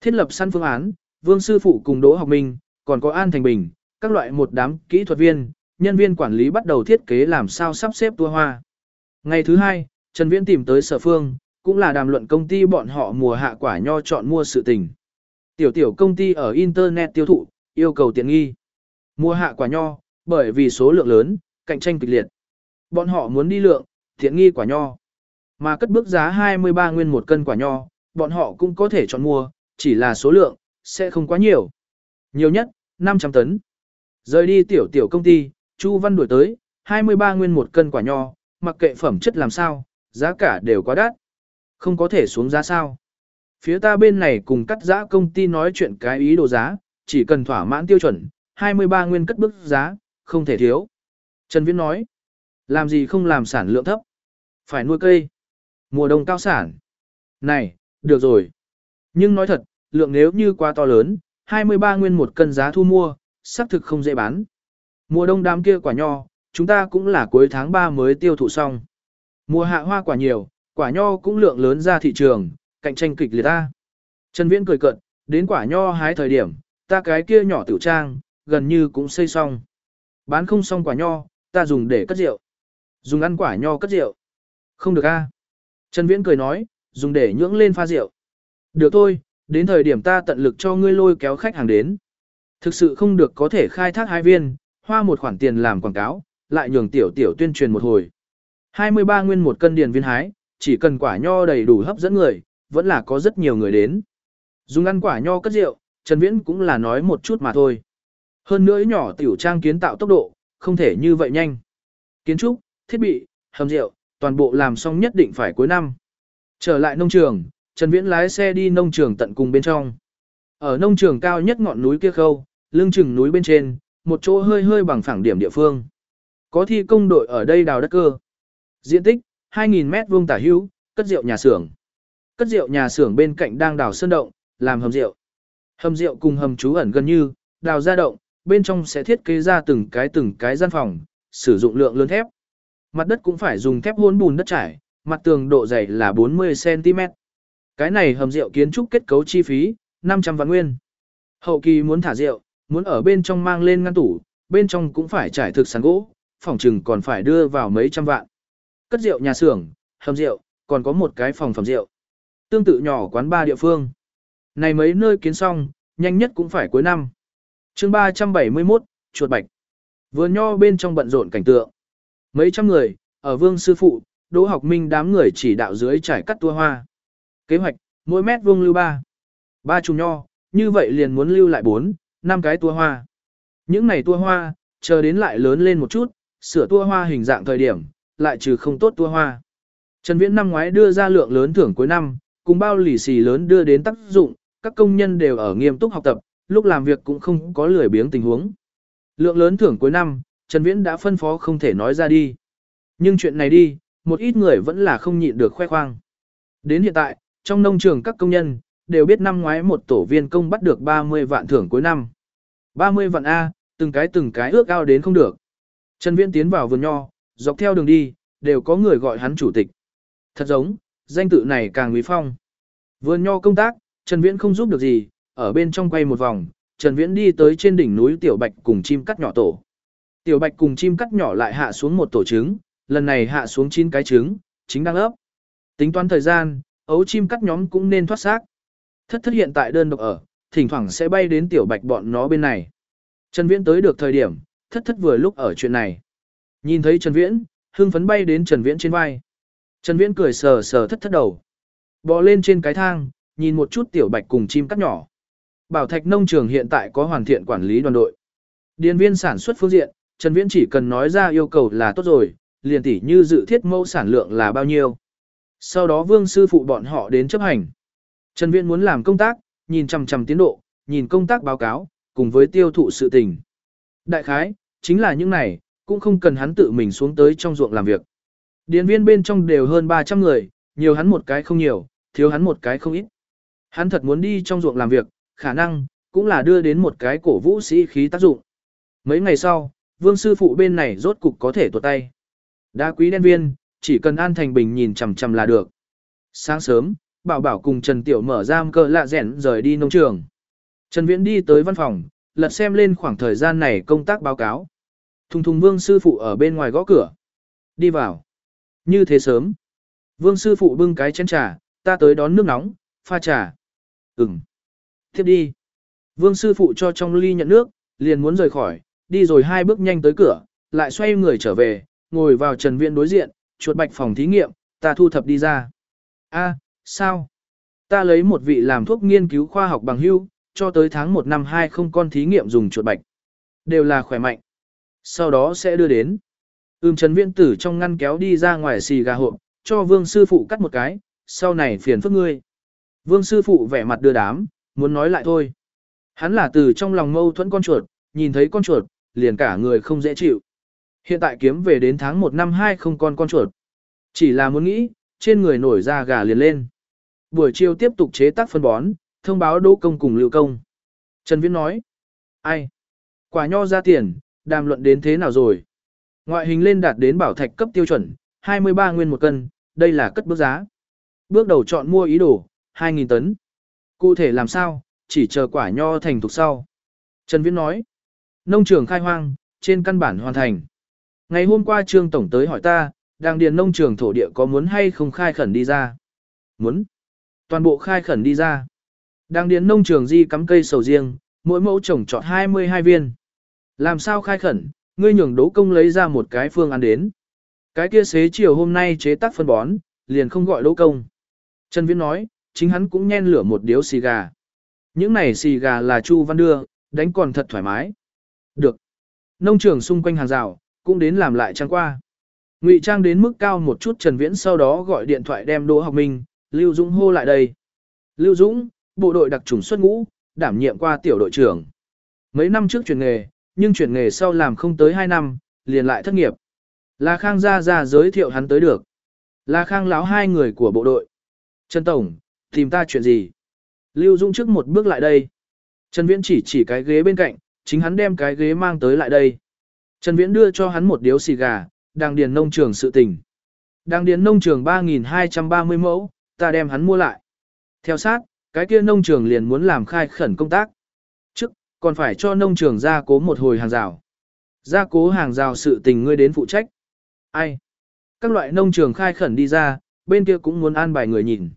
Thiết lập săn phương án, Vương sư phụ cùng Đỗ Học Minh, còn có An Thành Bình, các loại một đám kỹ thuật viên, nhân viên quản lý bắt đầu thiết kế làm sao sắp xếp tour hoa. Ngày thứ hai, Trần Viễn tìm tới Sở Phương, cũng là đàm luận công ty bọn họ mùa hạ quả nho chọn mua sự tình. Tiểu tiểu công ty ở Internet tiêu thụ, yêu cầu tiện nghi. Mùa hạ quả nho, bởi vì số lượng lớn, cạnh tranh kịch liệt. Bọn họ muốn đi lượng, tiện nghi quả nho. Mà cất bước giá 23 nguyên một cân quả nho, bọn họ cũng có thể chọn mua, chỉ là số lượng, sẽ không quá nhiều. Nhiều nhất, 500 tấn. Rời đi tiểu tiểu công ty, Chu Văn đuổi tới, 23 nguyên một cân quả nho, mặc kệ phẩm chất làm sao, giá cả đều quá đắt. Không có thể xuống giá sao. Phía ta bên này cùng cắt giá công ty nói chuyện cái ý đồ giá, chỉ cần thỏa mãn tiêu chuẩn, 23 nguyên cất bức giá, không thể thiếu. Trần Viễn nói, làm gì không làm sản lượng thấp, phải nuôi cây, mùa đông cao sản. Này, được rồi. Nhưng nói thật, lượng nếu như quá to lớn, 23 nguyên một cân giá thu mua, xác thực không dễ bán. Mùa đông đám kia quả nho, chúng ta cũng là cuối tháng 3 mới tiêu thụ xong. Mùa hạ hoa quả nhiều, quả nho cũng lượng lớn ra thị trường, cạnh tranh kịch liệt ta. Trần Viễn cười cợt, đến quả nho hái thời điểm, ta cái kia nhỏ tiểu trang, gần như cũng xây xong. Bán không xong quả nho, ta dùng để cất rượu. Dùng ăn quả nho cất rượu. Không được a. Trần Viễn cười nói, dùng để nhưỡng lên pha rượu. Được thôi, đến thời điểm ta tận lực cho ngươi lôi kéo khách hàng đến. Thực sự không được có thể khai thác hai viên, hoa một khoản tiền làm quảng cáo, lại nhường tiểu tiểu tuyên truyền một hồi. 23 nguyên một cân điền viên hái, chỉ cần quả nho đầy đủ hấp dẫn người, vẫn là có rất nhiều người đến. Dùng ăn quả nho cất rượu, Trần Viễn cũng là nói một chút mà thôi. Hơn nữa nhỏ tiểu trang kiến tạo tốc độ, không thể như vậy nhanh. Kiến trúc, thiết bị, hầm rượu, toàn bộ làm xong nhất định phải cuối năm. Trở lại nông trường, Trần Viễn lái xe đi nông trường tận cùng bên trong. Ở nông trường cao nhất ngọn núi kia khâu, lưng chừng núi bên trên, một chỗ hơi hơi bằng phẳng điểm địa phương. Có thi công đội ở đây đào đất cơ. Diện tích 2.000 mét vuông tả hữu, cất rượu nhà xưởng. Cất rượu nhà xưởng bên cạnh đang đào sơn động, làm hầm rượu. Hầm rượu cùng hầm trú ẩn gần như, đào ra động, bên trong sẽ thiết kế ra từng cái từng cái gian phòng, sử dụng lượng lớn thép. Mặt đất cũng phải dùng thép hỗn bùn đất trải, mặt tường độ dày là 40cm. Cái này hầm rượu kiến trúc kết cấu chi phí, 500 vạn nguyên. Hậu kỳ muốn thả rượu, muốn ở bên trong mang lên ngăn tủ, bên trong cũng phải trải thực sàn gỗ, phòng trừng còn phải đưa vào mấy trăm vạn. Cất rượu nhà xưởng, hầm rượu, còn có một cái phòng phẩm rượu. Tương tự nhỏ quán ba địa phương. Này mấy nơi kiến xong, nhanh nhất cũng phải cuối năm. chương 371, chuột bạch. Vườn nho bên trong bận rộn cảnh tượng. Mấy trăm người, ở vương sư phụ, đỗ học minh đám người chỉ đạo dưới trải cắt tua hoa. Kế hoạch, mỗi mét vuông lưu ba. Ba chùm nho, như vậy liền muốn lưu lại bốn, năm cái tua hoa. Những này tua hoa, chờ đến lại lớn lên một chút, sửa tua hoa hình dạng thời điểm, lại trừ không tốt tua hoa. Trần Viễn năm ngoái đưa ra lượng lớn thưởng cuối năm, cùng bao lì xì lớn đưa đến tác dụng, các công nhân đều ở nghiêm túc học tập, lúc làm việc cũng không có lười biếng tình huống. Lượng lớn thưởng cuối năm, Trần Viễn đã phân phó không thể nói ra đi. Nhưng chuyện này đi, một ít người vẫn là không nhịn được khoe khoang. Đến hiện tại, trong nông trường các công nhân, đều biết năm ngoái một tổ viên công bắt được 30 vạn thưởng cuối năm. 30 vạn A, từng cái từng cái ước ao đến không được. Trần Viễn tiến vào vườn nho, dọc theo đường đi, đều có người gọi hắn chủ tịch. Thật giống, danh tự này càng quý phong. Vườn nho công tác, Trần Viễn không giúp được gì, ở bên trong quay một vòng, Trần Viễn đi tới trên đỉnh núi Tiểu Bạch cùng chim cắt nhỏ tổ. Tiểu Bạch cùng chim cắt nhỏ lại hạ xuống một tổ trứng, lần này hạ xuống 9 cái trứng, chính đang ấp. Tính toán thời gian, ấu chim cắt nhóm cũng nên thoát xác. Thất thất hiện tại đơn độc ở, thỉnh thoảng sẽ bay đến Tiểu Bạch bọn nó bên này. Trần Viễn tới được thời điểm, thất thất vừa lúc ở chuyện này. Nhìn thấy Trần Viễn, Hương phấn bay đến Trần Viễn trên vai. Trần Viễn cười sờ sờ thất thất đầu. Bò lên trên cái thang, nhìn một chút tiểu bạch cùng chim cắt nhỏ. Bảo Thạch nông trường hiện tại có hoàn thiện quản lý đoàn đội. Điền viên sản xuất phương diện, Trần Viễn chỉ cần nói ra yêu cầu là tốt rồi, liền tỉ như dự thiết mẫu sản lượng là bao nhiêu. Sau đó Vương sư phụ bọn họ đến chấp hành. Trần Viễn muốn làm công tác, nhìn chằm chằm tiến độ, nhìn công tác báo cáo, cùng với tiêu thụ sự tình. Đại khái, chính là những này, cũng không cần hắn tự mình xuống tới trong ruộng làm việc. Điền viên bên trong đều hơn 300 người, nhiều hắn một cái không nhiều, thiếu hắn một cái không ít. Hắn thật muốn đi trong ruộng làm việc, khả năng, cũng là đưa đến một cái cổ vũ sĩ khí tác dụng. Mấy ngày sau, vương sư phụ bên này rốt cục có thể tuột tay. Đa quý đen viên, chỉ cần An Thành Bình nhìn chằm chằm là được. Sáng sớm, Bảo Bảo cùng Trần Tiểu mở giam cờ lạ rẽn rời đi nông trường. Trần Viễn đi tới văn phòng, lật xem lên khoảng thời gian này công tác báo cáo. Thùng thùng vương sư phụ ở bên ngoài gõ cửa. Đi vào. Như thế sớm. Vương sư phụ bưng cái chén trà, ta tới đón nước nóng, pha trà. Ừm. Tiếp đi. Vương sư phụ cho trong ly nhận nước, liền muốn rời khỏi, đi rồi hai bước nhanh tới cửa, lại xoay người trở về, ngồi vào Trần Viễn đối diện, chuột bạch phòng thí nghiệm, ta thu thập đi ra. A, sao? Ta lấy một vị làm thuốc nghiên cứu khoa học bằng hưu, cho tới tháng 1 năm 2 không con thí nghiệm dùng chuột bạch. Đều là khỏe mạnh. Sau đó sẽ đưa đến. Ưm Trần Viễn tử trong ngăn kéo đi ra ngoài xì gà hộp, cho vương sư phụ cắt một cái, sau này phiền phức ngươi. Vương sư phụ vẻ mặt đưa đám, muốn nói lại thôi. Hắn là từ trong lòng mâu thuẫn con chuột, nhìn thấy con chuột, liền cả người không dễ chịu. Hiện tại kiếm về đến tháng 1 năm 2 không con con chuột. Chỉ là muốn nghĩ, trên người nổi ra gà liền lên. Buổi chiều tiếp tục chế tác phân bón, thông báo đỗ công cùng lưu công. Trần Viễn nói, ai? Quả nho ra tiền, đàm luận đến thế nào rồi? Ngoại hình lên đạt đến bảo thạch cấp tiêu chuẩn, 23 nguyên một cân, đây là cất bước giá. Bước đầu chọn mua ý đồ, 2.000 tấn. Cụ thể làm sao, chỉ chờ quả nho thành thục sau. Trần Viễn nói, nông trường khai hoang, trên căn bản hoàn thành. Ngày hôm qua Trương Tổng tới hỏi ta, đang điền nông trường thổ địa có muốn hay không khai khẩn đi ra. Muốn. Toàn bộ khai khẩn đi ra. Đang điền nông trường di cắm cây sầu riêng, mỗi mẫu trồng trọt 22 viên. Làm sao khai khẩn, ngươi nhường đố công lấy ra một cái phương án đến. Cái kia xế chiều hôm nay chế tác phân bón, liền không gọi đố công. Trần Viễn nói, chính hắn cũng nhen lửa một điếu xì gà. Những này xì gà là Chu Văn đưa, đánh còn thật thoải mái. Được. Nông trường xung quanh hàng rào, cũng đến làm lại trang qua. Ngụy trang đến mức cao một chút Trần Viễn sau đó gọi điện thoại đem Đỗ Học Minh, Lưu Dũng hô lại đây. Lưu Dũng, bộ đội đặc trùng xuất ngũ, đảm nhiệm qua tiểu đội trưởng. Mấy năm trước chuyển nghề, nhưng chuyển nghề sau làm không tới 2 năm, liền lại thất nghiệp. La Khang ra ra giới thiệu hắn tới được. La Khang láo hai người của bộ đội. Trần Tổng, tìm ta chuyện gì? Lưu dũng trước một bước lại đây. Trần Viễn chỉ chỉ cái ghế bên cạnh, chính hắn đem cái ghế mang tới lại đây. Trần Viễn đưa cho hắn một điếu xì gà, đang điền nông trường sự tình. Đang điền nông trường 3.230 mẫu, ta đem hắn mua lại. Theo sát, cái kia nông trường liền muốn làm khai khẩn công tác. Trước, còn phải cho nông trường gia cố một hồi hàng rào. Gia cố hàng rào sự tình ngươi đến phụ trách. Ai? Các loại nông trường khai khẩn đi ra, bên kia cũng muốn an bài người nhìn.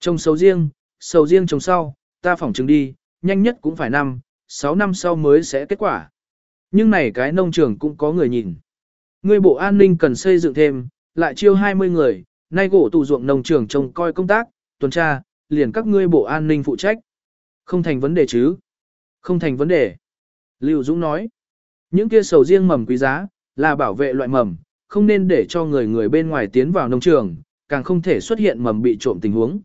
Trồng sầu riêng, sầu riêng trồng sau, ta phỏng chứng đi, nhanh nhất cũng phải năm, 6 năm sau mới sẽ kết quả. Nhưng này cái nông trường cũng có người nhìn. Ngươi bộ an ninh cần xây dựng thêm, lại chiêu 20 người, nay gỗ tù ruộng nông trường trông coi công tác, tuần tra, liền các ngươi bộ an ninh phụ trách. Không thành vấn đề chứ? Không thành vấn đề. Lưu Dũng nói, những kia sầu riêng mầm quý giá, là bảo vệ loại mầm, không nên để cho người người bên ngoài tiến vào nông trường, càng không thể xuất hiện mầm bị trộm tình huống.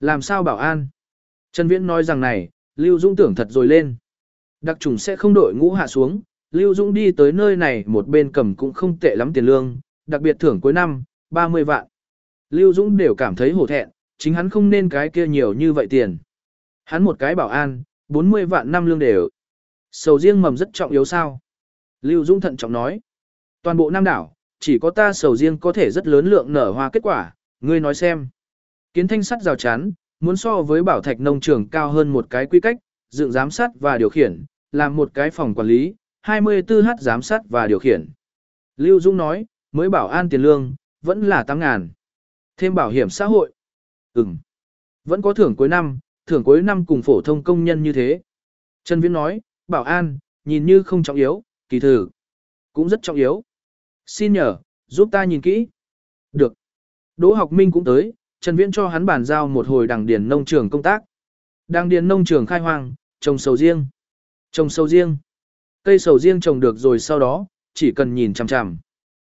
Làm sao bảo an? Trần Viễn nói rằng này, Lưu Dũng tưởng thật rồi lên. Đặc trùng sẽ không đội ngũ hạ xuống, Lưu Dũng đi tới nơi này một bên cầm cũng không tệ lắm tiền lương, đặc biệt thưởng cuối năm, 30 vạn. Lưu Dũng đều cảm thấy hổ thẹn, chính hắn không nên cái kia nhiều như vậy tiền. Hắn một cái bảo an, 40 vạn năm lương đều. Sầu riêng mầm rất trọng yếu sao? Lưu Dũng thận trọng nói. Toàn bộ Nam đảo, chỉ có ta sầu riêng có thể rất lớn lượng nở hoa kết quả, ngươi nói xem. Kiến thanh sắt rào chắn, muốn so với bảo thạch nông trường cao hơn một cái quy cách, dựng giám sát và điều khiển, làm một cái phòng quản lý, 24h giám sát và điều khiển. Lưu Dung nói, mới bảo an tiền lương, vẫn là 8 ngàn. Thêm bảo hiểm xã hội. Ừm. Vẫn có thưởng cuối năm, thưởng cuối năm cùng phổ thông công nhân như thế. Trần Viễn nói, bảo an, nhìn như không trọng yếu, kỳ thử. Cũng rất trọng yếu. Xin nhờ, giúp ta nhìn kỹ. Được. Đỗ học minh cũng tới, Trần Viễn cho hắn bàn giao một hồi đằng điền nông trường công tác. Đằng điền nông trường khai hoang, trồng sầu riêng. Trồng sầu riêng. Cây sầu riêng trồng được rồi sau đó, chỉ cần nhìn chằm chằm.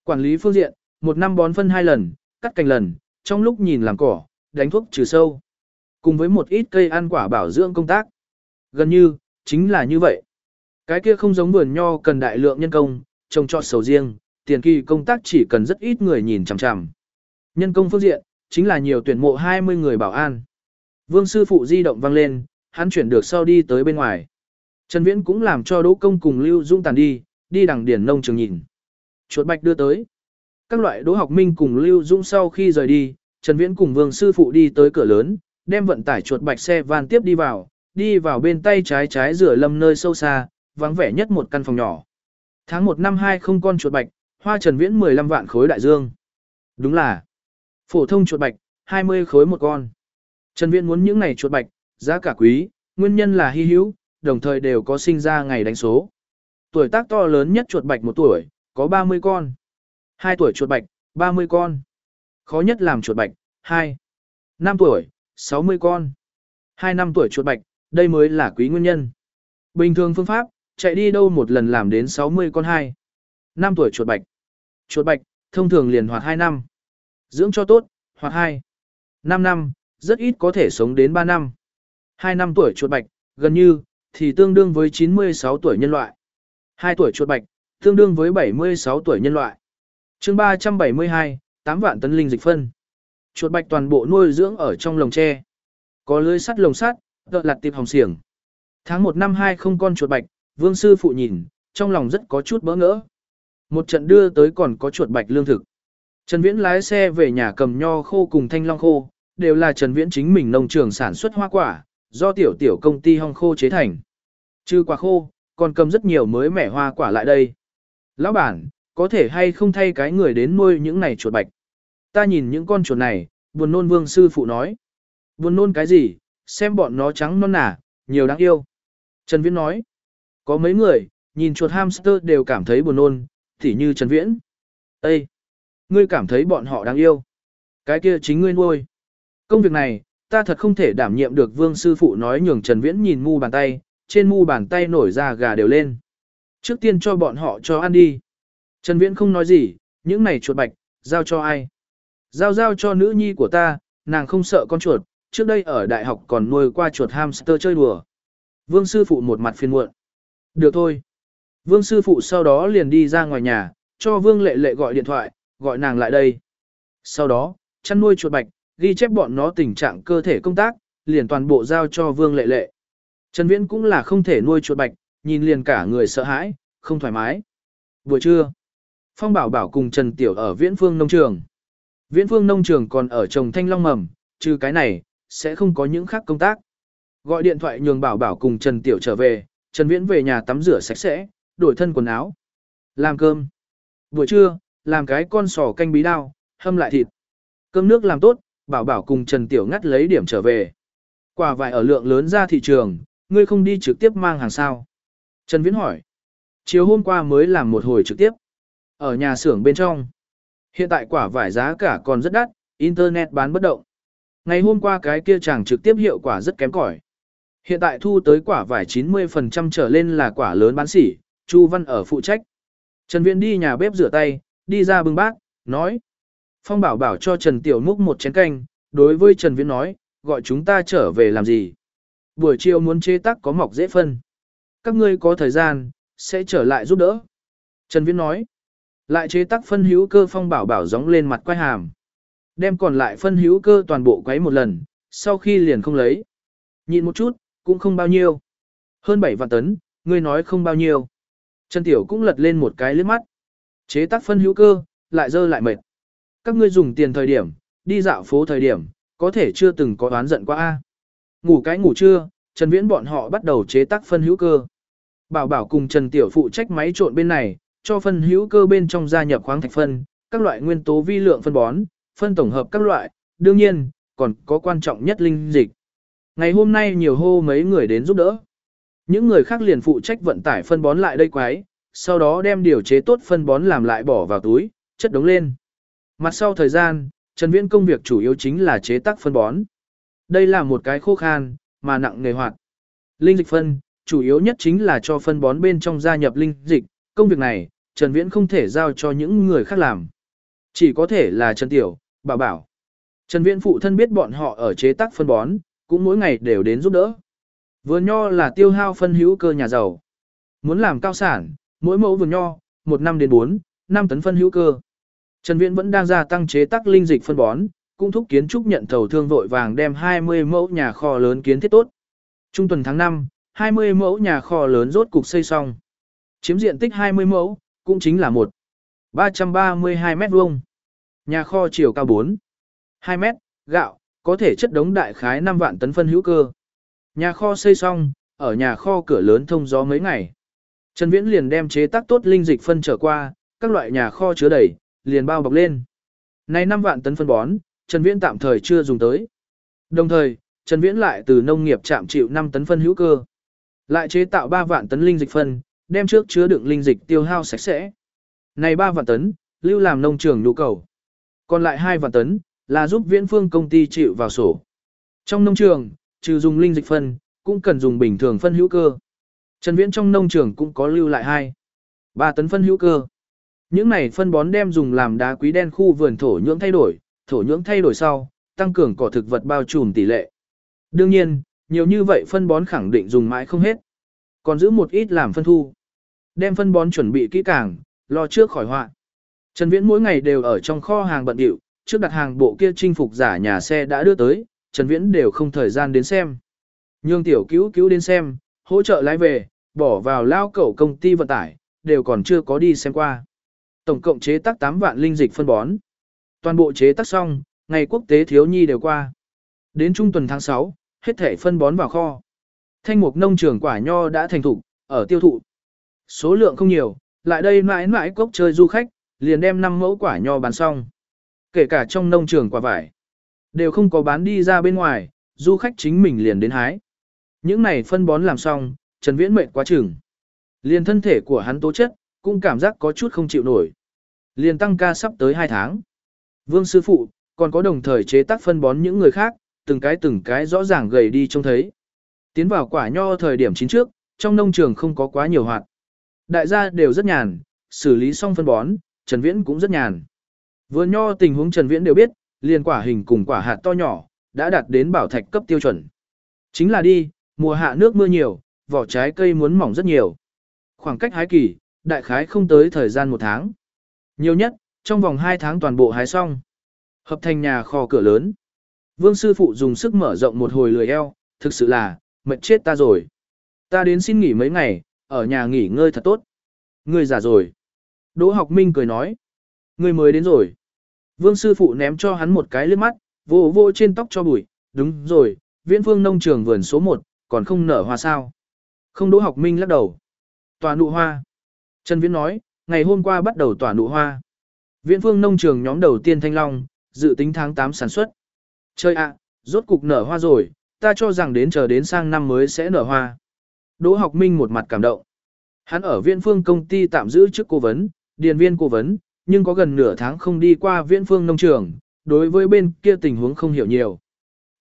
Quản lý phương diện, một năm bón phân hai lần, cắt cành lần, trong lúc nhìn làm cỏ, đánh thuốc trừ sâu. Cùng với một ít cây ăn quả bảo dưỡng công tác. Gần như, chính là như vậy. Cái kia không giống vườn nho cần đại lượng nhân công, trồng trọt sầu riêng, tiền kỳ công tác chỉ cần rất ít người nhìn chằm chằm. Nhân công phương diện, chính là nhiều tuyển mộ 20 người bảo an. Vương sư phụ di động vang lên, hắn chuyển được sau đi tới bên ngoài. Trần Viễn cũng làm cho Đỗ Công cùng Lưu Dung tàn đi, đi đằng điển nông trường nhìn. Chuột bạch đưa tới. Các loại Đỗ Học Minh cùng Lưu Dung sau khi rời đi, Trần Viễn cùng Vương sư phụ đi tới cửa lớn, đem vận tải chuột bạch xe van tiếp đi vào, đi vào bên tay trái trái rửa lâm nơi sâu xa, vắng vẻ nhất một căn phòng nhỏ. Tháng 1 năm 2 không con chuột bạch, hoa Trần Viễn 15 vạn khối đại dương. Đúng là phổ thông chuột bạch, 20 khối một con. Trần Viễn muốn những này chuột bạch, giá cả quý, nguyên nhân là hy hữu, đồng thời đều có sinh ra ngày đánh số. Tuổi tác to lớn nhất chuột bạch một tuổi, có 30 con. 2 tuổi chuột bạch, 30 con. Khó nhất làm chuột bạch, 2. 5 tuổi, 60 con. 2 năm tuổi chuột bạch, đây mới là quý nguyên nhân. Bình thường phương pháp, chạy đi đâu một lần làm đến 60 con 2. 5 tuổi chuột bạch. Chuột bạch, thông thường liền hoạt 2 năm. Dưỡng cho tốt, hoặc 2. 5 năm, rất ít có thể sống đến 3 năm. 2 năm tuổi chuột bạch, gần như, thì tương đương với 96 tuổi nhân loại. 2 tuổi chuột bạch, tương đương với 76 tuổi nhân loại. chương 372, 8 vạn tấn linh dịch phân. Chuột bạch toàn bộ nuôi dưỡng ở trong lồng tre. Có lưới sắt lồng sắt, tợ lặt tiệp hồng xiềng. Tháng 1 năm 2 không con chuột bạch, vương sư phụ nhìn, trong lòng rất có chút bỡ ngỡ. Một trận đưa tới còn có chuột bạch lương thực. Trần Viễn lái xe về nhà cầm nho khô cùng thanh long khô, đều là Trần Viễn chính mình nông trường sản xuất hoa quả, do tiểu tiểu công ty hong khô chế thành. Trừ quả khô, còn cầm rất nhiều mới mẻ hoa quả lại đây. Lão bản, có thể hay không thay cái người đến nuôi những này chuột bạch. Ta nhìn những con chuột này, buồn nôn vương sư phụ nói. Buồn nôn cái gì, xem bọn nó trắng non nả, nhiều đáng yêu. Trần Viễn nói, có mấy người, nhìn chuột hamster đều cảm thấy buồn nôn, tỉ như Trần Viễn. Ê! Ngươi cảm thấy bọn họ đáng yêu. Cái kia chính ngươi nuôi. Công việc này, ta thật không thể đảm nhiệm được vương sư phụ nói nhường Trần Viễn nhìn mu bàn tay, trên mu bàn tay nổi ra gà đều lên. Trước tiên cho bọn họ cho ăn đi. Trần Viễn không nói gì, những này chuột bạch, giao cho ai? Giao giao cho nữ nhi của ta, nàng không sợ con chuột, trước đây ở đại học còn nuôi qua chuột hamster chơi đùa. Vương sư phụ một mặt phiền muộn. Được thôi. Vương sư phụ sau đó liền đi ra ngoài nhà, cho Vương lệ lệ gọi điện thoại, gọi nàng lại đây. Sau đó, chăn nuôi chuột bạch, ghi chép bọn nó tình trạng cơ thể công tác, liền toàn bộ giao cho Vương lệ lệ. Trần Viễn cũng là không thể nuôi chuột bạch, nhìn liền cả người sợ hãi, không thoải mái. Buổi trưa, Phong Bảo Bảo cùng Trần Tiểu ở Viễn Phương nông trường. Viễn Phương nông trường còn ở trồng thanh long mầm, trừ cái này, sẽ không có những khác công tác. Gọi điện thoại nhường Bảo Bảo cùng Trần Tiểu trở về, Trần Viễn về nhà tắm rửa sạch sẽ, đổi thân quần áo. Làm cơm. Buổi trưa, làm cái con sò canh bí đao, hâm lại thịt. Cơm nước làm tốt, Bảo Bảo cùng Trần Tiểu ngắt lấy điểm trở về. Quả vải ở lượng lớn ra thị trường, ngươi không đi trực tiếp mang hàng sao. Trần Viễn hỏi. Chiều hôm qua mới làm một hồi trực tiếp. Ở nhà xưởng bên trong. Hiện tại quả vải giá cả còn rất đắt, Internet bán bất động. Ngày hôm qua cái kia chẳng trực tiếp hiệu quả rất kém cỏi. Hiện tại thu tới quả vải 90% trở lên là quả lớn bán sỉ, Chu Văn ở phụ trách. Trần Viễn đi nhà bếp rửa tay, đi ra bưng bát, nói. Phong bảo bảo cho Trần Tiểu Múc một chén canh, đối với Trần Viễn nói, gọi chúng ta trở về làm gì. Buổi chiều muốn chế tác có mọc dễ phân. Các ngươi có thời gian, sẽ trở lại giúp đỡ. Trần Viễn nói. Lại chế tác phân hữu cơ phong bảo bảo gióng lên mặt quay hàm. Đem còn lại phân hữu cơ toàn bộ quấy một lần, sau khi liền không lấy. nhìn một chút, cũng không bao nhiêu. Hơn 7 vạn tấn, ngươi nói không bao nhiêu. Trần Tiểu cũng lật lên một cái lướt mắt. Chế tác phân hữu cơ, lại dơ lại mệt. Các ngươi dùng tiền thời điểm, đi dạo phố thời điểm, có thể chưa từng có oán giận qua a. Ngủ cái ngủ trưa, Trần Viễn bọn họ bắt đầu chế tác phân hữu cơ. Bảo Bảo cùng Trần Tiểu phụ trách máy trộn bên này, cho phân hữu cơ bên trong gia nhập khoáng thạch phân, các loại nguyên tố vi lượng phân bón, phân tổng hợp các loại, đương nhiên, còn có quan trọng nhất linh dịch. Ngày hôm nay nhiều hô mấy người đến giúp đỡ. Những người khác liền phụ trách vận tải phân bón lại đây quái, sau đó đem điều chế tốt phân bón làm lại bỏ vào túi, chất đống lên. Mặt sau thời gian, Trần Viễn công việc chủ yếu chính là chế tác phân bón. Đây là một cái khô khan, mà nặng nghề hoạt. Linh dịch phân, chủ yếu nhất chính là cho phân bón bên trong gia nhập linh dịch, công việc này, Trần Viễn không thể giao cho những người khác làm. Chỉ có thể là Trần Tiểu, Bảo Bảo. Trần Viễn phụ thân biết bọn họ ở chế tác phân bón, cũng mỗi ngày đều đến giúp đỡ. Vườn nho là tiêu hao phân hữu cơ nhà giàu. Muốn làm cao sản, mỗi mẫu vườn nho, 1 năm đến 4, 5 tấn phân hữu cơ. Trần Viễn vẫn đang gia tăng chế tác linh dịch phân bón, cũng thúc kiến trúc nhận thầu thương vội vàng đem 20 mẫu nhà kho lớn kiến thiết tốt. Trung tuần tháng 5, 20 mẫu nhà kho lớn rốt cục xây xong. Chiếm diện tích 20 mẫu, cũng chính là một 332 mét vuông. Nhà kho chiều cao 4, 2 mét, gạo, có thể chất đống đại khái 5 vạn tấn phân hữu cơ. Nhà kho xây xong, ở nhà kho cửa lớn thông gió mấy ngày. Trần Viễn liền đem chế tác tốt linh dịch phân trở qua, các loại nhà kho chứa đầy, liền bao bọc lên. Này 5 vạn tấn phân bón, Trần Viễn tạm thời chưa dùng tới. Đồng thời, Trần Viễn lại từ nông nghiệp chạm chịu 5 tấn phân hữu cơ. Lại chế tạo 3 vạn tấn linh dịch phân, đem trước chứa đựng linh dịch tiêu hao sạch sẽ. Này 3 vạn tấn, lưu làm nông trường nhu cầu. Còn lại 2 vạn tấn, là giúp viễn phương công ty chịu vào sổ. Trong nông trường, trừ dùng linh dịch phân, cũng cần dùng bình thường phân hữu cơ. Trần Viễn trong nông trường cũng có lưu lại 2. 3 tấn phân hữu cơ. Những này phân bón đem dùng làm đá quý đen khu vườn thổ nhưỡng thay đổi, thổ nhưỡng thay đổi sau, tăng cường cỏ thực vật bao trùm tỷ lệ. Đương nhiên, nhiều như vậy phân bón khẳng định dùng mãi không hết. Còn giữ một ít làm phân thu. Đem phân bón chuẩn bị kỹ càng, lo trước khỏi họa. Trần Viễn mỗi ngày đều ở trong kho hàng bận rộn, trước đặt hàng bộ kia chinh phục giả nhà xe đã đưa tới, Trần Viễn đều không thời gian đến xem. Nhương tiểu cứu cứu đến xem, hỗ trợ lái về, bỏ vào lao cẩu công ty vận tải, đều còn chưa có đi xem qua. Tổng cộng chế tác 8 vạn linh dịch phân bón. Toàn bộ chế tác xong, ngày quốc tế thiếu nhi đều qua. Đến trung tuần tháng 6, hết thể phân bón vào kho. Thanh mục nông trường quả nho đã thành thục, ở tiêu thụ. Số lượng không nhiều, lại đây mãi mãi cốc chơi du khách, liền đem 5 mẫu quả nho bán xong. Kể cả trong nông trường quả vải, đều không có bán đi ra bên ngoài, du khách chính mình liền đến hái. Những này phân bón làm xong, Trần Viễn mệt quá chừng. Liền thân thể của hắn tố chất, cũng cảm giác có chút không chịu nổi. Liền tăng ca sắp tới 2 tháng. Vương sư phụ, còn có đồng thời chế tác phân bón những người khác, từng cái từng cái rõ ràng gầy đi trông thấy. Tiến vào quả nho thời điểm chín trước, trong nông trường không có quá nhiều hoạt. Đại gia đều rất nhàn, xử lý xong phân bón, Trần Viễn cũng rất nhàn. Vườn nho tình huống Trần Viễn đều biết, liền quả hình cùng quả hạt to nhỏ, đã đạt đến bảo thạch cấp tiêu chuẩn. Chính là đi, mùa hạ nước mưa nhiều, vỏ trái cây muốn mỏng rất nhiều. Khoảng cách hái kỳ, đại khái không tới thời gian một tháng. Nhiều nhất, trong vòng 2 tháng toàn bộ hái xong. Hợp thành nhà kho cửa lớn. Vương sư phụ dùng sức mở rộng một hồi lười eo, thực sự là, mệt chết ta rồi. Ta đến xin nghỉ mấy ngày, ở nhà nghỉ ngơi thật tốt. Ngươi già rồi. Đỗ học minh cười nói. Ngươi mới đến rồi. Vương sư phụ ném cho hắn một cái liếc mắt, vô vô trên tóc cho bụi. Đúng rồi, viễn phương nông trường vườn số 1, còn không nở hoa sao. Không đỗ học minh lắc đầu. Tòa nụ hoa. Trần Viễn nói, ngày hôm qua bắt đầu tỏa nụ hoa. Viễn phương nông trường nhóm đầu tiên thanh long, dự tính tháng 8 sản xuất. Chơi ạ, rốt cục nở hoa rồi, ta cho rằng đến chờ đến sang năm mới sẽ nở hoa. Đỗ học minh một mặt cảm động. Hắn ở viễn phương công ty tạm giữ chức cố vấn, điền viên cố vấn, nhưng có gần nửa tháng không đi qua viễn phương nông trường, đối với bên kia tình huống không hiểu nhiều.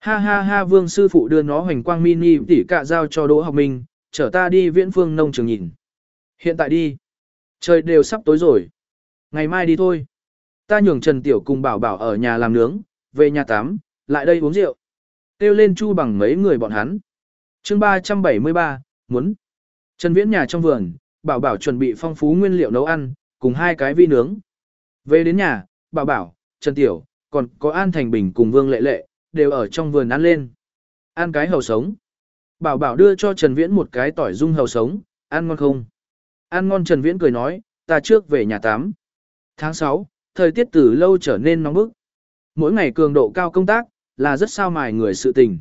Ha ha ha vương sư phụ đưa nó hoành quang mini tỉ cạ giao cho đỗ học minh, chở ta đi viễn phương nông trường nhìn. Hiện tại đi. Trời đều sắp tối rồi. Ngày mai đi thôi. Ta nhường Trần Tiểu cùng bảo bảo ở nhà làm nướng, về nhà tắm, lại đây uống rượu. Kêu lên chu bằng mấy người bọn hắn. chương 373, muốn. Trần Viễn nhà trong vườn, bảo bảo chuẩn bị phong phú nguyên liệu nấu ăn, cùng hai cái vi nướng. Về đến nhà, bảo bảo, Trần Tiểu, còn có An Thành Bình cùng Vương Lệ Lệ, đều ở trong vườn ăn lên. Ăn cái hầu sống. Bảo bảo đưa cho Trần Viễn một cái tỏi dung hầu sống, ăn ngon không? Ăn ngon Trần Viễn cười nói, ta trước về nhà tắm. Tháng 6, thời tiết từ lâu trở nên nóng bức. Mỗi ngày cường độ cao công tác, là rất sao mài người sự tình.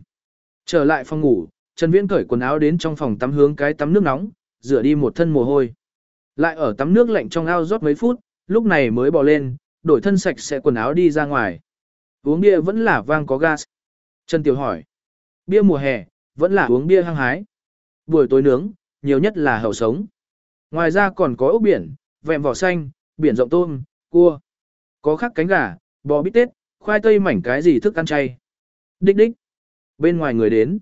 Trở lại phòng ngủ, Trần Viễn cởi quần áo đến trong phòng tắm hướng cái tắm nước nóng, rửa đi một thân mồ hôi. Lại ở tắm nước lạnh trong ao rót mấy phút, lúc này mới bò lên, đổi thân sạch sẽ quần áo đi ra ngoài. Uống bia vẫn là vang có gas. Trần Tiểu hỏi. Bia mùa hè, vẫn là uống bia hăng hái. Buổi tối nướng, nhiều nhất là hậu sống. Ngoài ra còn có ốc biển, vẹm vỏ xanh, biển rộng tôm, cua. Có khắc cánh gà, bò bít tết, khoai tây mảnh cái gì thức ăn chay. Đích đích. Bên ngoài người đến.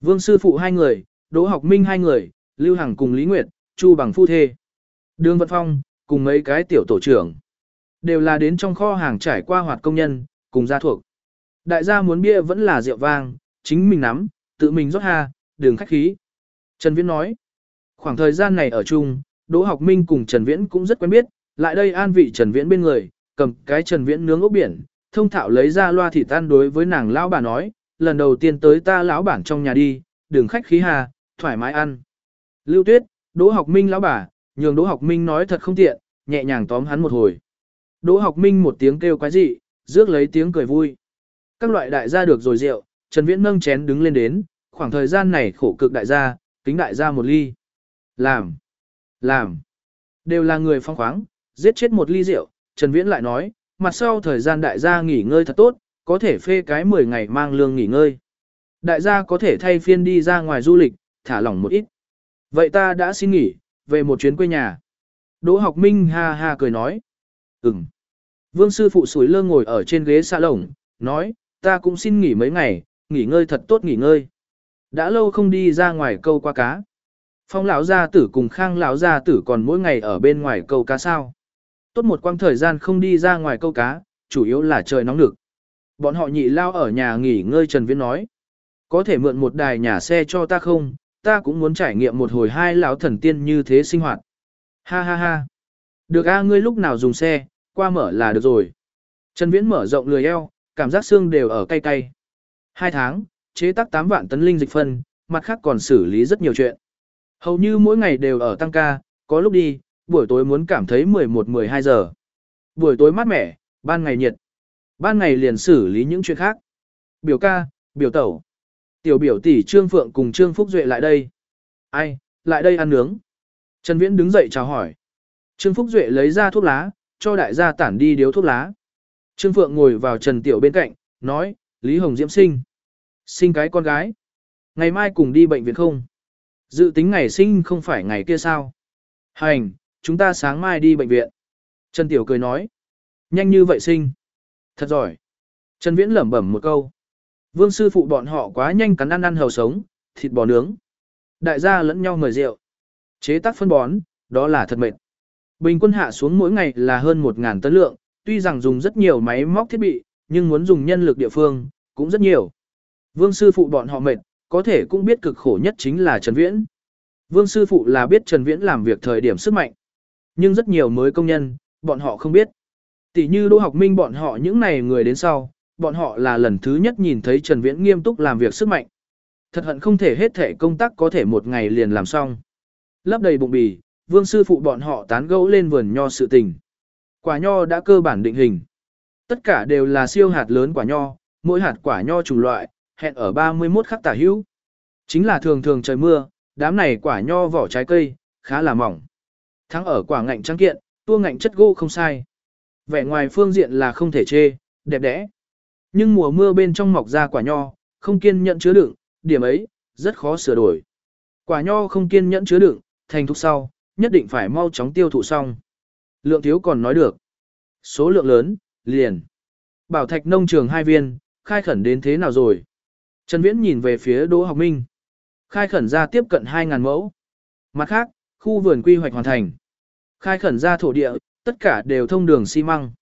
Vương sư phụ hai người, Đỗ học minh hai người, Lưu Hằng cùng Lý Nguyệt, Chu bằng phu thê. Đường Vận Phong, cùng mấy cái tiểu tổ trưởng. Đều là đến trong kho hàng trải qua hoạt công nhân, cùng gia thuộc. Đại gia muốn bia vẫn là rượu vang, chính mình nắm, tự mình rót ha, đường khách khí. Trần Viễn nói, khoảng thời gian này ở chung, Đỗ Học Minh cùng Trần Viễn cũng rất quen biết, lại đây an vị Trần Viễn bên người, cầm cái Trần Viễn nướng ốc biển, thông thạo lấy ra loa thịt tan đối với nàng lão bà nói, lần đầu tiên tới ta lão bản trong nhà đi, đường khách khí hà, thoải mái ăn. Lưu Tuyết, Đỗ Học Minh lão bà, nhường Đỗ Học Minh nói thật không tiện, nhẹ nhàng tóm hắn một hồi. Đỗ Học Minh một tiếng kêu quái dị, rước lấy tiếng cười vui. Các loại đại gia được rồi rượu, Trần Viễn nâng chén đứng lên đến, khoảng thời gian này khổ cực đại gia, kính đại gia một ly. Làm, làm, đều là người phong khoáng, giết chết một ly rượu, Trần Viễn lại nói, mặt sau thời gian đại gia nghỉ ngơi thật tốt, có thể phê cái 10 ngày mang lương nghỉ ngơi. Đại gia có thể thay phiên đi ra ngoài du lịch, thả lỏng một ít. Vậy ta đã xin nghỉ, về một chuyến quê nhà. Đỗ học minh ha ha cười nói. Ừm. Vương sư phụ sủi lơ ngồi ở trên ghế xa lồng, nói, ta cũng xin nghỉ mấy ngày, nghỉ ngơi thật tốt nghỉ ngơi. Đã lâu không đi ra ngoài câu qua cá. Phong lão gia tử cùng Khang lão gia tử còn mỗi ngày ở bên ngoài câu cá sao? Tốt một quãng thời gian không đi ra ngoài câu cá, chủ yếu là trời nóng lực. Bọn họ nhị lao ở nhà nghỉ ngơi Trần Viễn nói. Có thể mượn một đài nhà xe cho ta không, ta cũng muốn trải nghiệm một hồi hai lão thần tiên như thế sinh hoạt. Ha ha ha. Được a ngươi lúc nào dùng xe, qua mở là được rồi. Trần Viễn mở rộng lười eo, cảm giác xương đều ở cay cay. Hai tháng, chế tác 8 vạn tấn linh dịch phân, mặt khác còn xử lý rất nhiều chuyện. Hầu như mỗi ngày đều ở tăng ca, có lúc đi, buổi tối muốn cảm thấy 11-12 giờ. Buổi tối mát mẻ, ban ngày nhiệt. Ban ngày liền xử lý những chuyện khác. Biểu ca, biểu tẩu. Tiểu biểu tỷ Trương Phượng cùng Trương Phúc Duệ lại đây. Ai, lại đây ăn nướng. Trần Viễn đứng dậy chào hỏi. Trương Phúc Duệ lấy ra thuốc lá, cho đại gia tản đi điếu thuốc lá. Trương Phượng ngồi vào Trần Tiểu bên cạnh, nói, Lý Hồng Diễm sinh. Sinh cái con gái. Ngày mai cùng đi bệnh viện không? Dự tính ngày sinh không phải ngày kia sao? Hành, chúng ta sáng mai đi bệnh viện. Trần Tiểu cười nói. Nhanh như vậy sinh. Thật giỏi. Trần Viễn lẩm bẩm một câu. Vương sư phụ bọn họ quá nhanh cắn ăn ăn hầu sống, thịt bò nướng. Đại gia lẫn nhau mời rượu. Chế tác phân bón, đó là thật mệt. Bình quân hạ xuống mỗi ngày là hơn 1.000 tấn lượng, tuy rằng dùng rất nhiều máy móc thiết bị, nhưng muốn dùng nhân lực địa phương, cũng rất nhiều. Vương sư phụ bọn họ mệt, có thể cũng biết cực khổ nhất chính là Trần Viễn. Vương sư phụ là biết Trần Viễn làm việc thời điểm sức mạnh. Nhưng rất nhiều mới công nhân, bọn họ không biết. Tỷ như Đỗ Học Minh bọn họ những này người đến sau, bọn họ là lần thứ nhất nhìn thấy Trần Viễn nghiêm túc làm việc sức mạnh. Thật hận không thể hết thể công tác có thể một ngày liền làm xong. Lấp đầy bụng bì, vương sư phụ bọn họ tán gẫu lên vườn nho sự tình. Quả nho đã cơ bản định hình. Tất cả đều là siêu hạt lớn quả nho, mỗi hạt quả nho chủng loại, hẹn ở 31 khắc tả hữu. Chính là thường thường trời mưa, đám này quả nho vỏ trái cây, khá là mỏng. Thắng ở quả ngạnh trắng kiện, tua ngạnh chất gỗ không sai. Vẻ ngoài phương diện là không thể chê, đẹp đẽ. Nhưng mùa mưa bên trong mọc ra quả nho, không kiên nhẫn chứa đựng, điểm ấy, rất khó sửa đổi. Quả nho không kiên nhẫn chứa đựng, thành thúc sau, nhất định phải mau chóng tiêu thụ xong. Lượng thiếu còn nói được. Số lượng lớn, liền. Bảo thạch nông trường hai viên, khai khẩn đến thế nào rồi? Trần Viễn nhìn về phía Đỗ Học Minh. Khai khẩn ra tiếp cận 2.000 mẫu. Mặt khác, khu vườn quy hoạch hoàn thành. Khai khẩn ra thổ địa, tất cả đều thông đường xi măng.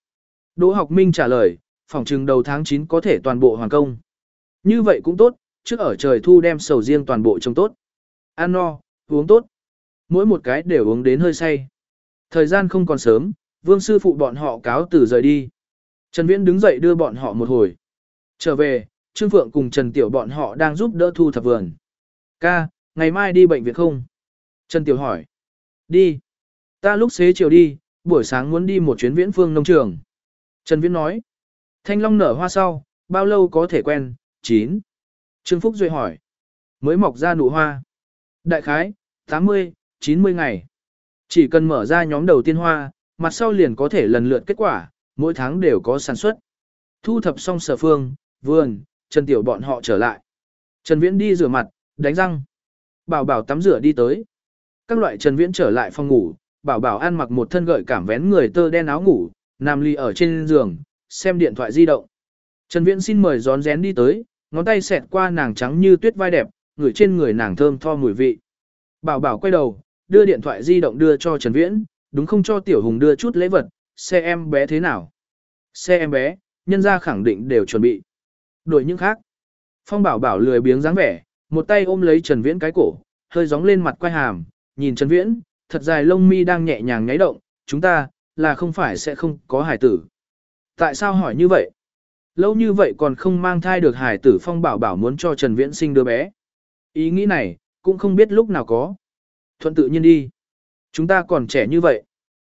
Đỗ Học Minh trả lời, phòng trừng đầu tháng 9 có thể toàn bộ hoàn công. Như vậy cũng tốt, trước ở trời thu đem sầu riêng toàn bộ trồng tốt. Ăn no, uống tốt. Mỗi một cái đều uống đến hơi say. Thời gian không còn sớm, vương sư phụ bọn họ cáo từ rời đi. Trần Viễn đứng dậy đưa bọn họ một hồi. Trở về, Trương Phượng cùng Trần Tiểu bọn họ đang giúp đỡ thu thập vườn. Ca, ngày mai đi bệnh viện không? Trần Tiểu hỏi. Đi. Ta lúc xế chiều đi, buổi sáng muốn đi một chuyến viễn phương nông trường. Trần Viễn nói. Thanh long nở hoa sau, bao lâu có thể quen? 9. Trương Phúc Duy hỏi. Mới mọc ra nụ hoa. Đại khái, 80, 90 ngày. Chỉ cần mở ra nhóm đầu tiên hoa, mặt sau liền có thể lần lượt kết quả, mỗi tháng đều có sản xuất. Thu thập xong sở phương, vườn, Trần Tiểu bọn họ trở lại. Trần Viễn đi rửa mặt, đánh răng. Bảo bảo tắm rửa đi tới. Các loại Trần Viễn trở lại phòng ngủ, bảo bảo ăn mặc một thân gợi cảm vén người tơ đen áo ngủ, nằm ly ở trên giường, xem điện thoại di động. Trần Viễn xin mời gión rén đi tới, ngón tay xẹt qua nàng trắng như tuyết vai đẹp, ngửi trên người nàng thơm tho mùi vị. Bảo bảo quay đầu, đưa điện thoại di động đưa cho Trần Viễn, đúng không cho Tiểu Hùng đưa chút lễ vật, xe em bé thế nào? Xe em bé, nhân gia khẳng định đều chuẩn bị. Đổi những khác. Phong bảo bảo lười biếng dáng vẻ, một tay ôm lấy Trần Viễn cái cổ, hơi gióng lên mặt quay hàm, nhìn Trần Viễn, thật dài lông mi đang nhẹ nhàng nháy động, chúng ta, là không phải sẽ không có hải tử. Tại sao hỏi như vậy? Lâu như vậy còn không mang thai được hải tử phong bảo bảo muốn cho Trần Viễn sinh đứa bé. Ý nghĩ này, cũng không biết lúc nào có. Thuận tự nhiên đi. Chúng ta còn trẻ như vậy.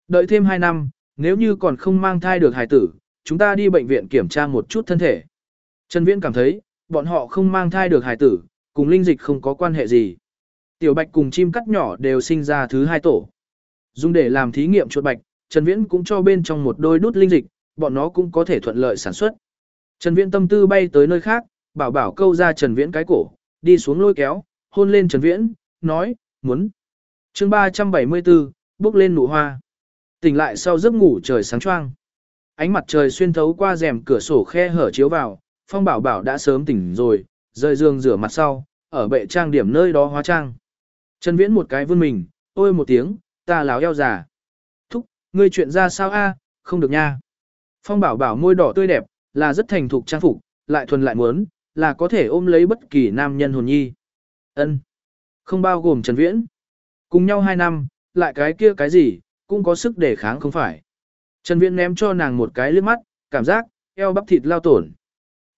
Đợi thêm 2 năm, nếu như còn không mang thai được hải tử, chúng ta đi bệnh viện kiểm tra một chút thân thể. Trần Viễn cảm thấy, bọn họ không mang thai được hài tử, cùng linh dịch không có quan hệ gì. Tiểu bạch cùng chim cắt nhỏ đều sinh ra thứ hai tổ. Dùng để làm thí nghiệm chuột bạch, Trần Viễn cũng cho bên trong một đôi đút linh dịch, bọn nó cũng có thể thuận lợi sản xuất. Trần Viễn tâm tư bay tới nơi khác, bảo bảo câu ra Trần Viễn cái cổ, đi xuống lôi kéo, hôn lên Trần Viễn, nói, muốn. chương 374, bước lên nụ hoa. Tỉnh lại sau giấc ngủ trời sáng choang. Ánh mặt trời xuyên thấu qua rèm cửa sổ khe hở chiếu vào, Phong Bảo Bảo đã sớm tỉnh rồi, rời giường rửa mặt sau, ở bệ trang điểm nơi đó hóa trang. Trần Viễn một cái vươn mình, ôi một tiếng, ta láo eo già. Thúc, ngươi chuyện ra sao a? không được nha. Phong Bảo Bảo môi đỏ tươi đẹp, là rất thành thục trang phục, lại thuần lại muốn, là có thể ôm lấy bất kỳ nam nhân hồn nhi. Ân, Không bao gồm Trần Viễn. Cùng nhau 2 năm, lại cái kia cái gì, cũng có sức đề kháng không phải. Trần Viễn ném cho nàng một cái liếc mắt, cảm giác, eo bắp thịt lao tổn.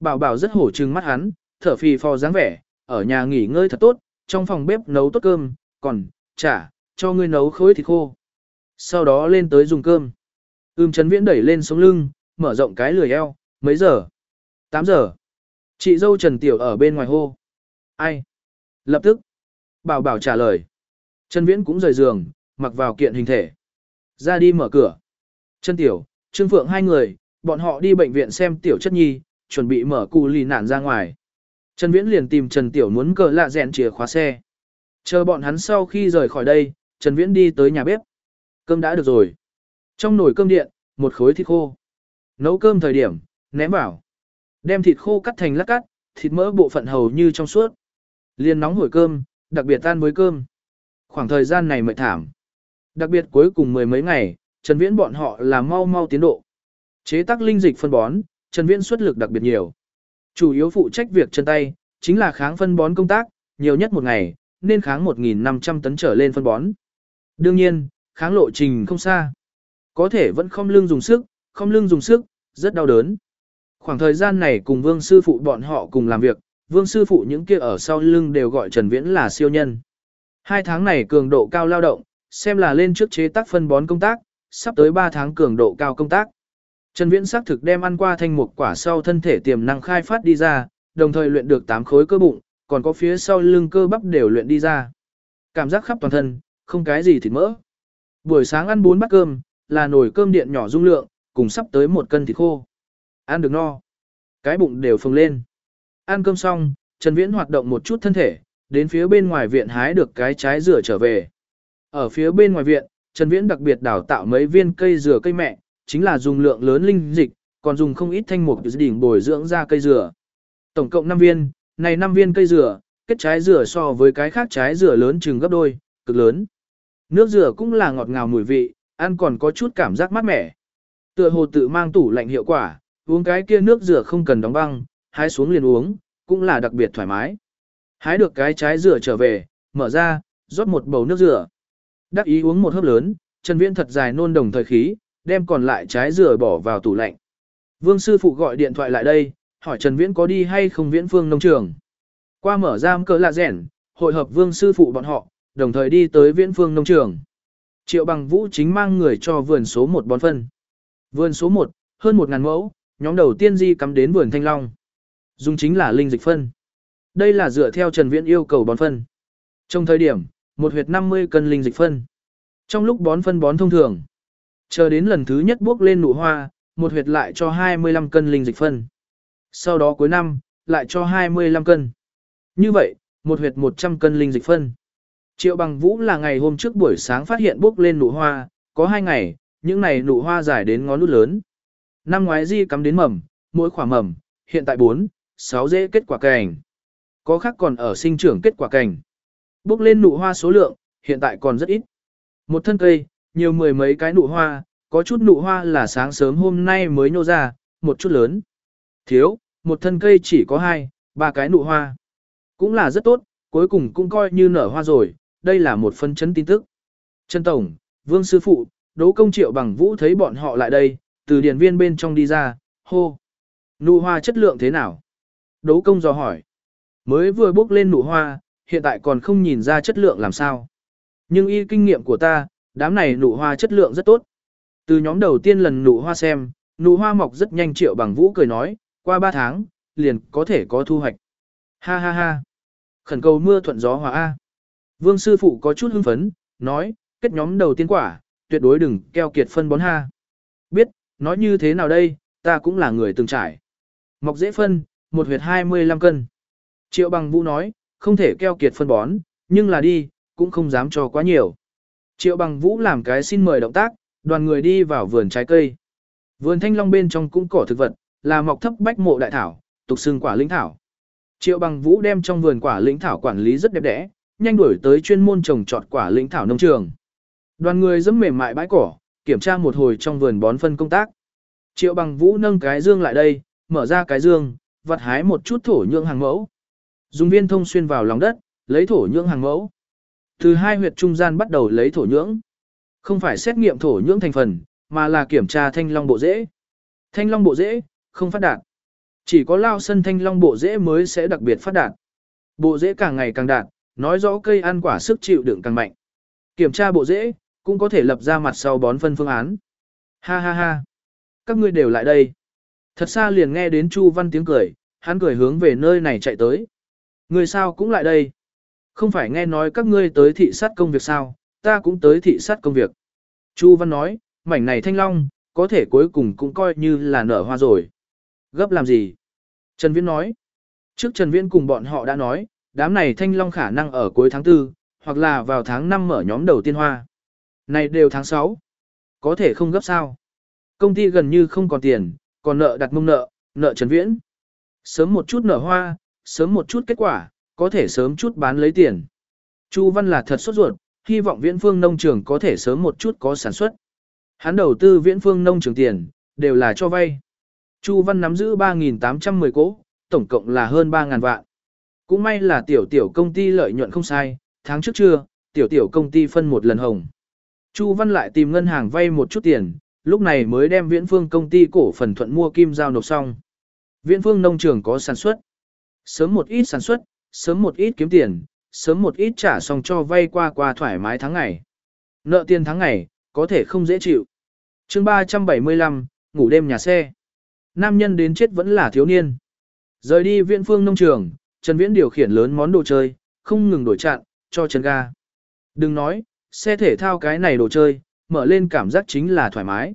Bảo bảo rất hổ trừng mắt hắn, thở phì phò dáng vẻ, ở nhà nghỉ ngơi thật tốt, trong phòng bếp nấu tốt cơm, còn, chả, cho ngươi nấu khối thịt khô. Sau đó lên tới dùng cơm. Ưm chấn Viễn đẩy lên sống lưng, mở rộng cái lười eo, mấy giờ? 8 giờ. Chị dâu Trần Tiểu ở bên ngoài hô. Ai? Lập tức. Bảo bảo trả lời. Trần Viễn cũng rời giường, mặc vào kiện hình thể. Ra đi mở cửa. Trần Tiểu, Trương Phượng hai người, bọn họ đi bệnh viện xem Tiểu Chất Nhi, chuẩn bị mở cụ lì nạn ra ngoài. Trần Viễn liền tìm Trần Tiểu muốn cờ lạ rèn chìa khóa xe. Chờ bọn hắn sau khi rời khỏi đây, Trần Viễn đi tới nhà bếp. Cơm đã được rồi. Trong nồi cơm điện, một khối thịt khô. Nấu cơm thời điểm, ném vào. Đem thịt khô cắt thành lát cắt, thịt mỡ bộ phận hầu như trong suốt. Liền nóng hổi cơm, đặc biệt tan với cơm. Khoảng thời gian này mệt thảm. Đặc biệt cuối cùng mười mấy ngày, Trần Viễn bọn họ là mau mau tiến độ. Chế tác linh dịch phân bón, Trần Viễn xuất lực đặc biệt nhiều. Chủ yếu phụ trách việc chân tay, chính là kháng phân bón công tác, nhiều nhất một ngày, nên kháng 1.500 tấn trở lên phân bón. Đương nhiên, kháng lộ trình không xa. Có thể vẫn không lưng dùng sức, không lưng dùng sức, rất đau đớn. Khoảng thời gian này cùng vương sư phụ bọn họ cùng làm việc, vương sư phụ những kia ở sau lưng đều gọi Trần Viễn là siêu nhân. Hai tháng này cường độ cao lao động, xem là lên trước chế tác phân bón công tác, sắp tới 3 tháng cường độ cao công tác. Trần Viễn xác thực đem ăn qua thanh mục quả sau thân thể tiềm năng khai phát đi ra, đồng thời luyện được 8 khối cơ bụng, còn có phía sau lưng cơ bắp đều luyện đi ra. Cảm giác khắp toàn thân, không cái gì thịt mỡ. Buổi sáng ăn 4 bát cơm, là nồi cơm điện nhỏ dung lượng, cùng sắp tới một cân thịt khô. Ăn được no. Cái bụng đều phồng lên. Ăn cơm xong, Trần Viễn hoạt động một chút thân thể, đến phía bên ngoài viện hái được cái trái dừa trở về. Ở phía bên ngoài viện, Trần Viễn đặc biệt đào tạo mấy viên cây dừa cây mẹ, chính là dùng lượng lớn linh dịch, còn dùng không ít thanh mục đỉnh bồi dưỡng ra cây dừa. Tổng cộng 5 viên, này 5 viên cây dừa, kết trái dừa so với cái khác trái dừa lớn chừng gấp đôi, cực lớn. Nước dừa cũng là ngọt ngào mùi vị, ăn còn có chút cảm giác mát mẻ. Tựa hồ tự mang tủ lạnh hiệu quả, uống cái kia nước dừa không cần đóng băng, hái xuống liền uống, cũng là đặc biệt thoải mái. Hái được cái trái dừa trở về, mở ra, rót một bầu nước dừa. Đắc ý uống một hớp lớn, Trần Viễn thật dài nôn đồng thời khí, đem còn lại trái dừa bỏ vào tủ lạnh. Vương sư phụ gọi điện thoại lại đây, hỏi Trần Viễn có đi hay không Viễn Phương nông trường. Qua mở giam cỡ lạ rẻn, hội hợp Vương sư phụ bọn họ, đồng thời đi tới Viễn Phương nông trường. Triệu Bằng Vũ chính mang người cho vườn số 1 bón phân. Vườn số 1, hơn 1000 mẫu, nhóm đầu tiên di cắm đến vườn Thanh Long. Dùng chính là linh dịch phân. Đây là dựa theo Trần Viễn yêu cầu bón phân. Trong thời điểm, một huyệt 50 cân linh dịch phân. Trong lúc bón phân bón thông thường, chờ đến lần thứ nhất bước lên nụ hoa, một huyệt lại cho 25 cân linh dịch phân. Sau đó cuối năm, lại cho 25 cân. Như vậy, một huyệt 100 cân linh dịch phân. Triệu bằng vũ là ngày hôm trước buổi sáng phát hiện bước lên nụ hoa, có 2 ngày, những này nụ hoa dài đến ngón lút lớn. Năm ngoái di cắm đến mầm, mỗi quả mầm, hiện tại 4, 6 dễ kết quả cành. Có khác còn ở sinh trưởng kết quả cành. Bước lên nụ hoa số lượng, hiện tại còn rất ít. Một thân cây, nhiều mười mấy cái nụ hoa, có chút nụ hoa là sáng sớm hôm nay mới nhô ra, một chút lớn. Thiếu, một thân cây chỉ có hai, ba cái nụ hoa. Cũng là rất tốt, cuối cùng cũng coi như nở hoa rồi, đây là một phân chấn tin tức. Trân Tổng, Vương Sư Phụ, Đỗ Công Triệu bằng Vũ thấy bọn họ lại đây, từ điển viên bên trong đi ra, hô. Nụ hoa chất lượng thế nào? Đỗ Công dò hỏi. Mới vừa bước lên nụ hoa, hiện tại còn không nhìn ra chất lượng làm sao. Nhưng y kinh nghiệm của ta, đám này nụ hoa chất lượng rất tốt. Từ nhóm đầu tiên lần nụ hoa xem, nụ hoa mọc rất nhanh triệu bằng vũ cười nói, qua 3 tháng, liền có thể có thu hoạch. Ha ha ha. Khẩn cầu mưa thuận gió hòa A. Vương sư phụ có chút hưng phấn, nói, kết nhóm đầu tiên quả, tuyệt đối đừng keo kiệt phân bón ha. Biết, nói như thế nào đây, ta cũng là người từng trải. Mọc dễ phân, một huyệt 25 cân. Triệu bằng vũ nói, không thể keo kiệt phân bón, nhưng là đi, cũng không dám cho quá nhiều. Triệu bằng vũ làm cái xin mời động tác, đoàn người đi vào vườn trái cây. Vườn thanh long bên trong cũng cỏ thực vật, là mọc thấp bách mộ đại thảo, tục xưng quả lĩnh thảo. Triệu bằng vũ đem trong vườn quả lĩnh thảo quản lý rất đẹp đẽ, nhanh đuổi tới chuyên môn trồng trọt quả lĩnh thảo nông trường. Đoàn người dẫm mềm mại bãi cỏ, kiểm tra một hồi trong vườn bón phân công tác. Triệu bằng vũ nâng cái dương lại đây, mở ra cái dương, vặt hái một chút thổ nhưỡng hàng mẫu. Dùng viên thông xuyên vào lòng đất, lấy thổ nhưỡng hàng mẫu. Từ hai huyệt trung gian bắt đầu lấy thổ nhưỡng. Không phải xét nghiệm thổ nhưỡng thành phần, mà là kiểm tra thanh long bộ rễ. Thanh long bộ rễ, không phát đạt. Chỉ có lao sân thanh long bộ rễ mới sẽ đặc biệt phát đạt. Bộ rễ càng ngày càng đạt, nói rõ cây ăn quả sức chịu đựng càng mạnh. Kiểm tra bộ rễ, cũng có thể lập ra mặt sau bón phân phương án. Ha ha ha. Các ngươi đều lại đây. Thật xa liền nghe đến Chu Văn tiếng cười, hắn cười hướng về nơi này chạy tới. Người sao cũng lại đây. Không phải nghe nói các ngươi tới thị sát công việc sao, ta cũng tới thị sát công việc. Chu Văn nói, mảnh này thanh long, có thể cuối cùng cũng coi như là nở hoa rồi. Gấp làm gì? Trần Viễn nói. Trước Trần Viễn cùng bọn họ đã nói, đám này thanh long khả năng ở cuối tháng 4, hoặc là vào tháng 5 mở nhóm đầu tiên hoa. Này đều tháng 6. Có thể không gấp sao? Công ty gần như không còn tiền, còn nợ đặt mông nợ, nợ Trần Viễn. Sớm một chút nở hoa, sớm một chút kết quả, có thể sớm chút bán lấy tiền. Chu Văn là thật sốt ruột, hy vọng viễn phương nông trường có thể sớm một chút có sản xuất. Hắn đầu tư viễn phương nông trường tiền, đều là cho vay. Chu Văn nắm giữ 3.810 cố, tổng cộng là hơn 3.000 vạn. Cũng may là tiểu tiểu công ty lợi nhuận không sai, tháng trước trưa, tiểu tiểu công ty phân một lần hồng. Chu Văn lại tìm ngân hàng vay một chút tiền, lúc này mới đem viễn phương công ty cổ phần thuận mua kim giao nộp xong. Viễn phương nông trường có sản xuất. Sớm một ít sản xuất, sớm một ít kiếm tiền, sớm một ít trả xong cho vay qua qua thoải mái tháng ngày. Nợ tiền tháng ngày, có thể không dễ chịu. chương 375, ngủ đêm nhà xe. Nam nhân đến chết vẫn là thiếu niên. Rời đi viện phương nông trường, Trần Viễn điều khiển lớn món đồ chơi, không ngừng đổi chặn, cho trần ga. Đừng nói, xe thể thao cái này đồ chơi, mở lên cảm giác chính là thoải mái.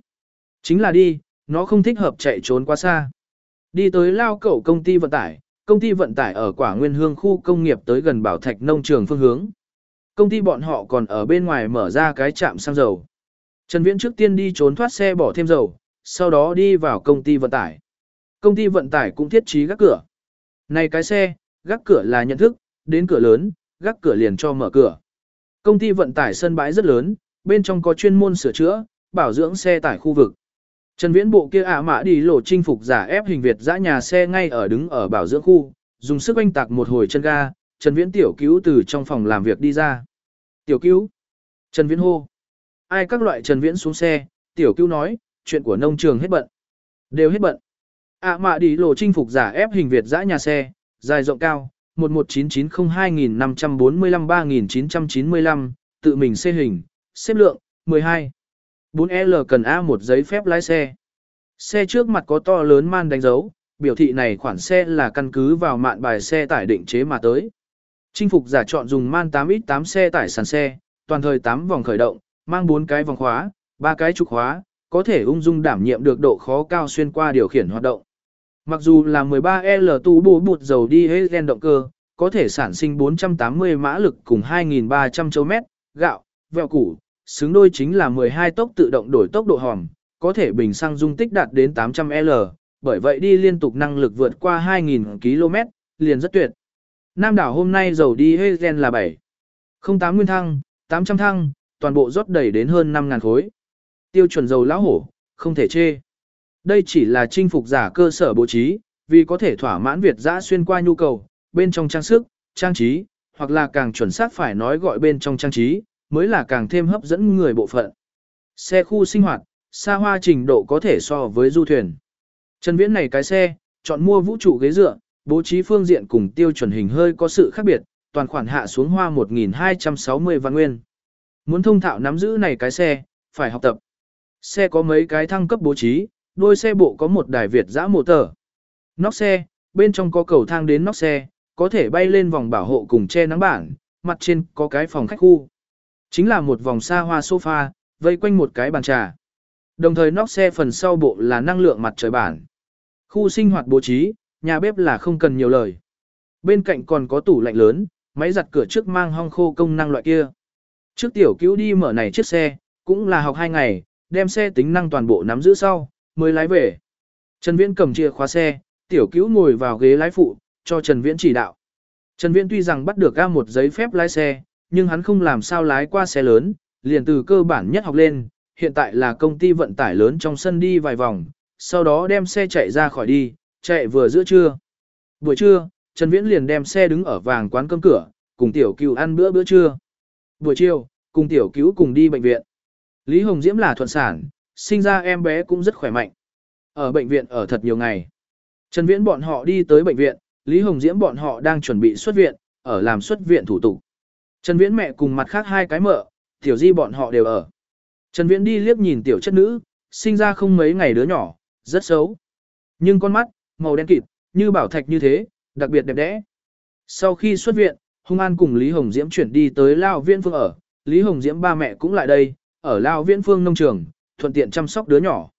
Chính là đi, nó không thích hợp chạy trốn quá xa. Đi tới lao cẩu công ty vận tải, công ty vận tải ở quả nguyên hương khu công nghiệp tới gần bảo thạch nông trường phương hướng. Công ty bọn họ còn ở bên ngoài mở ra cái trạm xăng dầu. Trần Viễn trước tiên đi trốn thoát xe bỏ thêm dầu, sau đó đi vào công ty vận tải. Công ty vận tải cũng thiết trí gác cửa. Này cái xe, gác cửa là nhận thức, đến cửa lớn, gác cửa liền cho mở cửa. Công ty vận tải sân bãi rất lớn, bên trong có chuyên môn sửa chữa, bảo dưỡng xe tải khu vực. Trần Viễn bộ kia ạ à mã đi lộ chinh phục giả ép hình Việt dã nhà xe ngay ở đứng ở bảo dưỡng khu, dùng sức anh tạc một hồi chân ga, Trần Viễn tiểu cứu từ trong phòng làm việc đi ra. Tiểu cứu. Trần Viễn hô. Ai các loại Trần Viễn xuống xe, tiểu cứu nói, chuyện của nông trường hết bận. Đều hết bận. ạ à mã đi lộ chinh phục giả ép hình Việt dã nhà xe, dài rộng cao, 11990-2545-3995, tự mình xê hình, xếp lượng, 12. 4L cần A1 giấy phép lái xe. Xe trước mặt có to lớn man đánh dấu, biểu thị này khoản xe là căn cứ vào mạn bài xe tải định chế mà tới. Chinh phục giả chọn dùng man 8X8 xe tải sàn xe, toàn thời 8 vòng khởi động, mang 4 cái vòng khóa, 3 cái trục khóa, có thể ung dung đảm nhiệm được độ khó cao xuyên qua điều khiển hoạt động. Mặc dù là 13L tu bổ bụt dầu đi hết gen động cơ, có thể sản sinh 480 mã lực cùng 2.300 châu mét, gạo, vẹo củ, xứng đôi chính là 12 tốc tự động đổi tốc độ hòm, có thể bình xăng dung tích đạt đến 800L, bởi vậy đi liên tục năng lực vượt qua 2.000 km, liền rất tuyệt. Nam đảo hôm nay dầu đi hết gen là 7. 08 nguyên thăng, 800 thăng, toàn bộ rót đầy đến hơn 5.000 khối. Tiêu chuẩn dầu lão hổ, không thể chê. Đây chỉ là chinh phục giả cơ sở bố trí, vì có thể thỏa mãn Việt giã xuyên qua nhu cầu, bên trong trang sức, trang trí, hoặc là càng chuẩn xác phải nói gọi bên trong trang trí, mới là càng thêm hấp dẫn người bộ phận. Xe khu sinh hoạt, xa hoa trình độ có thể so với du thuyền. Trần Viễn này cái xe, chọn mua vũ trụ ghế dựa, bố trí phương diện cùng tiêu chuẩn hình hơi có sự khác biệt, toàn khoản hạ xuống hoa 1260 vạn nguyên. Muốn thông thạo nắm giữ này cái xe, phải học tập. Xe có mấy cái thăng cấp bố trí, đôi xe bộ có một đài Việt giã mô tờ. Nóc xe, bên trong có cầu thang đến nóc xe, có thể bay lên vòng bảo hộ cùng che nắng bảng mặt trên có cái phòng khách khu. Chính là một vòng xa hoa sofa, vây quanh một cái bàn trà. Đồng thời nóc xe phần sau bộ là năng lượng mặt trời bản. Khu sinh hoạt bố trí, nhà bếp là không cần nhiều lời. Bên cạnh còn có tủ lạnh lớn, máy giặt cửa trước mang hong khô công năng loại kia. Trước tiểu cứu đi mở này chiếc xe, cũng là học hai ngày, đem xe tính năng toàn bộ nắm giữ sau, mới lái về. Trần Viễn cầm chìa khóa xe, tiểu cứu ngồi vào ghế lái phụ, cho Trần Viễn chỉ đạo. Trần Viễn tuy rằng bắt được ra một giấy phép lái xe, nhưng hắn không làm sao lái qua xe lớn, liền từ cơ bản nhất học lên, hiện tại là công ty vận tải lớn trong sân đi vài vòng, sau đó đem xe chạy ra khỏi đi, chạy vừa giữa trưa. Buổi trưa, Trần Viễn liền đem xe đứng ở vàng quán cơm cửa, cùng tiểu cứu ăn bữa bữa trưa. Buổi chiều, cùng tiểu cứu cùng đi bệnh viện. Lý Hồng Diễm là thuận sản, sinh ra em bé cũng rất khỏe mạnh. Ở bệnh viện ở thật nhiều ngày. Trần Viễn bọn họ đi tới bệnh viện, Lý Hồng Diễm bọn họ đang chuẩn bị xuất viện, ở làm xuất viện thủ tục. Trần Viễn mẹ cùng mặt khác hai cái mợ, tiểu di bọn họ đều ở. Trần Viễn đi liếc nhìn tiểu chất nữ, sinh ra không mấy ngày đứa nhỏ, rất xấu. Nhưng con mắt, màu đen kịt, như bảo thạch như thế, đặc biệt đẹp đẽ. Sau khi xuất viện, Hung An cùng Lý Hồng Diễm chuyển đi tới Lao Viễn Phương ở, Lý Hồng Diễm ba mẹ cũng lại đây, ở Lao Viễn Phương nông trường, thuận tiện chăm sóc đứa nhỏ.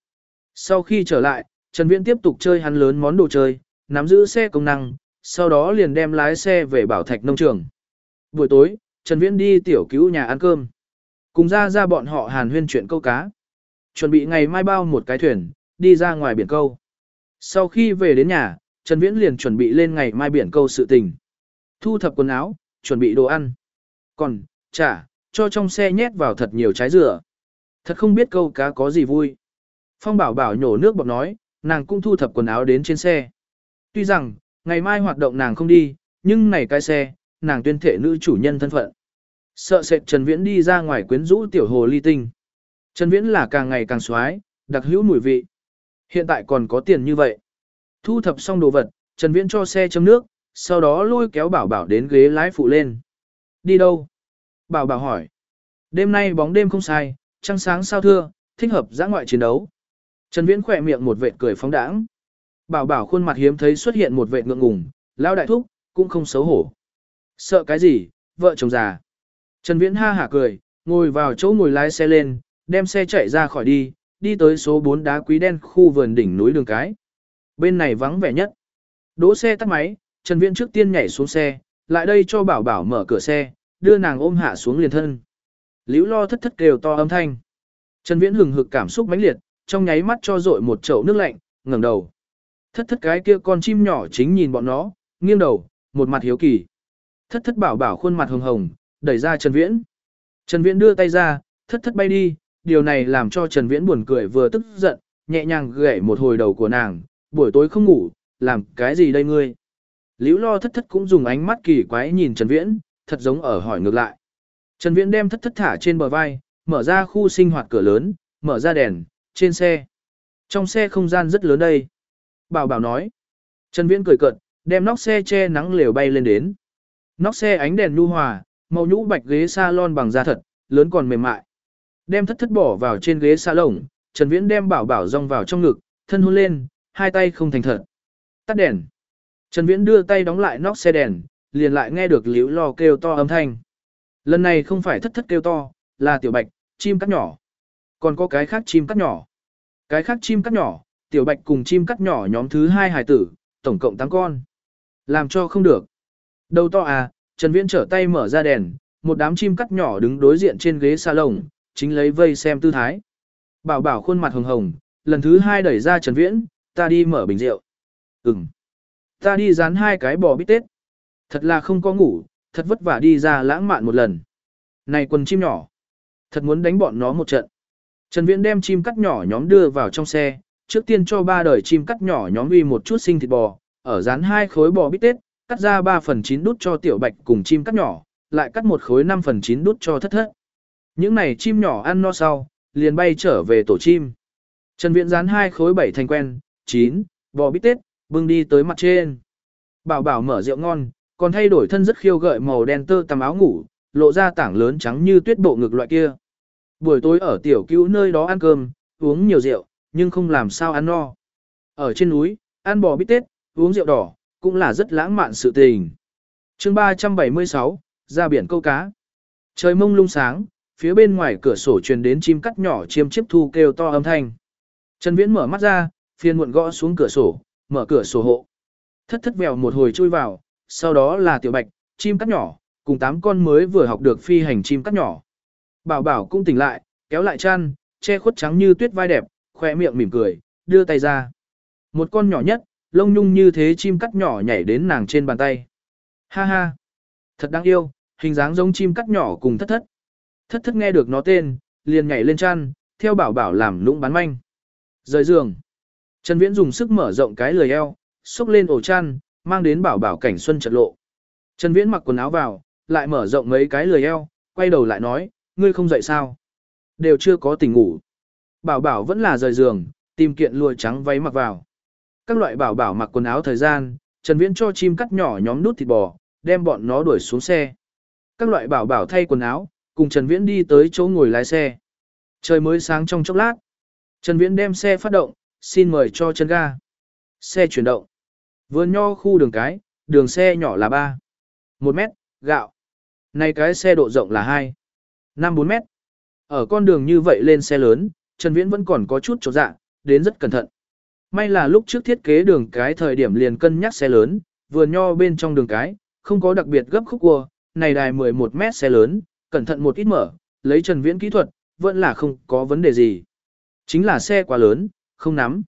Sau khi trở lại, Trần Viễn tiếp tục chơi hắn lớn món đồ chơi, nắm giữ xe công năng, sau đó liền đem lái xe về Bảo Thạch nông trường. Buổi tối, Trần Viễn đi tiểu cứu nhà ăn cơm. Cùng ra ra bọn họ hàn huyên chuyện câu cá. Chuẩn bị ngày mai bao một cái thuyền, đi ra ngoài biển câu. Sau khi về đến nhà, Trần Viễn liền chuẩn bị lên ngày mai biển câu sự tình. Thu thập quần áo, chuẩn bị đồ ăn. Còn, chả, cho trong xe nhét vào thật nhiều trái dừa. Thật không biết câu cá có gì vui. Phong bảo bảo nhổ nước bọt nói, nàng cũng thu thập quần áo đến trên xe. Tuy rằng, ngày mai hoạt động nàng không đi, nhưng này cái xe, nàng tuyên thể nữ chủ nhân thân phận. Sợ sệt Trần Viễn đi ra ngoài quyến rũ tiểu hồ ly tinh. Trần Viễn là càng ngày càng xoái, đặc hữu mùi vị. Hiện tại còn có tiền như vậy. Thu thập xong đồ vật, Trần Viễn cho xe châm nước, sau đó lôi kéo bảo bảo đến ghế lái phụ lên. Đi đâu? Bảo bảo hỏi. Đêm nay bóng đêm không sai, trăng sáng sao thưa, thích hợp giã ngoại chiến đấu. Trần Viễn khỏe miệng một vệt cười phóng đãng. Bảo bảo khuôn mặt hiếm thấy xuất hiện một vệt ngượng ngùng, lao đại thúc, cũng không xấu hổ. Sợ cái gì, vợ chồng già. Trần Viễn ha hả cười, ngồi vào chỗ ngồi lái xe lên, đem xe chạy ra khỏi đi, đi tới số 4 đá quý đen khu vườn đỉnh núi đường cái. Bên này vắng vẻ nhất. Đỗ xe tắt máy, Trần Viễn trước tiên nhảy xuống xe, lại đây cho bảo bảo mở cửa xe, đưa nàng ôm hạ xuống liền thân. Liễu lo thất thất kêu to âm thanh. Trần Viễn hừng hực cảm xúc mãnh liệt, trong nháy mắt cho dội một chậu nước lạnh, ngẩng đầu. Thất thất cái kia con chim nhỏ chính nhìn bọn nó, nghiêng đầu, một mặt hiếu kỳ. Thất thất bảo bảo khuôn mặt hồng hồng, đẩy ra Trần Viễn. Trần Viễn đưa tay ra, thất thất bay đi, điều này làm cho Trần Viễn buồn cười vừa tức giận, nhẹ nhàng gẩy một hồi đầu của nàng, buổi tối không ngủ, làm cái gì đây ngươi? Liễu lo thất thất cũng dùng ánh mắt kỳ quái nhìn Trần Viễn, thật giống ở hỏi ngược lại. Trần Viễn đem thất thất thả trên bờ vai, mở ra khu sinh hoạt cửa lớn, mở ra đèn, trên xe. Trong xe không gian rất lớn đây. Bảo bảo nói. Trần Viễn cười cợt, đem nóc xe che nắng lều bay lên đến. Nóc xe ánh đèn nhu hòa, màu nhũ bạch ghế salon bằng da thật, lớn còn mềm mại. Đem thất thất bỏ vào trên ghế salon, Trần Viễn đem bảo bảo rong vào trong ngực, thân hôn lên, hai tay không thành thật. Tắt đèn. Trần Viễn đưa tay đóng lại nóc xe đèn, liền lại nghe được liễu lo kêu to âm thanh. Lần này không phải thất thất kêu to, là tiểu bạch, chim cắt nhỏ. Còn có cái khác chim cắt nhỏ. Cái khác chim cắt nhỏ, tiểu bạch cùng chim cắt nhỏ nhóm thứ hai hài tử, tổng cộng 8 con. Làm cho không được. Đầu to à, Trần Viễn trở tay mở ra đèn, một đám chim cắt nhỏ đứng đối diện trên ghế salon, chính lấy vây xem tư thái. Bảo bảo khuôn mặt hồng hồng, lần thứ hai đẩy ra Trần Viễn, ta đi mở bình rượu. Ừm. Ta đi dán hai cái bò bít tết. Thật là không có ngủ, thật vất vả đi ra lãng mạn một lần. Này quần chim nhỏ. Thật muốn đánh bọn nó một trận. Trần Viễn đem chim cắt nhỏ nhóm đưa vào trong xe, trước tiên cho ba đời chim cắt nhỏ nhóm uy một chút sinh thịt bò, ở dán hai khối bò bít tết, cắt ra 3 phần 9 đút cho tiểu bạch cùng chim cắt nhỏ, lại cắt một khối 5 phần 9 đút cho thất thất. Những này chim nhỏ ăn no sau, liền bay trở về tổ chim. Trần Viễn dán hai khối bảy thành quen, 9, bò bít tết, bưng đi tới mặt trên. Bảo bảo mở rượu ngon, còn thay đổi thân rất khiêu gợi màu đen tơ tằm áo ngủ, lộ ra tảng lớn trắng như tuyết bộ ngực loại kia. Buổi tối ở tiểu cứu nơi đó ăn cơm, uống nhiều rượu, nhưng không làm sao ăn no. Ở trên núi, ăn bò bít tết, uống rượu đỏ, cũng là rất lãng mạn sự tình. chương 376, ra biển câu cá. Trời mông lung sáng, phía bên ngoài cửa sổ truyền đến chim cắt nhỏ chiêm chiếp thu kêu to âm thanh. Trần Viễn mở mắt ra, phiền muộn gõ xuống cửa sổ, mở cửa sổ hộ. Thất thất vèo một hồi chui vào, sau đó là tiểu bạch, chim cắt nhỏ, cùng tám con mới vừa học được phi hành chim cắt nhỏ. Bảo bảo cũng tỉnh lại, kéo lại chăn, che khuất trắng như tuyết vai đẹp, khoe miệng mỉm cười, đưa tay ra. Một con nhỏ nhất, lông nhung như thế chim cắt nhỏ nhảy đến nàng trên bàn tay. Ha ha, thật đáng yêu, hình dáng giống chim cắt nhỏ cùng thất thất. Thất thất nghe được nó tên, liền nhảy lên chăn, theo bảo bảo làm lũng bán manh. Rời giường. Trần Viễn dùng sức mở rộng cái lười eo, xúc lên ổ chăn, mang đến bảo bảo cảnh xuân trật lộ. Trần Viễn mặc quần áo vào, lại mở rộng mấy cái lười eo, quay đầu lại nói, ngươi không dậy sao? Đều chưa có tỉnh ngủ. Bảo bảo vẫn là rời giường, tìm kiện lùa trắng váy mặc vào. Các loại bảo bảo mặc quần áo thời gian, Trần Viễn cho chim cắt nhỏ nhóm nút thịt bò, đem bọn nó đuổi xuống xe. Các loại bảo bảo thay quần áo, cùng Trần Viễn đi tới chỗ ngồi lái xe. Trời mới sáng trong chốc lát. Trần Viễn đem xe phát động, xin mời cho chân ga. Xe chuyển động. Vườn nho khu đường cái, đường xe nhỏ là 3. 1 mét, gạo. Này cái xe độ rộng là 2. 5 4 mét. Ở con đường như vậy lên xe lớn, Trần Viễn vẫn còn có chút chỗ dạ, đến rất cẩn thận. May là lúc trước thiết kế đường cái thời điểm liền cân nhắc xe lớn, vườn nho bên trong đường cái, không có đặc biệt gấp khúc cua, này đài 11 mét xe lớn, cẩn thận một ít mở, lấy Trần Viễn kỹ thuật, vẫn là không có vấn đề gì. Chính là xe quá lớn, không nắm.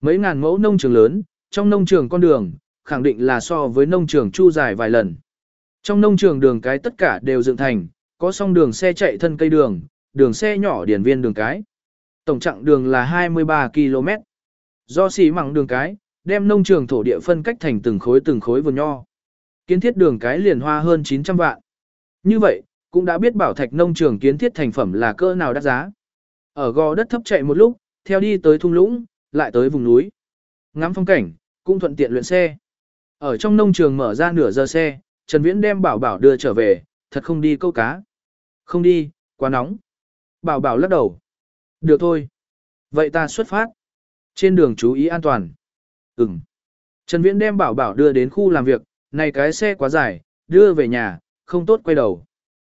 Mấy ngàn mẫu nông trường lớn, trong nông trường con đường, khẳng định là so với nông trường chu dài vài lần. Trong nông trường đường cái tất cả đều dựng thành, có song đường xe chạy thân cây đường, đường xe nhỏ điển viên đường cái. Tổng chặng đường là 23 km. Do xì mẳng đường cái, đem nông trường thổ địa phân cách thành từng khối từng khối vườn nho. Kiến thiết đường cái liền hoa hơn 900 vạn. Như vậy, cũng đã biết bảo thạch nông trường kiến thiết thành phẩm là cỡ nào đắt giá. Ở gò đất thấp chạy một lúc, theo đi tới thung lũng, lại tới vùng núi. Ngắm phong cảnh, cũng thuận tiện luyện xe. Ở trong nông trường mở ra nửa giờ xe, Trần Viễn đem bảo bảo đưa trở về, thật không đi câu cá. Không đi, quá nóng. Bảo bảo lắc đầu. Được thôi. Vậy ta xuất phát. Trên đường chú ý an toàn. Ừm. Trần Viễn đem bảo bảo đưa đến khu làm việc, này cái xe quá dài, đưa về nhà, không tốt quay đầu.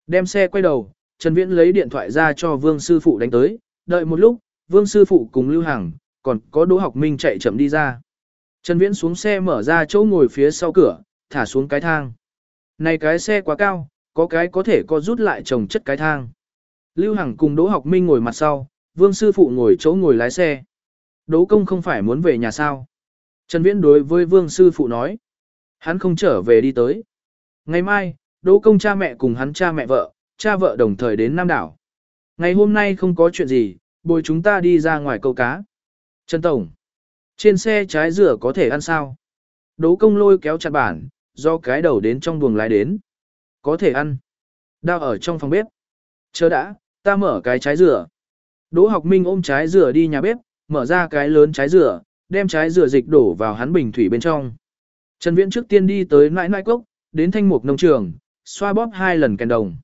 Đem xe quay đầu, Trần Viễn lấy điện thoại ra cho Vương Sư Phụ đánh tới, đợi một lúc, Vương Sư Phụ cùng Lưu Hằng, còn có Đỗ Học Minh chạy chậm đi ra. Trần Viễn xuống xe mở ra chỗ ngồi phía sau cửa, thả xuống cái thang. Này cái xe quá cao, có cái có thể có rút lại trồng chất cái thang. Lưu Hằng cùng Đỗ Học Minh ngồi mặt sau, Vương Sư Phụ ngồi chỗ ngồi lái xe. Đỗ Công không phải muốn về nhà sao. Trần Viễn đối với Vương Sư Phụ nói. Hắn không trở về đi tới. Ngày mai, Đỗ Công cha mẹ cùng hắn cha mẹ vợ, cha vợ đồng thời đến Nam Đảo. Ngày hôm nay không có chuyện gì, bồi chúng ta đi ra ngoài câu cá. Trần Tổng, trên xe trái dừa có thể ăn sao? Đỗ Công lôi kéo chặt bản, do cái đầu đến trong buồng lái đến. Có thể ăn. Đao ở trong phòng bếp. Chờ đã, ta mở cái trái dừa. Đỗ học minh ôm trái dừa đi nhà bếp, mở ra cái lớn trái rửa, đem trái rửa dịch đổ vào hắn bình thủy bên trong. Trần Viễn trước tiên đi tới nãi nãi cốc, đến thanh mục nông trường, xoa bóp hai lần kèn đồng.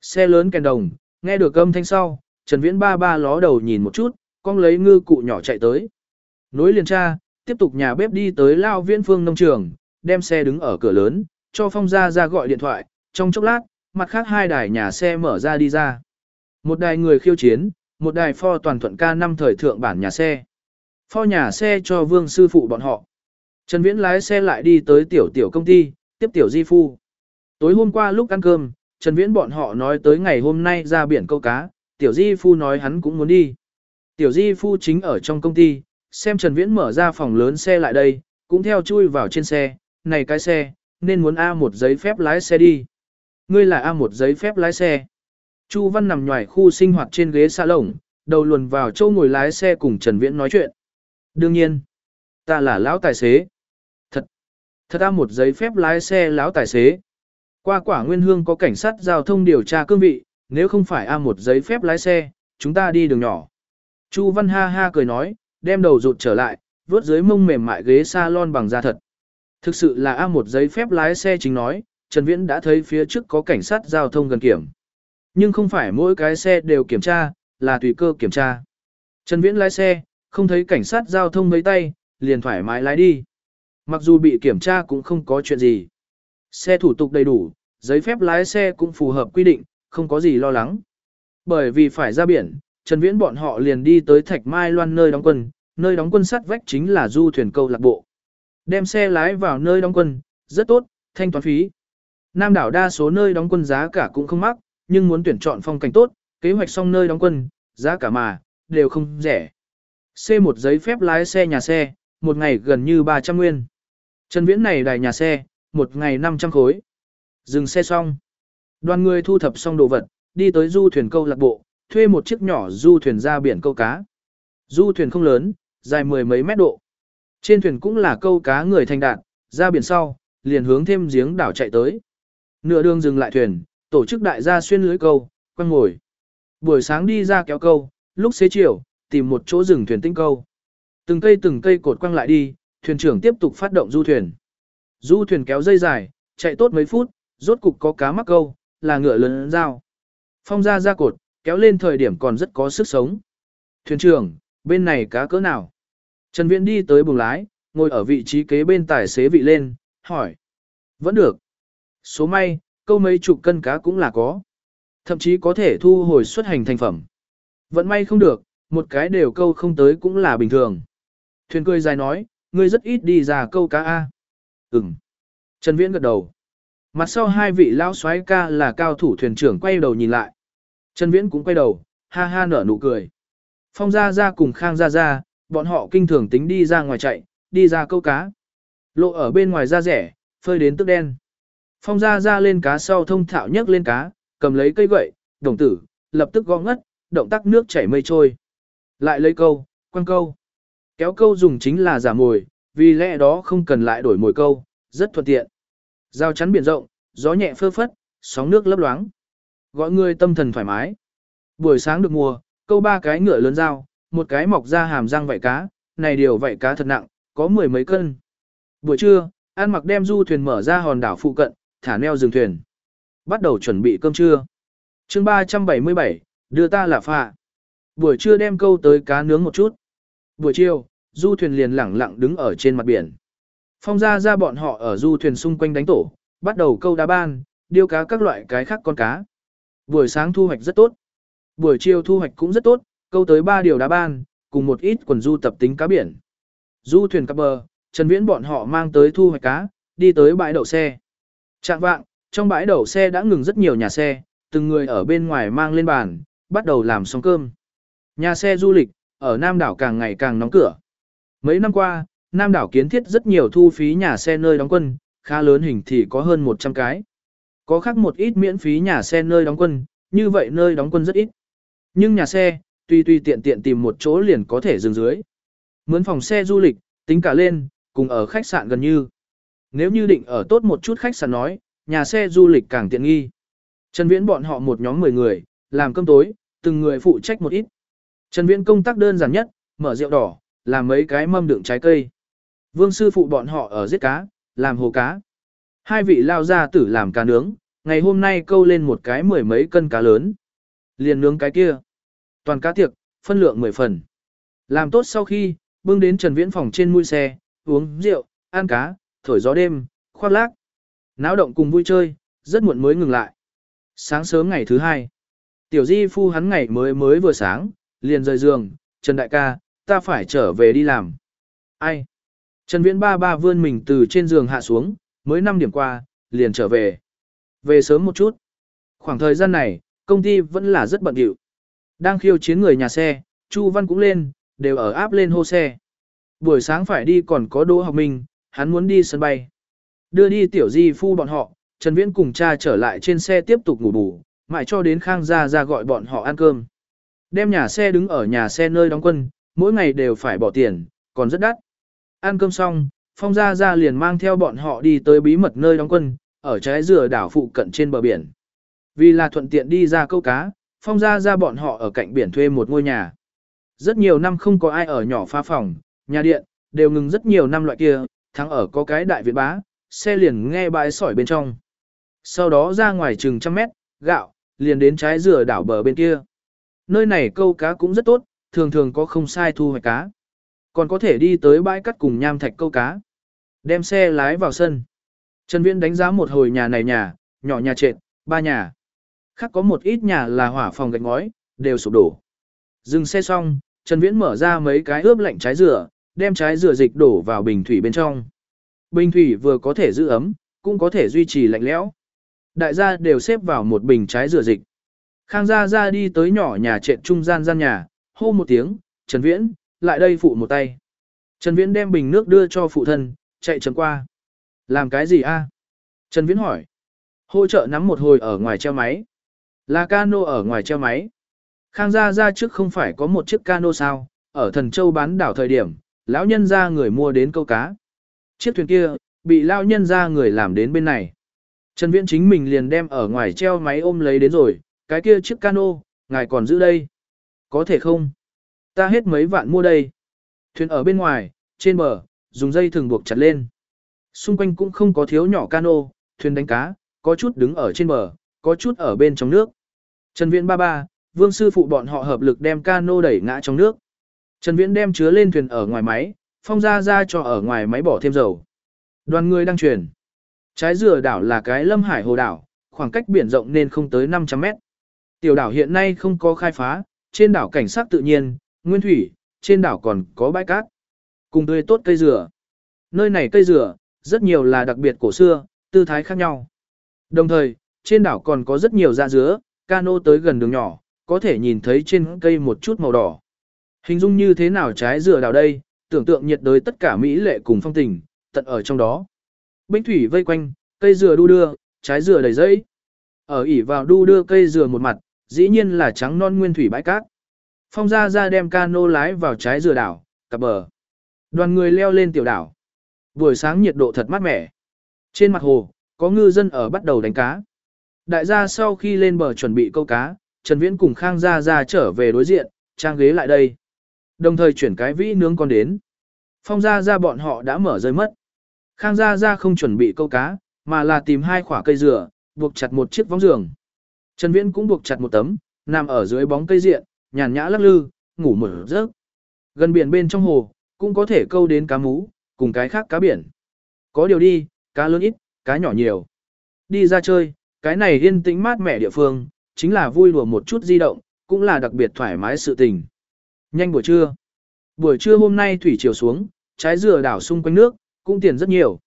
Xe lớn kèn đồng, nghe được âm thanh sau, Trần Viễn ba ba ló đầu nhìn một chút, con lấy ngư cụ nhỏ chạy tới. Nối liền tra, tiếp tục nhà bếp đi tới Lao Viễn Phương nông trường, đem xe đứng ở cửa lớn, cho Phong Gia ra gọi điện thoại, trong chốc lát, mặt khác hai đài nhà xe mở ra đi ra. Một đài người khiêu chiến, một đài pho toàn thuận ca năm thời thượng bản nhà xe. Pho nhà xe cho Vương sư phụ bọn họ. Trần Viễn lái xe lại đi tới tiểu tiểu công ty, tiếp tiểu di phu. Tối hôm qua lúc ăn cơm, Trần Viễn bọn họ nói tới ngày hôm nay ra biển câu cá, tiểu di phu nói hắn cũng muốn đi. Tiểu di phu chính ở trong công ty, xem Trần Viễn mở ra phòng lớn xe lại đây, cũng theo chui vào trên xe, này cái xe, nên muốn A một giấy phép lái xe đi. Ngươi là A một giấy phép lái xe. Chu Văn nằm ngoài khu sinh hoạt trên ghế xa lồng, đầu luồn vào châu ngồi lái xe cùng Trần Viễn nói chuyện. Đương nhiên, ta là lão tài xế. Thật, thật ta một giấy phép lái xe lão tài xế. Qua quả nguyên hương có cảnh sát giao thông điều tra cương vị, nếu không phải A một giấy phép lái xe, chúng ta đi đường nhỏ. Chu Văn ha ha cười nói, đem đầu rụt trở lại, vướt dưới mông mềm mại ghế salon bằng da thật. Thực sự là A một giấy phép lái xe chính nói, Trần Viễn đã thấy phía trước có cảnh sát giao thông gần kiểm. Nhưng không phải mỗi cái xe đều kiểm tra, là tùy cơ kiểm tra. Trần Viễn lái xe, không thấy cảnh sát giao thông mấy tay, liền thoải mái lái đi. Mặc dù bị kiểm tra cũng không có chuyện gì. Xe thủ tục đầy đủ, giấy phép lái xe cũng phù hợp quy định, không có gì lo lắng. Bởi vì phải ra biển, Trần Viễn bọn họ liền đi tới Thạch Mai Loan nơi đóng quân, nơi đóng quân sát vách chính là du thuyền câu lạc bộ. Đem xe lái vào nơi đóng quân, rất tốt, thanh toán phí. Nam đảo đa số nơi đóng quân giá cả cũng không mắc, nhưng muốn tuyển chọn phong cảnh tốt, kế hoạch xong nơi đóng quân, giá cả mà, đều không rẻ. C1 giấy phép lái xe nhà xe, một ngày gần như 300 nguyên. Trần Viễn này đài nhà xe, một ngày 500 khối. Dừng xe xong. Đoàn người thu thập xong đồ vật, đi tới du thuyền câu lạc bộ, thuê một chiếc nhỏ du thuyền ra biển câu cá. Du thuyền không lớn, dài mười mấy mét độ. Trên thuyền cũng là câu cá người thành đạt, ra biển sau, liền hướng thêm giếng đảo chạy tới. Nửa đường dừng lại thuyền, tổ chức đại gia xuyên lưới câu, quăng ngồi. Buổi sáng đi ra kéo câu, lúc xế chiều, tìm một chỗ dừng thuyền tinh câu. Từng cây từng cây cột quăng lại đi, thuyền trưởng tiếp tục phát động du thuyền. Du thuyền kéo dây dài, chạy tốt mấy phút, rốt cục có cá mắc câu, là ngựa lớn dao. Phong ra ra cột, kéo lên thời điểm còn rất có sức sống. Thuyền trưởng, bên này cá cỡ nào? Trần Viễn đi tới buồng lái, ngồi ở vị trí kế bên tài xế vị lên, hỏi. Vẫn được. Số may, câu mấy chục cân cá cũng là có. Thậm chí có thể thu hồi xuất hành thành phẩm. Vẫn may không được, một cái đều câu không tới cũng là bình thường. Thuyền cười dài nói, ngươi rất ít đi ra câu cá A. Ừm. Trần Viễn gật đầu. Mặt sau hai vị lão soái ca là cao thủ thuyền trưởng quay đầu nhìn lại. Trần Viễn cũng quay đầu, ha ha nở nụ cười. Phong Gia Gia cùng Khang Gia Gia, bọn họ kinh thường tính đi ra ngoài chạy, đi ra câu cá. Lộ ở bên ngoài da rẻ, phơi đến tức đen. Phong Gia ra lên cá sau thông thạo nhấc lên cá, cầm lấy cây gậy, đồng tử, lập tức gõ ngất, động tác nước chảy mây trôi. Lại lấy câu, quăng câu. Kéo câu dùng chính là giả mồi, vì lẽ đó không cần lại đổi mồi câu, rất thuận tiện. Giao chắn biển rộng, gió nhẹ phơ phất, sóng nước lấp loáng. Gọi người tâm thần thoải mái. Buổi sáng được mùa, câu ba cái ngựa lớn dao, một cái mọc ra hàm răng vảy cá, này điều vảy cá thật nặng, có mười mấy cân. Buổi trưa, An mặc đem du thuyền mở ra hòn đảo phụ cận, thả neo dừng thuyền. Bắt đầu chuẩn bị cơm trưa. chương 377, đưa ta là phạ. Buổi trưa đem câu tới cá nướng một chút. Buổi chiều, du thuyền liền lẳng lặng đứng ở trên mặt biển. Phong ra ra bọn họ ở du thuyền xung quanh đánh tổ, bắt đầu câu đá ban, điêu cá các loại cái khác con cá. Buổi sáng thu hoạch rất tốt. Buổi chiều thu hoạch cũng rất tốt, câu tới 3 điều đá ban, cùng một ít quần du tập tính cá biển. Du thuyền cập bờ, Trần Viễn bọn họ mang tới thu hoạch cá, đi tới bãi đậu xe. Trạng vạng, trong bãi đậu xe đã ngừng rất nhiều nhà xe, từng người ở bên ngoài mang lên bàn, bắt đầu làm xong cơm. Nhà xe du lịch, ở Nam đảo càng ngày càng nóng cửa. Mấy năm qua, Nam đảo kiến thiết rất nhiều thu phí nhà xe nơi đóng quân, khá lớn hình thì có hơn 100 cái. Có khác một ít miễn phí nhà xe nơi đóng quân, như vậy nơi đóng quân rất ít. Nhưng nhà xe, tuy tuy tiện tiện tìm một chỗ liền có thể dừng dưới. Mướn phòng xe du lịch, tính cả lên, cùng ở khách sạn gần như. Nếu như định ở tốt một chút khách sạn nói, nhà xe du lịch càng tiện nghi. Trần Viễn bọn họ một nhóm 10 người, làm cơm tối, từng người phụ trách một ít. Trần Viễn công tác đơn giản nhất, mở rượu đỏ, làm mấy cái mâm đựng trái cây. Vương sư phụ bọn họ ở giết cá, làm hồ cá. Hai vị lao gia tử làm cá nướng, ngày hôm nay câu lên một cái mười mấy cân cá lớn. Liền nướng cái kia. Toàn cá tiệc, phân lượng 10 phần. Làm tốt sau khi, bưng đến Trần Viễn phòng trên mũi xe, uống rượu, ăn cá, thổi gió đêm, khoác lác. Náo động cùng vui chơi, rất muộn mới ngừng lại. Sáng sớm ngày thứ hai, tiểu di phu hắn ngày mới mới vừa sáng, liền rời giường, Trần Đại ca, ta phải trở về đi làm. Ai? Trần Viễn ba ba vươn mình từ trên giường hạ xuống, mới 5 điểm qua, liền trở về. Về sớm một chút. Khoảng thời gian này, công ty vẫn là rất bận rộn. Đang khiêu chiến người nhà xe, Chu Văn cũng lên, đều ở áp lên hô xe. Buổi sáng phải đi còn có Đỗ Học Minh, hắn muốn đi sân bay. Đưa đi tiểu di phu bọn họ, Trần Viễn cùng cha trở lại trên xe tiếp tục ngủ bù, mãi cho đến Khang Gia ra gọi bọn họ ăn cơm. Đem nhà xe đứng ở nhà xe nơi đóng quân, mỗi ngày đều phải bỏ tiền, còn rất đắt. Ăn cơm xong, Phong Gia Gia liền mang theo bọn họ đi tới bí mật nơi đóng quân, ở trái dừa đảo phụ cận trên bờ biển. Vì là thuận tiện đi ra câu cá, Phong Gia Gia bọn họ ở cạnh biển thuê một ngôi nhà. Rất nhiều năm không có ai ở nhỏ pha phòng, nhà điện, đều ngừng rất nhiều năm loại kia, thắng ở có cái đại viện bá, xe liền nghe bãi sỏi bên trong. Sau đó ra ngoài chừng trăm mét, gạo, liền đến trái dừa đảo bờ bên kia. Nơi này câu cá cũng rất tốt, thường thường có không sai thu hoạch cá. Còn có thể đi tới bãi cắt cùng nham thạch câu cá. Đem xe lái vào sân. Trần Viễn đánh giá một hồi nhà này nhà, nhỏ nhà trệt, ba nhà. Khác có một ít nhà là hỏa phòng gạch ngói, đều sụp đổ. Dừng xe xong, Trần Viễn mở ra mấy cái ướp lạnh trái dừa, đem trái dừa dịch đổ vào bình thủy bên trong. Bình thủy vừa có thể giữ ấm, cũng có thể duy trì lạnh lẽo. Đại gia đều xếp vào một bình trái dừa dịch. Khang gia gia đi tới nhỏ nhà trệt trung gian gian nhà, hô một tiếng, Trần Viễn, lại đây phụ một tay. Trần Viễn đem bình nước đưa cho phụ thân, chạy chấm qua. Làm cái gì a? Trần Viễn hỏi. Hỗ trợ nắm một hồi ở ngoài treo máy. Là cano ở ngoài treo máy. Khang gia gia trước không phải có một chiếc cano sao, ở thần châu bán đảo thời điểm, lão nhân gia người mua đến câu cá. Chiếc thuyền kia, bị lão nhân gia người làm đến bên này. Trần Viễn chính mình liền đem ở ngoài treo máy ôm lấy đến rồi, cái kia chiếc cano, ngài còn giữ đây. Có thể không? Ta hết mấy vạn mua đây. Thuyền ở bên ngoài, trên bờ, dùng dây thường buộc chặt lên. Xung quanh cũng không có thiếu nhỏ cano, thuyền đánh cá, có chút đứng ở trên bờ, có chút ở bên trong nước. Trần Viễn ba ba, vương sư phụ bọn họ hợp lực đem cano đẩy ngã trong nước. Trần Viễn đem chứa lên thuyền ở ngoài máy, phong ra ra cho ở ngoài máy bỏ thêm dầu. Đoàn người đang chuyển. Trái dừa đảo là cái lâm hải hồ đảo, khoảng cách biển rộng nên không tới 500 mét. Tiểu đảo hiện nay không có khai phá, trên đảo cảnh sát tự nhiên, nguyên thủy, trên đảo còn có bãi cát. Cùng tươi tốt cây dừa. Nơi này cây dừa, rất nhiều là đặc biệt cổ xưa, tư thái khác nhau. Đồng thời, trên đảo còn có rất nhiều dạ dứa, cano tới gần đường nhỏ, có thể nhìn thấy trên cây một chút màu đỏ. Hình dung như thế nào trái dừa đảo đây, tưởng tượng nhiệt đới tất cả mỹ lệ cùng phong tình, tận ở trong đó. Bích thủy vây quanh, cây dừa đu đưa, trái dừa đầy dây. Ở ỉ vào đu đưa cây dừa một mặt, dĩ nhiên là trắng non nguyên thủy bãi cát. Phong ra ra đem cano lái vào trái dừa đảo, cặp bờ. Đoàn người leo lên tiểu đảo. Buổi sáng nhiệt độ thật mát mẻ. Trên mặt hồ, có ngư dân ở bắt đầu đánh cá. Đại gia sau khi lên bờ chuẩn bị câu cá, Trần Viễn cùng Khang Gia Gia trở về đối diện, trang ghế lại đây. Đồng thời chuyển cái vĩ nướng con đến. Phong Gia Gia bọn họ đã mở rơi mất. Khang Gia Gia không chuẩn bị câu cá, mà là tìm hai khỏa cây dừa, buộc chặt một chiếc vóng giường. Trần Viễn cũng buộc chặt một tấm, nằm ở dưới bóng cây diện, nhàn nhã lắc lư, ngủ mở giấc. Gần biển bên trong hồ, cũng có thể câu đến cá mú, cùng cái khác cá biển. Có điều đi, cá lớn ít, cá nhỏ nhiều. Đi ra chơi, cái này yên tĩnh mát mẻ địa phương, chính là vui đùa một chút di động, cũng là đặc biệt thoải mái sự tình. Nhanh buổi trưa. Buổi trưa hôm nay thủy chiều xuống, trái dừa đảo xung quanh nước, cũng tiền rất nhiều.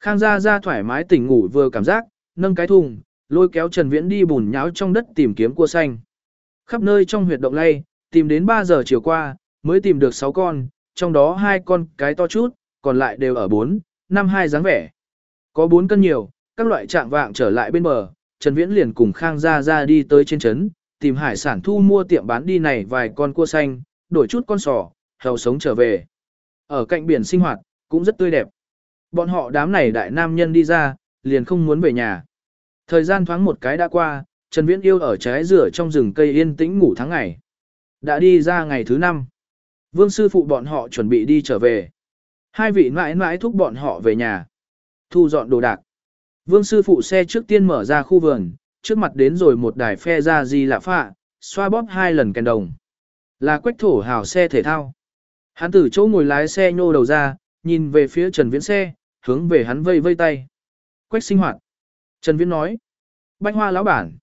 Khang gia ra thoải mái tỉnh ngủ vừa cảm giác, nâng cái thùng, lôi kéo Trần Viễn đi bùn nháo trong đất tìm kiếm cua xanh. Khắp nơi trong huyệt động lay, tìm đến 3 giờ chiều qua, mới tìm được 6 con, trong đó hai con cái to chút, còn lại đều ở 4, 5 hai dáng vẻ. Có 4 cân nhiều, các loại trạng vạng trở lại bên bờ, Trần Viễn liền cùng Khang Gia Gia đi tới trên trấn, tìm hải sản thu mua tiệm bán đi này vài con cua xanh, đổi chút con sò, hầu sống trở về. Ở cạnh biển sinh hoạt, cũng rất tươi đẹp. Bọn họ đám này đại nam nhân đi ra, liền không muốn về nhà. Thời gian thoáng một cái đã qua, Trần Viễn yêu ở trái rửa trong rừng cây yên tĩnh ngủ tháng ngày. Đã đi ra ngày thứ năm. Vương sư phụ bọn họ chuẩn bị đi trở về. Hai vị mãi mãi thúc bọn họ về nhà. Thu dọn đồ đạc. Vương sư phụ xe trước tiên mở ra khu vườn, trước mặt đến rồi một đài phe ra gì lạ phạ, xoa bóp hai lần kèn đồng. Là quách thổ hào xe thể thao. Hắn từ chỗ ngồi lái xe nhô đầu ra, nhìn về phía Trần Viễn xe, hướng về hắn vây vây tay. Quách sinh hoạt. Trần Viễn nói. Bánh hoa lão bản.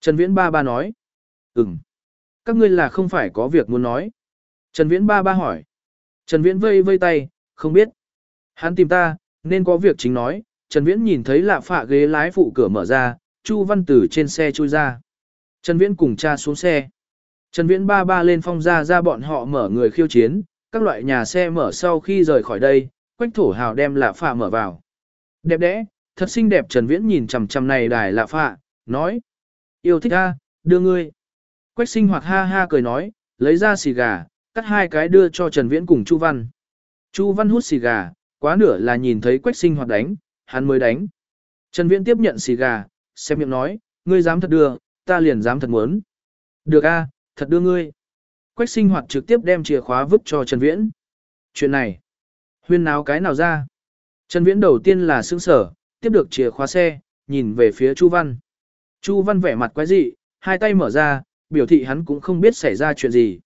Trần Viễn ba ba nói. Ừm. Các ngươi là không phải có việc muốn nói. Trần Viễn ba ba hỏi. Trần Viễn vây vây tay, không biết. Hắn tìm ta, nên có việc chính nói. Trần Viễn nhìn thấy lạ phạ ghế lái phụ cửa mở ra, Chu Văn Tử trên xe chui ra. Trần Viễn cùng cha xuống xe. Trần Viễn ba ba lên phong ra ra bọn họ mở người khiêu chiến, các loại nhà xe mở sau khi rời khỏi đây, Quách Thổ Hào đem lạ phạ mở vào. Đẹp đẽ, thật xinh đẹp Trần Viễn nhìn chằm chằm này đài lạ phạ, nói. Yêu thích a, đưa ngươi. Quách sinh hoạt ha ha cười nói, lấy ra xì gà, cắt hai cái đưa cho Trần Viễn cùng Chu Văn. Chu Văn hút xì gà, quá nửa là nhìn thấy Quách sinh hoạt đánh, hắn mới đánh. Trần Viễn tiếp nhận xì gà, xem miệng nói, ngươi dám thật đưa, ta liền dám thật muốn. Được a, thật đưa ngươi. Quách sinh hoạt trực tiếp đem chìa khóa vứt cho Trần Viễn. Chuyện này, huyên náo cái nào ra? Trần Viễn đầu tiên là sững sở, tiếp được chìa khóa xe, nhìn về phía Chu Văn. Chu Văn vẻ mặt quái dị, hai tay mở ra, biểu thị hắn cũng không biết xảy ra chuyện gì.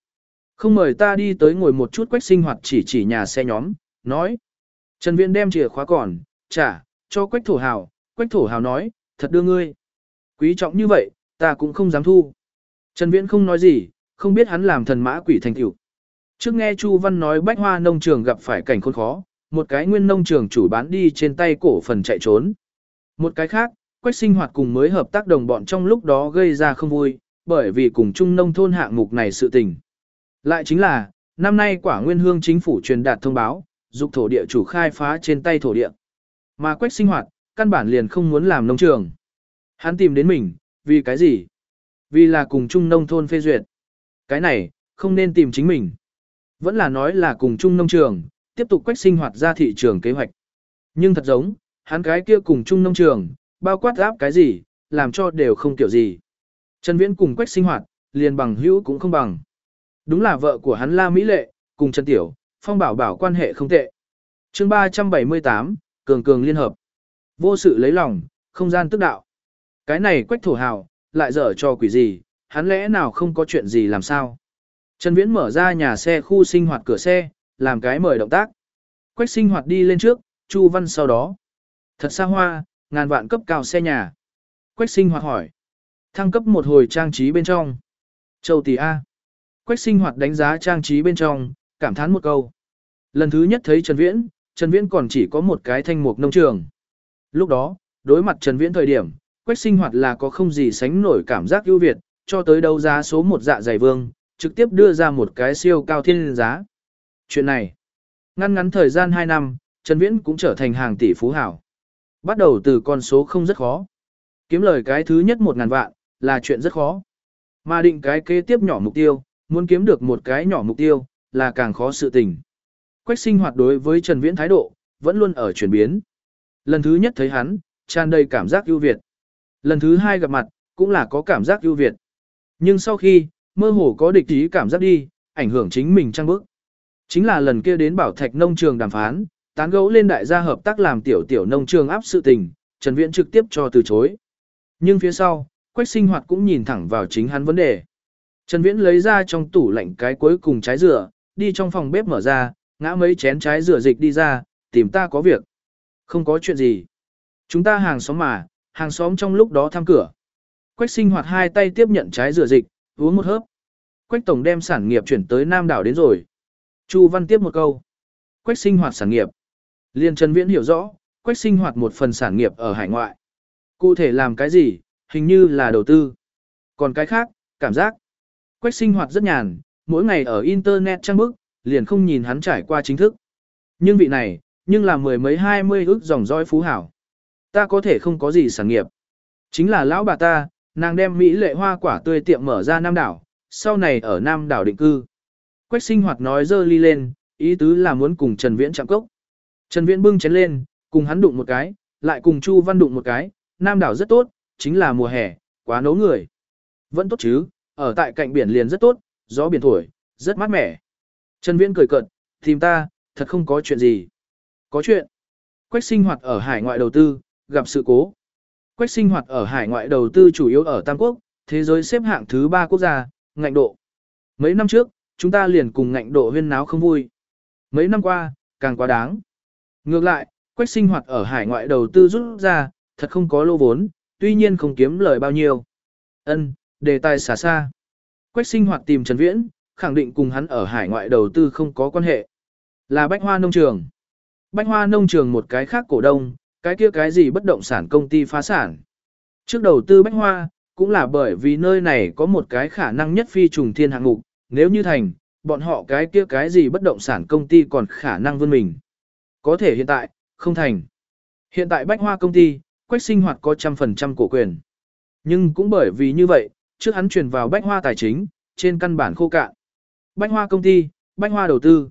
Không mời ta đi tới ngồi một chút quách sinh hoạt chỉ chỉ nhà xe nhóm, nói. Trần Viễn đem chìa khóa còn, trả, cho Quách Thổ Hào, Quách Thổ Hào nói, thật đưa ngươi. Quý trọng như vậy, ta cũng không dám thu. Trần Viễn không nói gì, không biết hắn làm thần mã quỷ thành tiểu. Trước nghe Chu Văn nói bách hoa nông trường gặp phải cảnh khốn khó, một cái nguyên nông trường chủ bán đi trên tay cổ phần chạy trốn. Một cái khác, Quách sinh hoạt cùng mới hợp tác đồng bọn trong lúc đó gây ra không vui, bởi vì cùng chung nông thôn hạng mục này sự tình. Lại chính là, năm nay quả nguyên hương chính phủ truyền đạt thông báo, dục thổ địa chủ khai phá trên tay thổ địa. Mà quách sinh hoạt, căn bản liền không muốn làm nông trường. Hắn tìm đến mình, vì cái gì? Vì là cùng chung nông thôn phê duyệt. Cái này, không nên tìm chính mình. Vẫn là nói là cùng chung nông trường, tiếp tục quách sinh hoạt ra thị trường kế hoạch. Nhưng thật giống, hắn cái kia cùng chung nông trường, bao quát áp cái gì, làm cho đều không kiểu gì. Trần Viễn cùng quách sinh hoạt, liền bằng hữu cũng không bằng. Đúng là vợ của hắn La Mỹ Lệ, cùng Trần Tiểu, Phong Bảo Bảo quan hệ không tệ. chương 378, Cường Cường Liên Hợp. Vô sự lấy lòng, không gian tức đạo. Cái này quách thổ hào, lại dở cho quỷ gì, hắn lẽ nào không có chuyện gì làm sao. Trần Viễn mở ra nhà xe khu sinh hoạt cửa xe, làm cái mời động tác. Quách sinh hoạt đi lên trước, Chu Văn sau đó. Thật xa hoa, ngàn vạn cấp cao xe nhà. Quách sinh hoạt hỏi. Thăng cấp một hồi trang trí bên trong. Châu Tỷ A. Quách sinh hoạt đánh giá trang trí bên trong, cảm thán một câu. Lần thứ nhất thấy Trần Viễn, Trần Viễn còn chỉ có một cái thanh mục nông trường. Lúc đó, đối mặt Trần Viễn thời điểm, Quách sinh hoạt là có không gì sánh nổi cảm giác ưu việt, cho tới đấu giá số một dạ dày vương, trực tiếp đưa ra một cái siêu cao thiên giá. Chuyện này, ngăn ngắn thời gian 2 năm, Trần Viễn cũng trở thành hàng tỷ phú hảo. Bắt đầu từ con số không rất khó. Kiếm lời cái thứ nhất 1.000 vạn, là chuyện rất khó. Mà định cái kế tiếp nhỏ mục tiêu, muốn kiếm được một cái nhỏ mục tiêu, là càng khó sự tình. Quách sinh hoạt đối với Trần Viễn thái độ, vẫn luôn ở chuyển biến. Lần thứ nhất thấy hắn, tràn đầy cảm giác ưu việt. Lần thứ hai gặp mặt, cũng là có cảm giác ưu việt. Nhưng sau khi, mơ hồ có địch ý cảm giác đi, ảnh hưởng chính mình trang bức. Chính là lần kia đến bảo thạch nông trường đàm phán, tán gẫu lên đại gia hợp tác làm tiểu tiểu nông trường áp sự tình, Trần Viễn trực tiếp cho từ chối. Nhưng phía sau, Quách sinh hoạt cũng nhìn thẳng vào chính hắn vấn đề. Trần Viễn lấy ra trong tủ lạnh cái cuối cùng trái dừa, đi trong phòng bếp mở ra, ngã mấy chén trái dừa dịch đi ra, tìm ta có việc. Không có chuyện gì. Chúng ta hàng xóm mà, hàng xóm trong lúc đó thăm cửa. Quách sinh hoạt hai tay tiếp nhận trái rửa dịch, uống một hớp. Quách tổng đem sản nghiệp chuyển tới Nam đảo đến rồi. Chu Văn tiếp một câu. Quách sinh hoạt sản nghiệp. Liên Trần Viễn hiểu rõ, quách sinh hoạt một phần sản nghiệp ở hải ngoại. Cụ thể làm cái gì, hình như là đầu tư. Còn cái khác, cảm giác. Quách sinh hoạt rất nhàn, mỗi ngày ở Internet trang bức, liền không nhìn hắn trải qua chính thức. Nhưng vị này, nhưng là mười mấy hai mươi ước dòng dõi phú hảo. Ta có thể không có gì sản nghiệp. Chính là lão bà ta, nàng đem Mỹ lệ hoa quả tươi tiệm mở ra Nam đảo, sau này ở Nam đảo định cư. Quách sinh hoạt nói dơ ly lên, ý tứ là muốn cùng Trần Viễn chạm cốc. Trần Viễn bưng chén lên, cùng hắn đụng một cái, lại cùng Chu Văn đụng một cái, Nam đảo rất tốt, chính là mùa hè, quá nấu người. Vẫn tốt chứ, ở tại cạnh biển liền rất tốt, gió biển thổi, rất mát mẻ. Trần Viễn cười cợt, tìm ta, thật không có chuyện gì. Có chuyện. Quách sinh hoạt ở hải ngoại đầu tư, gặp sự cố. Quách sinh hoạt ở hải ngoại đầu tư chủ yếu ở Tam Quốc, thế giới xếp hạng thứ 3 quốc gia, ngạnh độ. Mấy năm trước, chúng ta liền cùng ngạnh độ huyên náo không vui. Mấy năm qua, càng quá đáng. Ngược lại, quách sinh hoạt ở hải ngoại đầu tư rút ra, thật không có lô vốn, tuy nhiên không kiếm lời bao nhiêu. Ân, đề tài xả xa. Quách sinh hoạt tìm Trần Viễn, khẳng định cùng hắn ở hải ngoại đầu tư không có quan hệ. Là Bách Hoa Nông Trường. Bách Hoa Nông Trường một cái khác cổ đông, cái kia cái gì bất động sản công ty phá sản. Trước đầu tư Bách Hoa, cũng là bởi vì nơi này có một cái khả năng nhất phi trùng thiên hạng mục, nếu như thành, bọn họ cái kia cái gì bất động sản công ty còn khả năng vươn mình. Có thể hiện tại, không thành. Hiện tại Bách Hoa công ty, Quách sinh hoạt có trăm phần trăm cổ quyền. Nhưng cũng bởi vì như vậy, trước hắn chuyển vào Bách Hoa tài chính, trên căn bản khô cạn. Bách Hoa công ty, Bách Hoa đầu tư.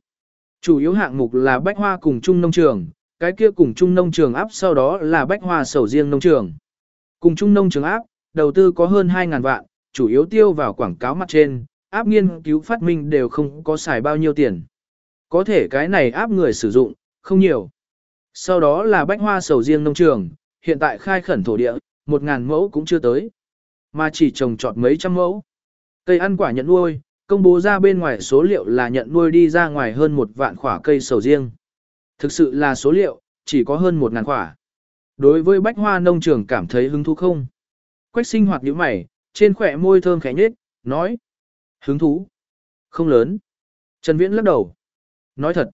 Chủ yếu hạng mục là Bách Hoa cùng chung Nông Trường, cái kia cùng Trung Nông Trường áp sau đó là Bách Hoa sầu riêng nông trường. Cùng Trung Nông Trường áp, đầu tư có hơn 2.000 vạn, chủ yếu tiêu vào quảng cáo mặt trên, áp nghiên cứu phát minh đều không có xài bao nhiêu tiền. Có thể cái này áp người sử dụng, không nhiều. Sau đó là bách hoa sầu riêng nông trường, hiện tại khai khẩn thổ địa, 1.000 mẫu cũng chưa tới. Mà chỉ trồng trọt mấy trăm mẫu. Cây ăn quả nhận nuôi, công bố ra bên ngoài số liệu là nhận nuôi đi ra ngoài hơn một vạn khỏa cây sầu riêng. Thực sự là số liệu, chỉ có hơn một ngàn quả. Đối với bách hoa nông trường cảm thấy hứng thú không? Quách sinh hoạt nhíu mày, trên khỏe môi thơm khẽ nhếch, nói. Hứng thú? Không lớn. Trần Viễn lắc đầu. Nói thật.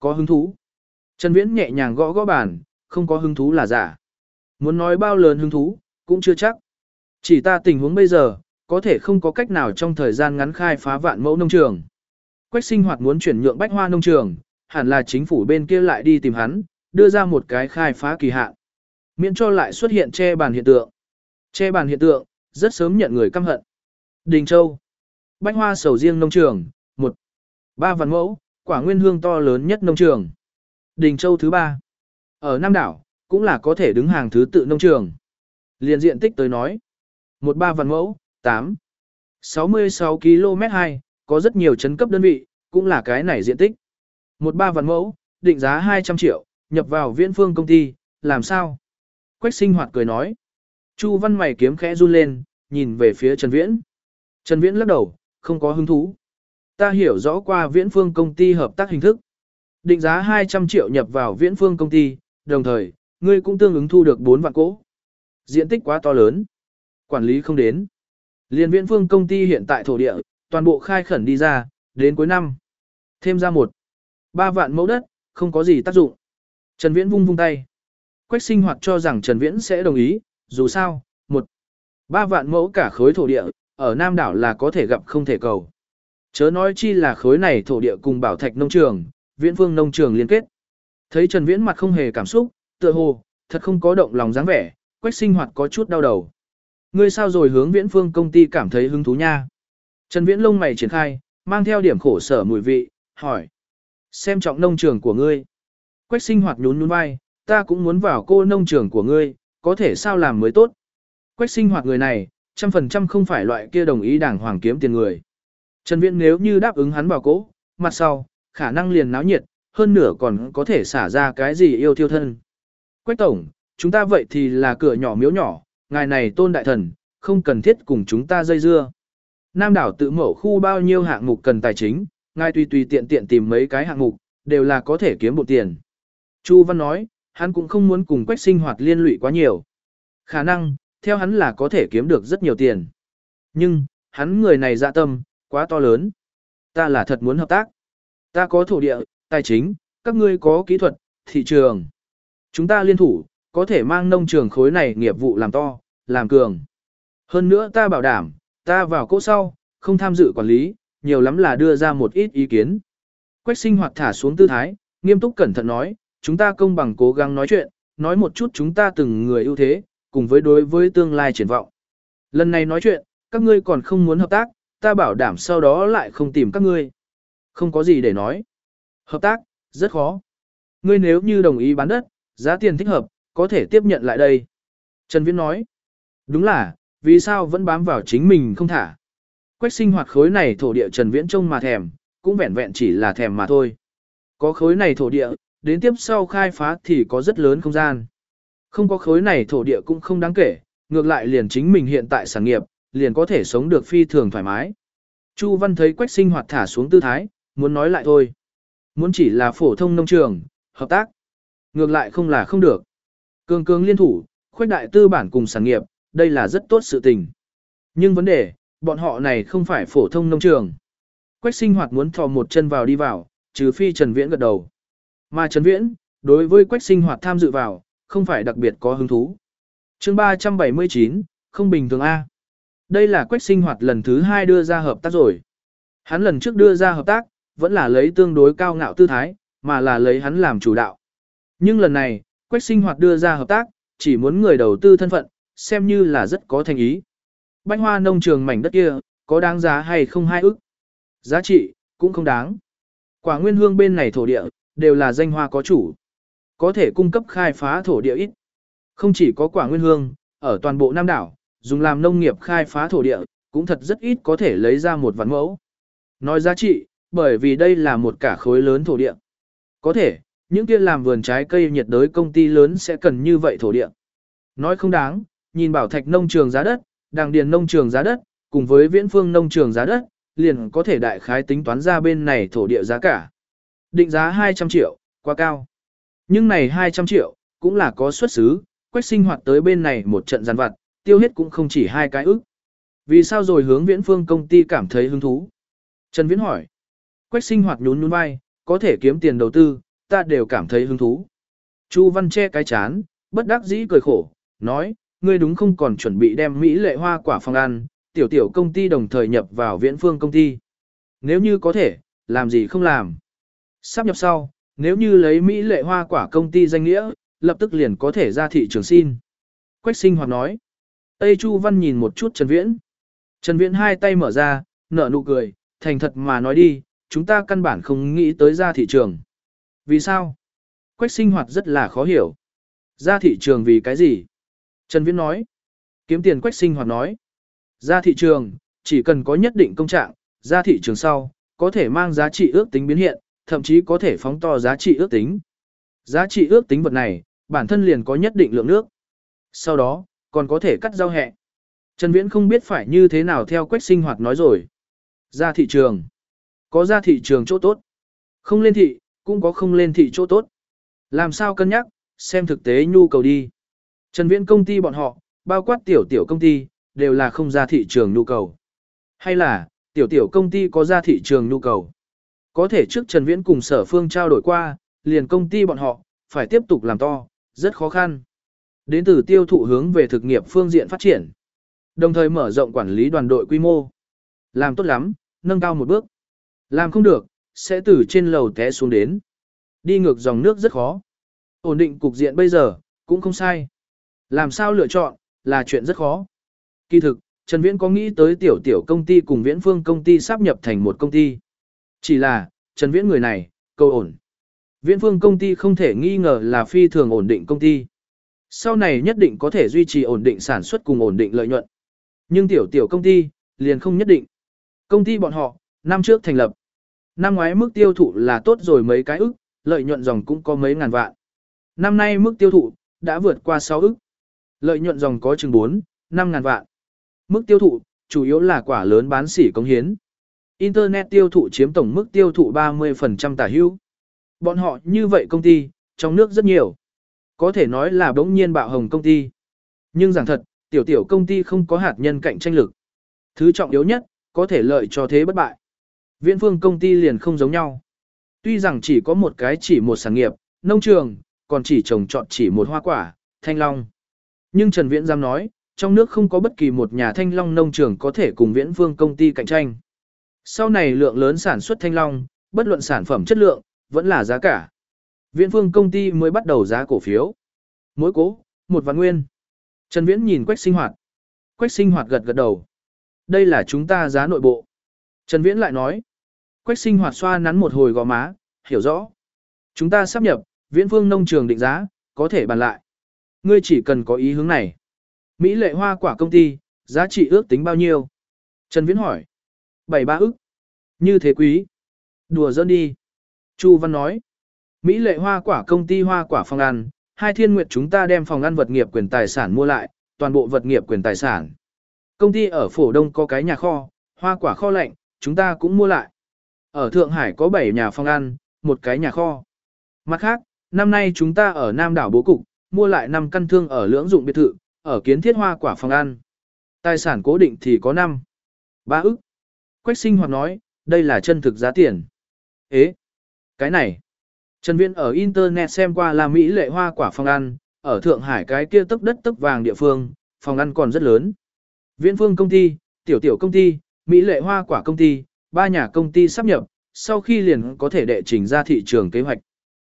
Có hứng thú. Trần Viễn nhẹ nhàng gõ gõ bàn, không có hứng thú là giả. Muốn nói bao lớn hứng thú, cũng chưa chắc. Chỉ ta tình huống bây giờ, có thể không có cách nào trong thời gian ngắn khai phá vạn mẫu nông trường. Quách sinh hoạt muốn chuyển nhượng bách hoa nông trường, hẳn là chính phủ bên kia lại đi tìm hắn, đưa ra một cái khai phá kỳ hạn. Miễn cho lại xuất hiện che bàn hiện tượng. Che bàn hiện tượng, rất sớm nhận người căm hận. Đình Châu. Bách hoa sầu riêng nông trường, một ba vạn mẫu, quả nguyên hương to lớn nhất nông trường. Đình Châu thứ ba. Ở Nam Đảo, cũng là có thể đứng hàng thứ tự nông trường. Liên diện tích tới nói. một ba vạn mẫu, 8. 66 km 2, có rất nhiều chấn cấp đơn vị, cũng là cái này diện tích. Một ba vạn mẫu, định giá 200 triệu, nhập vào viễn phương công ty, làm sao? Quách sinh hoạt cười nói. Chu văn mày kiếm khẽ run lên, nhìn về phía Trần Viễn. Trần Viễn lắc đầu, không có hứng thú. Ta hiểu rõ qua viễn phương công ty hợp tác hình thức. Định giá 200 triệu nhập vào viễn phương công ty, đồng thời, ngươi cũng tương ứng thu được 4 vạn cỗ. Diện tích quá to lớn. Quản lý không đến. Liên viễn phương công ty hiện tại thổ địa, toàn bộ khai khẩn đi ra, đến cuối năm. Thêm ra một ba vạn mẫu đất, không có gì tác dụng. Trần Viễn vung vung tay. Quách sinh hoạt cho rằng Trần Viễn sẽ đồng ý, dù sao, một. ba vạn mẫu cả khối thổ địa, ở Nam đảo là có thể gặp không thể cầu. Chớ nói chi là khối này thổ địa cùng bảo thạch nông trường, viễn phương nông trường liên kết. Thấy Trần Viễn mặt không hề cảm xúc, tựa hồ, thật không có động lòng dáng vẻ, quách sinh hoạt có chút đau đầu. Ngươi sao rồi hướng viễn phương công ty cảm thấy hứng thú nha? Trần Viễn lông mày triển khai, mang theo điểm khổ sở mùi vị, hỏi. Xem trọng nông trường của ngươi. Quách sinh hoạt nhún nhún vai, ta cũng muốn vào cô nông trường của ngươi, có thể sao làm mới tốt. Quách sinh hoạt người này, trăm phần trăm không phải loại kia đồng ý đảng hoàng kiếm tiền người. Trần Viễn nếu như đáp ứng hắn vào cố, mặt sau, khả năng liền náo nhiệt, hơn nửa còn có thể xả ra cái gì yêu thiêu thân. Quách tổng, chúng ta vậy thì là cửa nhỏ miếu nhỏ, ngài này tôn đại thần, không cần thiết cùng chúng ta dây dưa. Nam đảo tự mẫu khu bao nhiêu hạng mục cần tài chính, ngài tùy tùy tiện tiện tìm mấy cái hạng mục, đều là có thể kiếm một tiền. Chu Văn nói, hắn cũng không muốn cùng quách sinh hoạt liên lụy quá nhiều. Khả năng, theo hắn là có thể kiếm được rất nhiều tiền. Nhưng, hắn người này dạ tâm, quá to lớn. Ta là thật muốn hợp tác. Ta có thổ địa, tài chính, các ngươi có kỹ thuật, thị trường. Chúng ta liên thủ, có thể mang nông trường khối này nghiệp vụ làm to, làm cường. Hơn nữa ta bảo đảm, ta vào cỗ sau, không tham dự quản lý, nhiều lắm là đưa ra một ít ý kiến. Quách sinh hoạt thả xuống tư thái, nghiêm túc cẩn thận nói, chúng ta công bằng cố gắng nói chuyện, nói một chút chúng ta từng người ưu thế, cùng với đối với tương lai triển vọng. Lần này nói chuyện, các ngươi còn không muốn hợp tác, ta bảo đảm sau đó lại không tìm các ngươi. Không có gì để nói. Hợp tác, rất khó. Ngươi nếu như đồng ý bán đất, giá tiền thích hợp, có thể tiếp nhận lại đây. Trần Viễn nói. Đúng là, vì sao vẫn bám vào chính mình không thả. Quách sinh hoạt khối này thổ địa Trần Viễn trông mà thèm, cũng vẹn vẹn chỉ là thèm mà thôi. Có khối này thổ địa, đến tiếp sau khai phá thì có rất lớn không gian. Không có khối này thổ địa cũng không đáng kể, ngược lại liền chính mình hiện tại sản nghiệp, liền có thể sống được phi thường thoải mái. Chu Văn thấy Quách sinh hoạt thả xuống tư thái, muốn nói lại thôi. Muốn chỉ là phổ thông nông trường, hợp tác. Ngược lại không là không được. Cường cường liên thủ, khuếch đại tư bản cùng sản nghiệp, đây là rất tốt sự tình. Nhưng vấn đề, bọn họ này không phải phổ thông nông trường. Quách sinh hoạt muốn thò một chân vào đi vào, trừ phi Trần Viễn gật đầu. Mà Trần Viễn, đối với quách sinh hoạt tham dự vào, không phải đặc biệt có hứng thú. chương 379, không bình thường A. Đây là quách sinh hoạt lần thứ hai đưa ra hợp tác rồi. Hắn lần trước đưa ra hợp tác, vẫn là lấy tương đối cao ngạo tư thái, mà là lấy hắn làm chủ đạo. Nhưng lần này, quách sinh hoạt đưa ra hợp tác, chỉ muốn người đầu tư thân phận, xem như là rất có thành ý. Bánh hoa nông trường mảnh đất kia, có đáng giá hay không hai ức? Giá trị, cũng không đáng. Quả nguyên hương bên này thổ địa, đều là danh hoa có chủ. Có thể cung cấp khai phá thổ địa ít. Không chỉ có quả nguyên hương, ở toàn bộ Nam đảo, dùng làm nông nghiệp khai phá thổ địa, cũng thật rất ít có thể lấy ra một vạn mẫu. Nói giá trị, bởi vì đây là một cả khối lớn thổ địa. Có thể, những kia làm vườn trái cây nhiệt đới công ty lớn sẽ cần như vậy thổ địa. Nói không đáng, nhìn bảo thạch nông trường giá đất, đàng điền nông trường giá đất, cùng với viễn phương nông trường giá đất, liền có thể đại khái tính toán ra bên này thổ địa giá cả. Định giá 200 triệu, quá cao. Nhưng này 200 triệu, cũng là có xuất xứ, quách sinh hoạt tới bên này một trận giàn vặt, tiêu hết cũng không chỉ hai cái ức. Vì sao rồi hướng viễn phương công ty cảm thấy hứng thú? Trần Viễn hỏi. Quách sinh hoạt nhún nhún vai, có thể kiếm tiền đầu tư, ta đều cảm thấy hứng thú. Chu Văn che cái chán, bất đắc dĩ cười khổ, nói, ngươi đúng không còn chuẩn bị đem Mỹ lệ hoa quả phòng ăn, tiểu tiểu công ty đồng thời nhập vào viễn phương công ty. Nếu như có thể, làm gì không làm. Sắp nhập sau, nếu như lấy Mỹ lệ hoa quả công ty danh nghĩa, lập tức liền có thể ra thị trường xin. Quách sinh hoạt nói. Tây Chu Văn nhìn một chút Trần Viễn. Trần Viễn hai tay mở ra, nở nụ cười, thành thật mà nói đi, chúng ta căn bản không nghĩ tới ra thị trường. Vì sao? Quách sinh hoạt rất là khó hiểu. Ra thị trường vì cái gì? Trần Viễn nói. Kiếm tiền quách sinh hoạt nói. Ra thị trường, chỉ cần có nhất định công trạng, ra thị trường sau, có thể mang giá trị ước tính biến hiện, thậm chí có thể phóng to giá trị ước tính. Giá trị ước tính vật này, bản thân liền có nhất định lượng nước. Sau đó, còn có thể cắt rau hẹ. Trần Viễn không biết phải như thế nào theo quách sinh hoạt nói rồi. Ra thị trường. Có ra thị trường chỗ tốt. Không lên thị, cũng có không lên thị chỗ tốt. Làm sao cân nhắc, xem thực tế nhu cầu đi. Trần Viễn công ty bọn họ, bao quát tiểu tiểu công ty, đều là không ra thị trường nhu cầu. Hay là, tiểu tiểu công ty có ra thị trường nhu cầu. Có thể trước Trần Viễn cùng sở phương trao đổi qua, liền công ty bọn họ, phải tiếp tục làm to, rất khó khăn. Đến từ tiêu thụ hướng về thực nghiệp phương diện phát triển. Đồng thời mở rộng quản lý đoàn đội quy mô. Làm tốt lắm, nâng cao một bước. Làm không được, sẽ từ trên lầu té xuống đến. Đi ngược dòng nước rất khó. Ổn định cục diện bây giờ, cũng không sai. Làm sao lựa chọn, là chuyện rất khó. Kỳ thực, Trần Viễn có nghĩ tới tiểu tiểu công ty cùng Viễn Phương công ty sắp nhập thành một công ty. Chỉ là, Trần Viễn người này, câu ổn. Viễn Phương công ty không thể nghi ngờ là phi thường ổn định công ty. Sau này nhất định có thể duy trì ổn định sản xuất cùng ổn định lợi nhuận. Nhưng tiểu tiểu công ty, liền không nhất định. Công ty bọn họ, năm trước thành lập. Năm ngoái mức tiêu thụ là tốt rồi mấy cái ức, lợi nhuận dòng cũng có mấy ngàn vạn. Năm nay mức tiêu thụ, đã vượt qua 6 ức. Lợi nhuận dòng có chừng 4, 5 ngàn vạn. Mức tiêu thụ, chủ yếu là quả lớn bán sỉ công hiến. Internet tiêu thụ chiếm tổng mức tiêu thụ 30% tả hữu. Bọn họ như vậy công ty, trong nước rất nhiều. Có thể nói là bỗng nhiên bạo hồng công ty. Nhưng giảng thật, tiểu tiểu công ty không có hạt nhân cạnh tranh lực. Thứ trọng yếu nhất, có thể lợi cho thế bất bại. Viễn phương công ty liền không giống nhau. Tuy rằng chỉ có một cái chỉ một sản nghiệp, nông trường, còn chỉ trồng trọt chỉ một hoa quả, thanh long. Nhưng Trần Viễn dám nói, trong nước không có bất kỳ một nhà thanh long nông trường có thể cùng viễn Vương công ty cạnh tranh. Sau này lượng lớn sản xuất thanh long, bất luận sản phẩm chất lượng, vẫn là giá cả. Viễn Vương công ty mới bắt đầu giá cổ phiếu. Mỗi cố, một vạn nguyên. Trần Viễn nhìn Quách sinh hoạt. Quách sinh hoạt gật gật đầu. Đây là chúng ta giá nội bộ. Trần Viễn lại nói. Quách sinh hoạt xoa nắn một hồi gò má, hiểu rõ. Chúng ta sắp nhập, viễn Vương nông trường định giá, có thể bàn lại. Ngươi chỉ cần có ý hướng này. Mỹ lệ hoa quả công ty, giá trị ước tính bao nhiêu? Trần Viễn hỏi. Bảy ba ức. Như thế quý. Đùa dân đi. Chu Văn nói. Mỹ lệ hoa quả công ty hoa quả phòng ăn, hai thiên nguyệt chúng ta đem phòng ăn vật nghiệp quyền tài sản mua lại, toàn bộ vật nghiệp quyền tài sản. Công ty ở Phổ Đông có cái nhà kho, hoa quả kho lạnh, chúng ta cũng mua lại. Ở Thượng Hải có 7 nhà phòng ăn, một cái nhà kho. Mặt khác, năm nay chúng ta ở Nam đảo Bố Cục, mua lại 5 căn thương ở lưỡng dụng biệt thự, ở kiến thiết hoa quả phòng ăn. Tài sản cố định thì có 5. 3 ức. Quách sinh hoạt nói, đây là chân thực giá tiền. Ế, cái này. Trần Viễn ở Internet xem qua là Mỹ lệ hoa quả phòng ăn, ở Thượng Hải cái kia tấp đất tấp vàng địa phương, phòng ăn còn rất lớn. Viễn phương công ty, tiểu tiểu công ty, Mỹ lệ hoa quả công ty, ba nhà công ty sắp nhập, sau khi liền có thể đệ trình ra thị trường kế hoạch.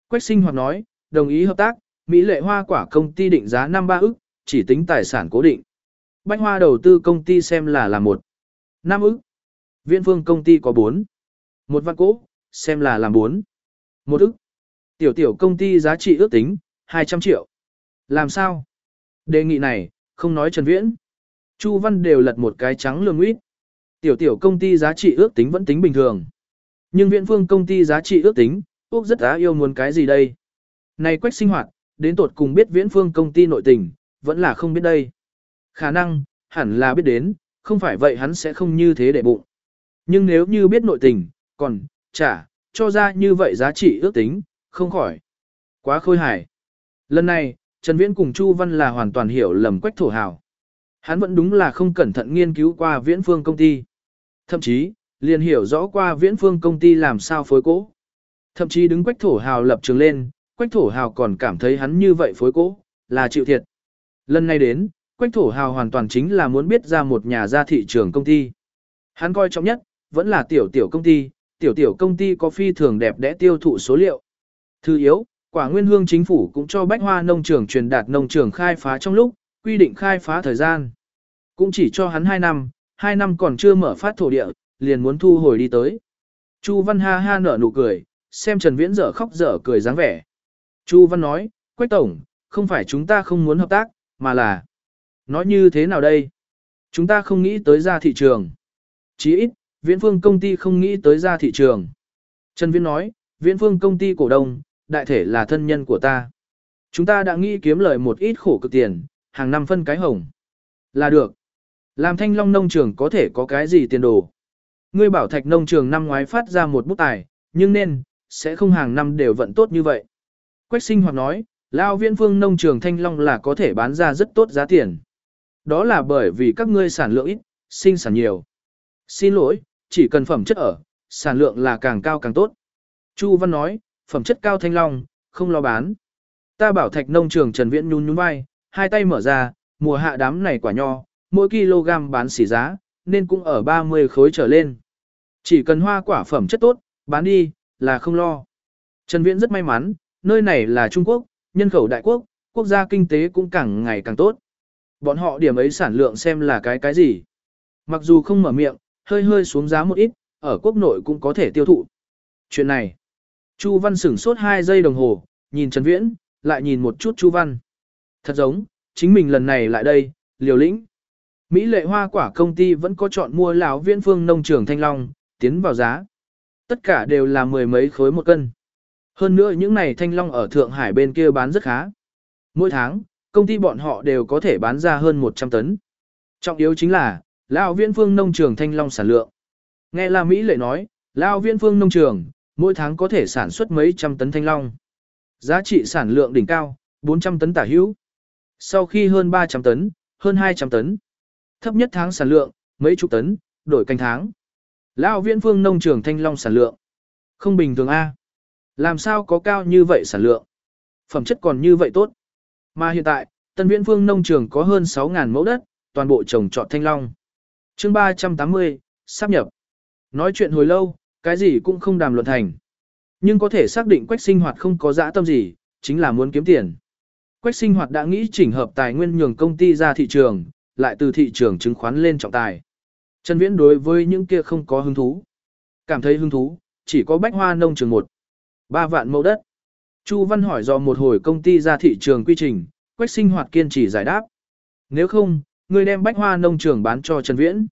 Quách sinh hoạt nói, đồng ý hợp tác, Mỹ lệ hoa quả công ty định giá 53 ức, chỉ tính tài sản cố định. Bách hoa đầu tư công ty xem là là một. 5 ức. Viễn phương công ty có 4. Một vạn cố, xem là làm 4. Một ức. Tiểu tiểu công ty giá trị ước tính, 200 triệu. Làm sao? Đề nghị này, không nói Trần Viễn. Chu Văn đều lật một cái trắng lương huyết. Tiểu tiểu công ty giá trị ước tính vẫn tính bình thường. Nhưng viện phương công ty giá trị ước tính, quốc rất á yêu muốn cái gì đây? Này quách sinh hoạt, đến tột cùng biết viễn phương công ty nội tình, vẫn là không biết đây. Khả năng, hẳn là biết đến, không phải vậy hắn sẽ không như thế để bụng. Nhưng nếu như biết nội tình, còn, trả, cho ra như vậy giá trị ước tính, không khỏi. quá khôi hài. Lần này, Trần Viễn cùng Chu Văn là hoàn toàn hiểu lầm Quách Thổ Hào. Hắn vẫn đúng là không cẩn thận nghiên cứu qua Viễn Phương công ty. Thậm chí, liền hiểu rõ qua Viễn Phương công ty làm sao phối cố. Thậm chí đứng Quách Thổ Hào lập trường lên, Quách Thổ Hào còn cảm thấy hắn như vậy phối cố, là chịu thiệt. Lần này đến, Quách Thổ Hào hoàn toàn chính là muốn biết ra một nhà ra thị trường công ty. Hắn coi trọng nhất, vẫn là tiểu tiểu công ty, tiểu tiểu công ty có phi thường đẹp đẽ tiêu thụ số liệu. Thứ yếu, quả nguyên hương chính phủ cũng cho bách hoa nông trường truyền đạt nông trường khai phá trong lúc, quy định khai phá thời gian. Cũng chỉ cho hắn 2 năm, 2 năm còn chưa mở phát thổ địa, liền muốn thu hồi đi tới. Chu Văn ha ha nở nụ cười, xem Trần Viễn dở khóc dở cười dáng vẻ. Chu Văn nói, Quách Tổng, không phải chúng ta không muốn hợp tác, mà là... Nói như thế nào đây? Chúng ta không nghĩ tới ra thị trường. Chí ít, viễn phương công ty không nghĩ tới ra thị trường. Trần Viễn nói, viễn phương công ty cổ đông, đại thể là thân nhân của ta. Chúng ta đã nghĩ kiếm lời một ít khổ cực tiền, hàng năm phân cái hồng. Là được. Làm thanh long nông trường có thể có cái gì tiền đồ. Ngươi bảo thạch nông trường năm ngoái phát ra một bút tài, nhưng nên, sẽ không hàng năm đều vận tốt như vậy. Quách sinh hoạt nói, Lao viễn phương nông trường thanh long là có thể bán ra rất tốt giá tiền. Đó là bởi vì các ngươi sản lượng ít, sinh sản nhiều. Xin lỗi, chỉ cần phẩm chất ở, sản lượng là càng cao càng tốt. Chu Văn nói, phẩm chất cao thanh long, không lo bán. Ta bảo thạch nông trường Trần Viễn nhún nhún vai, hai tay mở ra, mùa hạ đám này quả nho, mỗi kg bán xỉ giá, nên cũng ở 30 khối trở lên. Chỉ cần hoa quả phẩm chất tốt, bán đi, là không lo. Trần Viễn rất may mắn, nơi này là Trung Quốc, nhân khẩu đại quốc, quốc gia kinh tế cũng càng ngày càng tốt. Bọn họ điểm ấy sản lượng xem là cái cái gì. Mặc dù không mở miệng, hơi hơi xuống giá một ít, ở quốc nội cũng có thể tiêu thụ. Chuyện này, Chu Văn sửng sốt 2 giây đồng hồ, nhìn Trần Viễn, lại nhìn một chút Chu Văn. Thật giống, chính mình lần này lại đây, liều lĩnh. Mỹ lệ hoa quả công ty vẫn có chọn mua lão viễn phương nông trường Thanh Long, tiến vào giá. Tất cả đều là mười mấy khối một cân. Hơn nữa những này Thanh Long ở Thượng Hải bên kia bán rất khá. Mỗi tháng, công ty bọn họ đều có thể bán ra hơn 100 tấn. Trọng yếu chính là, lão viễn phương nông trường Thanh Long sản lượng. Nghe La Mỹ lệ nói, lão viễn phương nông trường, mỗi tháng có thể sản xuất mấy trăm tấn Thanh Long. Giá trị sản lượng đỉnh cao, 400 tấn tả hữu. Sau khi hơn 300 tấn, hơn 200 tấn. Thấp nhất tháng sản lượng, mấy chục tấn, đổi canh tháng. Lão viễn phương nông trường thanh long sản lượng. Không bình thường A. Làm sao có cao như vậy sản lượng? Phẩm chất còn như vậy tốt. Mà hiện tại, tân viễn phương nông trường có hơn 6.000 mẫu đất, toàn bộ trồng trọt thanh long. chương 380, sắp nhập. Nói chuyện hồi lâu, cái gì cũng không đàm luận thành. Nhưng có thể xác định quách sinh hoạt không có dã tâm gì, chính là muốn kiếm tiền. Quách sinh hoạt đã nghĩ chỉnh hợp tài nguyên nhường công ty ra thị trường, lại từ thị trường chứng khoán lên trọng tài. Trần Viễn đối với những kia không có hứng thú. Cảm thấy hứng thú, chỉ có bách hoa nông trường một ba vạn mẫu đất. Chu Văn hỏi do một hồi công ty ra thị trường quy trình, Quách sinh hoạt kiên trì giải đáp. Nếu không, người đem bách hoa nông trường bán cho Trần Viễn.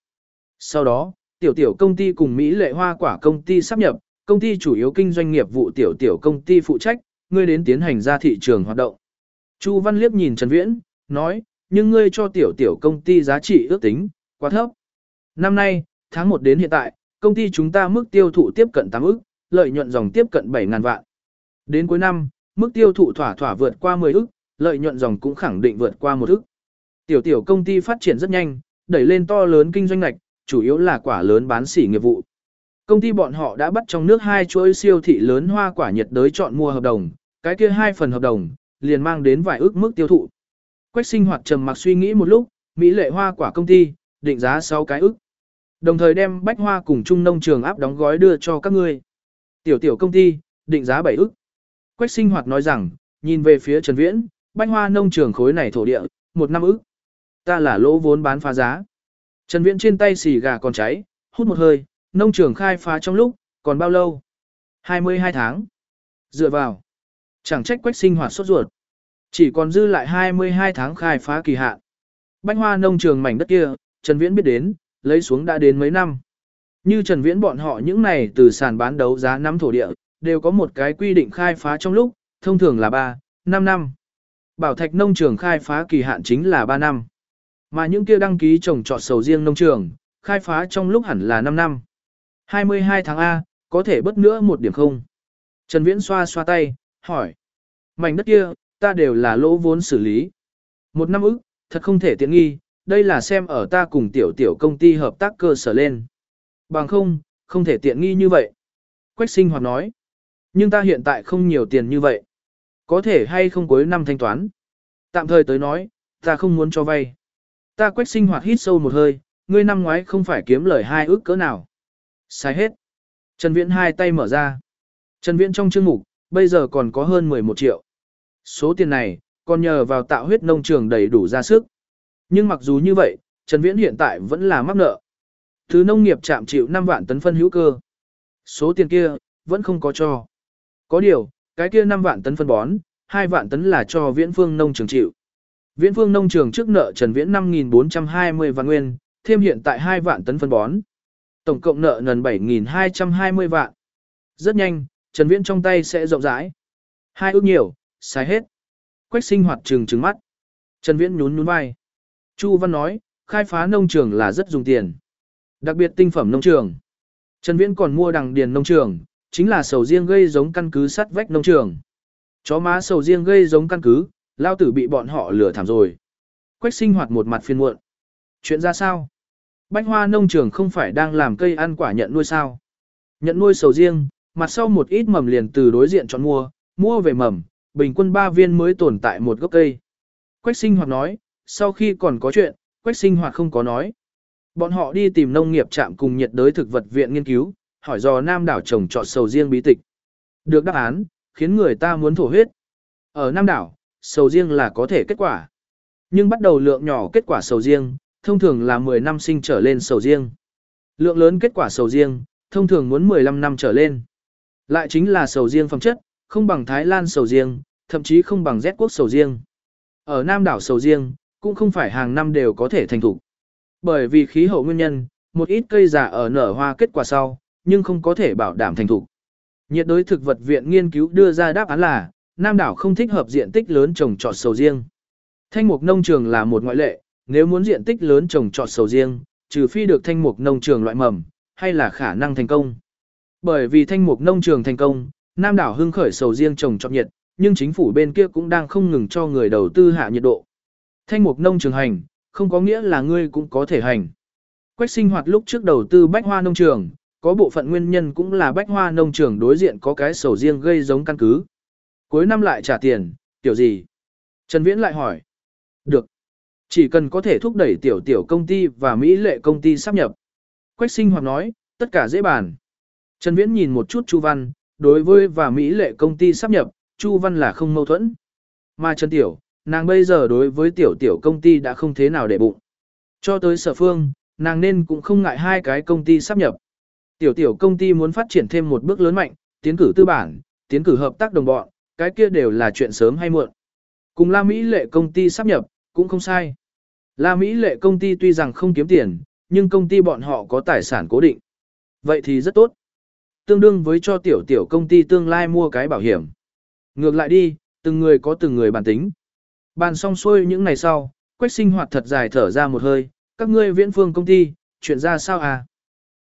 Sau đó, tiểu tiểu công ty cùng Mỹ lệ hoa quả công ty sắp nhập, công ty chủ yếu kinh doanh nghiệp vụ tiểu tiểu công ty phụ trách, ngươi đến tiến hành ra thị trường hoạt động. Chu Văn liếc nhìn Trần Viễn, nói, nhưng ngươi cho tiểu tiểu công ty giá trị ước tính, quá thấp. Năm nay, tháng 1 đến hiện tại, công ty chúng ta mức tiêu thụ tiếp cận 8 ức, lợi nhuận dòng tiếp cận 7.000 vạn. Đến cuối năm, mức tiêu thụ thỏa thỏa vượt qua 10 ức, lợi nhuận dòng cũng khẳng định vượt qua 1 ức. Tiểu tiểu công ty phát triển rất nhanh, đẩy lên to lớn kinh doanh ngạch, chủ yếu là quả lớn bán sỉ nghiệp vụ. Công ty bọn họ đã bắt trong nước hai chuỗi siêu thị lớn hoa quả nhiệt đới chọn mua hợp đồng, cái kia hai phần hợp đồng, liền mang đến vài ước mức tiêu thụ. Quách sinh hoạt trầm mặc suy nghĩ một lúc, Mỹ lệ hoa quả công ty, định giá 6 cái ức. Đồng thời đem bách hoa cùng trung nông trường áp đóng gói đưa cho các ngươi. Tiểu tiểu công ty, định giá 7 ức. Quách sinh hoạt nói rằng, nhìn về phía Trần Viễn, Bánh hoa nông trường khối này thổ địa, một năm ức. Ta là lỗ vốn bán phá giá. Trần Viễn trên tay xì gà còn cháy, hút một hơi, nông trường khai phá trong lúc, còn bao lâu? 22 tháng. Dựa vào. Chẳng trách quách sinh hoạt sốt ruột. Chỉ còn dư lại 22 tháng khai phá kỳ hạn. Bánh hoa nông trường mảnh đất kia, Trần Viễn biết đến, lấy xuống đã đến mấy năm. Như Trần Viễn bọn họ những này từ sàn bán đấu giá nắm thổ địa, đều có một cái quy định khai phá trong lúc, thông thường là 3, 5 năm. Bảo thạch nông trường khai phá kỳ hạn chính là 3 năm. Mà những kia đăng ký trồng trọt sầu riêng nông trường, khai phá trong lúc hẳn là 5 năm. 22 tháng A, có thể bất nữa một điểm không? Trần Viễn xoa xoa tay, hỏi. mảnh đất kia, ta đều là lỗ vốn xử lý. Một năm ức, thật không thể tiện nghi, đây là xem ở ta cùng tiểu tiểu công ty hợp tác cơ sở lên. Bằng không, không thể tiện nghi như vậy. Quách sinh hoạt nói, nhưng ta hiện tại không nhiều tiền như vậy. Có thể hay không cuối năm thanh toán. Tạm thời tới nói, ta không muốn cho vay. Ta quách sinh hoạt hít sâu một hơi, ngươi năm ngoái không phải kiếm lời hai ước cỡ nào. Sai hết. Trần Viễn hai tay mở ra. Trần Viễn trong chương mục, bây giờ còn có hơn 11 triệu. Số tiền này, còn nhờ vào tạo huyết nông trường đầy đủ ra sức. Nhưng mặc dù như vậy, Trần Viễn hiện tại vẫn là mắc nợ. Thứ nông nghiệp chạm chịu 5 vạn tấn phân hữu cơ. Số tiền kia, vẫn không có cho. Có điều, cái kia 5 vạn tấn phân bón, 2 vạn tấn là cho viễn phương nông trường chịu. Viễn phương nông trường trước nợ Trần Viễn 5.420 vạn nguyên, thêm hiện tại 2 vạn tấn phân bón. Tổng cộng nợ nần 7.220 vạn. Rất nhanh, Trần Viễn trong tay sẽ rộng rãi. Hai ước nhiều, xài hết. Quách sinh hoạt trừng trừng mắt. Trần Viễn nhún nhún vai. Chu Văn nói, khai phá nông trường là rất dùng tiền. Đặc biệt tinh phẩm nông trường. Trần Viễn còn mua đằng điền nông trường, chính là sầu riêng gây giống căn cứ sắt vách nông trường. Chó má sầu riêng gây giống căn cứ, lao tử bị bọn họ lừa thảm rồi. Quách sinh hoạt một mặt phiền muộn. Chuyện ra sao? Bánh hoa nông trường không phải đang làm cây ăn quả nhận nuôi sao? Nhận nuôi sầu riêng, mặt sau một ít mầm liền từ đối diện chọn mua, mua về mầm, bình quân 3 viên mới tồn tại một gốc cây. Quách sinh hoạt nói, sau khi còn có chuyện, Quách sinh hoạt không có nói. Bọn họ đi tìm nông nghiệp trạm cùng nhiệt đới thực vật viện nghiên cứu, hỏi dò Nam đảo trồng trọt sầu riêng bí tịch. Được đáp án, khiến người ta muốn thổ huyết. Ở Nam đảo, sầu riêng là có thể kết quả. Nhưng bắt đầu lượng nhỏ kết quả sầu riêng, thông thường là 10 năm sinh trở lên sầu riêng. Lượng lớn kết quả sầu riêng, thông thường muốn 15 năm trở lên. Lại chính là sầu riêng phẩm chất, không bằng Thái Lan sầu riêng, thậm chí không bằng Z quốc sầu riêng. Ở Nam đảo sầu riêng, cũng không phải hàng năm đều có thể thành thủ. Bởi vì khí hậu nguyên nhân, một ít cây già ở nở hoa kết quả sau, nhưng không có thể bảo đảm thành thủ. Nhiệt đối thực vật viện nghiên cứu đưa ra đáp án là, Nam đảo không thích hợp diện tích lớn trồng trọt sầu riêng. Thanh mục nông trường là một ngoại lệ, nếu muốn diện tích lớn trồng trọt sầu riêng, trừ phi được thanh mục nông trường loại mầm, hay là khả năng thành công. Bởi vì thanh mục nông trường thành công, Nam đảo hưng khởi sầu riêng trồng trọt nhiệt, nhưng chính phủ bên kia cũng đang không ngừng cho người đầu tư hạ nhiệt độ. Thanh mục nông trường hành, không có nghĩa là ngươi cũng có thể hành. Quách sinh hoạt lúc trước đầu tư bách hoa nông trường, có bộ phận nguyên nhân cũng là bách hoa nông trường đối diện có cái sầu riêng gây giống căn cứ. Cuối năm lại trả tiền, tiểu gì? Trần Viễn lại hỏi. Được. Chỉ cần có thể thúc đẩy tiểu tiểu công ty và Mỹ lệ công ty sắp nhập. Quách sinh hoạt nói, tất cả dễ bàn. Trần Viễn nhìn một chút Chu Văn, đối với và Mỹ lệ công ty sắp nhập, Chu Văn là không mâu thuẫn. Mà Trần Tiểu, nàng bây giờ đối với tiểu tiểu công ty đã không thế nào để bụng. Cho tới sở phương, nàng nên cũng không ngại hai cái công ty sắp nhập. Tiểu tiểu công ty muốn phát triển thêm một bước lớn mạnh, tiến cử tư bản, tiến cử hợp tác đồng bọn, cái kia đều là chuyện sớm hay muộn. Cùng La Mỹ lệ công ty sắp nhập, cũng không sai. La Mỹ lệ công ty tuy rằng không kiếm tiền, nhưng công ty bọn họ có tài sản cố định. Vậy thì rất tốt. Tương đương với cho tiểu tiểu công ty tương lai mua cái bảo hiểm. Ngược lại đi, từng người có từng người bản tính. Bàn xong xuôi những ngày sau, quách sinh hoạt thật dài thở ra một hơi, các ngươi viễn phương công ty, chuyện ra sao à?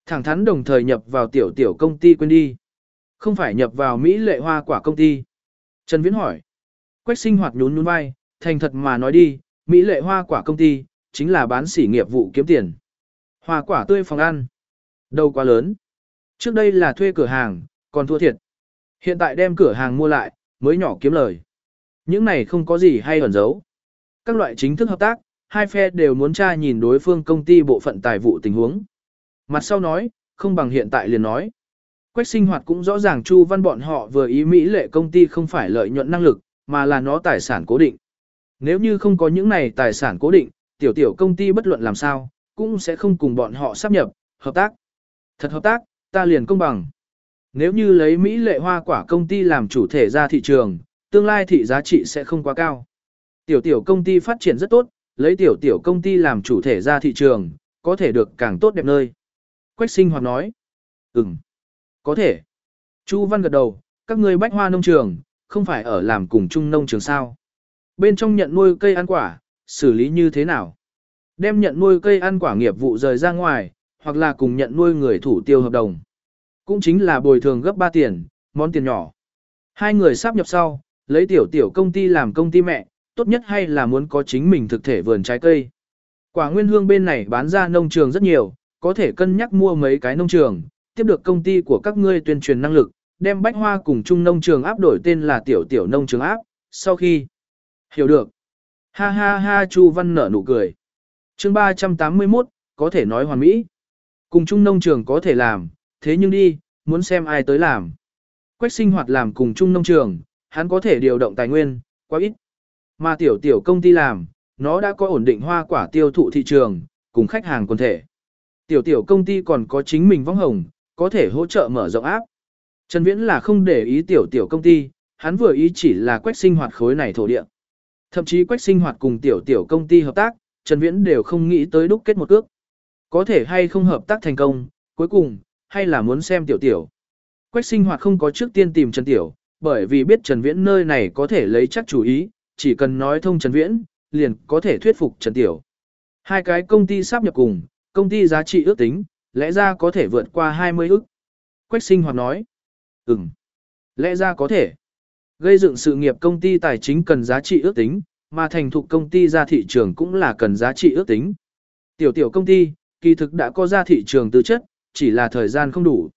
Thẳng thắn đồng thời nhập vào tiểu tiểu công ty quên đi. Không phải nhập vào Mỹ lệ hoa quả công ty. Trần Viễn hỏi. Quách sinh hoạt nhún nhún vai, thành thật mà nói đi, Mỹ lệ hoa quả công ty, chính là bán sỉ nghiệp vụ kiếm tiền. Hoa quả tươi phòng ăn. Đâu quá lớn. Trước đây là thuê cửa hàng, còn thua thiệt. Hiện tại đem cửa hàng mua lại, mới nhỏ kiếm lời. Những này không có gì hay ẩn giấu. Các loại chính thức hợp tác, hai phe đều muốn tra nhìn đối phương công ty bộ phận tài vụ tình huống. Mặt sau nói, không bằng hiện tại liền nói. Quách sinh hoạt cũng rõ ràng Chu Văn bọn họ vừa ý Mỹ lệ công ty không phải lợi nhuận năng lực, mà là nó tài sản cố định. Nếu như không có những này tài sản cố định, tiểu tiểu công ty bất luận làm sao, cũng sẽ không cùng bọn họ sắp nhập, hợp tác. Thật hợp tác, ta liền công bằng. Nếu như lấy Mỹ lệ hoa quả công ty làm chủ thể ra thị trường, tương lai thị giá trị sẽ không quá cao. Tiểu tiểu công ty phát triển rất tốt, lấy tiểu tiểu công ty làm chủ thể ra thị trường, có thể được càng tốt đẹp nơi. Quách sinh hoạt nói, ừm, có thể. Chu Văn gật đầu, các ngươi bách hoa nông trường, không phải ở làm cùng chung nông trường sao. Bên trong nhận nuôi cây ăn quả, xử lý như thế nào? Đem nhận nuôi cây ăn quả nghiệp vụ rời ra ngoài, hoặc là cùng nhận nuôi người thủ tiêu hợp đồng. Cũng chính là bồi thường gấp 3 tiền, món tiền nhỏ. Hai người sắp nhập sau, lấy tiểu tiểu công ty làm công ty mẹ, tốt nhất hay là muốn có chính mình thực thể vườn trái cây. Quả nguyên hương bên này bán ra nông trường rất nhiều, có thể cân nhắc mua mấy cái nông trường, tiếp được công ty của các ngươi tuyên truyền năng lực, đem bách hoa cùng chung nông trường áp đổi tên là tiểu tiểu nông trường áp, sau khi hiểu được. Ha ha ha Chu Văn nở nụ cười. chương 381, có thể nói hoàn mỹ. Cùng chung nông trường có thể làm, thế nhưng đi, muốn xem ai tới làm. Quách sinh hoạt làm cùng chung nông trường, hắn có thể điều động tài nguyên, quá ít. Mà tiểu tiểu công ty làm, nó đã có ổn định hoa quả tiêu thụ thị trường, cùng khách hàng quần thể. Tiểu tiểu công ty còn có chính mình vong hồng, có thể hỗ trợ mở rộng áp. Trần Viễn là không để ý tiểu tiểu công ty, hắn vừa ý chỉ là quách sinh hoạt khối này thổ địa. Thậm chí quách sinh hoạt cùng tiểu tiểu công ty hợp tác, Trần Viễn đều không nghĩ tới đúc kết một cước. Có thể hay không hợp tác thành công, cuối cùng, hay là muốn xem tiểu tiểu. Quách sinh hoạt không có trước tiên tìm Trần Tiểu, bởi vì biết Trần Viễn nơi này có thể lấy chắc chủ ý, chỉ cần nói thông Trần Viễn, liền có thể thuyết phục Trần Tiểu. Hai cái công ty sắp nhập cùng, công ty giá trị ước tính, lẽ ra có thể vượt qua 20 ước. Quách sinh hoạt nói, ừm, lẽ ra có thể. Gây dựng sự nghiệp công ty tài chính cần giá trị ước tính, mà thành thục công ty ra thị trường cũng là cần giá trị ước tính. Tiểu tiểu công ty, kỳ thực đã có ra thị trường tư chất, chỉ là thời gian không đủ.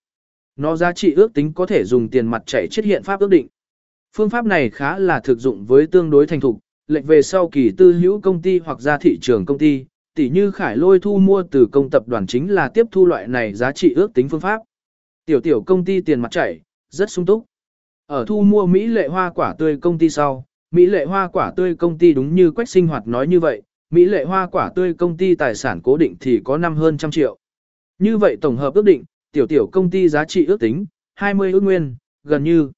Nó giá trị ước tính có thể dùng tiền mặt chạy chết hiện pháp ước định. Phương pháp này khá là thực dụng với tương đối thành thục, lệnh về sau kỳ tư hữu công ty hoặc ra thị trường công ty, tỉ như khải lôi thu mua từ công tập đoàn chính là tiếp thu loại này giá trị ước tính phương pháp. Tiểu tiểu công ty tiền mặt chảy, rất sung túc. Ở thu mua Mỹ lệ hoa quả tươi công ty sau, Mỹ lệ hoa quả tươi công ty đúng như quách sinh hoạt nói như vậy, Mỹ lệ hoa quả tươi công ty tài sản cố định thì có năm hơn trăm triệu. Như vậy tổng hợp ước định, tiểu tiểu công ty giá trị ước tính, 20 ước nguyên, gần như.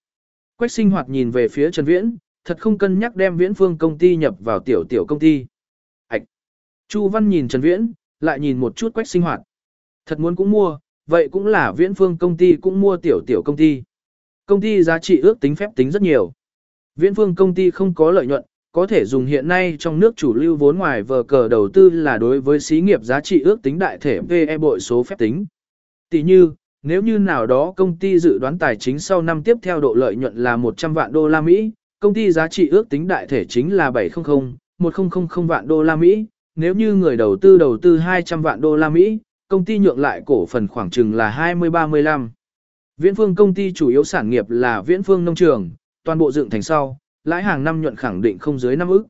Quách sinh hoạt nhìn về phía Trần Viễn, thật không cân nhắc đem viễn phương công ty nhập vào tiểu tiểu công ty. Hạch! Chu Văn nhìn Trần Viễn, lại nhìn một chút quách sinh hoạt. Thật muốn cũng mua, vậy cũng là viễn phương công ty cũng mua tiểu tiểu công ty. Công ty giá trị ước tính phép tính rất nhiều. Viễn phương công ty không có lợi nhuận, có thể dùng hiện nay trong nước chủ lưu vốn ngoài vờ cờ đầu tư là đối với xí nghiệp giá trị ước tính đại thể PE bội số phép tính. Tỷ như, nếu như nào đó công ty dự đoán tài chính sau năm tiếp theo độ lợi nhuận là 100 vạn đô la Mỹ, công ty giá trị ước tính đại thể chính là 700, 1000 vạn đô la Mỹ, nếu như người đầu tư đầu tư 200 vạn đô la Mỹ, công ty nhượng lại cổ phần khoảng chừng là 20-35. Viễn phương công ty chủ yếu sản nghiệp là viễn phương nông trường, toàn bộ dựng thành sau, lãi hàng năm nhuận khẳng định không dưới 5 ức.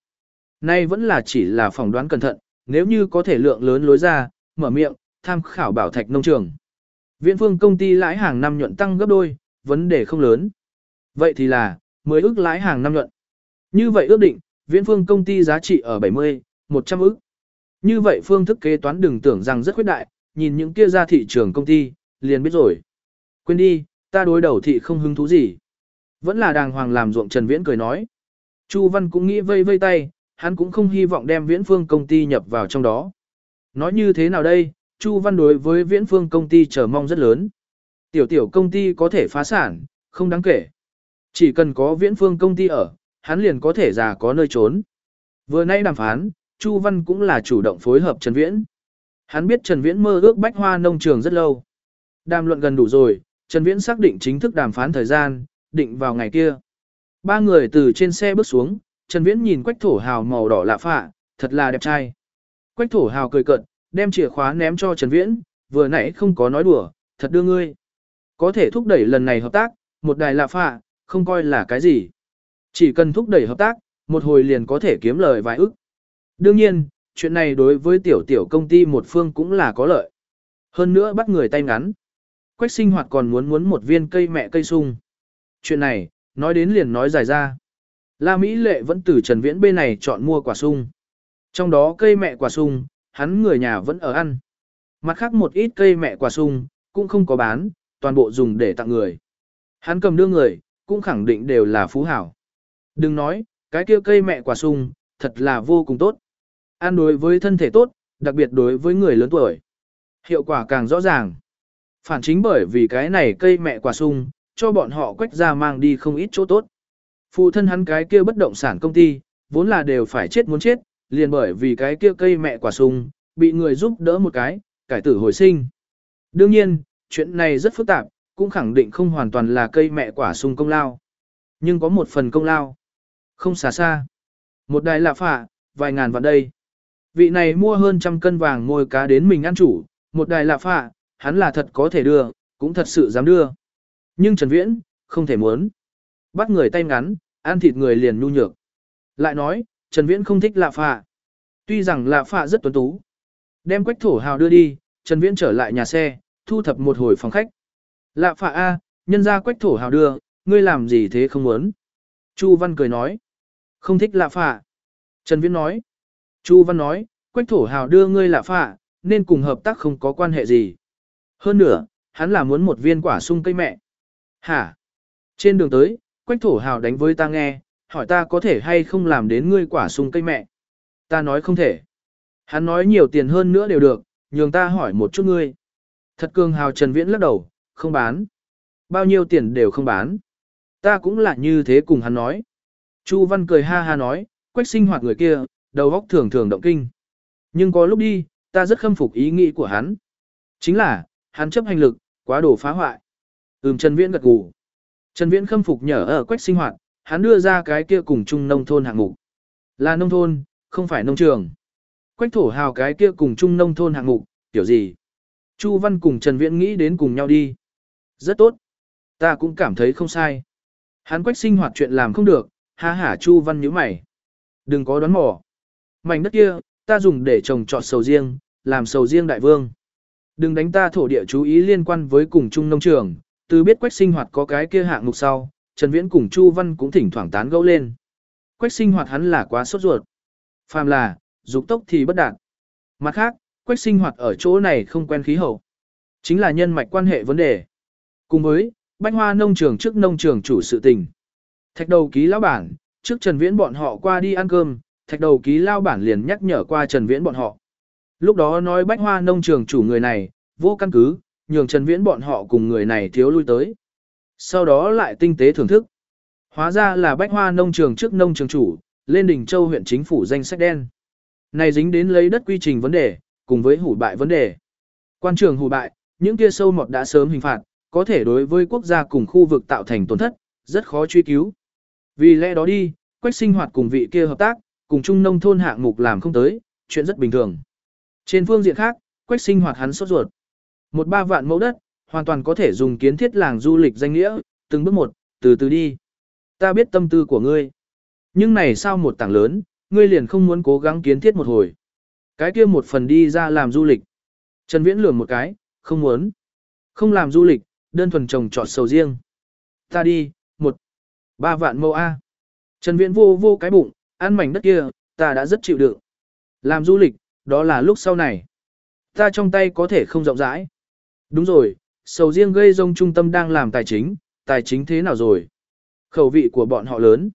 Nay vẫn là chỉ là phỏng đoán cẩn thận, nếu như có thể lượng lớn lối ra, mở miệng, tham khảo bảo thạch nông trường. Viễn phương công ty lãi hàng năm nhuận tăng gấp đôi, vấn đề không lớn. Vậy thì là, 10 ước lãi hàng năm nhuận. Như vậy ước định, viễn phương công ty giá trị ở 70, 100 ước. Như vậy phương thức kế toán đừng tưởng rằng rất khuyết đại, nhìn những kia ra thị trường công ty, liền biết rồi. Quên đi, ta đối đầu thị không hứng thú gì. Vẫn là đàng hoàng làm ruộng Trần Viễn cười nói. Chu Văn cũng nghĩ vây vây tay, hắn cũng không hy vọng đem viễn phương công ty nhập vào trong đó. Nói như thế nào đây, Chu Văn đối với viễn phương công ty chờ mong rất lớn. Tiểu tiểu công ty có thể phá sản, không đáng kể. Chỉ cần có viễn phương công ty ở, hắn liền có thể già có nơi trốn. Vừa nay đàm phán, Chu Văn cũng là chủ động phối hợp Trần Viễn. Hắn biết Trần Viễn mơ ước bách hoa nông trường rất lâu. Đàm luận gần đủ rồi, Trần Viễn xác định chính thức đàm phán thời gian, định vào ngày kia. Ba người từ trên xe bước xuống, Trần Viễn nhìn quách thổ hào màu đỏ lạ phạ, thật là đẹp trai. Quách thổ hào cười cợt, đem chìa khóa ném cho Trần Viễn, vừa nãy không có nói đùa, thật đưa ngươi. Có thể thúc đẩy lần này hợp tác, một đài lạ phạ, không coi là cái gì. Chỉ cần thúc đẩy hợp tác, một hồi liền có thể kiếm lời vài ức. Đương nhiên, chuyện này đối với tiểu tiểu công ty một phương cũng là có lợi. Hơn nữa bắt người tay ngắn. Quách sinh hoạt còn muốn muốn một viên cây mẹ cây sung. Chuyện này, nói đến liền nói dài ra. La Mỹ Lệ vẫn từ Trần Viễn bên này chọn mua quả sung. Trong đó cây mẹ quả sung, hắn người nhà vẫn ở ăn. Mặt khác một ít cây mẹ quả sung, cũng không có bán, toàn bộ dùng để tặng người. Hắn cầm đưa người, cũng khẳng định đều là phú hảo. Đừng nói, cái kia cây mẹ quả sung, thật là vô cùng tốt. Ăn đối với thân thể tốt, đặc biệt đối với người lớn tuổi. Hiệu quả càng rõ ràng. Phản chính bởi vì cái này cây mẹ quả sung, cho bọn họ quách ra mang đi không ít chỗ tốt. Phụ thân hắn cái kia bất động sản công ty, vốn là đều phải chết muốn chết, liền bởi vì cái kia cây mẹ quả sung, bị người giúp đỡ một cái, cải tử hồi sinh. Đương nhiên, chuyện này rất phức tạp, cũng khẳng định không hoàn toàn là cây mẹ quả sung công lao. Nhưng có một phần công lao. Không xa xa. Một đài lạ phạ, vài ngàn vạn đây. Vị này mua hơn trăm cân vàng ngồi cá đến mình ăn chủ, một đài lạ phạ, hắn là thật có thể đưa, cũng thật sự dám đưa. Nhưng Trần Viễn, không thể muốn. Bắt người tay ngắn, ăn thịt người liền nhu nhược. Lại nói, Trần Viễn không thích lạ phạ. Tuy rằng lạ phạ rất tuấn tú. Đem quách thổ hào đưa đi, Trần Viễn trở lại nhà xe, thu thập một hồi phòng khách. Lạ phạ A, nhân ra quách thổ hào đưa, ngươi làm gì thế không muốn. Chu Văn cười nói. Không thích lạ phạ. Trần Viễn nói. Chu Văn nói, quách thổ hào đưa ngươi lạ phạ, nên cùng hợp tác không có quan hệ gì. Hơn nữa, hắn là muốn một viên quả sung cây mẹ. Hả? Trên đường tới, quách thổ hào đánh với ta nghe, hỏi ta có thể hay không làm đến ngươi quả sung cây mẹ. Ta nói không thể. Hắn nói nhiều tiền hơn nữa đều được, nhường ta hỏi một chút ngươi. Thật cường hào Trần Viễn lắc đầu, không bán. Bao nhiêu tiền đều không bán. Ta cũng là như thế cùng hắn nói. Chu Văn cười ha ha nói, quách sinh hoạt người kia, đầu óc thường thường động kinh. Nhưng có lúc đi, ta rất khâm phục ý nghĩ của hắn. Chính là, hắn chấp hành lực, quá đồ phá hoại. Ừm Trần Viễn gật gù. Trần Viễn khâm phục nhờ ở quách sinh hoạt, hắn đưa ra cái kia cùng chung nông thôn hạng mục. Là nông thôn, không phải nông trường. Quách thổ hào cái kia cùng chung nông thôn hạng mục, kiểu gì? Chu Văn cùng Trần Viễn nghĩ đến cùng nhau đi. Rất tốt. Ta cũng cảm thấy không sai. Hắn quách sinh hoạt chuyện làm không được, ha hả Chu Văn nhíu mày. Đừng có đoán mò. Mảnh đất kia, ta dùng để trồng trọt sầu riêng, làm sầu riêng đại vương. Đừng đánh ta thổ địa chú ý liên quan với cùng chung nông trường, từ biết quách sinh hoạt có cái kia hạng mục sau, Trần Viễn cùng Chu Văn cũng thỉnh thoảng tán gẫu lên. Quách sinh hoạt hắn là quá sốt ruột. Phàm là, dục tốc thì bất đạt. Mặt khác, quách sinh hoạt ở chỗ này không quen khí hậu. Chính là nhân mạch quan hệ vấn đề. Cùng với, bách hoa nông trường trước nông trường chủ sự tình. Thạch đầu ký lão bản, trước Trần Viễn bọn họ qua đi ăn cơm, thạch đầu ký lao bản liền nhắc nhở qua Trần Viễn bọn họ. Lúc đó nói bách hoa nông trường chủ người này, vô căn cứ, nhường Trần Viễn bọn họ cùng người này thiếu lui tới. Sau đó lại tinh tế thưởng thức. Hóa ra là bách hoa nông trường trước nông trường chủ, lên đỉnh châu huyện chính phủ danh sách đen. Này dính đến lấy đất quy trình vấn đề, cùng với hủ bại vấn đề. Quan trường hủ bại, những kia sâu mọt đã sớm hình phạt, có thể đối với quốc gia cùng khu vực tạo thành tổn thất, rất khó truy cứu. Vì lẽ đó đi, quách sinh hoạt cùng vị kia hợp tác, cùng chung nông thôn hạng mục làm không tới, chuyện rất bình thường. Trên phương diện khác, quách sinh hoạt hắn sốt ruột. Một ba vạn mẫu đất, hoàn toàn có thể dùng kiến thiết làng du lịch danh nghĩa, từng bước một, từ từ đi. Ta biết tâm tư của ngươi. Nhưng này sao một tảng lớn, ngươi liền không muốn cố gắng kiến thiết một hồi. Cái kia một phần đi ra làm du lịch. Trần Viễn lườm một cái, không muốn. Không làm du lịch, đơn thuần trồng trọt sầu riêng. Ta đi, một, ba vạn mẫu A. Trần Viễn vô vô cái bụng, ăn mảnh đất kia, ta đã rất chịu đựng. Làm du lịch, đó là lúc sau này. Ta trong tay có thể không rộng rãi. Đúng rồi, sầu riêng gây rông trung tâm đang làm tài chính, tài chính thế nào rồi? Khẩu vị của bọn họ lớn.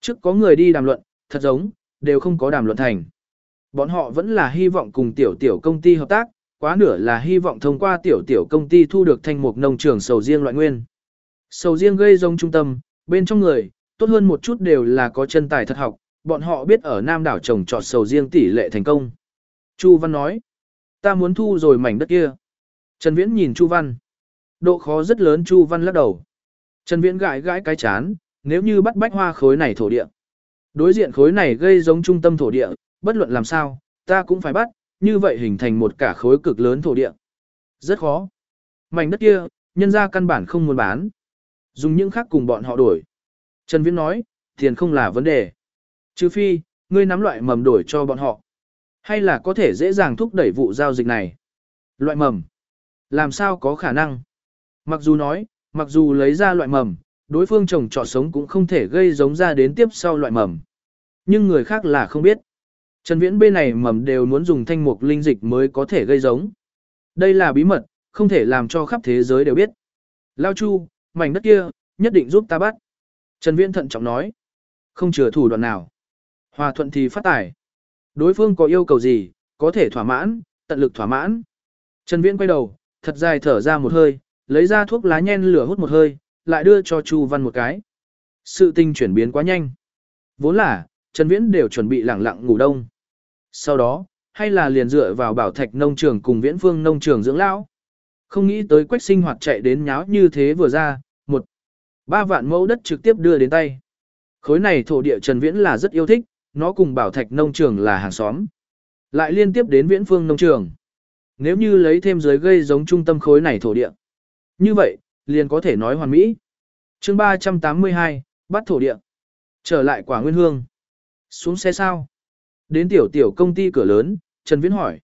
Trước có người đi đàm luận, thật giống, đều không có đàm luận thành. Bọn họ vẫn là hy vọng cùng tiểu tiểu công ty hợp tác, quá nửa là hy vọng thông qua tiểu tiểu công ty thu được thanh mục nông trường sầu riêng loại nguyên. Sầu riêng gây rông trung tâm, bên trong người, tốt hơn một chút đều là có chân tài thật học, bọn họ biết ở Nam đảo trồng trọt sầu riêng tỷ lệ thành công. Chu Văn nói, ta muốn thu rồi mảnh đất kia. Trần Viễn nhìn Chu Văn. Độ khó rất lớn Chu Văn lắc đầu. Trần Viễn gãi gãi cái chán, nếu như bắt bách hoa khối này thổ địa. Đối diện khối này gây giống trung tâm thổ địa, bất luận làm sao, ta cũng phải bắt, như vậy hình thành một cả khối cực lớn thổ địa. Rất khó. Mảnh đất kia, nhân ra căn bản không muốn bán. Dùng những khác cùng bọn họ đổi. Trần Viễn nói, tiền không là vấn đề. Trừ phi, ngươi nắm loại mầm đổi cho bọn họ. Hay là có thể dễ dàng thúc đẩy vụ giao dịch này. Loại mầm. Làm sao có khả năng? Mặc dù nói, mặc dù lấy ra loại mầm, đối phương trồng trọt sống cũng không thể gây giống ra đến tiếp sau loại mầm. Nhưng người khác là không biết. Trần Viễn bên này mầm đều muốn dùng thanh mục linh dịch mới có thể gây giống. Đây là bí mật, không thể làm cho khắp thế giới đều biết. Lao Chu, mảnh đất kia, nhất định giúp ta bắt. Trần Viễn thận trọng nói. Không chừa thủ đoạn nào. Hòa thuận thì phát tải. Đối phương có yêu cầu gì, có thể thỏa mãn, tận lực thỏa mãn. Trần Viễn quay đầu, thật dài thở ra một hơi, lấy ra thuốc lá nhen lửa hút một hơi, lại đưa cho Chu Văn một cái. Sự tình chuyển biến quá nhanh. Vốn là, Trần Viễn đều chuẩn bị lẳng lặng ngủ đông. Sau đó, hay là liền dựa vào bảo thạch nông trường cùng viễn phương nông trường dưỡng lão. Không nghĩ tới quách sinh hoạt chạy đến nháo như thế vừa ra, một, ba vạn mẫu đất trực tiếp đưa đến tay. Khối này thổ địa Trần Viễn là rất yêu thích, nó cùng bảo thạch nông trường là hàng xóm. Lại liên tiếp đến viễn phương nông trường. Nếu như lấy thêm dưới gây giống trung tâm khối này thổ địa. Như vậy, liền có thể nói hoàn mỹ. chương 382, bắt thổ địa. Trở lại quả nguyên hương. Xuống xe sao? Đến tiểu tiểu công ty cửa lớn, Trần Viễn hỏi.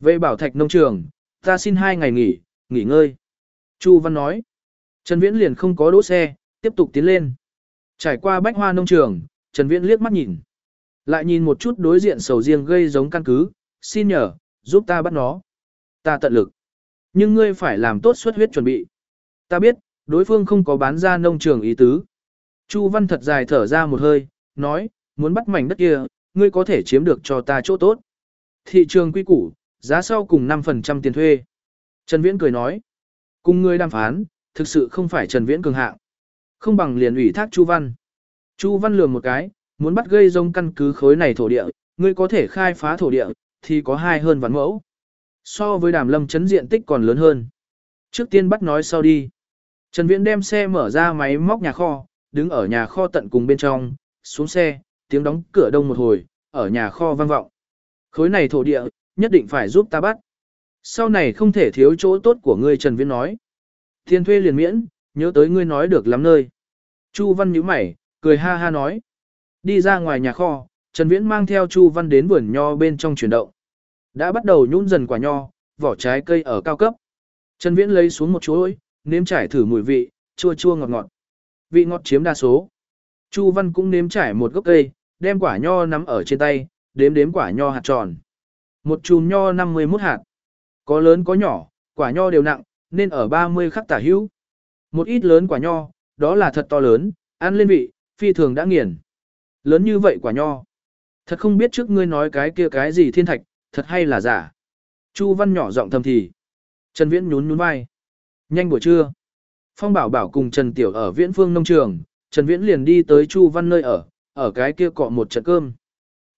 Về bảo thạch nông trường, ta xin hai ngày nghỉ, nghỉ ngơi. Chu Văn nói. Trần Viễn liền không có đỗ xe, tiếp tục tiến lên. Trải qua bách hoa nông trường, Trần Viễn liếc mắt nhìn. Lại nhìn một chút đối diện sầu riêng gây giống căn cứ, xin nhờ, giúp ta bắt nó. Ta tận lực. Nhưng ngươi phải làm tốt xuất huyết chuẩn bị. Ta biết, đối phương không có bán ra nông trường ý tứ. Chu Văn thật dài thở ra một hơi, nói, muốn bắt mảnh đất kia, ngươi có thể chiếm được cho ta chỗ tốt. Thị trường quy củ, giá sau cùng 5% tiền thuê. Trần Viễn cười nói, cùng ngươi đàm phán, thực sự không phải Trần Viễn cường hạng. Không bằng liền ủy thác Chu Văn. Chu Văn lườm một cái, muốn bắt gây rông căn cứ khối này thổ địa, ngươi có thể khai phá thổ địa, thì có hai hơn vạn mẫu. So với đàm lâm chấn diện tích còn lớn hơn. Trước tiên bắt nói sau đi. Trần Viễn đem xe mở ra máy móc nhà kho, đứng ở nhà kho tận cùng bên trong, xuống xe, tiếng đóng cửa đông một hồi, ở nhà kho vang vọng. Khối này thổ địa, nhất định phải giúp ta bắt. Sau này không thể thiếu chỗ tốt của ngươi Trần Viễn nói. Thiên thuê liền miễn, nhớ tới ngươi nói được lắm nơi. Chu Văn nhíu mày, cười ha ha nói. Đi ra ngoài nhà kho, Trần Viễn mang theo Chu Văn đến vườn nho bên trong chuyển động. Đã bắt đầu nhún dần quả nho, vỏ trái cây ở cao cấp. Trần Viễn lấy xuống một chuỗi, nếm trải thử mùi vị, chua chua ngọt ngọt. Vị ngọt chiếm đa số. Chu Văn cũng nếm trải một gốc cây, đem quả nho nắm ở trên tay, đếm đếm quả nho hạt tròn. Một chùm nho 51 hạt. Có lớn có nhỏ, quả nho đều nặng, nên ở 30 khắc tả hữu. Một ít lớn quả nho, đó là thật to lớn, ăn lên vị, phi thường đã nghiền. Lớn như vậy quả nho. Thật không biết trước ngươi nói cái kia cái gì thiên thạch, thật hay là giả. Chu Văn nhỏ giọng thầm thì. Trần Viễn nhún nhún vai. Nhanh buổi trưa. Phong Bảo Bảo cùng Trần Tiểu ở Viễn Phương nông trường, Trần Viễn liền đi tới Chu Văn nơi ở, ở cái kia cọ một trận cơm.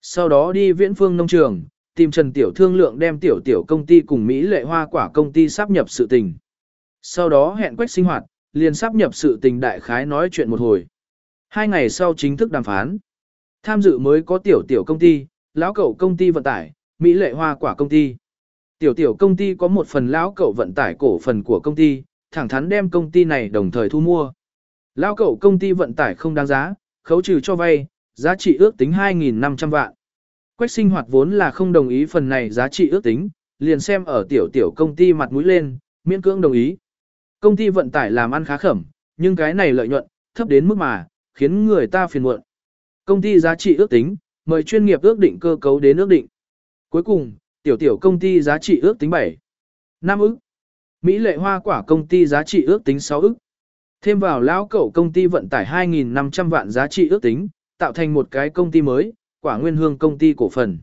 Sau đó đi Viễn Phương nông trường, tìm Trần Tiểu thương lượng đem Tiểu Tiểu công ty cùng Mỹ Lệ Hoa Quả công ty sáp nhập sự tình. Sau đó hẹn quách sinh hoạt, liền sáp nhập sự tình đại khái nói chuyện một hồi. Hai ngày sau chính thức đàm phán. Tham dự mới có Tiểu Tiểu công ty, lão cậu công ty vận tải, Mỹ Lệ Hoa Quả công ty. Tiểu Tiểu công ty có một phần lão cậu vận tải cổ phần của công ty, thẳng thắn đem công ty này đồng thời thu mua. lão cậu công ty vận tải không đáng giá, khấu trừ cho vay, giá trị ước tính 2.500 vạn. Quách sinh hoạt vốn là không đồng ý phần này giá trị ước tính, liền xem ở tiểu tiểu công ty mặt mũi lên, miễn cưỡng đồng ý. Công ty vận tải làm ăn khá khẩm, nhưng cái này lợi nhuận, thấp đến mức mà, khiến người ta phiền muộn. Công ty giá trị ước tính, mời chuyên nghiệp ước định cơ cấu đến ước định. Cuối cùng, tiểu tiểu công ty giá trị ước tính 7. 5 ức. Mỹ lệ hoa quả công ty giá trị ước tính 6 ức. Thêm vào lão cậu công ty vận tải 2.500 vạn giá trị ước tính, tạo thành một cái công ty mới, quả nguyên hương công ty cổ phần.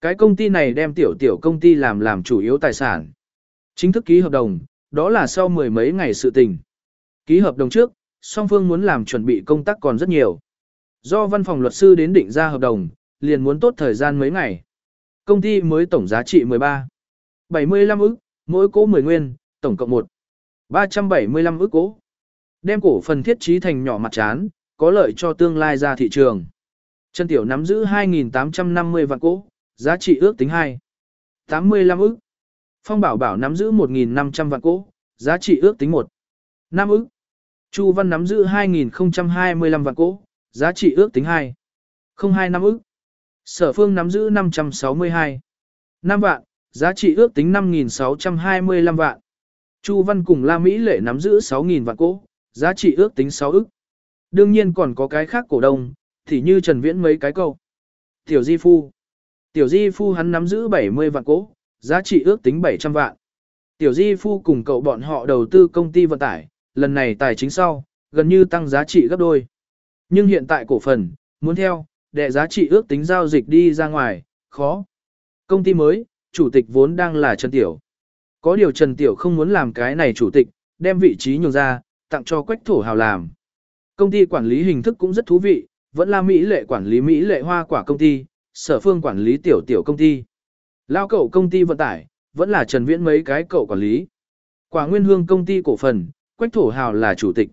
Cái công ty này đem tiểu tiểu công ty làm làm chủ yếu tài sản. Chính thức ký hợp đồng, đó là sau mười mấy ngày sự tình. Ký hợp đồng trước, song phương muốn làm chuẩn bị công tác còn rất nhiều. Do văn phòng luật sư đến định ra hợp đồng, liền muốn tốt thời gian mấy ngày. Công ty mới tổng giá trị 13. 75 ức, mỗi cố 10 nguyên, tổng cộng 1. 375 ức cố. Đem cổ phần thiết trí thành nhỏ mặt chán, có lợi cho tương lai ra thị trường. Trần Tiểu nắm giữ 2.850 vạn cố, giá trị ước tính 2. 85 ức. Phong Bảo Bảo nắm giữ 1.500 vạn cố, giá trị ước tính 1. 5 ức. Chu Văn nắm giữ 2.025 vạn cố, giá trị ước tính 2. 025 ức. Sở Phương nắm giữ 562. 5 vạn, giá trị ước tính 5.625 vạn. Chu Văn cùng La Mỹ Lệ nắm giữ 6.000 vạn cổ, giá trị ước tính 6 ức. Đương nhiên còn có cái khác cổ đông, thì như Trần Viễn mấy cái câu. Tiểu Di Phu. Tiểu Di Phu hắn nắm giữ 70 vạn cổ, giá trị ước tính 700 vạn. Tiểu Di Phu cùng cậu bọn họ đầu tư công ty vận tải, lần này tài chính sau, gần như tăng giá trị gấp đôi. Nhưng hiện tại cổ phần, muốn theo, đệ giá trị ước tính giao dịch đi ra ngoài, khó. Công ty mới, chủ tịch vốn đang là Trần Tiểu. Có điều Trần Tiểu không muốn làm cái này chủ tịch, đem vị trí nhường ra, tặng cho Quách Thổ Hào làm. Công ty quản lý hình thức cũng rất thú vị, vẫn là Mỹ lệ quản lý Mỹ lệ hoa quả công ty, sở phương quản lý tiểu tiểu công ty. Lao cậu công ty vận tải, vẫn là Trần Viễn mấy cái cậu quản lý. Quả Nguyên Hương công ty cổ phần, Quách Thổ Hào là chủ tịch.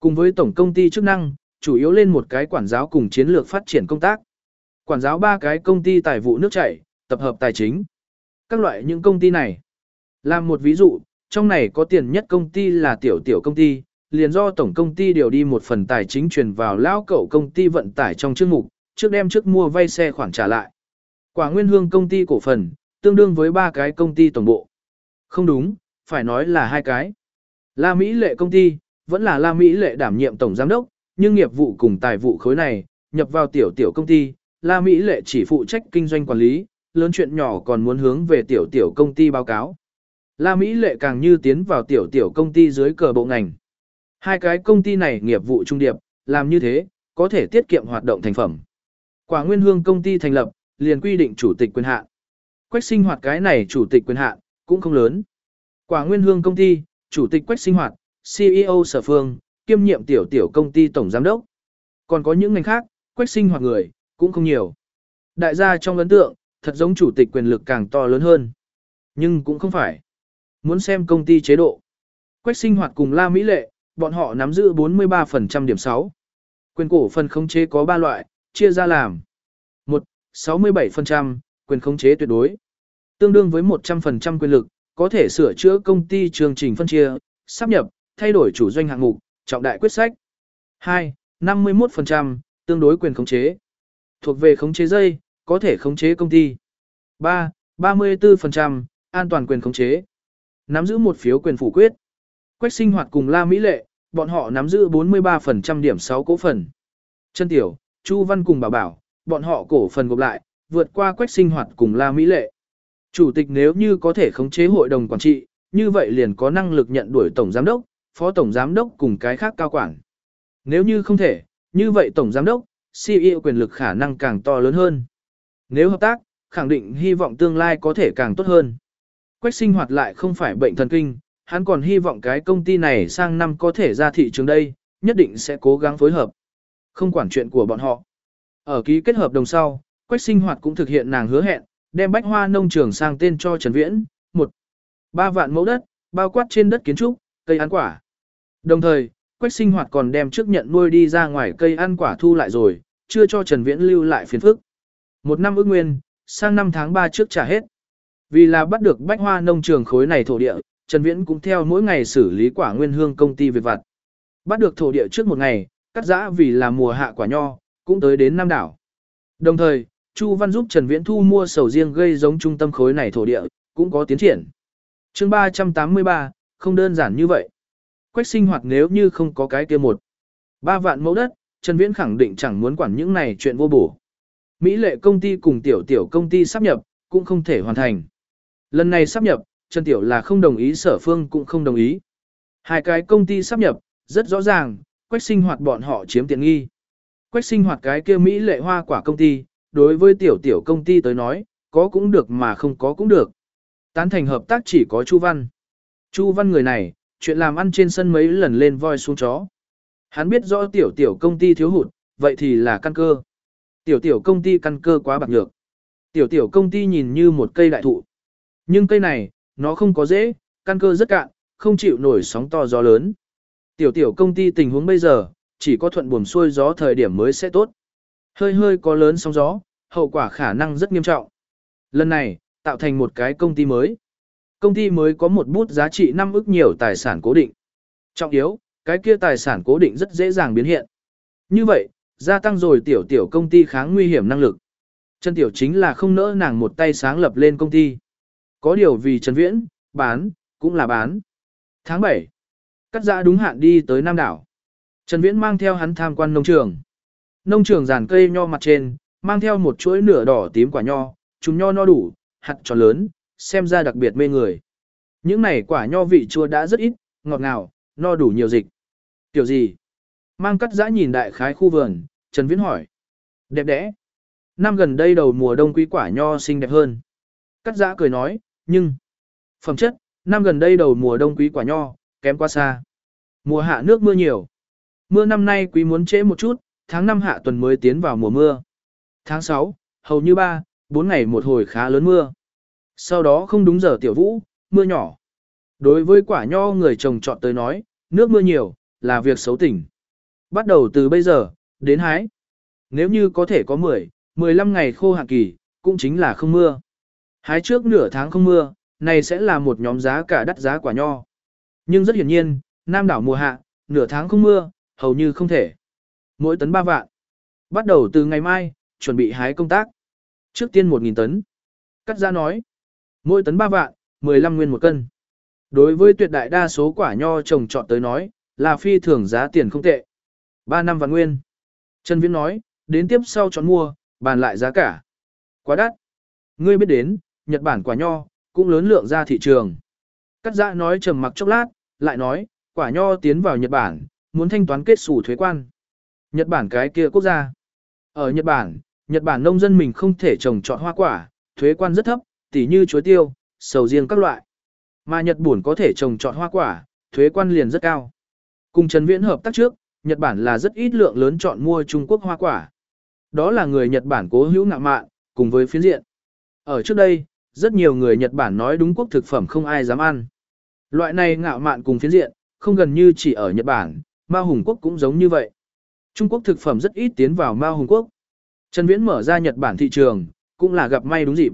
Cùng với tổng công ty chức năng, chủ yếu lên một cái quản giáo cùng chiến lược phát triển công tác. Quản giáo ba cái công ty tài vụ nước chảy, tập hợp tài chính. Các loại những công ty này. Làm một ví dụ, trong này có tiền nhất công ty là tiểu tiểu công ty, liền do tổng công ty điều đi một phần tài chính truyền vào lao cậu công ty vận tải trong chương mục, trước đem trước mua vay xe khoản trả lại. Quả Nguyên Hương công ty cổ phần, tương đương với ba cái công ty tổng bộ. Không đúng, phải nói là hai cái. La Mỹ lệ công ty, vẫn là La Mỹ lệ đảm nhiệm tổng giám đốc, nhưng nghiệp vụ cùng tài vụ khối này, nhập vào tiểu tiểu công ty, La Mỹ lệ chỉ phụ trách kinh doanh quản lý, lớn chuyện nhỏ còn muốn hướng về tiểu tiểu công ty báo cáo. La Mỹ lệ càng như tiến vào tiểu tiểu công ty dưới cờ bộ ngành. Hai cái công ty này nghiệp vụ trung điệp, làm như thế, có thể tiết kiệm hoạt động thành phẩm. Quả Nguyên Hương công ty thành lập, liền quy định chủ tịch quyền hạn. Quách sinh hoạt cái này chủ tịch quyền hạn cũng không lớn. Quả Nguyên Hương công ty, chủ tịch Quách sinh hoạt, CEO Sở Phương, kiêm nhiệm tiểu tiểu công ty tổng giám đốc. Còn có những ngành khác, Quách sinh hoạt người, cũng không nhiều. Đại gia trong ấn tượng, thật giống chủ tịch quyền lực càng to lớn hơn. Nhưng cũng không phải. Muốn xem công ty chế độ. Quách sinh hoạt cùng La Mỹ Lệ, bọn họ nắm giữ 43% điểm 6. Quyền cổ phần khống chế có 3 loại, chia ra làm. 1. 67%, quyền khống chế tuyệt đối. Tương đương với 100% quyền lực, có thể sửa chữa công ty chương trình phân chia, sắp nhập, thay đổi chủ doanh hạng mục, trọng đại quyết sách. 2. 51%, tương đối quyền khống chế. Thuộc về khống chế dây, có thể khống chế công ty. 3. 34%, an toàn quyền khống chế. Nắm giữ một phiếu quyền phủ quyết. Quách sinh hoạt cùng La Mỹ Lệ, bọn họ nắm giữ 43% điểm 6 cổ phần. Chân Tiểu, Chu Văn cùng Bảo Bảo, bọn họ cổ phần gộp lại, vượt qua Quách sinh hoạt cùng La Mỹ Lệ. Chủ tịch nếu như có thể khống chế hội đồng quản trị, như vậy liền có năng lực nhận đuổi tổng giám đốc, phó tổng giám đốc cùng cái khác cao quản. Nếu như không thể, như vậy tổng giám đốc, CEO quyền lực khả năng càng to lớn hơn. Nếu hợp tác, khẳng định hy vọng tương lai có thể càng tốt hơn. Quách sinh hoạt lại không phải bệnh thần kinh, hắn còn hy vọng cái công ty này sang năm có thể ra thị trường đây, nhất định sẽ cố gắng phối hợp. Không quản chuyện của bọn họ. Ở ký kết hợp đồng sau, Quách sinh hoạt cũng thực hiện nàng hứa hẹn, đem bách hoa nông trường sang tên cho Trần Viễn, một ba vạn mẫu đất, bao quát trên đất kiến trúc, cây ăn quả. Đồng thời, Quách sinh hoạt còn đem trước nhận nuôi đi ra ngoài cây ăn quả thu lại rồi, chưa cho Trần Viễn lưu lại phiền phức. Một năm ước nguyên, sang năm tháng 3 trước trả hết. Vì là bắt được bách hoa nông trường khối này thổ địa, Trần Viễn cũng theo mỗi ngày xử lý quả nguyên hương công ty việc vặt. Bắt được thổ địa trước một ngày, cắt giã vì là mùa hạ quả nho, cũng tới đến Nam đảo. Đồng thời, Chu Văn giúp Trần Viễn thu mua sầu riêng gây giống trung tâm khối này thổ địa, cũng có tiến triển. Chương 383, không đơn giản như vậy. Quách sinh hoạt nếu như không có cái kia một. Ba vạn mẫu đất, Trần Viễn khẳng định chẳng muốn quản những này chuyện vô bổ. Mỹ lệ công ty cùng tiểu tiểu công ty sắp nhập, cũng không thể hoàn thành. Lần này sắp nhập, Trần Tiểu là không đồng ý sở phương cũng không đồng ý. Hai cái công ty sắp nhập, rất rõ ràng, quách sinh hoạt bọn họ chiếm tiện nghi. Quách sinh hoạt cái kia Mỹ lệ hoa quả công ty, đối với tiểu tiểu công ty tới nói, có cũng được mà không có cũng được. Tán thành hợp tác chỉ có Chu Văn. Chu Văn người này, chuyện làm ăn trên sân mấy lần lên voi xuống chó. Hắn biết rõ tiểu tiểu công ty thiếu hụt, vậy thì là căn cơ. Tiểu tiểu công ty căn cơ quá bạc nhược. Tiểu tiểu công ty nhìn như một cây đại thụ. Nhưng cây này, nó không có dễ, căn cơ rất cạn, không chịu nổi sóng to gió lớn. Tiểu tiểu công ty tình huống bây giờ, chỉ có thuận buồm xuôi gió thời điểm mới sẽ tốt. Hơi hơi có lớn sóng gió, hậu quả khả năng rất nghiêm trọng. Lần này, tạo thành một cái công ty mới. Công ty mới có một bút giá trị năm ức nhiều tài sản cố định. Trọng yếu, cái kia tài sản cố định rất dễ dàng biến hiện. Như vậy, gia tăng rồi tiểu tiểu công ty kháng nguy hiểm năng lực. Chân tiểu chính là không nỡ nàng một tay sáng lập lên công ty. Có điều vì Trần Viễn, bán, cũng là bán. Tháng 7, cắt giã đúng hạn đi tới Nam Đảo. Trần Viễn mang theo hắn tham quan nông trường. Nông trường giàn cây nho mặt trên, mang theo một chuỗi nửa đỏ tím quả nho, chúng nho no đủ, hạt tròn lớn, xem ra đặc biệt mê người. Những này quả nho vị chua đã rất ít, ngọt ngào, no đủ nhiều dịch. Tiểu gì? Mang cắt giã nhìn đại khái khu vườn, Trần Viễn hỏi. Đẹp đẽ. Năm gần đây đầu mùa đông quý quả nho xinh đẹp hơn. Cắt giã cười nói, nhưng... Phẩm chất, năm gần đây đầu mùa đông quý quả nho, kém quá xa. Mùa hạ nước mưa nhiều. Mưa năm nay quý muốn trễ một chút, tháng 5 hạ tuần mới tiến vào mùa mưa. Tháng 6, hầu như 3, 4 ngày một hồi khá lớn mưa. Sau đó không đúng giờ tiểu vũ, mưa nhỏ. Đối với quả nho người trồng trọt tới nói, nước mưa nhiều, là việc xấu tỉnh. Bắt đầu từ bây giờ, đến hái. Nếu như có thể có 10, 15 ngày khô hạn kỳ, cũng chính là không mưa. Hái trước nửa tháng không mưa, này sẽ là một nhóm giá cả đắt giá quả nho. Nhưng rất hiển nhiên, Nam đảo mùa hạ, nửa tháng không mưa, hầu như không thể. Mỗi tấn 3 vạn. Bắt đầu từ ngày mai, chuẩn bị hái công tác. Trước tiên 1.000 tấn. Cắt ra nói. Mỗi tấn 3 vạn, 15 nguyên một cân. Đối với tuyệt đại đa số quả nho trồng trọt tới nói, là phi thường giá tiền không tệ. 3 năm vạn nguyên. Trần Viễn nói, đến tiếp sau chọn mua, bàn lại giá cả. Quá đắt. Ngươi biết đến, Nhật Bản quả nho, cũng lớn lượng ra thị trường. Cắt giã nói trầm mặc chốc lát, lại nói, quả nho tiến vào Nhật Bản, muốn thanh toán kết sủ thuế quan. Nhật Bản cái kia quốc gia. Ở Nhật Bản, Nhật Bản nông dân mình không thể trồng trọt hoa quả, thuế quan rất thấp, tỉ như chuối tiêu, sầu riêng các loại. Mà Nhật Bản có thể trồng trọt hoa quả, thuế quan liền rất cao. Cùng Trần Viễn hợp tác trước, Nhật Bản là rất ít lượng lớn chọn mua Trung Quốc hoa quả. Đó là người Nhật Bản cố hữu ngạo mạn, cùng với phiến diện. Ở trước đây, rất nhiều người Nhật Bản nói đúng quốc thực phẩm không ai dám ăn. Loại này ngạo mạn cùng phiến diện, không gần như chỉ ở Nhật Bản, Ma Hùng Quốc cũng giống như vậy. Trung Quốc thực phẩm rất ít tiến vào Ma Hùng Quốc. Trần Viễn mở ra Nhật Bản thị trường, cũng là gặp may đúng dịp.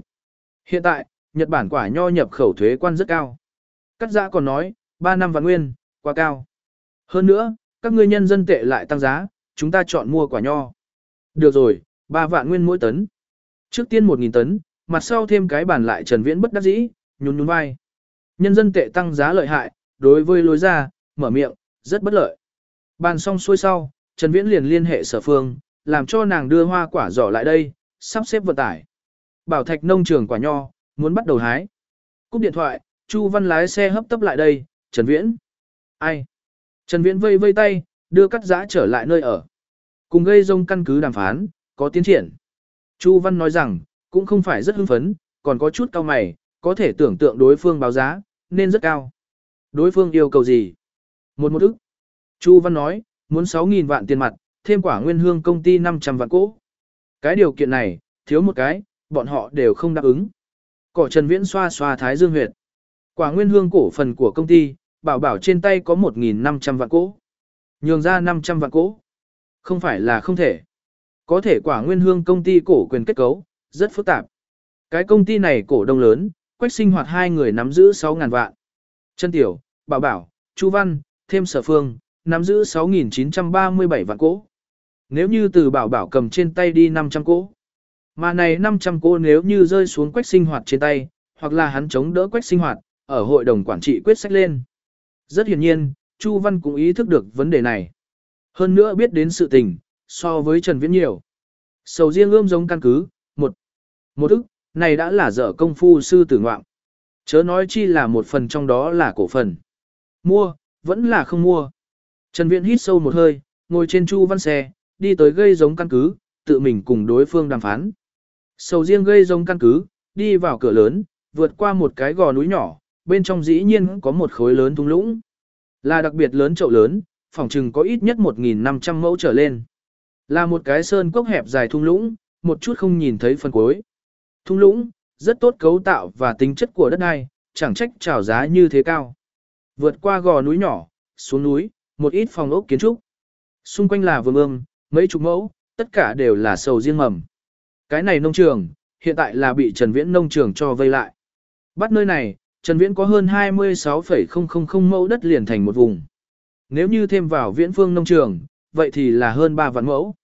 Hiện tại, Nhật Bản quả nho nhập khẩu thuế quan rất cao. Cắt giã còn nói, 3 năm vạn nguyên, quá cao. Hơn nữa, các ngươi nhân dân tệ lại tăng giá, chúng ta chọn mua quả nho. Được rồi, 3 vạn nguyên mỗi tấn. Trước tiên 1.000 tấn, mặt sau thêm cái bản lại Trần Viễn bất đắc dĩ, nhún nhún vai. Nhân dân tệ tăng giá lợi hại, đối với lối ra, mở miệng, rất bất lợi. Bàn xong xuôi sau, Trần Viễn liền liên hệ sở phương, làm cho nàng đưa hoa quả giỏ lại đây, sắp xếp vận tải. Bảo thạch nông trường quả nho, muốn bắt đầu hái. Cúp điện thoại, Chu Văn lái xe hấp tấp lại đây, Trần Viễn. Ai? Trần Viễn vây vây tay, đưa cắt giã trở lại nơi ở. Cùng gây rông căn cứ đàm phán, có tiến triển. Chu Văn nói rằng, cũng không phải rất hưng phấn, còn có chút cao mày, có thể tưởng tượng đối phương báo giá, nên rất cao. Đối phương yêu cầu gì? Một một ức. Chu Văn nói, muốn 6.000 vạn tiền mặt, thêm quả nguyên hương công ty 500 vạn cỗ. Cái điều kiện này, thiếu một cái, bọn họ đều không đáp ứng. Cỏ Trần Viễn xoa xoa thái dương huyệt. Quả nguyên hương cổ phần của công ty, bảo bảo trên tay có 1.500 vạn cỗ. Nhường ra 500 vạn cỗ. Không phải là không thể. Có thể quả nguyên hương công ty cổ quyền kết cấu, rất phức tạp. Cái công ty này cổ đông lớn, quách sinh hoạt hai người nắm giữ 6.000 vạn. Trân tiểu, bảo bảo, Chu Văn, thêm sở phương, nắm giữ 6.937 vạn cỗ. Nếu như từ bảo bảo cầm trên tay đi 500 cỗ. Mà này 500 cô nếu như rơi xuống quách sinh hoạt trên tay, hoặc là hắn chống đỡ quách sinh hoạt, ở hội đồng quản trị quyết sách lên. Rất hiển nhiên, Chu Văn cũng ý thức được vấn đề này. Hơn nữa biết đến sự tình, so với Trần Viễn nhiều. Sầu riêng ươm giống căn cứ, một, một ức, này đã là dở công phu sư tử ngoạm. Chớ nói chi là một phần trong đó là cổ phần. Mua, vẫn là không mua. Trần Viễn hít sâu một hơi, ngồi trên Chu Văn xe, đi tới gây giống căn cứ, tự mình cùng đối phương đàm phán. Sầu riêng gây rông căn cứ, đi vào cửa lớn, vượt qua một cái gò núi nhỏ, bên trong dĩ nhiên có một khối lớn thung lũng. Là đặc biệt lớn chậu lớn, phòng trừng có ít nhất 1.500 mẫu trở lên. Là một cái sơn cốc hẹp dài thung lũng, một chút không nhìn thấy phần cuối. Thung lũng, rất tốt cấu tạo và tính chất của đất này, chẳng trách trào giá như thế cao. Vượt qua gò núi nhỏ, xuống núi, một ít phòng ốc kiến trúc. Xung quanh là vườn ươm, mấy chục mẫu, tất cả đều là sầu riêng mầm. Cái này nông trường, hiện tại là bị Trần Viễn nông trường cho vây lại. Bắt nơi này, Trần Viễn có hơn 26,000 mẫu đất liền thành một vùng. Nếu như thêm vào viễn phương nông trường, vậy thì là hơn 3 vạn mẫu.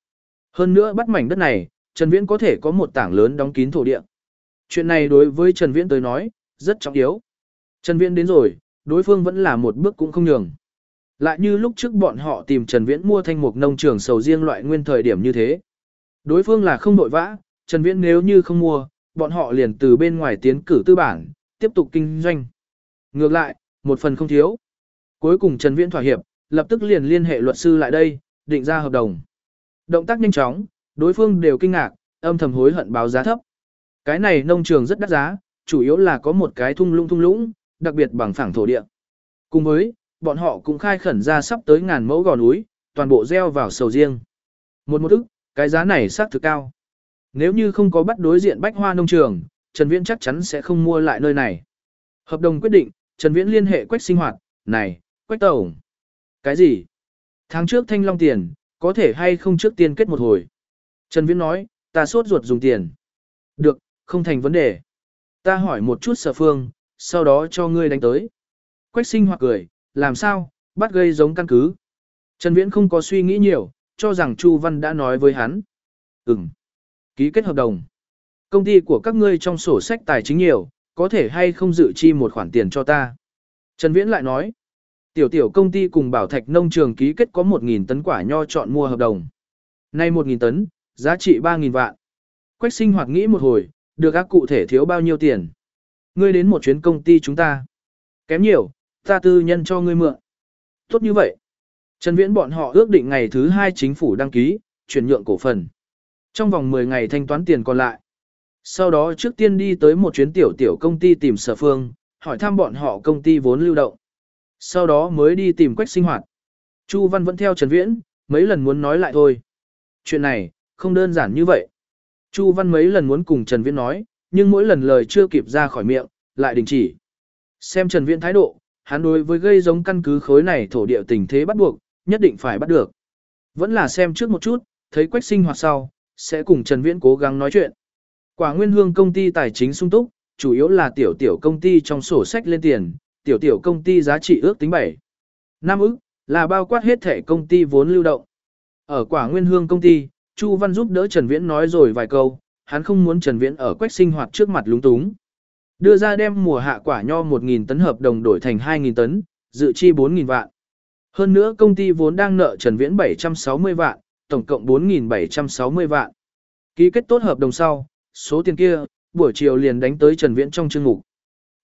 Hơn nữa bắt mảnh đất này, Trần Viễn có thể có một tảng lớn đóng kín thổ địa. Chuyện này đối với Trần Viễn tới nói, rất trọng yếu. Trần Viễn đến rồi, đối phương vẫn là một bước cũng không nhường. Lại như lúc trước bọn họ tìm Trần Viễn mua thanh mục nông trường sầu riêng loại nguyên thời điểm như thế. Đối phương là không đội vã, Trần Viễn nếu như không mua, bọn họ liền từ bên ngoài tiến cử tư bản, tiếp tục kinh doanh. Ngược lại, một phần không thiếu. Cuối cùng Trần Viễn thỏa hiệp, lập tức liền liên hệ luật sư lại đây, định ra hợp đồng. Động tác nhanh chóng, đối phương đều kinh ngạc, âm thầm hối hận báo giá thấp. Cái này nông trường rất đắt giá, chủ yếu là có một cái thung lũng thung lũng, đặc biệt bằng phẳng thổ địa. Cùng với, bọn họ cũng khai khẩn ra sắp tới ngàn mẫu gò núi, toàn bộ gieo vào sầu riêng. Một một ức, cái giá này xác thực cao. Nếu như không có bắt đối diện bách hoa nông trường, Trần Viễn chắc chắn sẽ không mua lại nơi này. Hợp đồng quyết định, Trần Viễn liên hệ Quách sinh hoạt, này, Quách Tổng. Cái gì? Tháng trước Thanh Long tiền, có thể hay không trước tiên kết một hồi. Trần Viễn nói, ta sốt ruột dùng tiền. Được, không thành vấn đề. Ta hỏi một chút sở phương, sau đó cho ngươi đánh tới. Quách sinh hoặc cười, làm sao, bắt gây giống căn cứ. Trần Viễn không có suy nghĩ nhiều, cho rằng Chu Văn đã nói với hắn. Ừm. Ký kết hợp đồng. Công ty của các ngươi trong sổ sách tài chính nhiều, có thể hay không dự chi một khoản tiền cho ta. Trần Viễn lại nói. Tiểu tiểu công ty cùng Bảo Thạch Nông Trường ký kết có 1.000 tấn quả nho chọn mua hợp đồng. Nay 1.000 tấn, giá trị 3.000 vạn. Quách sinh hoạt nghĩ một hồi, được các cụ thể thiếu bao nhiêu tiền. Ngươi đến một chuyến công ty chúng ta. Kém nhiều, ta tư nhân cho ngươi mượn. Tốt như vậy. Trần Viễn bọn họ ước định ngày thứ hai chính phủ đăng ký, chuyển nhượng cổ phần. Trong vòng 10 ngày thanh toán tiền còn lại. Sau đó trước tiên đi tới một chuyến tiểu tiểu công ty tìm sở phương, hỏi thăm bọn họ công ty vốn lưu động. Sau đó mới đi tìm quách sinh hoạt. Chu Văn vẫn theo Trần Viễn, mấy lần muốn nói lại thôi. Chuyện này, không đơn giản như vậy. Chu Văn mấy lần muốn cùng Trần Viễn nói, nhưng mỗi lần lời chưa kịp ra khỏi miệng, lại đình chỉ. Xem Trần Viễn thái độ, hắn đối với gây giống căn cứ khối này thổ địa tình thế bắt buộc, nhất định phải bắt được. Vẫn là xem trước một chút, thấy quách sinh hoạt sau, sẽ cùng Trần Viễn cố gắng nói chuyện. Quả Nguyên Hương công ty tài chính sung túc, chủ yếu là tiểu tiểu công ty trong sổ sách lên tiền, tiểu tiểu công ty giá trị ước tính 7. Năm ức, là bao quát hết thể công ty vốn lưu động. Ở quả Nguyên Hương công ty, Chu Văn giúp đỡ Trần Viễn nói rồi vài câu, hắn không muốn Trần Viễn ở quách sinh hoạt trước mặt lúng túng. Đưa ra đem mùa hạ quả nho 1.000 tấn hợp đồng đổi thành 2.000 tấn, dự chi 4.000 vạn. Hơn nữa công ty vốn đang nợ Trần Viễn 760 vạn, tổng cộng 4.760 vạn. Ký kết tốt hợp đồng sau, số tiền kia, buổi chiều liền đánh tới Trần Viễn trong chương mục.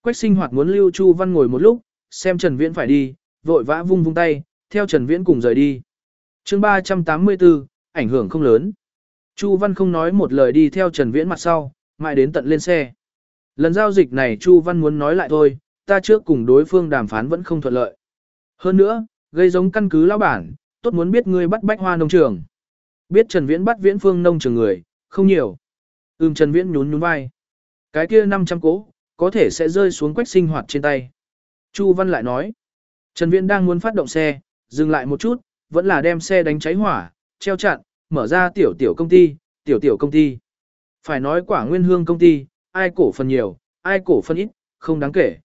Quách sinh hoạt muốn lưu Chu Văn ngồi một lúc, xem Trần Viễn phải đi, vội vã vung vung tay, theo Trần Viễn cùng rời đi. chương 384, ảnh hưởng không lớn. Chu Văn không nói một lời đi theo Trần Viễn mặt sau, mãi đến tận lên xe. Lần giao dịch này Chu Văn muốn nói lại thôi, ta trước cùng đối phương đàm phán vẫn không thuận lợi. Hơn nữa, gây giống căn cứ lão bản, tốt muốn biết ngươi bắt bách hoa nông trường. Biết Trần Viễn bắt Viễn Phương nông trường người, không nhiều. Ừm Trần Viễn nhún nhún vai. Cái kia 500 cố, có thể sẽ rơi xuống quách sinh hoạt trên tay. Chu Văn lại nói. Trần Viễn đang muốn phát động xe, dừng lại một chút, vẫn là đem xe đánh cháy hỏa, treo chặn, mở ra tiểu tiểu công ty, tiểu tiểu công ty. Phải nói quả nguyên hương công ty, ai cổ phần nhiều, ai cổ phần ít, không đáng kể.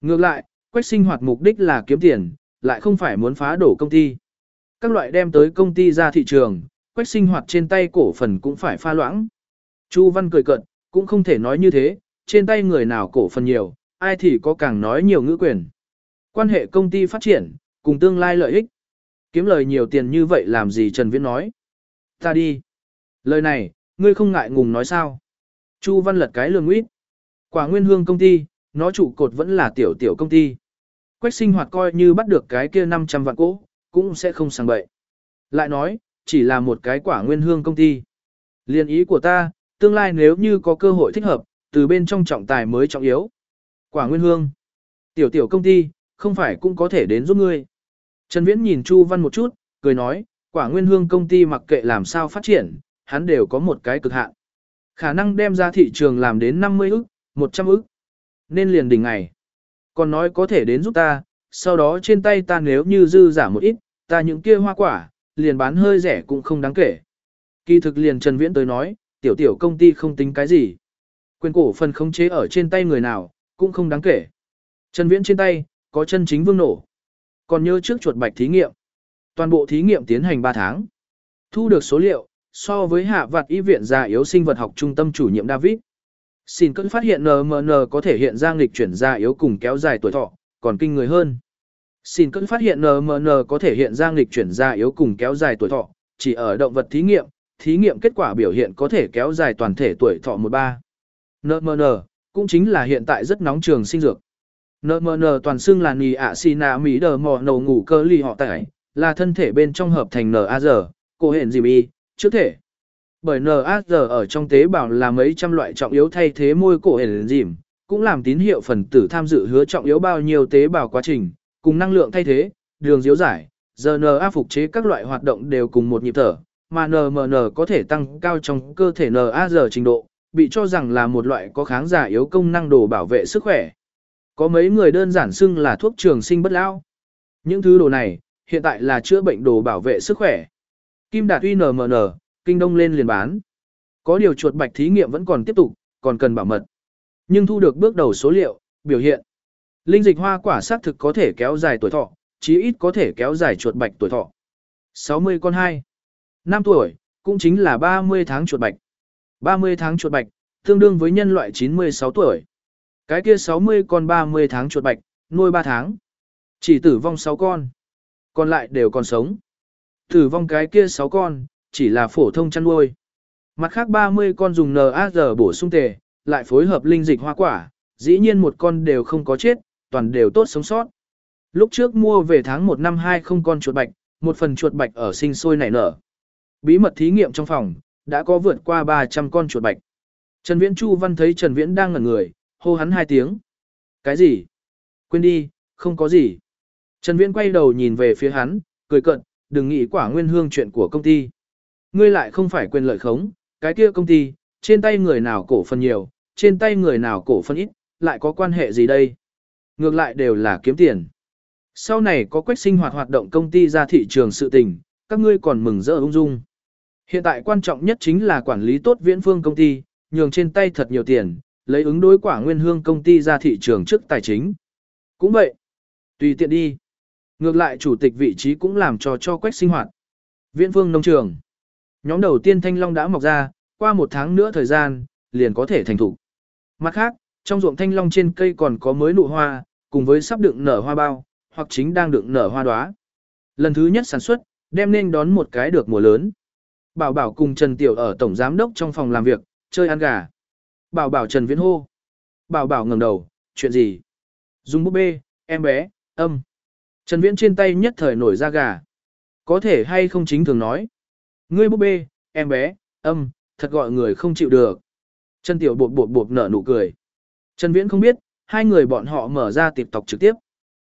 Ngược lại, quách sinh hoạt mục đích là kiếm tiền, lại không phải muốn phá đổ công ty. Các loại đem tới công ty ra thị trường, quách sinh hoạt trên tay cổ phần cũng phải pha loãng. Chu Văn cười cận, cũng không thể nói như thế, trên tay người nào cổ phần nhiều, ai thì có càng nói nhiều ngữ quyền. Quan hệ công ty phát triển, cùng tương lai lợi ích. Kiếm lời nhiều tiền như vậy làm gì Trần Viễn nói. Ta đi. Lời này, ngươi không ngại ngùng nói sao. Chu Văn lật cái lường nguyết. Quả nguyên hương công ty, nó trụ cột vẫn là tiểu tiểu công ty. Quách sinh hoạt coi như bắt được cái kia 500 vạn cỗ, cũng sẽ không sang bậy. Lại nói, chỉ là một cái quả nguyên hương công ty. Liên ý của ta, tương lai nếu như có cơ hội thích hợp, từ bên trong trọng tài mới trọng yếu. Quả nguyên hương. Tiểu tiểu công ty, không phải cũng có thể đến giúp ngươi. Trần Viễn nhìn Chu Văn một chút, cười nói, quả nguyên hương công ty mặc kệ làm sao phát triển, hắn đều có một cái cực hạn. Khả năng đem ra thị trường làm đến 50 ức, 100 ức. Nên liền đỉnh ngày. Còn nói có thể đến giúp ta, sau đó trên tay ta nếu như dư giả một ít, ta những kia hoa quả, liền bán hơi rẻ cũng không đáng kể. Kỳ thực liền Trần Viễn tới nói, tiểu tiểu công ty không tính cái gì. Quyền cổ phần khống chế ở trên tay người nào, cũng không đáng kể. Trần Viễn trên tay, có chân chính vương nổ. Còn nhớ trước chuột bạch thí nghiệm. Toàn bộ thí nghiệm tiến hành 3 tháng. Thu được số liệu, so với hạ vặt y viện già yếu sinh vật học trung tâm chủ nhiệm David. Xin cân phát hiện NMN có thể hiện ra nghịch chuyển già yếu cùng kéo dài tuổi thọ, còn kinh người hơn. Xin cân phát hiện NMN có thể hiện ra nghịch chuyển già yếu cùng kéo dài tuổi thọ, chỉ ở động vật thí nghiệm, thí nghiệm kết quả biểu hiện có thể kéo dài toàn thể tuổi thọ 13. NMN, cũng chính là hiện tại rất nóng trường sinh dược. NMN toàn xưng là nì ạ xì nạ mỹ đờ mò nầu ngủ cơ ly họ tải, là thân thể bên trong hợp thành NAZ, cô hẹn gì bi, trước thể. Bởi NAZ ở trong tế bào là mấy trăm loại trọng yếu thay thế môi cổ hẹn dìm, cũng làm tín hiệu phần tử tham dự hứa trọng yếu bao nhiêu tế bào quá trình, cùng năng lượng thay thế, đường diếu giải, RNA phục chế các loại hoạt động đều cùng một nhịp thở, mà NMN có thể tăng cao trong cơ thể NAG trình độ, bị cho rằng là một loại có kháng giả yếu công năng đồ bảo vệ sức khỏe. Có mấy người đơn giản xưng là thuốc trường sinh bất lão. Những thứ đồ này, hiện tại là chữa bệnh đồ bảo vệ sức khỏe. Kim Đạt uy NMN, kinh đông lên liền bán. Có điều chuột bạch thí nghiệm vẫn còn tiếp tục, còn cần bảo mật. Nhưng thu được bước đầu số liệu, biểu hiện. Linh dịch hoa quả xác thực có thể kéo dài tuổi thọ, chí ít có thể kéo dài chuột bạch tuổi thọ. 60 con 2. 5 tuổi, cũng chính là 30 tháng chuột bạch. 30 tháng chuột bạch, tương đương với nhân loại 96 tuổi. Cái kia 60 con 30 tháng chuột bạch, nuôi 3 tháng. Chỉ tử vong 6 con. Còn lại đều còn sống. Tử vong cái kia 6 con, chỉ là phổ thông chăn nuôi. Mặt khác 30 con dùng NAR bổ sung tề, lại phối hợp linh dịch hoa quả, dĩ nhiên một con đều không có chết, toàn đều tốt sống sót. Lúc trước mua về tháng 1 năm 2 không con chuột bạch, một phần chuột bạch ở sinh sôi nảy nở. Bí mật thí nghiệm trong phòng, đã có vượt qua 300 con chuột bạch. Trần Viễn Chu Văn thấy Trần Viễn đang ngẩn người, hô hắn hai tiếng. Cái gì? Quên đi, không có gì. Trần Viễn quay đầu nhìn về phía hắn, cười cợt, đừng nghĩ quả nguyên hương chuyện của công ty. Ngươi lại không phải quyền lợi khống, cái kia công ty, trên tay người nào cổ phần nhiều, trên tay người nào cổ phần ít, lại có quan hệ gì đây? Ngược lại đều là kiếm tiền. Sau này có quách sinh hoạt hoạt động công ty ra thị trường sự tình, các ngươi còn mừng rỡ ung dung. Hiện tại quan trọng nhất chính là quản lý tốt viễn phương công ty, nhường trên tay thật nhiều tiền, lấy ứng đối quả nguyên hương công ty ra thị trường trước tài chính. Cũng vậy, tùy tiện đi. Ngược lại chủ tịch vị trí cũng làm cho cho quách sinh hoạt. Viễn phương nông trường. Nhóm đầu tiên thanh long đã mọc ra, qua một tháng nữa thời gian, liền có thể thành thủ. Mặt khác, trong ruộng thanh long trên cây còn có mới nụ hoa, cùng với sắp đựng nở hoa bao, hoặc chính đang đựng nở hoa đóa. Lần thứ nhất sản xuất, đem nên đón một cái được mùa lớn. Bảo Bảo cùng Trần Tiểu ở tổng giám đốc trong phòng làm việc, chơi ăn gà. Bảo Bảo Trần Viễn hô. Bảo Bảo ngẩng đầu, chuyện gì? Dùng búp bê, em bé, âm. Trần Viễn trên tay nhất thời nổi ra gà. Có thể hay không chính thường nói. Ngươi búp bê, em bé, âm, thật gọi người không chịu được. Trần Tiểu bột bột bột nở nụ cười. Trần Viễn không biết, hai người bọn họ mở ra tiệp tộc trực tiếp.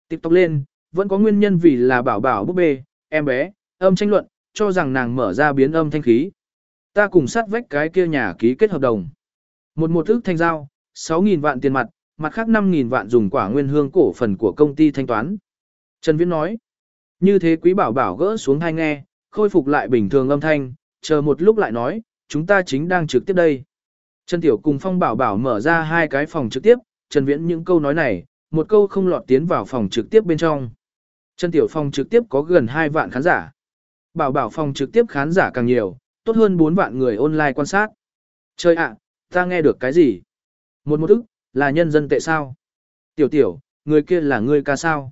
Tiệp tộc lên, vẫn có nguyên nhân vì là bảo bảo búp bê, em bé, âm tranh luận, cho rằng nàng mở ra biến âm thanh khí. Ta cùng sát vách cái kia nhà ký kết hợp đồng. Một một ức thanh giao, 6.000 vạn tiền mặt, mặt khác 5.000 vạn dùng quả nguyên hương cổ phần của công ty thanh toán. Trần Viễn nói, như thế quý bảo bảo gỡ xuống hai nghe, khôi phục lại bình thường âm thanh, chờ một lúc lại nói, chúng ta chính đang trực tiếp đây. Trần Tiểu cùng Phong Bảo Bảo mở ra hai cái phòng trực tiếp, Trần Viễn những câu nói này, một câu không lọt tiến vào phòng trực tiếp bên trong. Trần Tiểu Phong trực tiếp có gần 2 vạn khán giả. Bảo Bảo phòng trực tiếp khán giả càng nhiều, tốt hơn 4 vạn người online quan sát. Trời ạ, ta nghe được cái gì? Một một ức, là nhân dân tệ sao? Tiểu Tiểu, người kia là người ca sao?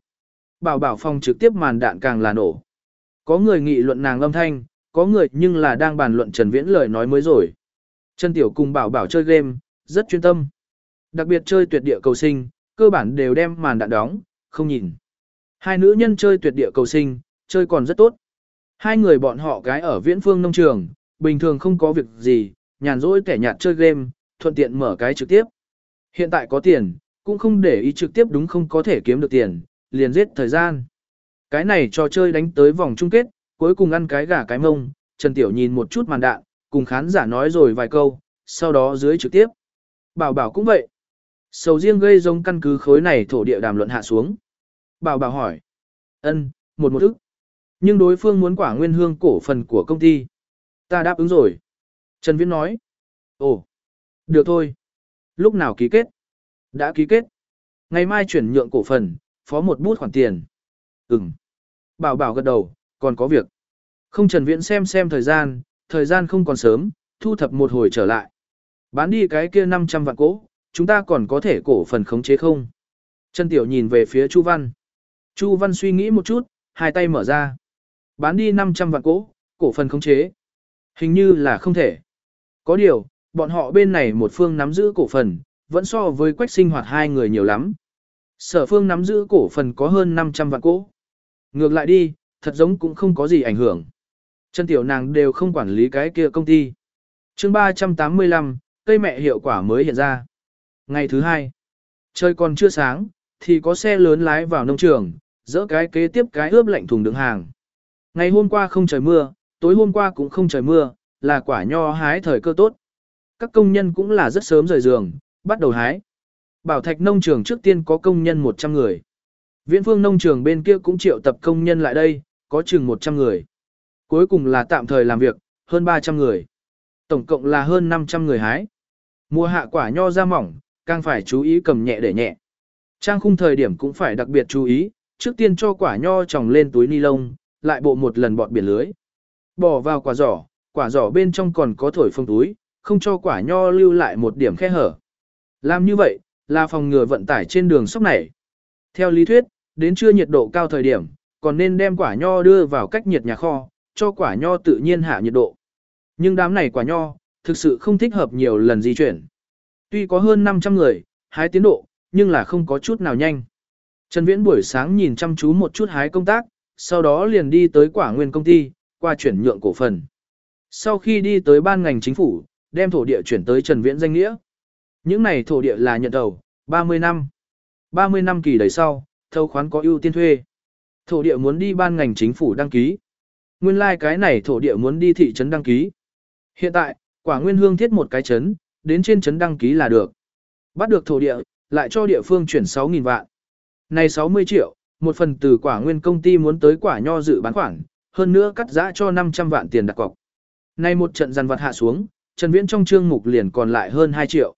Bảo Bảo phòng trực tiếp màn đạn càng là nổ. Có người nghị luận nàng âm thanh, có người nhưng là đang bàn luận Trần Viễn lời nói mới rồi. Trần Tiểu cùng bảo bảo chơi game, rất chuyên tâm. Đặc biệt chơi tuyệt địa cầu sinh, cơ bản đều đem màn đạn đóng, không nhìn. Hai nữ nhân chơi tuyệt địa cầu sinh, chơi còn rất tốt. Hai người bọn họ gái ở viễn phương nông trường, bình thường không có việc gì, nhàn rỗi kẻ nhạt chơi game, thuận tiện mở cái trực tiếp. Hiện tại có tiền, cũng không để ý trực tiếp đúng không có thể kiếm được tiền, liền giết thời gian. Cái này trò chơi đánh tới vòng chung kết, cuối cùng ăn cái gà cái mông, Trần Tiểu nhìn một chút màn đạn, cùng khán giả nói rồi vài câu, sau đó dưới trực tiếp. Bảo bảo cũng vậy. Sầu riêng gây giống căn cứ khối này thổ địa đàm luận hạ xuống. Bảo bảo hỏi. ân một một ức. Nhưng đối phương muốn quả nguyên hương cổ phần của công ty. Ta đáp ứng rồi. Trần Viễn nói. Ồ. Được thôi. Lúc nào ký kết? Đã ký kết. Ngày mai chuyển nhượng cổ phần, phó một bút khoản tiền. Ừm. Bảo bảo gật đầu, còn có việc. Không Trần Viễn xem xem thời gian, thời gian không còn sớm, thu thập một hồi trở lại. Bán đi cái kia 500 vạn cổ, chúng ta còn có thể cổ phần khống chế không? Trần Tiểu nhìn về phía Chu Văn. Chu Văn suy nghĩ một chút, hai tay mở ra. Bán đi 500 vạn cổ, cổ phần khống chế. Hình như là không thể. Có điều, bọn họ bên này một phương nắm giữ cổ phần, vẫn so với quách sinh hoạt hai người nhiều lắm. Sở phương nắm giữ cổ phần có hơn 500 vạn cổ. Ngược lại đi, thật giống cũng không có gì ảnh hưởng. Chân tiểu nàng đều không quản lý cái kia công ty. chương 385, cây mẹ hiệu quả mới hiện ra. Ngày thứ hai, trời còn chưa sáng, thì có xe lớn lái vào nông trường, dỡ cái kế tiếp cái ướp lạnh thùng đựng hàng. Ngày hôm qua không trời mưa, tối hôm qua cũng không trời mưa, là quả nho hái thời cơ tốt. Các công nhân cũng là rất sớm rời giường, bắt đầu hái. Bảo thạch nông trường trước tiên có công nhân 100 người. Viễn phương nông trường bên kia cũng triệu tập công nhân lại đây, có chừng 100 người. Cuối cùng là tạm thời làm việc, hơn 300 người. Tổng cộng là hơn 500 người hái. Mùa hạ quả nho ra mỏng, càng phải chú ý cầm nhẹ để nhẹ. Trang khung thời điểm cũng phải đặc biệt chú ý, trước tiên cho quả nho trồng lên túi ni lông, lại bộ một lần bọt biển lưới. Bỏ vào quả giỏ, quả giỏ bên trong còn có thổi phông túi, không cho quả nho lưu lại một điểm khe hở. Làm như vậy, là phòng ngừa vận tải trên đường sốc này. Theo lý thuyết, đến trưa nhiệt độ cao thời điểm, còn nên đem quả nho đưa vào cách nhiệt nhà kho, cho quả nho tự nhiên hạ nhiệt độ. Nhưng đám này quả nho, thực sự không thích hợp nhiều lần di chuyển. Tuy có hơn 500 người, hái tiến độ, nhưng là không có chút nào nhanh. Trần Viễn buổi sáng nhìn chăm chú một chút hái công tác, sau đó liền đi tới quả nguyên công ty, qua chuyển nhượng cổ phần. Sau khi đi tới ban ngành chính phủ, đem thổ địa chuyển tới Trần Viễn danh nghĩa. Những này thổ địa là nhận đầu, 30 năm. 30 năm kỳ đầy sau, thâu khoán có ưu tiên thuê. Thổ địa muốn đi ban ngành chính phủ đăng ký. Nguyên lai like cái này thổ địa muốn đi thị trấn đăng ký. Hiện tại, quả nguyên hương thiết một cái trấn, đến trên trấn đăng ký là được. Bắt được thổ địa, lại cho địa phương chuyển 6.000 vạn. Này 60 triệu, một phần từ quả nguyên công ty muốn tới quả nho dự bán khoản, hơn nữa cắt giá cho 500 vạn tiền đặt cọc. Này một trận dàn vật hạ xuống, Trần Viễn trong trương mục liền còn lại hơn 2 triệu.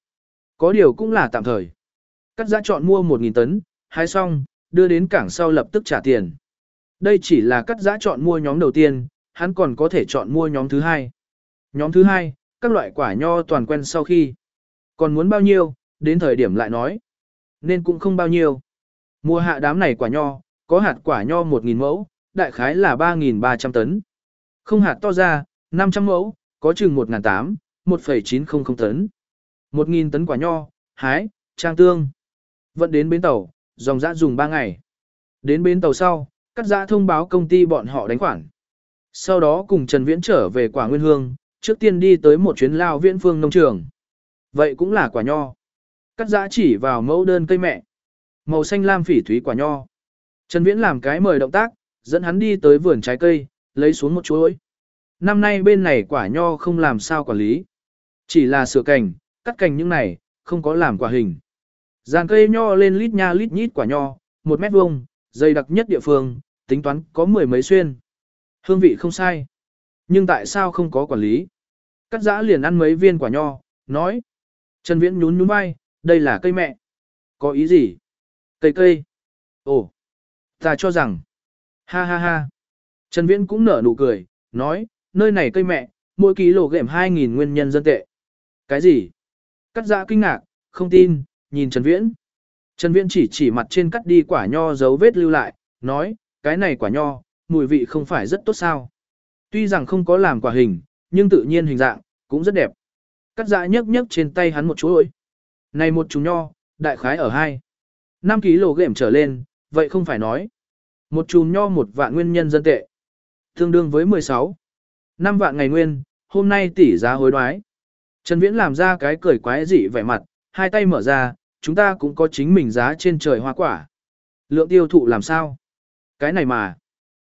Có điều cũng là tạm thời. Cắt giá chọn mua 1.000 tấn, hái xong, đưa đến cảng sau lập tức trả tiền. Đây chỉ là cắt giá chọn mua nhóm đầu tiên, hắn còn có thể chọn mua nhóm thứ hai. Nhóm thứ hai, các loại quả nho toàn quen sau khi. Còn muốn bao nhiêu, đến thời điểm lại nói. Nên cũng không bao nhiêu. Mùa hạ đám này quả nho, có hạt quả nho 1.000 mẫu, đại khái là 3.300 tấn. Không hạt to ra, 500 mẫu, có chừng 1.800, 1,900 tấn. 1.000 tấn quả nho, hái, trang tương. Vận đến bến tàu, dòng dã dùng 3 ngày. Đến bến tàu sau, cắt giã thông báo công ty bọn họ đánh khoản. Sau đó cùng Trần Viễn trở về quả nguyên hương, trước tiên đi tới một chuyến lao viễn phương nông trường. Vậy cũng là quả nho. Cắt giã chỉ vào mẫu đơn cây mẹ. Màu xanh lam phỉ thúy quả nho. Trần Viễn làm cái mời động tác, dẫn hắn đi tới vườn trái cây, lấy xuống một chuối. Năm nay bên này quả nho không làm sao quản lý. Chỉ là sửa cành, cắt cành những này, không có làm quả hình. Dàn cây nho lên lít nha lít nhít quả nho, một mét vuông, dày đặc nhất địa phương, tính toán có mười mấy xuyên. Hương vị không sai. Nhưng tại sao không có quản lý? Cắt giã liền ăn mấy viên quả nho, nói. Trần Viễn nhún nhún vai, đây là cây mẹ. Có ý gì? Cây cây. Ồ, ta cho rằng. Ha ha ha. Trần Viễn cũng nở nụ cười, nói, nơi này cây mẹ, mỗi ký lô gệm 2.000 nguyên nhân dân tệ. Cái gì? Cắt giã kinh ngạc, không tin, nhìn Trần Viễn. Trần Viễn chỉ chỉ mặt trên cắt đi quả nho dấu vết lưu lại, nói, cái này quả nho, mùi vị không phải rất tốt sao. Tuy rằng không có làm quả hình, nhưng tự nhiên hình dạng, cũng rất đẹp. Cắt dạ nhấc nhấc trên tay hắn một chú ơi. Này một chú nho, đại khái ở hai. 5 kg trở lên, vậy không phải nói. Một chùm nho một vạn nguyên nhân dân tệ. Tương đương với 16. 5 vạn ngày nguyên, hôm nay tỷ giá hối đoái. Trần Viễn làm ra cái cười quái dị vẻ mặt, hai tay mở ra, chúng ta cũng có chính mình giá trên trời hoa quả. Lượng tiêu thụ làm sao? Cái này mà.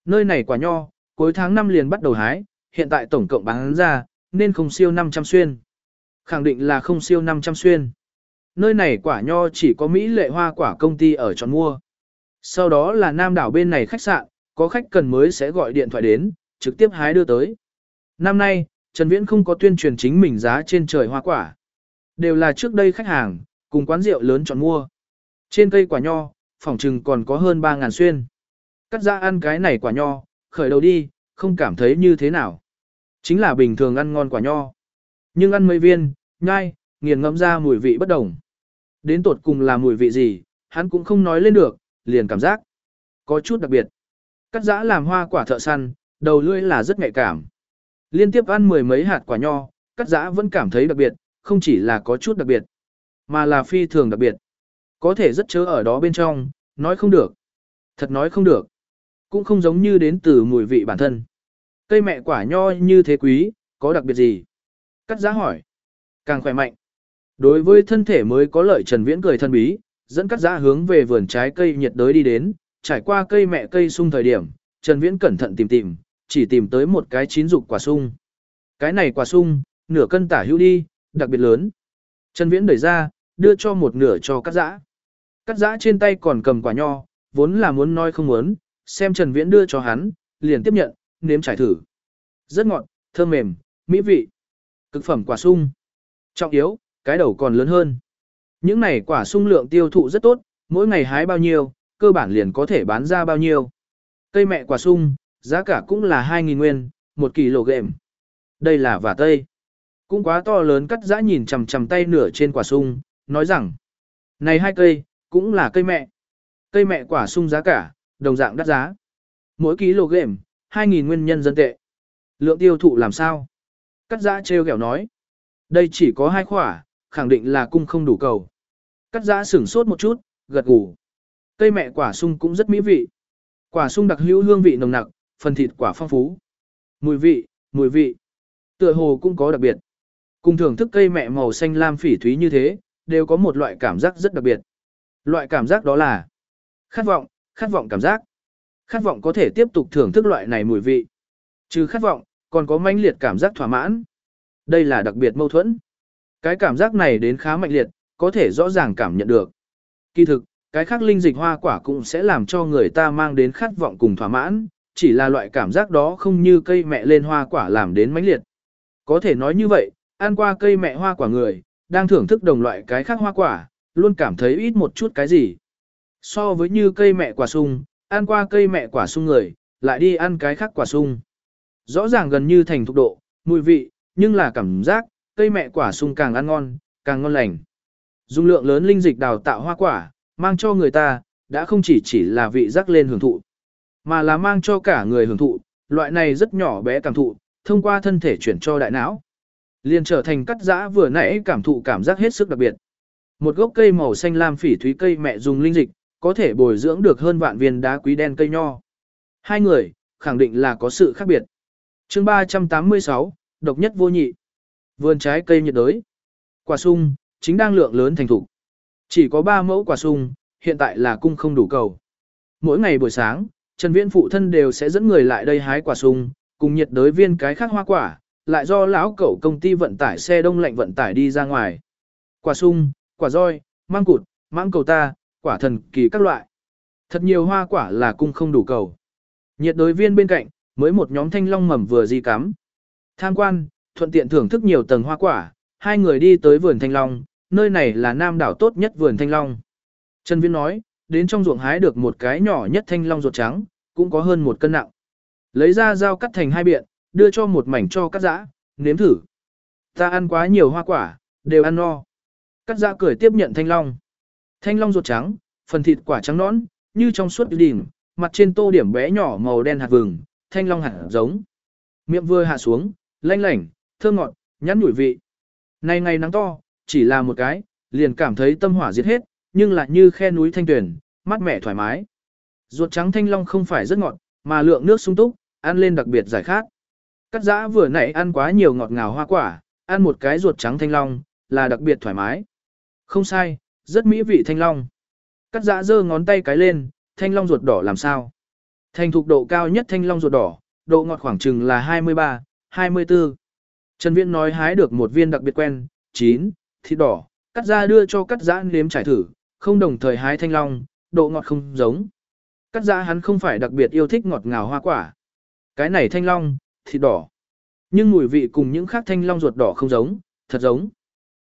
Nơi này quả nho, cuối tháng 5 liền bắt đầu hái, hiện tại tổng cộng bán ra, nên không siêu 500 xuyên. Khẳng định là không siêu 500 xuyên. Nơi này quả nho chỉ có Mỹ lệ hoa quả công ty ở chọn mua. Sau đó là Nam đảo bên này khách sạn, có khách cần mới sẽ gọi điện thoại đến, trực tiếp hái đưa tới. Năm nay, Trần Viễn không có tuyên truyền chính mình giá trên trời hoa quả. Đều là trước đây khách hàng, cùng quán rượu lớn chọn mua. Trên cây quả nho, phòng trừng còn có hơn 3.000 xuyên. Cắt ra ăn cái này quả nho, khởi đầu đi, không cảm thấy như thế nào. Chính là bình thường ăn ngon quả nho. Nhưng ăn mấy viên, nhai, nghiền ngẫm ra mùi vị bất đồng. Đến tột cùng là mùi vị gì, hắn cũng không nói lên được, liền cảm giác. Có chút đặc biệt. Cắt giã làm hoa quả thợ săn, đầu lưỡi là rất nhạy cảm. Liên tiếp ăn mười mấy hạt quả nho, cắt giã vẫn cảm thấy đặc biệt, không chỉ là có chút đặc biệt, mà là phi thường đặc biệt. Có thể rất chớ ở đó bên trong, nói không được. Thật nói không được. Cũng không giống như đến từ mùi vị bản thân. Cây mẹ quả nho như thế quý, có đặc biệt gì? Cắt giá hỏi. Càng khỏe mạnh. Đối với thân thể mới có lợi Trần Viễn cười thân bí, dẫn cắt giá hướng về vườn trái cây nhiệt đới đi đến, trải qua cây mẹ cây sung thời điểm, Trần Viễn cẩn thận tìm tìm, chỉ tìm tới một cái chín dục quả sung. Cái này quả sung, nửa cân tả hữu đi, đặc biệt lớn. Trần Viễn đẩy ra, đưa cho một nửa cho cắt giã. Cắt giã trên tay còn cầm quả nho, vốn là muốn nói không muốn, xem Trần Viễn đưa cho hắn, liền tiếp nhận, nếm trải thử. Rất ngọt, thơm mềm, mỹ vị. Cực phẩm quả sung. Trọng yếu, cái đầu còn lớn hơn. Những này quả sung lượng tiêu thụ rất tốt, mỗi ngày hái bao nhiêu, cơ bản liền có thể bán ra bao nhiêu. Cây mẹ quả sung, giá cả cũng là 2.000 nguyên, 1 kg. Đây là vả tây. Cũng quá to lớn cắt giã nhìn chằm chằm tay nửa trên quả sung, nói rằng, này hai cây, cũng là cây mẹ. Cây mẹ quả sung giá cả, đồng dạng đắt giá. Mỗi kg, 2.000 nguyên nhân dân tệ. Lượng tiêu thụ làm sao? Cắt giã treo kẹo nói. Đây chỉ có hai khỏa, khẳng định là cung không đủ cầu. Cắt giã sửng sốt một chút, gật gù. Cây mẹ quả sung cũng rất mỹ vị. Quả sung đặc hữu hương vị nồng nặc, phần thịt quả phong phú. Mùi vị, mùi vị. Tựa hồ cũng có đặc biệt. Cùng thưởng thức cây mẹ màu xanh lam phỉ thúy như thế, đều có một loại cảm giác rất đặc biệt. Loại cảm giác đó là khát vọng, khát vọng cảm giác. Khát vọng có thể tiếp tục thưởng thức loại này mùi vị. Trừ khát vọng, còn có mãnh liệt cảm giác thỏa mãn. Đây là đặc biệt mâu thuẫn. Cái cảm giác này đến khá mạnh liệt, có thể rõ ràng cảm nhận được. Kỳ thực, cái khác linh dịch hoa quả cũng sẽ làm cho người ta mang đến khát vọng cùng thỏa mãn, chỉ là loại cảm giác đó không như cây mẹ lên hoa quả làm đến mãnh liệt. Có thể nói như vậy, ăn qua cây mẹ hoa quả người, đang thưởng thức đồng loại cái khác hoa quả, luôn cảm thấy ít một chút cái gì. So với như cây mẹ quả sung, ăn qua cây mẹ quả sung người, lại đi ăn cái khác quả sung. Rõ ràng gần như thành thục độ, mùi vị, nhưng là cảm giác, cây mẹ quả sung càng ăn ngon, càng ngon lành. Dung lượng lớn linh dịch đào tạo hoa quả, mang cho người ta, đã không chỉ chỉ là vị giác lên hưởng thụ, mà là mang cho cả người hưởng thụ, loại này rất nhỏ bé cảm thụ, thông qua thân thể chuyển cho đại não. Liền trở thành cắt giã vừa nãy cảm thụ cảm giác hết sức đặc biệt. Một gốc cây màu xanh lam phỉ thúy cây mẹ dùng linh dịch, có thể bồi dưỡng được hơn vạn viên đá quý đen cây nho. Hai người, khẳng định là có sự khác biệt. chương 386, độc nhất vô nhị. Vườn trái cây nhiệt đới. Quả sung, chính đang lượng lớn thành thủ. Chỉ có 3 mẫu quả sung, hiện tại là cung không đủ cầu. Mỗi ngày buổi sáng, Trần Viễn phụ thân đều sẽ dẫn người lại đây hái quả sung, cùng nhiệt đới viên cái khác hoa quả, lại do lão cậu công ty vận tải xe đông lạnh vận tải đi ra ngoài. Quả sung, quả roi, mang cụt, mang cầu ta, quả thần kỳ các loại. Thật nhiều hoa quả là cung không đủ cầu. Nhiệt đối viên bên cạnh, mới một nhóm thanh long mầm vừa di cắm. Tham quan, thuận tiện thưởng thức nhiều tầng hoa quả, hai người đi tới vườn thanh long, nơi này là nam đảo tốt nhất vườn thanh long. Trần Viễn nói, đến trong ruộng hái được một cái nhỏ nhất thanh long ruột trắng, cũng có hơn một cân nặng. Lấy ra dao cắt thành hai biện, đưa cho một mảnh cho cắt dã, nếm thử. Ta ăn quá nhiều hoa quả, đều ăn no. Cắt dã cười tiếp nhận thanh long. Thanh long ruột trắng, phần thịt quả trắng nõn, như trong suốt đỉnh, mặt trên tô điểm bé nhỏ màu đen hạt vừng, thanh long hạt giống. Miệng vừa hạ xuống, lanh lảnh, thơm ngọt, nhắn nhủi vị. Này ngày nắng to, chỉ là một cái, liền cảm thấy tâm hỏa diệt hết, nhưng lại như khe núi thanh tuyển, mát mẻ thoải mái. Ruột trắng thanh long không phải rất ngọt, mà lượng nước sung túc, ăn lên đặc biệt giải khát. Cắt giã vừa nãy ăn quá nhiều ngọt ngào hoa quả, ăn một cái ruột trắng thanh long, là đặc biệt thoải mái. Không sai, rất mỹ vị thanh long. Cắt giã giơ ngón tay cái lên, thanh long ruột đỏ làm sao? Thành thục độ cao nhất thanh long ruột đỏ, độ ngọt khoảng chừng là 23, 24. Trần Viễn nói hái được một viên đặc biệt quen, chín, thịt đỏ, cắt ra đưa cho cắt giã nếm trải thử, không đồng thời hái thanh long, độ ngọt không giống. Cắt giã hắn không phải đặc biệt yêu thích ngọt ngào hoa quả. Cái này thanh long, thịt đỏ. Nhưng mùi vị cùng những khác thanh long ruột đỏ không giống, thật giống.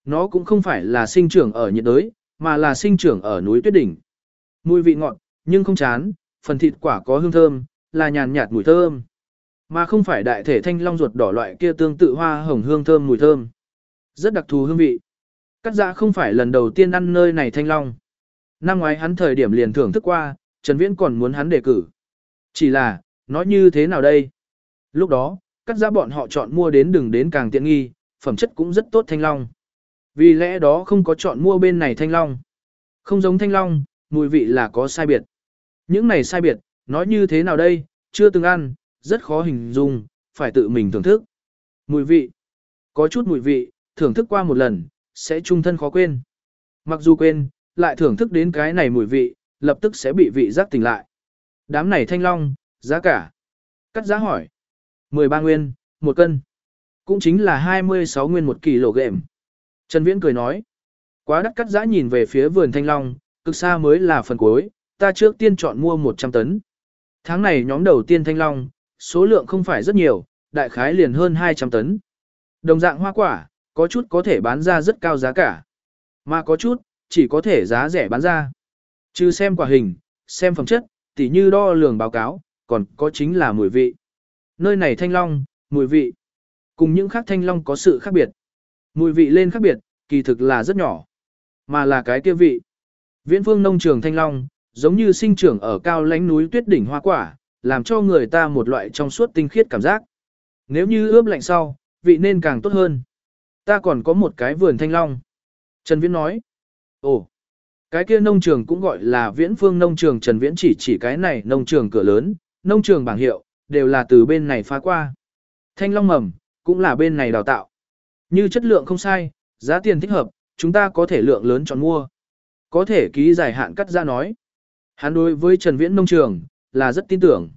Nó cũng không phải là sinh trưởng ở nhiệt đới, mà là sinh trưởng ở núi tuyết đỉnh. Mùi vị ngọt, nhưng không chán, phần thịt quả có hương thơm, là nhàn nhạt mùi thơm. Mà không phải đại thể thanh long ruột đỏ loại kia tương tự hoa hồng hương thơm mùi thơm. Rất đặc thù hương vị. Cắt dạ không phải lần đầu tiên ăn nơi này thanh long. Năm ngoái hắn thời điểm liền thưởng thức qua, Trần Viễn còn muốn hắn đề cử. Chỉ là, nói như thế nào đây? Lúc đó, cắt dạ bọn họ chọn mua đến đừng đến càng tiện nghi, phẩm chất cũng rất tốt thanh long. Vì lẽ đó không có chọn mua bên này thanh long. Không giống thanh long, mùi vị là có sai biệt. Những này sai biệt, nói như thế nào đây, chưa từng ăn, rất khó hình dung, phải tự mình thưởng thức. Mùi vị. Có chút mùi vị, thưởng thức qua một lần, sẽ trung thân khó quên. Mặc dù quên, lại thưởng thức đến cái này mùi vị, lập tức sẽ bị vị giác tỉnh lại. Đám này thanh long, giá cả. Cắt giá hỏi. 13 nguyên, một cân. Cũng chính là 26 nguyên một kg. Trần Viễn cười nói. Quá đắt cắt giã nhìn về phía vườn thanh long, cực xa mới là phần cuối, ta trước tiên chọn mua 100 tấn. Tháng này nhóm đầu tiên thanh long, số lượng không phải rất nhiều, đại khái liền hơn 200 tấn. Đồng dạng hoa quả, có chút có thể bán ra rất cao giá cả, mà có chút chỉ có thể giá rẻ bán ra. Trừ xem quả hình, xem phẩm chất, tỉ như đo lường báo cáo, còn có chính là mùi vị. Nơi này thanh long, mùi vị, cùng những khác thanh long có sự khác biệt. Mùi vị lên khác biệt, kỳ thực là rất nhỏ, mà là cái kia vị. Viễn phương nông trường thanh long, giống như sinh trưởng ở cao lãnh núi tuyết đỉnh hoa quả, làm cho người ta một loại trong suốt tinh khiết cảm giác. Nếu như ướp lạnh sau, vị nên càng tốt hơn. Ta còn có một cái vườn thanh long. Trần Viễn nói. Ồ, cái kia nông trường cũng gọi là viễn phương nông trường Trần Viễn chỉ chỉ cái này nông trường cửa lớn, nông trường bảng hiệu, đều là từ bên này phá qua. Thanh long mầm, cũng là bên này đào tạo. Như chất lượng không sai, giá tiền thích hợp, chúng ta có thể lượng lớn chọn mua. Có thể ký dài hạn cắt ra nói. Hắn đối với Trần Viễn nông trường, là rất tin tưởng.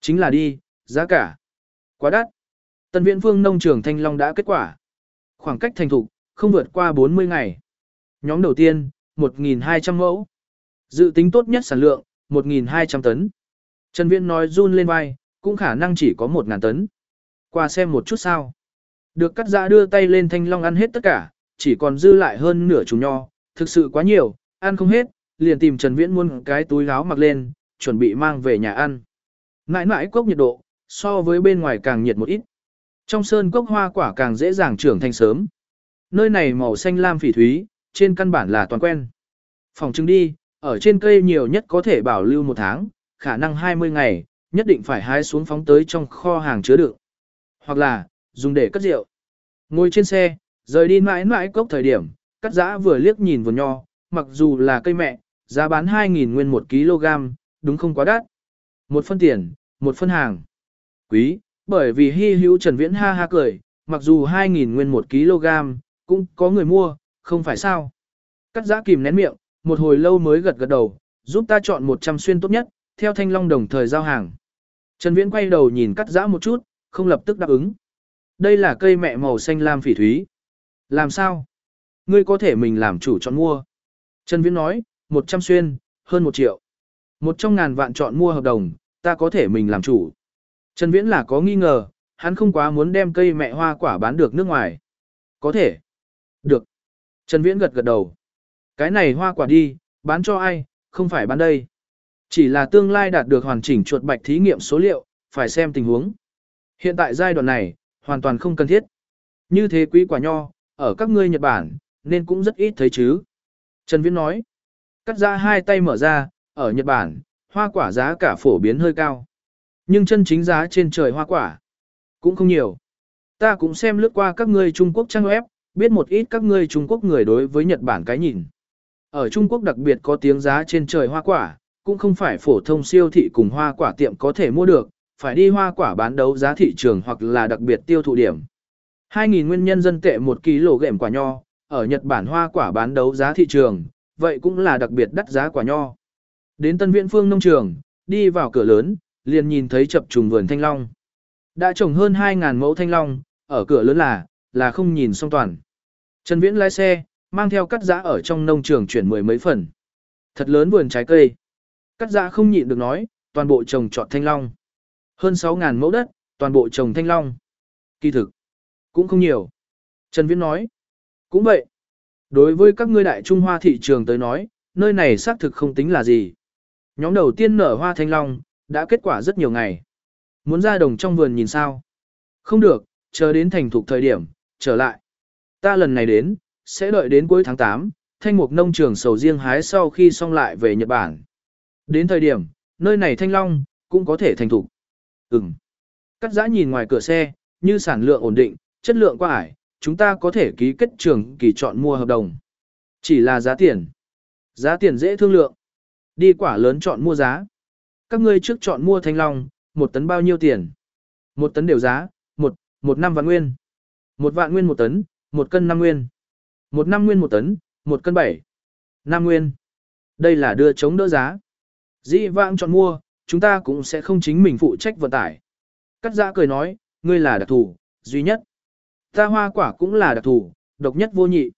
Chính là đi, giá cả. Quá đắt. Tân Viễn Phương nông trường Thanh Long đã kết quả. Khoảng cách thành thục, không vượt qua 40 ngày. Nhóm đầu tiên, 1.200 mẫu. Dự tính tốt nhất sản lượng, 1.200 tấn. Trần Viễn nói run lên vai, cũng khả năng chỉ có 1.000 tấn. Qua xem một chút sao. Được cắt giã đưa tay lên thanh long ăn hết tất cả, chỉ còn dư lại hơn nửa chùm nho, thực sự quá nhiều, ăn không hết, liền tìm Trần Viễn muôn cái túi áo mặc lên, chuẩn bị mang về nhà ăn. Mãi mãi cốc nhiệt độ, so với bên ngoài càng nhiệt một ít. Trong sơn cốc hoa quả càng dễ dàng trưởng thành sớm. Nơi này màu xanh lam phỉ thúy, trên căn bản là toàn quen. Phòng trưng đi, ở trên cây nhiều nhất có thể bảo lưu một tháng, khả năng 20 ngày, nhất định phải hái xuống phóng tới trong kho hàng chứa đựng. Hoặc là, dùng để cất rượu. Ngồi trên xe, rời đi mãi mãi cốc thời điểm, cắt giã vừa liếc nhìn vườn nho, mặc dù là cây mẹ, giá bán 2.000 nguyên 1 kg, đúng không quá đắt. Một phân tiền, một phân hàng. Quý, bởi vì hy hữu Trần Viễn ha ha cười, mặc dù 2.000 nguyên 1 kg, cũng có người mua, không phải sao. Cắt giã kìm nén miệng, một hồi lâu mới gật gật đầu, giúp ta chọn 100 xuyên tốt nhất, theo thanh long đồng thời giao hàng. Trần Viễn quay đầu nhìn cắt giã một chút, không lập tức đáp ứng. Đây là cây mẹ màu xanh lam phỉ thúy. Làm sao? Ngươi có thể mình làm chủ chọn mua. Trần Viễn nói, 100 xuyên, hơn 1 triệu. Một trong ngàn vạn chọn mua hợp đồng, ta có thể mình làm chủ. Trần Viễn là có nghi ngờ, hắn không quá muốn đem cây mẹ hoa quả bán được nước ngoài. Có thể. Được. Trần Viễn gật gật đầu. Cái này hoa quả đi, bán cho ai, không phải bán đây. Chỉ là tương lai đạt được hoàn chỉnh chuột bạch thí nghiệm số liệu, phải xem tình huống. Hiện tại giai đoạn này, hoàn toàn không cần thiết. Như thế quý quả nho, ở các ngươi Nhật Bản, nên cũng rất ít thấy chứ. Trần Viễn nói, cắt ra hai tay mở ra, ở Nhật Bản, hoa quả giá cả phổ biến hơi cao. Nhưng chân chính giá trên trời hoa quả, cũng không nhiều. Ta cũng xem lướt qua các ngươi Trung Quốc trang web, biết một ít các ngươi Trung Quốc người đối với Nhật Bản cái nhìn. Ở Trung Quốc đặc biệt có tiếng giá trên trời hoa quả, cũng không phải phổ thông siêu thị cùng hoa quả tiệm có thể mua được, phải đi hoa quả bán đấu giá thị trường hoặc là đặc biệt tiêu thụ điểm. 2.000 nguyên nhân dân tệ 1 kg gệm quả nho, ở Nhật Bản hoa quả bán đấu giá thị trường, vậy cũng là đặc biệt đắt giá quả nho. Đến Tân Viễn Phương nông trường, đi vào cửa lớn, liền nhìn thấy chập trùng vườn thanh long. Đã trồng hơn 2.000 mẫu thanh long, ở cửa lớn là, là không nhìn xong toàn. Trần Viễn lái xe, mang theo cắt giã ở trong nông trường chuyển mười mấy phần. Thật lớn vườn trái cây. Cắt giã không nhịn được nói, toàn bộ trồng trọt thanh long. Hơn 6.000 mẫu đất, toàn bộ trồng thanh long. Kỳ thực, cũng không nhiều. Trần Viễn nói, cũng vậy. Đối với các ngươi đại Trung Hoa thị trường tới nói, nơi này xác thực không tính là gì. Nhóm đầu tiên nở hoa thanh long, đã kết quả rất nhiều ngày. Muốn ra đồng trong vườn nhìn sao? Không được, chờ đến thành thục thời điểm, trở lại. Ta lần này đến, sẽ đợi đến cuối tháng 8, thanh mục nông trường sầu riêng hái sau khi xong lại về Nhật Bản. Đến thời điểm, nơi này thanh long, cũng có thể thành thục. Ừm. Cắt giã nhìn ngoài cửa xe, như sản lượng ổn định, chất lượng qua ải, chúng ta có thể ký kết trường kỳ chọn mua hợp đồng. Chỉ là giá tiền. Giá tiền dễ thương lượng. Đi quả lớn chọn mua giá. Các ngươi trước chọn mua thanh long, một tấn bao nhiêu tiền? Một tấn đều giá, một, một năm vạn nguyên. Một vạn nguyên một tấn, một cân năm nguyên. Một năm nguyên một tấn, một cân bảy. Năm nguyên. Đây là đưa chống đỡ giá. Dĩ vãng chọn mua, chúng ta cũng sẽ không chính mình phụ trách vận tải. Cắt giã cười nói, ngươi là đặc thù, duy nhất. Ta hoa quả cũng là đặc thù, độc nhất vô nhị.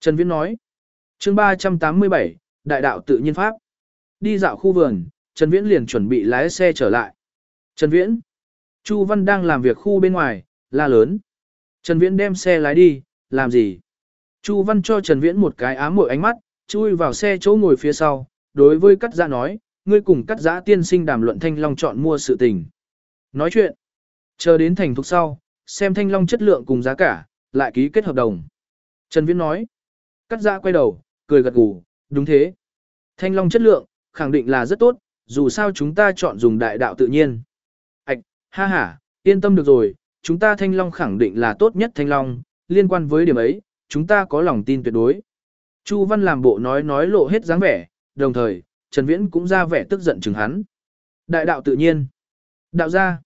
Trần Viễn nói, chương 387, Đại đạo tự nhiên Pháp. Đi dạo khu vườn, Trần Viễn liền chuẩn bị lái xe trở lại. Trần Viễn, Chu Văn đang làm việc khu bên ngoài, la lớn. Trần Viễn đem xe lái đi, làm gì? Chu Văn cho Trần Viễn một cái ám mội ánh mắt, chui vào xe chỗ ngồi phía sau, đối với cắt giã nói, ngươi cùng cắt giã tiên sinh đàm luận thanh long chọn mua sự tình. Nói chuyện, chờ đến thành thục sau, xem thanh long chất lượng cùng giá cả, lại ký kết hợp đồng. Trần Viễn nói, cắt giã quay đầu, cười gật gù, đúng thế. Thanh long chất lượng, khẳng định là rất tốt, dù sao chúng ta chọn dùng đại đạo tự nhiên. Ảch, ha ha, yên tâm được rồi, chúng ta thanh long khẳng định là tốt nhất thanh long, liên quan với điểm ấy, chúng ta có lòng tin tuyệt đối. Chu Văn làm bộ nói nói lộ hết dáng vẻ, đồng thời, Trần Viễn cũng ra vẻ tức giận chừng hắn. Đại đạo tự nhiên. Đạo gia.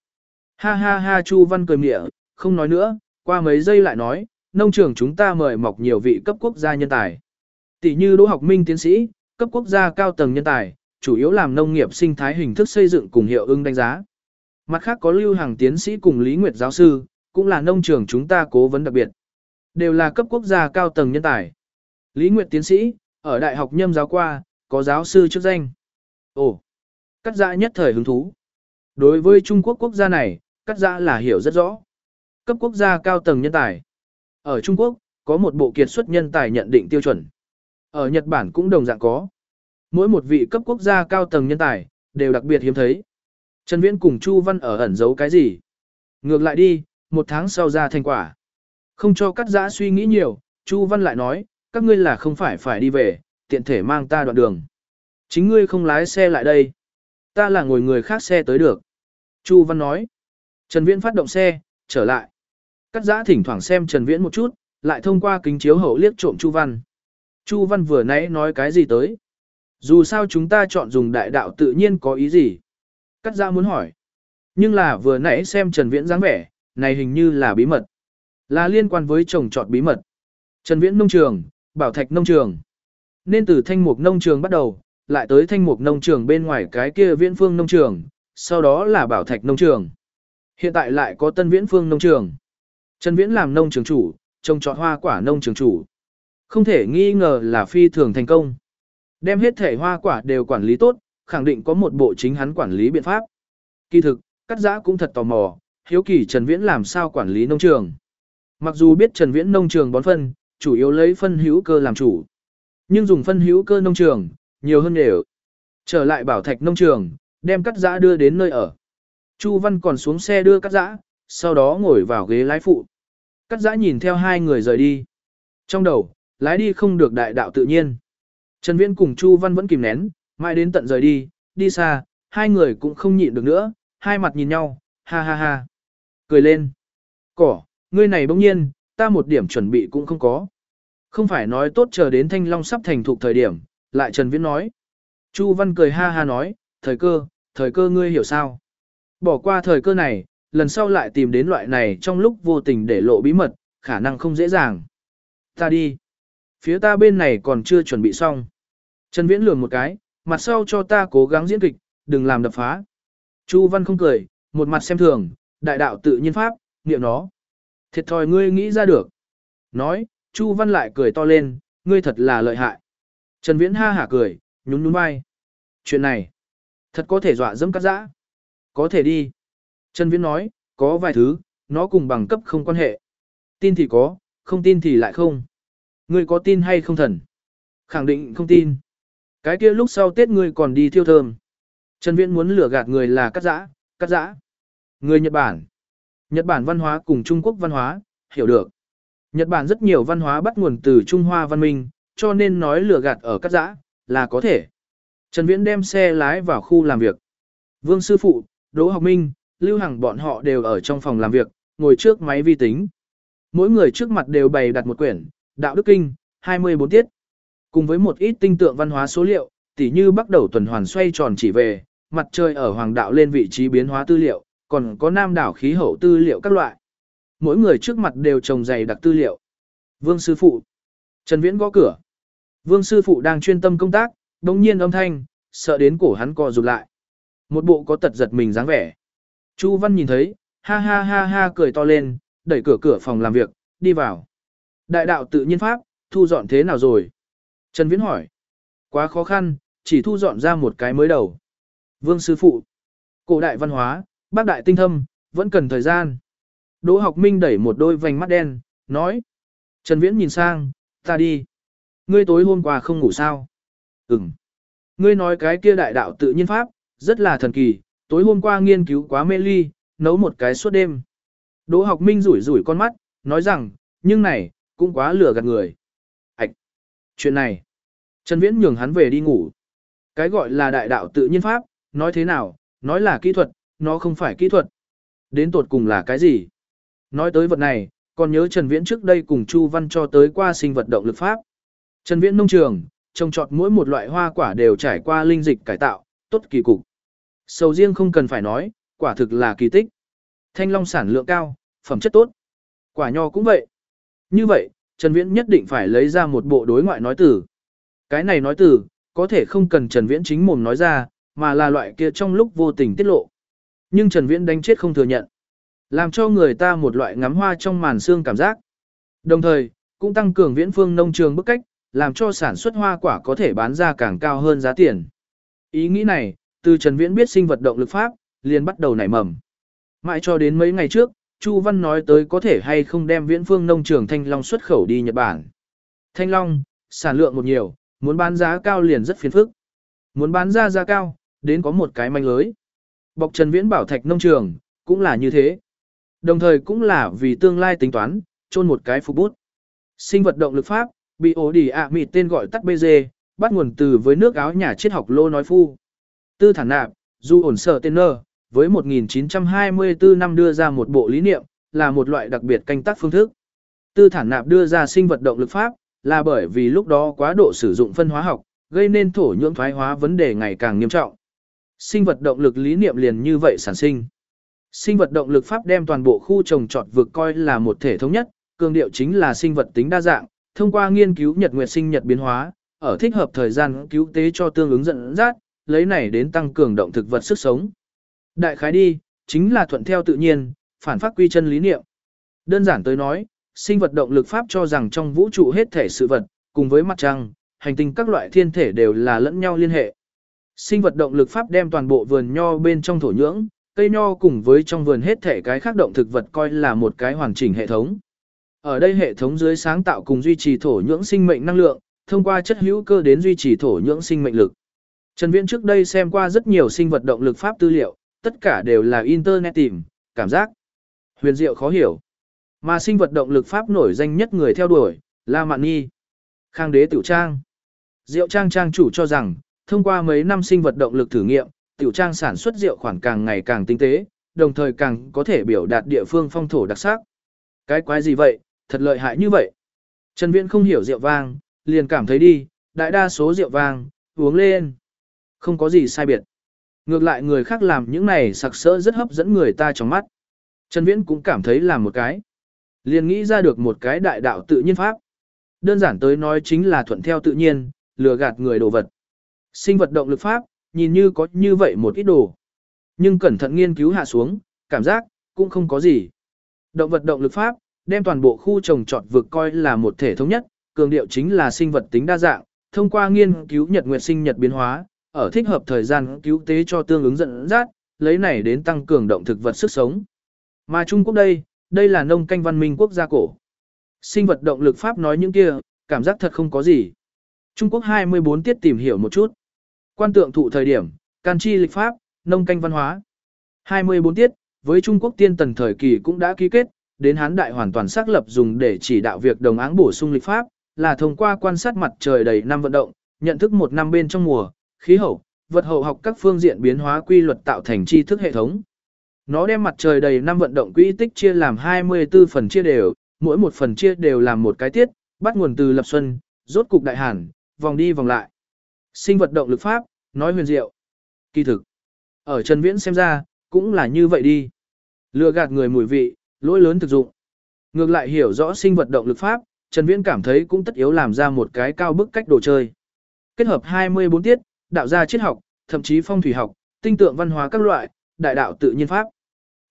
Ha ha ha Chu Văn cười mỉa, không nói nữa, qua mấy giây lại nói, nông trường chúng ta mời mọc nhiều vị cấp quốc gia nhân tài. Tỷ như Đỗ Học Minh tiến sĩ, cấp quốc gia cao tầng nhân tài, chủ yếu làm nông nghiệp sinh thái hình thức xây dựng cùng hiệu ứng đánh giá. Mặt khác có Lưu Hàng tiến sĩ cùng Lý Nguyệt giáo sư, cũng là nông trường chúng ta cố vấn đặc biệt. Đều là cấp quốc gia cao tầng nhân tài. Lý Nguyệt tiến sĩ, ở Đại học Nhâm giáo qua, có giáo sư chức danh. Ồ, cắt giã nhất thời hứng thú. Đối với Trung Quốc quốc gia này, cắt giã là hiểu rất rõ. Cấp quốc gia cao tầng nhân tài. Ở Trung Quốc, có một bộ kiệt xuất nhân tài nhận định tiêu chuẩn. Ở Nhật Bản cũng đồng dạng có. Mỗi một vị cấp quốc gia cao tầng nhân tài, đều đặc biệt hiếm thấy. Trần Viễn cùng Chu Văn ở ẩn giấu cái gì? Ngược lại đi, một tháng sau ra thành quả. Không cho cắt giã suy nghĩ nhiều, Chu Văn lại nói, các ngươi là không phải phải đi về, tiện thể mang ta đoạn đường. Chính ngươi không lái xe lại đây. Ta là ngồi người khác xe tới được. Chu Văn nói. Trần Viễn phát động xe, trở lại. Cắt giã thỉnh thoảng xem Trần Viễn một chút, lại thông qua kính chiếu hậu liếc trộm Chu Văn. Chu Văn vừa nãy nói cái gì tới? Dù sao chúng ta chọn dùng đại đạo tự nhiên có ý gì? Cắt giã muốn hỏi. Nhưng là vừa nãy xem Trần Viễn dáng vẻ, này hình như là bí mật. Là liên quan với trồng trọt bí mật. Trần Viễn nông trường, Bảo Thạch nông trường. Nên từ thanh mục nông trường bắt đầu, lại tới thanh mục nông trường bên ngoài cái kia viễn phương nông trường, sau đó là Bảo Thạch nông trường. Hiện tại lại có tân viễn phương nông trường. Trần Viễn làm nông trường chủ, trồng trọt hoa quả nông trường chủ. Không thể nghi ngờ là phi thường thành công. Đem hết thể hoa quả đều quản lý tốt, khẳng định có một bộ chính hắn quản lý biện pháp. Kỳ thực, cắt giã cũng thật tò mò, hiếu kỳ Trần Viễn làm sao quản lý nông trường. Mặc dù biết Trần Viễn nông trường bón phân, chủ yếu lấy phân hữu cơ làm chủ. Nhưng dùng phân hữu cơ nông trường, nhiều hơn đều. Trở lại bảo thạch nông trường, đem cắt giã đưa đến nơi ở. Chu Văn còn xuống xe đưa cắt giã, sau đó ngồi vào ghế lái phụ. Cắt giã nhìn theo hai người rời đi. Trong đầu, lái đi không được đại đạo tự nhiên. Trần Viễn cùng Chu Văn vẫn kìm nén, mãi đến tận rời đi, đi xa, hai người cũng không nhịn được nữa, hai mặt nhìn nhau, ha ha ha. Cười lên. Cỏ, ngươi này bỗng nhiên, ta một điểm chuẩn bị cũng không có. Không phải nói tốt chờ đến thanh long sắp thành thục thời điểm, lại Trần Viễn nói. Chu Văn cười ha ha nói, thời cơ, thời cơ ngươi hiểu sao. Bỏ qua thời cơ này, lần sau lại tìm đến loại này trong lúc vô tình để lộ bí mật, khả năng không dễ dàng. Ta đi. Phía ta bên này còn chưa chuẩn bị xong. Trần Viễn lườm một cái, mặt sau cho ta cố gắng diễn kịch, đừng làm đập phá. Chu Văn không cười, một mặt xem thường, đại đạo tự nhiên pháp, niệm nó. Thiệt thòi ngươi nghĩ ra được. Nói, Chu Văn lại cười to lên, ngươi thật là lợi hại. Trần Viễn ha hả cười, nhún nhún vai. Chuyện này, thật có thể dọa dẫm cắt dã. Có thể đi. Trần Viễn nói, có vài thứ, nó cùng bằng cấp không quan hệ. Tin thì có, không tin thì lại không. Ngươi có tin hay không thần? Khẳng định không tin. Cái kia lúc sau Tết ngươi còn đi thiêu thơm. Trần Viễn muốn lừa gạt người là cắt dã, cắt dã. Người Nhật Bản. Nhật Bản văn hóa cùng Trung Quốc văn hóa, hiểu được. Nhật Bản rất nhiều văn hóa bắt nguồn từ Trung Hoa văn minh, cho nên nói lừa gạt ở các dã là có thể. Trần Viễn đem xe lái vào khu làm việc. Vương Sư Phụ, Đỗ Học Minh, Lưu Hằng bọn họ đều ở trong phòng làm việc, ngồi trước máy vi tính. Mỗi người trước mặt đều bày đặt một quyển, Đạo Đức Kinh, 24 tiết. Cùng với một ít tinh tượng văn hóa số liệu, tỉ như bắt đầu tuần hoàn xoay tròn chỉ về, mặt trời ở hoàng đạo lên vị trí biến hóa tư liệu, còn có nam đảo khí hậu tư liệu các loại. Mỗi người trước mặt đều trồng dày đặc tư liệu. Vương sư phụ. Trần Viễn gõ cửa. Vương sư phụ đang chuyên tâm công tác, đồng nhiên âm thanh, sợ đến cổ hắn co rụt lại. Một bộ có tật giật mình dáng vẻ. Chu Văn nhìn thấy, ha ha ha ha cười to lên, đẩy cửa cửa phòng làm việc, đi vào. Đại đạo tự nhiên pháp, thu dọn thế nào rồi? Trần Viễn hỏi. Quá khó khăn, chỉ thu dọn ra một cái mới đầu. Vương sư phụ. Cổ đại văn hóa, bác đại tinh thâm, Vẫn cần thời gian. Đỗ học minh đẩy một đôi vành mắt đen, nói. Trần Viễn nhìn sang, ta đi. Ngươi tối hôm qua không ngủ sao? Ừm. Ngươi nói cái kia đại đạo tự nhiên pháp, rất là thần kỳ, tối hôm qua nghiên cứu quá mê ly, nấu một cái suốt đêm. Đỗ học minh rủi rủi con mắt, nói rằng, nhưng này, cũng quá lừa gạt người. Ảch! Chuyện này, Trần Viễn nhường hắn về đi ngủ. Cái gọi là đại đạo tự nhiên pháp, nói thế nào, nói là kỹ thuật, nó không phải kỹ thuật. Đến tột cùng là cái gì? Nói tới vật này, còn nhớ Trần Viễn trước đây cùng Chu Văn cho tới qua sinh vật động lực pháp. Trần Viễn nông trường, trồng trọt mỗi một loại hoa quả đều trải qua linh dịch cải tạo, tốt kỳ cục. Sầu riêng không cần phải nói, quả thực là kỳ tích. Thanh long sản lượng cao, phẩm chất tốt. Quả nho cũng vậy. Như vậy, Trần Viễn nhất định phải lấy ra một bộ đối ngoại nói từ. Cái này nói từ, có thể không cần Trần Viễn chính mồm nói ra, mà là loại kia trong lúc vô tình tiết lộ. Nhưng Trần Viễn đánh chết không thừa nhận. Làm cho người ta một loại ngắm hoa trong màn xương cảm giác. Đồng thời, cũng tăng cường viễn phương nông trường bức cách, làm cho sản xuất hoa quả có thể bán ra càng cao hơn giá tiền. Ý nghĩ này, từ Trần Viễn biết sinh vật động lực pháp, liền bắt đầu nảy mầm. Mãi cho đến mấy ngày trước, Chu Văn nói tới có thể hay không đem viễn phương nông trường Thanh Long xuất khẩu đi Nhật Bản. Thanh Long, sản lượng một nhiều, muốn bán giá cao liền rất phiền phức. Muốn bán ra giá cao, đến có một cái manh lưới. Bọc Trần Viễn bảo thạch nông trường, cũng là như thế. Đồng thời cũng là vì tương lai tính toán, chôn một cái phục bút. Sinh vật động lực pháp, bị ổ đỉ ạ mịt tên gọi tắt BG, bắt nguồn từ với nước áo nhà triết học lô nói phu. Tư thản nạp, du ổn sở tên nơ, với 1924 năm đưa ra một bộ lý niệm, là một loại đặc biệt canh tác phương thức. Tư thản nạp đưa ra sinh vật động lực pháp, là bởi vì lúc đó quá độ sử dụng phân hóa học, gây nên thổ nhưỡng thoái hóa vấn đề ngày càng nghiêm trọng. Sinh vật động lực lý niệm liền như vậy sản sinh. Sinh vật động lực pháp đem toàn bộ khu trồng trọt vực coi là một thể thống nhất, cường điệu chính là sinh vật tính đa dạng, thông qua nghiên cứu nhật nguyệt sinh nhật biến hóa, ở thích hợp thời gian cứu tế cho tương ứng dẫn dắt, lấy này đến tăng cường động thực vật sức sống. Đại khái đi, chính là thuận theo tự nhiên, phản phát quy chân lý niệm. Đơn giản tới nói, sinh vật động lực pháp cho rằng trong vũ trụ hết thể sự vật, cùng với mặt trăng, hành tinh các loại thiên thể đều là lẫn nhau liên hệ. Sinh vật động lực pháp đem toàn bộ vườn nho bên trong thổ nhưỡng, cây nho cùng với trong vườn hết thể cái khác động thực vật coi là một cái hoàn chỉnh hệ thống. Ở đây hệ thống dưới sáng tạo cùng duy trì thổ nhưỡng sinh mệnh năng lượng, thông qua chất hữu cơ đến duy trì thổ nhưỡng sinh mệnh lực. Trần Viễn trước đây xem qua rất nhiều sinh vật động lực pháp tư liệu, tất cả đều là internet tìm, cảm giác huyền diệu khó hiểu. Mà sinh vật động lực pháp nổi danh nhất người theo đuổi, là Mạn Nhi, Khang Đế Tiểu Trang. Diệu Trang Trang chủ cho rằng, thông qua mấy năm sinh vật động lực thử nghiệm, Tiểu Trang sản xuất rượu khoảng càng ngày càng tinh tế, đồng thời càng có thể biểu đạt địa phương phong thổ đặc sắc. Cái quái gì vậy, thật lợi hại như vậy. Trần Viễn không hiểu rượu vang, liền cảm thấy đi, đại đa số rượu vang, uống lên. Không có gì sai biệt. Ngược lại người khác làm những này sặc sỡ rất hấp dẫn người ta trong mắt. Trần Viễn cũng cảm thấy làm một cái. Liền nghĩ ra được một cái đại đạo tự nhiên pháp. Đơn giản tới nói chính là thuận theo tự nhiên, lừa gạt người đồ vật. Sinh vật động lực pháp, nhìn như có như vậy một ít đồ. Nhưng cẩn thận nghiên cứu hạ xuống, cảm giác, cũng không có gì. Động vật động lực pháp, đem toàn bộ khu trồng trọt vực coi là một thể thống nhất, cường điệu chính là sinh vật tính đa dạng, thông qua nghiên cứu nhật nguyệt sinh nhật biến hóa, ở thích hợp thời gian cứu tế cho tương ứng dẫn dắt, lấy này đến tăng cường động thực vật sức sống. Mà Trung Quốc đây, đây là nông canh văn minh quốc gia cổ. Sinh vật động lực Pháp nói những kia, cảm giác thật không có gì. Trung Quốc 24 tiết tìm hiểu một chút. Quan tượng thụ thời điểm, can chi lịch Pháp, nông canh văn hóa. 24 tiết, với Trung Quốc tiên tần thời kỳ cũng đã ký kết, đến Hán Đại hoàn toàn xác lập dùng để chỉ đạo việc đồng áng bổ sung lịch Pháp, là thông qua quan sát mặt trời đầy năm vận động, nhận thức một năm bên trong mùa, khí hậu, vật hậu học các phương diện biến hóa quy luật tạo thành tri thức hệ thống. Nó đem mặt trời đầy năm vận động quỹ tích chia làm 24 phần chia đều, mỗi một phần chia đều làm một cái tiết, bắt nguồn từ lập xuân, rốt cục đại hàn, vòng đi vòng lại. Sinh vật động lực pháp, nói huyền diệu. Kỳ thực, ở Trần Viễn xem ra, cũng là như vậy đi. Lừa gạt người mùi vị, lỗi lớn thực dụng. Ngược lại hiểu rõ sinh vật động lực pháp, Trần Viễn cảm thấy cũng tất yếu làm ra một cái cao bức cách đồ chơi. Kết hợp 24 tiết, đạo gia triết học, thậm chí phong thủy học, tinh tượng văn hóa các loại, đại đạo tự nhiên pháp.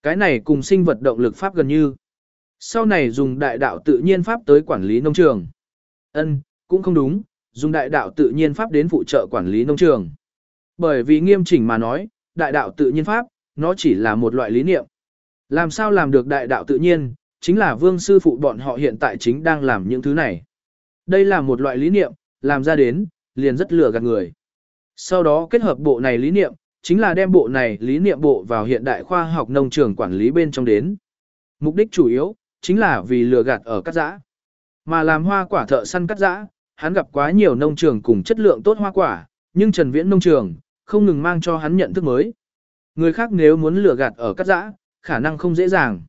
Cái này cùng sinh vật động lực pháp gần như. Sau này dùng đại đạo tự nhiên pháp tới quản lý nông trường. Ân, cũng không đúng, dùng đại đạo tự nhiên pháp đến phụ trợ quản lý nông trường. Bởi vì nghiêm chỉnh mà nói, đại đạo tự nhiên pháp, nó chỉ là một loại lý niệm. Làm sao làm được đại đạo tự nhiên, chính là vương sư phụ bọn họ hiện tại chính đang làm những thứ này. Đây là một loại lý niệm, làm ra đến, liền rất lừa gạt người. Sau đó kết hợp bộ này lý niệm, chính là đem bộ này lý niệm bộ vào hiện đại khoa học nông trường quản lý bên trong đến. Mục đích chủ yếu, chính là vì lừa gạt ở cắt giã. Mà làm hoa quả thợ săn cắt giã, hắn gặp quá nhiều nông trường cùng chất lượng tốt hoa quả, nhưng Trần Viễn nông trường, không ngừng mang cho hắn nhận thức mới. Người khác nếu muốn lừa gạt ở cắt giã, khả năng không dễ dàng.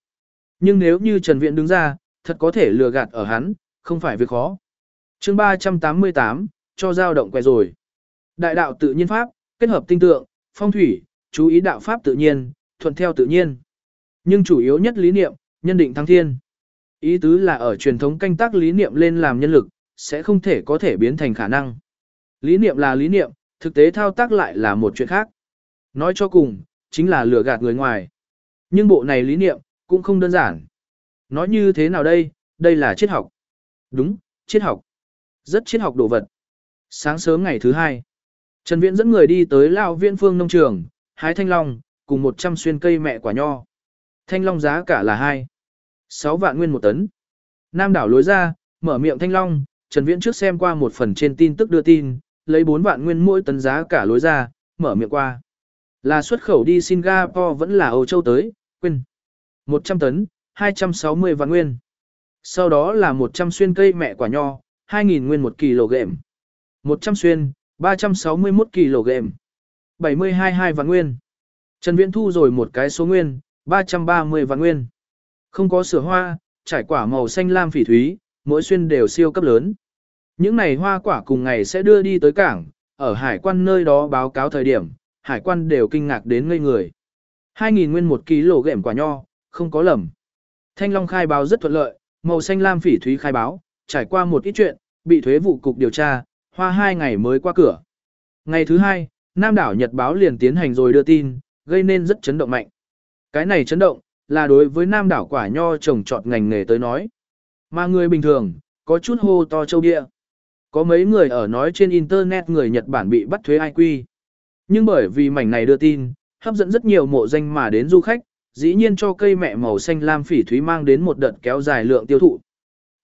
Nhưng nếu như Trần Viễn đứng ra, thật có thể lừa gạt ở hắn, không phải việc khó. chương 388, cho dao động quẻ rồi. Đại đạo tự nhiên pháp, kết hợp tinh tượng, phong thủy, chú ý đạo pháp tự nhiên, thuận theo tự nhiên. Nhưng chủ yếu nhất lý niệm, nhân định thăng thiên. Ý tứ là ở truyền thống canh tác lý niệm lên làm nhân lực, sẽ không thể có thể biến thành khả năng. Lý niệm là lý niệm, thực tế thao tác lại là một chuyện khác. Nói cho cùng, chính là lừa gạt người ngoài. Nhưng bộ này lý niệm, cũng không đơn giản. Nói như thế nào đây, đây là triết học. Đúng, triết học. Rất triết học đồ vật. Sáng sớm ngày thứ hai, Trần Viễn dẫn người đi tới Lão Viễn Phương nông trường, hái thanh long, cùng 100 xuyên cây mẹ quả nho. Thanh long giá cả là 2. 6 vạn nguyên một tấn. Nam đảo lối ra, mở miệng thanh long, Trần Viễn trước xem qua một phần trên tin tức đưa tin, lấy 4 vạn nguyên mỗi tấn giá cả lối ra, mở miệng qua. Là xuất khẩu đi Singapore vẫn là Âu Châu tới, quên. 100 tấn, 260 vạn nguyên. Sau đó là 100 xuyên cây mẹ quả nho, 2.000 nguyên 1 kg. 100 xuyên, 361 kg. 72 2 vạn nguyên. Trần Viễn thu rồi một cái số nguyên, 330 vạn nguyên. Không có sửa hoa, trải quả màu xanh lam phỉ thúy, mỗi xuyên đều siêu cấp lớn. Những này hoa quả cùng ngày sẽ đưa đi tới cảng, ở hải quan nơi đó báo cáo thời điểm, hải quan đều kinh ngạc đến ngây người. 2.000 nguyên 1 kg gẹm quả nho, không có lầm. Thanh Long khai báo rất thuận lợi, màu xanh lam phỉ thúy khai báo, trải qua một ít chuyện, bị thuế vụ cục điều tra, hoa hai ngày mới qua cửa. Ngày thứ hai, Nam đảo Nhật báo liền tiến hành rồi đưa tin, gây nên rất chấn động mạnh. Cái này chấn động, là đối với Nam đảo quả nho trồng trọt ngành nghề tới nói. Mà người bình thường, có chút hô to châu địa. Có mấy người ở nói trên Internet người Nhật Bản bị bắt thuế IQ. Nhưng bởi vì mảnh này đưa tin, hấp dẫn rất nhiều mộ danh mà đến du khách, dĩ nhiên cho cây mẹ màu xanh lam phỉ thúy mang đến một đợt kéo dài lượng tiêu thụ.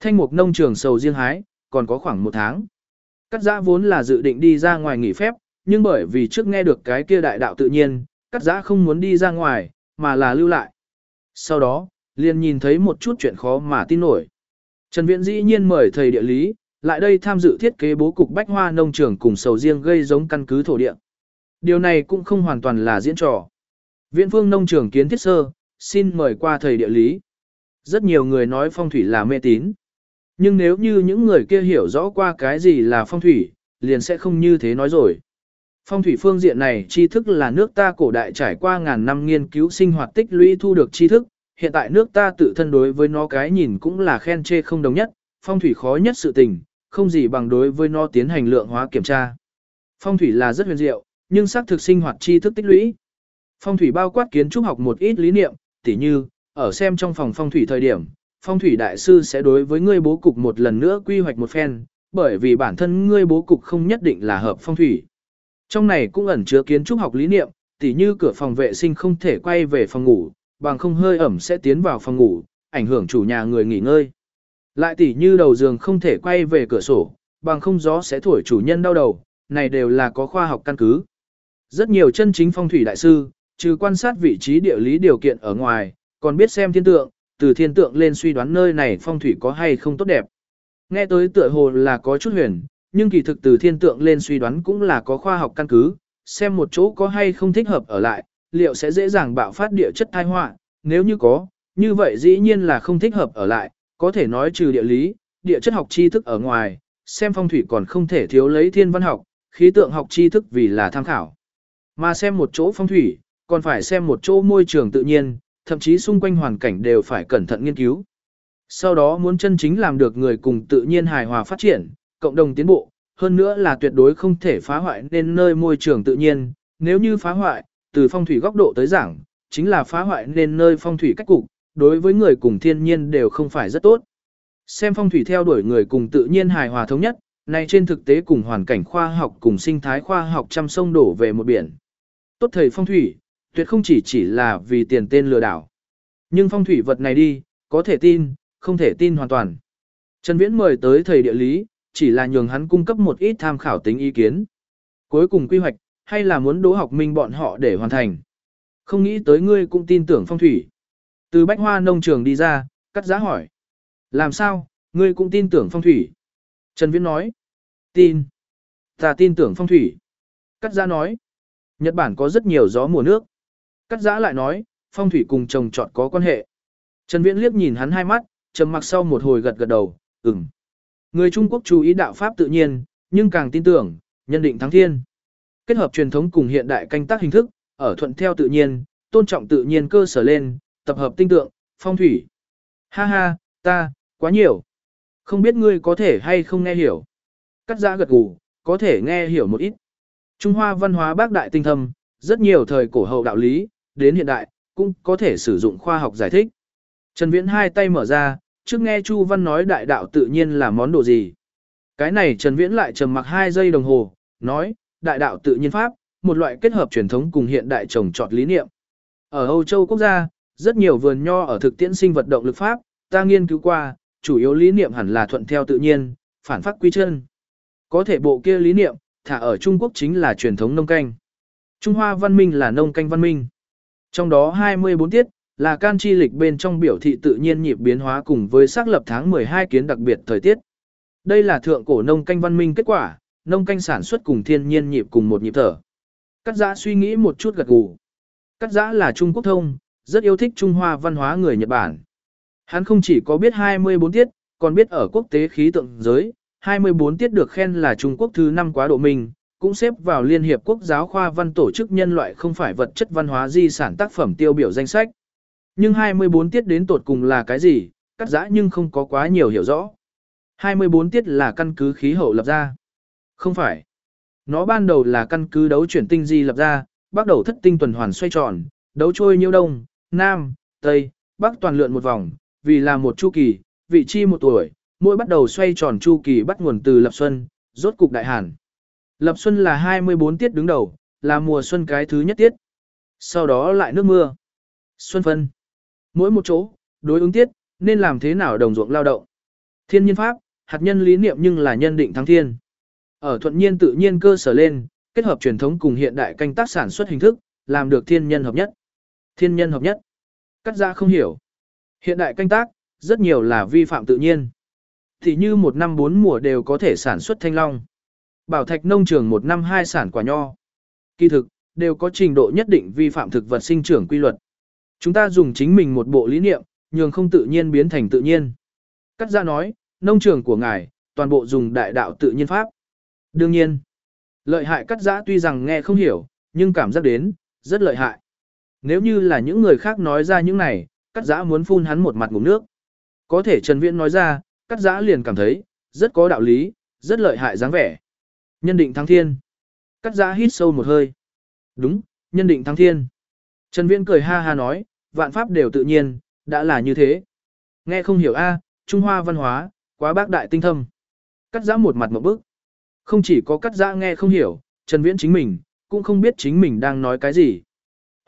Thanh mục nông trường sầu riêng hái, còn có khoảng một tháng. Cắt giã vốn là dự định đi ra ngoài nghỉ phép, nhưng bởi vì trước nghe được cái kia đại đạo tự nhiên, cắt giã không muốn đi ra ngoài, mà là lưu lại. Sau đó, liền nhìn thấy một chút chuyện khó mà tin nổi. Trần Viễn dĩ nhiên mời thầy địa lý, lại đây tham dự thiết kế bố cục bách hoa nông trường cùng sầu riêng gây giống căn cứ thổ địa. Điều này cũng không hoàn toàn là diễn trò. Viễn phương nông trường kiến thiết sơ, xin mời qua thầy địa lý. Rất nhiều người nói phong thủy là mê tín. Nhưng nếu như những người kia hiểu rõ qua cái gì là phong thủy, liền sẽ không như thế nói rồi. Phong thủy phương diện này tri thức là nước ta cổ đại trải qua ngàn năm nghiên cứu sinh hoạt tích lũy thu được tri thức, hiện tại nước ta tự thân đối với nó cái nhìn cũng là khen chê không đồng nhất, phong thủy khó nhất sự tình, không gì bằng đối với nó tiến hành lượng hóa kiểm tra. Phong thủy là rất huyền diệu, nhưng xác thực sinh hoạt tri thức tích lũy. Phong thủy bao quát kiến trúc học một ít lý niệm, tỉ như, ở xem trong phòng phong thủy thời điểm, phong thủy đại sư sẽ đối với ngươi bố cục một lần nữa quy hoạch một phen, bởi vì bản thân ngươi bố cục không nhất định là hợp phong thủy. Trong này cũng ẩn chứa kiến trúc học lý niệm, tỉ như cửa phòng vệ sinh không thể quay về phòng ngủ, bằng không hơi ẩm sẽ tiến vào phòng ngủ, ảnh hưởng chủ nhà người nghỉ ngơi. Lại tỉ như đầu giường không thể quay về cửa sổ, bằng không gió sẽ thổi chủ nhân đau đầu, này đều là có khoa học căn cứ. Rất nhiều chân chính phong thủy đại sư, trừ quan sát vị trí địa lý điều kiện ở ngoài, còn biết xem thiên tượng, từ thiên tượng lên suy đoán nơi này phong thủy có hay không tốt đẹp. Nghe tới tựa hồ là có chút huyền, nhưng kỳ thực từ thiên tượng lên suy đoán cũng là có khoa học căn cứ, xem một chỗ có hay không thích hợp ở lại, liệu sẽ dễ dàng bạo phát địa chất tai họa, nếu như có, như vậy dĩ nhiên là không thích hợp ở lại, có thể nói trừ địa lý, địa chất học tri thức ở ngoài, xem phong thủy còn không thể thiếu lấy thiên văn học, khí tượng học tri thức vì là tham khảo. Mà xem một chỗ phong thủy, còn phải xem một chỗ môi trường tự nhiên, thậm chí xung quanh hoàn cảnh đều phải cẩn thận nghiên cứu. Sau đó muốn chân chính làm được người cùng tự nhiên hài hòa phát triển, cộng đồng tiến bộ, hơn nữa là tuyệt đối không thể phá hoại nên nơi môi trường tự nhiên, nếu như phá hoại, từ phong thủy góc độ tới giảng, chính là phá hoại nên nơi phong thủy cách cục, đối với người cùng thiên nhiên đều không phải rất tốt. Xem phong thủy theo đuổi người cùng tự nhiên hài hòa thống nhất, này trên thực tế cùng hoàn cảnh khoa học cùng sinh thái khoa học trăm sông đổ về một biển. Tốt thầy phong thủy, tuyệt không chỉ chỉ là vì tiền tên lừa đảo. Nhưng phong thủy vật này đi, có thể tin, không thể tin hoàn toàn. Trần Viễn mời tới thầy địa lý, chỉ là nhường hắn cung cấp một ít tham khảo tính ý kiến. Cuối cùng quy hoạch, hay là muốn đỗ học minh bọn họ để hoàn thành. Không nghĩ tới ngươi cũng tin tưởng phong thủy. Từ bách hoa nông trường đi ra, cắt giá hỏi. Làm sao, ngươi cũng tin tưởng phong thủy? Trần Viễn nói. Tin. Ta tin tưởng phong thủy. Cắt giá nói. Nhật Bản có rất nhiều gió mùa nước. Cắt giá lại nói, phong thủy cùng trồng trọt có quan hệ. Trần Viễn liếc nhìn hắn hai mắt, trầm mặc sau một hồi gật gật đầu, ừm. Người Trung Quốc chú ý đạo pháp tự nhiên, nhưng càng tin tưởng, nhân định thắng thiên. Kết hợp truyền thống cùng hiện đại canh tác hình thức, ở thuận theo tự nhiên, tôn trọng tự nhiên cơ sở lên, tập hợp tinh tượng, phong thủy. Ha ha, ta, quá nhiều. Không biết ngươi có thể hay không nghe hiểu. Cắt giã gật gù, có thể nghe hiểu một ít. Trung Hoa văn hóa bác đại tinh thâm, rất nhiều thời cổ hậu đạo lý, đến hiện đại, cũng có thể sử dụng khoa học giải thích. Trần Viễn hai tay mở ra, trước nghe Chu Văn nói đại đạo tự nhiên là món đồ gì. Cái này Trần Viễn lại trầm mặc 2 giây đồng hồ, nói, đại đạo tự nhiên pháp, một loại kết hợp truyền thống cùng hiện đại trồng trọt lý niệm. Ở Âu Châu quốc gia, rất nhiều vườn nho ở thực tiễn sinh vật động lực pháp, ta nghiên cứu qua, chủ yếu lý niệm hẳn là thuận theo tự nhiên, phản phát quy chân. Có thể bộ kia lý niệm, thả ở Trung Quốc chính là truyền thống nông canh. Trung Hoa văn minh là nông canh văn minh. Trong đó 24 tiết, là can chi lịch bên trong biểu thị tự nhiên nhịp biến hóa cùng với xác lập tháng 12 kiến đặc biệt thời tiết. Đây là thượng cổ nông canh văn minh kết quả, nông canh sản xuất cùng thiên nhiên nhịp cùng một nhịp thở. Cắt giã suy nghĩ một chút gật gù. Cắt giã là Trung Quốc thông, rất yêu thích Trung Hoa văn hóa người Nhật Bản. Hắn không chỉ có biết 24 tiết, còn biết ở quốc tế khí tượng giới, 24 tiết được khen là Trung Quốc thứ 5 quá độ mình, cũng xếp vào Liên Hiệp Quốc giáo khoa văn tổ chức nhân loại không phải vật chất văn hóa di sản tác phẩm tiêu biểu danh sách. Nhưng 24 tiết đến tột cùng là cái gì, cắt giã nhưng không có quá nhiều hiểu rõ. 24 tiết là căn cứ khí hậu lập ra. Không phải. Nó ban đầu là căn cứ đấu chuyển tinh di lập ra, bắt đầu thất tinh tuần hoàn xoay tròn, đấu trôi nhiêu đông, nam, tây, bắc toàn lượn một vòng, vì là một chu kỳ, vị chi một tuổi, mỗi bắt đầu xoay tròn chu kỳ bắt nguồn từ lập xuân, rốt cục đại hàn. Lập xuân là 24 tiết đứng đầu, là mùa xuân cái thứ nhất tiết. Sau đó lại nước mưa. Xuân phân. Mỗi một chỗ, đối ứng tiết, nên làm thế nào đồng ruộng lao động. Thiên nhiên pháp, hạt nhân lý niệm nhưng là nhân định thắng thiên. Ở thuận nhiên tự nhiên cơ sở lên, kết hợp truyền thống cùng hiện đại canh tác sản xuất hình thức, làm được thiên nhân hợp nhất. Thiên nhân hợp nhất. Cắt ra không hiểu. Hiện đại canh tác, rất nhiều là vi phạm tự nhiên. Thì như một năm bốn mùa đều có thể sản xuất thanh long. Bảo thạch nông trường một năm hai sản quả nho. Kỳ thực, đều có trình độ nhất định vi phạm thực vật sinh trưởng quy luật. Chúng ta dùng chính mình một bộ lý niệm, nhường không tự nhiên biến thành tự nhiên. Cắt ra nói, nông trường của ngài, toàn bộ dùng đại đạo tự nhiên pháp. Đương nhiên, lợi hại cắt giã tuy rằng nghe không hiểu, nhưng cảm giác đến, rất lợi hại. Nếu như là những người khác nói ra những này, cắt giã muốn phun hắn một mặt ngụm nước. Có thể Trần Viễn nói ra, cắt giã liền cảm thấy, rất có đạo lý, rất lợi hại dáng vẻ. Nhân định thắng thiên. Cắt giã hít sâu một hơi. Đúng, nhân định thắng thiên. Trần Viễn cười ha ha nói, vạn pháp đều tự nhiên, đã là như thế. Nghe không hiểu a, Trung Hoa văn hóa, quá bác đại tinh thâm. Cắt giã một mặt một bức. Không chỉ có cắt giã nghe không hiểu, Trần Viễn chính mình, cũng không biết chính mình đang nói cái gì.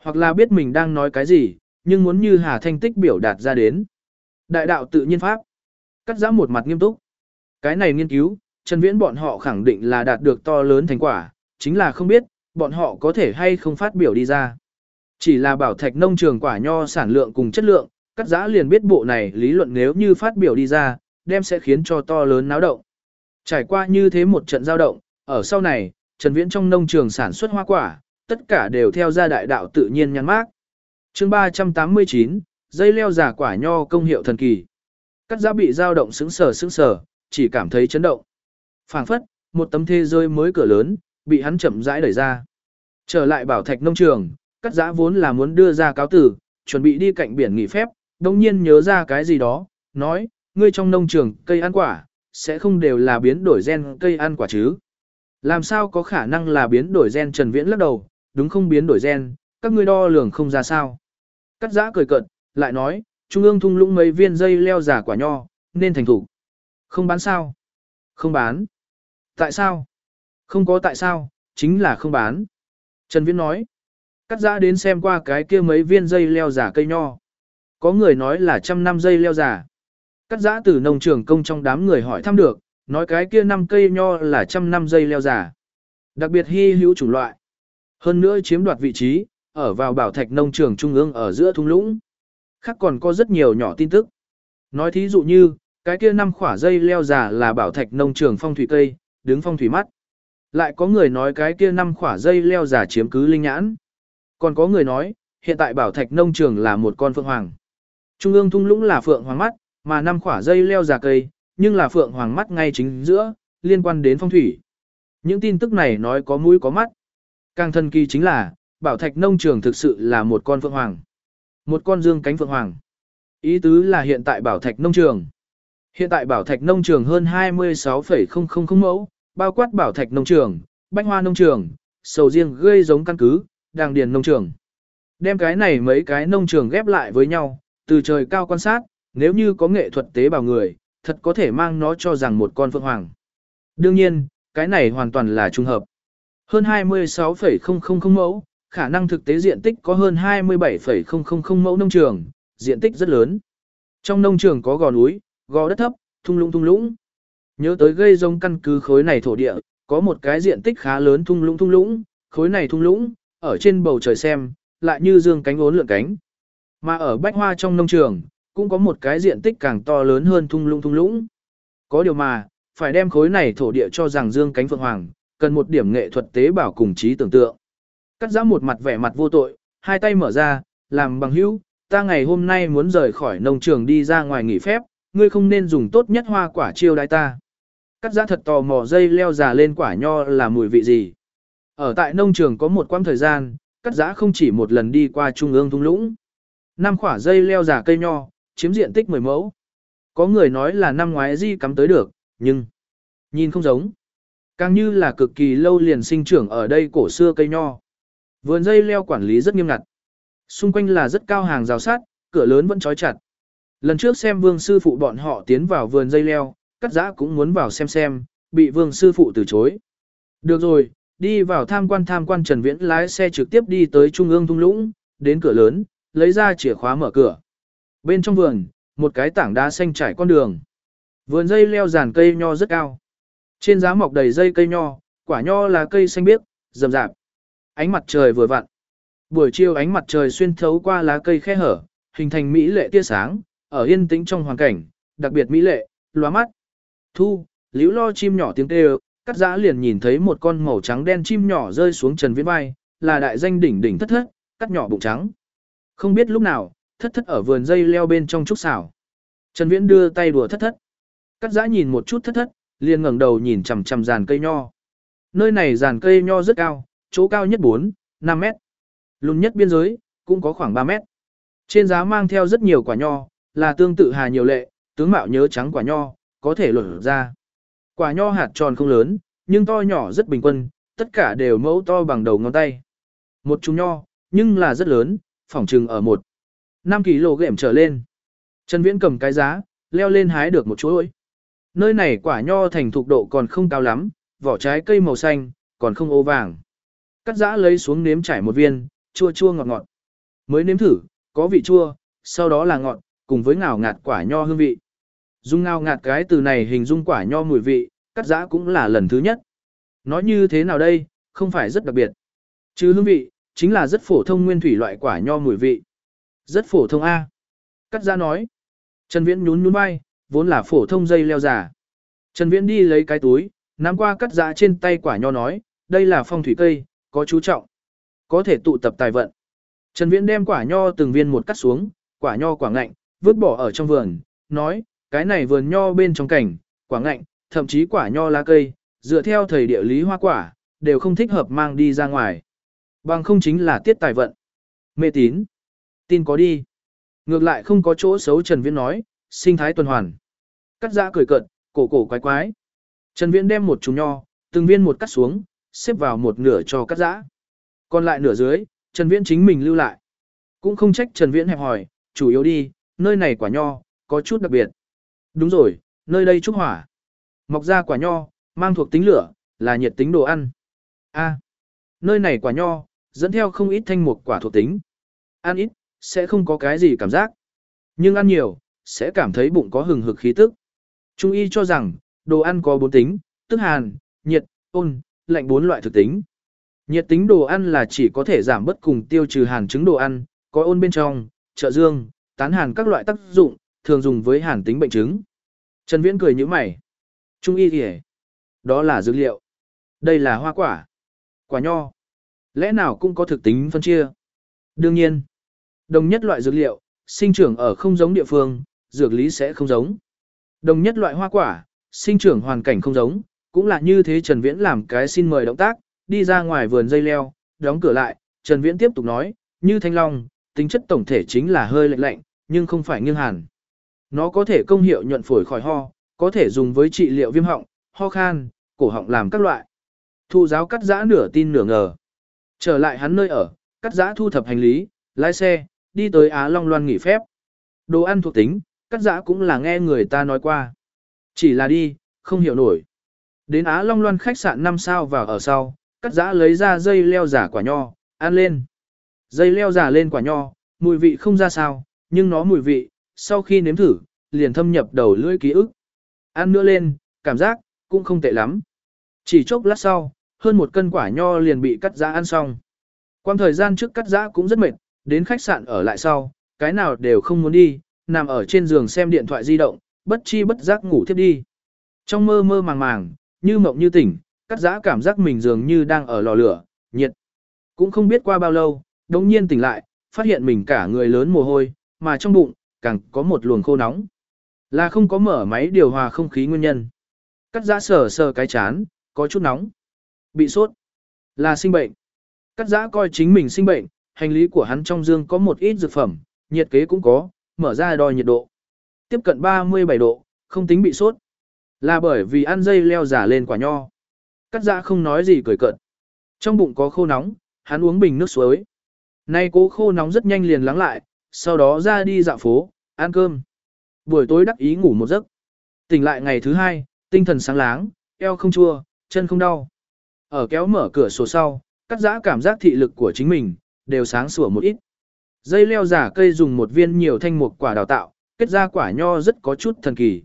Hoặc là biết mình đang nói cái gì, nhưng muốn như Hà Thanh Tích biểu đạt ra đến. Đại đạo tự nhiên pháp. Cắt giã một mặt nghiêm túc. Cái này nghiên cứu, Trần Viễn bọn họ khẳng định là đạt được to lớn thành quả, chính là không biết, bọn họ có thể hay không phát biểu đi ra. Chỉ là bảo thạch nông trường quả nho sản lượng cùng chất lượng, cắt giã liền biết bộ này lý luận nếu như phát biểu đi ra, đem sẽ khiến cho to lớn náo động. Trải qua như thế một trận giao động, ở sau này, Trần Viễn trong nông trường sản xuất hoa quả, tất cả đều theo gia đại đạo tự nhiên nhắn mát. chương 389, dây leo giả quả nho công hiệu thần kỳ. Cắt giá bị giao động sững sờ sững sờ, chỉ cảm thấy chấn động. phảng phất, một tấm thế rơi mới cửa lớn, bị hắn chậm rãi đẩy ra. Trở lại bảo thạch nông trường, cắt giá vốn là muốn đưa ra cáo tử, chuẩn bị đi cạnh biển nghỉ phép, đồng nhiên nhớ ra cái gì đó, nói, ngươi trong nông trường cây ăn quả, sẽ không đều là biến đổi gen cây ăn quả chứ. Làm sao có khả năng là biến đổi gen Trần Viễn lắc đầu, đúng không biến đổi gen, các ngươi đo lường không ra sao. Cắt giã cười cợt, lại nói, trung ương thung lũng mấy viên dây leo giả quả nho, nên thành thủ. Không bán sao? Không bán. Tại sao? Không có tại sao, chính là không bán. Trần Viễn nói, cắt giã đến xem qua cái kia mấy viên dây leo giả cây nho. có người nói là trăm năm dây leo giả. Cắt giã từ nông trường công trong đám người hỏi thăm được, nói cái kia năm cây nho là trăm năm dây leo giả Đặc biệt hy hữu chủng loại. Hơn nữa chiếm đoạt vị trí, ở vào bảo thạch nông trường trung ương ở giữa thung lũng. Khác còn có rất nhiều nhỏ tin tức. Nói thí dụ như, cái kia năm khỏa dây leo giả là bảo thạch nông trường phong thủy cây, đứng phong thủy mắt. Lại có người nói cái kia năm khỏa dây leo giả chiếm cứ linh nhãn. Còn có người nói, hiện tại bảo thạch nông trường là một con phượng hoàng. Trung ương thung lũng là phượng hoàng mắt, mà năm khỏa dây leo già cây, nhưng là phượng hoàng mắt ngay chính giữa, liên quan đến phong thủy. Những tin tức này nói có mũi có mắt. Càng thần kỳ chính là, bảo thạch nông trường thực sự là một con phượng hoàng. Một con dương cánh phượng hoàng. Ý tứ là hiện tại bảo thạch nông trường. Hiện tại bảo thạch nông trường hơn 26,000 mẫu, bao quát bảo thạch nông trường, bách hoa nông trường, sầu riêng gây giống căn cứ, đàng điền nông trường. Đem cái này mấy cái nông trường ghép lại với nhau, từ trời cao quan sát, nếu như có nghệ thuật tế bào người, thật có thể mang nó cho rằng một con phượng hoàng. Đương nhiên, cái này hoàn toàn là trùng hợp. Hơn 26,000 mẫu, khả năng thực tế diện tích có hơn 27,000 mẫu nông trường, diện tích rất lớn. Trong nông trường có gò núi, gò đất thấp, thung lũng thung lũng. Nhớ tới gây rông căn cứ khối này thổ địa, có một cái diện tích khá lớn thung lũng thung lũng, khối này thung lũng, ở trên bầu trời xem, lại như dương cánh ốn lượn cánh. Mà ở bách hoa trong nông trường, cũng có một cái diện tích càng to lớn hơn thung lũng thung lũng. Có điều mà, phải đem khối này thổ địa cho rằng dương cánh phượng hoàng, cần một điểm nghệ thuật tế bảo cùng trí tưởng tượng. Cắt giã một mặt vẻ mặt vô tội, hai tay mở ra, làm bằng hữu, ta ngày hôm nay muốn rời khỏi nông trường đi ra ngoài nghỉ phép, ngươi không nên dùng tốt nhất hoa quả chiêu đãi ta. Cắt giã thật tò mò dây leo già lên quả nho là mùi vị gì. Ở tại nông trường có một quãng thời gian, cắt giã không chỉ một lần đi qua trung ương thung lũng. Năm quả dây leo già cây nho, chiếm diện tích 10 mẫu. Có người nói là năm ngoái di cắm tới được, nhưng nhìn không giống. Càng như là cực kỳ lâu liền sinh trưởng ở đây cổ xưa cây nho. Vườn dây leo quản lý rất nghiêm ngặt. Xung quanh là rất cao hàng rào sát, cửa lớn vẫn trói chặt. Lần trước xem vương sư phụ bọn họ tiến vào vườn dây leo, cắt giã cũng muốn vào xem xem, bị vương sư phụ từ chối. Được rồi, đi vào tham quan tham quan Trần Viễn lái xe trực tiếp đi tới trung ương thung lũng, đến cửa lớn, lấy ra chìa khóa mở cửa. Bên trong vườn, một cái tảng đá xanh trải con đường. Vườn dây leo dàn cây nho rất cao. Trên giá mọc đầy dây cây nho, quả nho là cây xanh biếc, rậm rạp. Ánh mặt trời vừa vặn. Buổi chiều ánh mặt trời xuyên thấu qua lá cây khe hở, hình thành mỹ lệ tia sáng, ở yên tĩnh trong hoàn cảnh, đặc biệt mỹ lệ, lóa mắt. Thu, liễu lo chim nhỏ tiếng kêu, cắt giã liền nhìn thấy một con màu trắng đen chim nhỏ rơi xuống trần viễn vai, là đại danh đỉnh đỉnh thất thất, cắt nhỏ bụng trắng. Không biết lúc nào, thất thất ở vườn dây leo bên trong trúc xảo. Trần Viễn đưa tay đùa thất thất. Cắt giã nhìn một chút thất thất, liền ngẩng đầu nhìn chằm chằm dàn cây nho. Nơi này dàn cây nho rất cao, chỗ cao nhất 4, 5 mét. Lùn nhất biên giới, cũng có khoảng 3 mét. Trên giá mang theo rất nhiều quả nho, là tương tự hà nhiều lệ, tướng mạo nhớ trắng quả nho, có thể lột ra. Quả nho hạt tròn không lớn, nhưng to nhỏ rất bình quân, tất cả đều mẫu to bằng đầu ngón tay. Một chùm nho, nhưng là rất lớn, phỏng trừng ở một 5 kg trở lên. Trần Viễn cầm cái giá, leo lên hái được một chuỗi. Nơi này quả nho thành thục độ còn không cao lắm, vỏ trái cây màu xanh, còn không ô vàng. Cắt giã lấy xuống nếm trải một viên, chua chua ngọt ngọt. Mới nếm thử, có vị chua, sau đó là ngọt, cùng với ngào ngạt quả nho hương vị. Dung ngào ngạt cái từ này hình dung quả nho mùi vị, cắt giã cũng là lần thứ nhất. Nói như thế nào đây, không phải rất đặc biệt. Chứ hương vị, chính là rất phổ thông nguyên thủy loại quả nho mùi vị. Rất phổ thông A. Cắt ra nói. Trần Viễn nhún nhún vai, vốn là phổ thông dây leo giả. Trần Viễn đi lấy cái túi, nắm qua cắt giã trên tay quả nho nói, đây là phong thủy cây, có chú trọng. Có thể tụ tập tài vận. Trần Viễn đem quả nho từng viên một cắt xuống, quả nho quả ngạnh, vứt bỏ ở trong vườn, nói, cái này vườn nho bên trong cảnh, quả ngạnh, thậm chí quả nho lá cây, dựa theo thời địa lý hoa quả, đều không thích hợp mang đi ra ngoài. Bằng không chính là tiết tài vận. Mê tín. Tin có đi. Ngược lại không có chỗ xấu Trần Viễn nói, sinh thái tuần hoàn. Cắt giã cười cợt, cổ cổ quái quái. Trần Viễn đem một chùm nho, từng viên một cắt xuống, xếp vào một nửa cho cắt giã. Còn lại nửa dưới, Trần Viễn chính mình lưu lại. Cũng không trách Trần Viễn hẹp hỏi, chủ yếu đi, nơi này quả nho, có chút đặc biệt. Đúng rồi, nơi đây trúc hỏa. Mọc ra quả nho, mang thuộc tính lửa, là nhiệt tính đồ ăn. A, nơi này quả nho, dẫn theo không ít thanh mục quả thuộc tính. Ăn ít, sẽ không có cái gì cảm giác. Nhưng ăn nhiều, sẽ cảm thấy bụng có hừng hực khí tức. Trung y cho rằng, đồ ăn có bốn tính, tức hàn, nhiệt, ôn, lạnh bốn loại thực tính. Nhiệt tính đồ ăn là chỉ có thể giảm bất cùng tiêu trừ hàn chứng đồ ăn, có ôn bên trong, trợ dương, tán hàn các loại tác dụng, thường dùng với hàn tính bệnh chứng. Trần Viễn cười như mày. Trung y kìa. Đó là dược liệu. Đây là hoa quả. Quả nho. Lẽ nào cũng có thực tính phân chia? Đương nhiên. Đồng nhất loại dược liệu, sinh trưởng ở không giống địa phương, dược lý sẽ không giống. Đồng nhất loại hoa quả, sinh trưởng hoàn cảnh không giống, cũng là như thế Trần Viễn làm cái xin mời động tác, đi ra ngoài vườn dây leo, đóng cửa lại, Trần Viễn tiếp tục nói, như thanh long, tính chất tổng thể chính là hơi lạnh lạnh, nhưng không phải nghiêng hàn. Nó có thể công hiệu nhuận phổi khỏi ho, có thể dùng với trị liệu viêm họng, ho khan, cổ họng làm các loại. Thu giáo cắt giã nửa tin nửa ngờ. Trở lại hắn nơi ở, cắt giã thu thập hành lý, lái xe, đi tới Á Long Loan nghỉ phép. Đồ ăn thuộc tính, cắt giã cũng là nghe người ta nói qua. Chỉ là đi, không hiểu nổi. Đến Á Long Loan khách sạn 5 sao vào ở sau, cắt giã lấy ra dây leo giả quả nho, ăn lên. Dây leo giả lên quả nho, mùi vị không ra sao, nhưng nó mùi vị, sau khi nếm thử, liền thâm nhập đầu lưỡi ký ức. Ăn nữa lên, cảm giác, cũng không tệ lắm. Chỉ chốc lát sau, hơn một cân quả nho liền bị cắt giã ăn xong. Quang thời gian trước cắt giã cũng rất mệt, đến khách sạn ở lại sau, cái nào đều không muốn đi, nằm ở trên giường xem điện thoại di động, bất chi bất giác ngủ thiếp đi. Trong mơ mơ màng màng, như mộng như tỉnh, cắt giã cảm giác mình dường như đang ở lò lửa, nhiệt. Cũng không biết qua bao lâu, đống nhiên tỉnh lại, phát hiện mình cả người lớn mồ hôi, mà trong bụng, càng có một luồng khô nóng. Là không có mở máy điều hòa không khí nguyên nhân. Cắt giã sờ sờ cái chán, có chút nóng. Bị sốt. Là sinh bệnh. Cắt giã coi chính mình sinh bệnh, hành lý của hắn trong dương có một ít dược phẩm, nhiệt kế cũng có, mở ra đo nhiệt độ. Tiếp cận 37 độ, không tính bị sốt. Là bởi vì ăn dây leo giả lên quả nho. Cắt dạ không nói gì cười cợt. Trong bụng có khô nóng, hắn uống bình nước suối. Nay cố khô nóng rất nhanh liền lắng lại, sau đó ra đi dạo phố, ăn cơm. Buổi tối đắc ý ngủ một giấc. Tỉnh lại ngày thứ hai, tinh thần sáng láng, eo không chua, chân không đau. Ở kéo mở cửa sổ sau, cắt giã cảm giác thị lực của chính mình, đều sáng sủa một ít. Dây leo giả cây dùng một viên nhiều thanh mục quả đào tạo, kết ra quả nho rất có chút thần kỳ.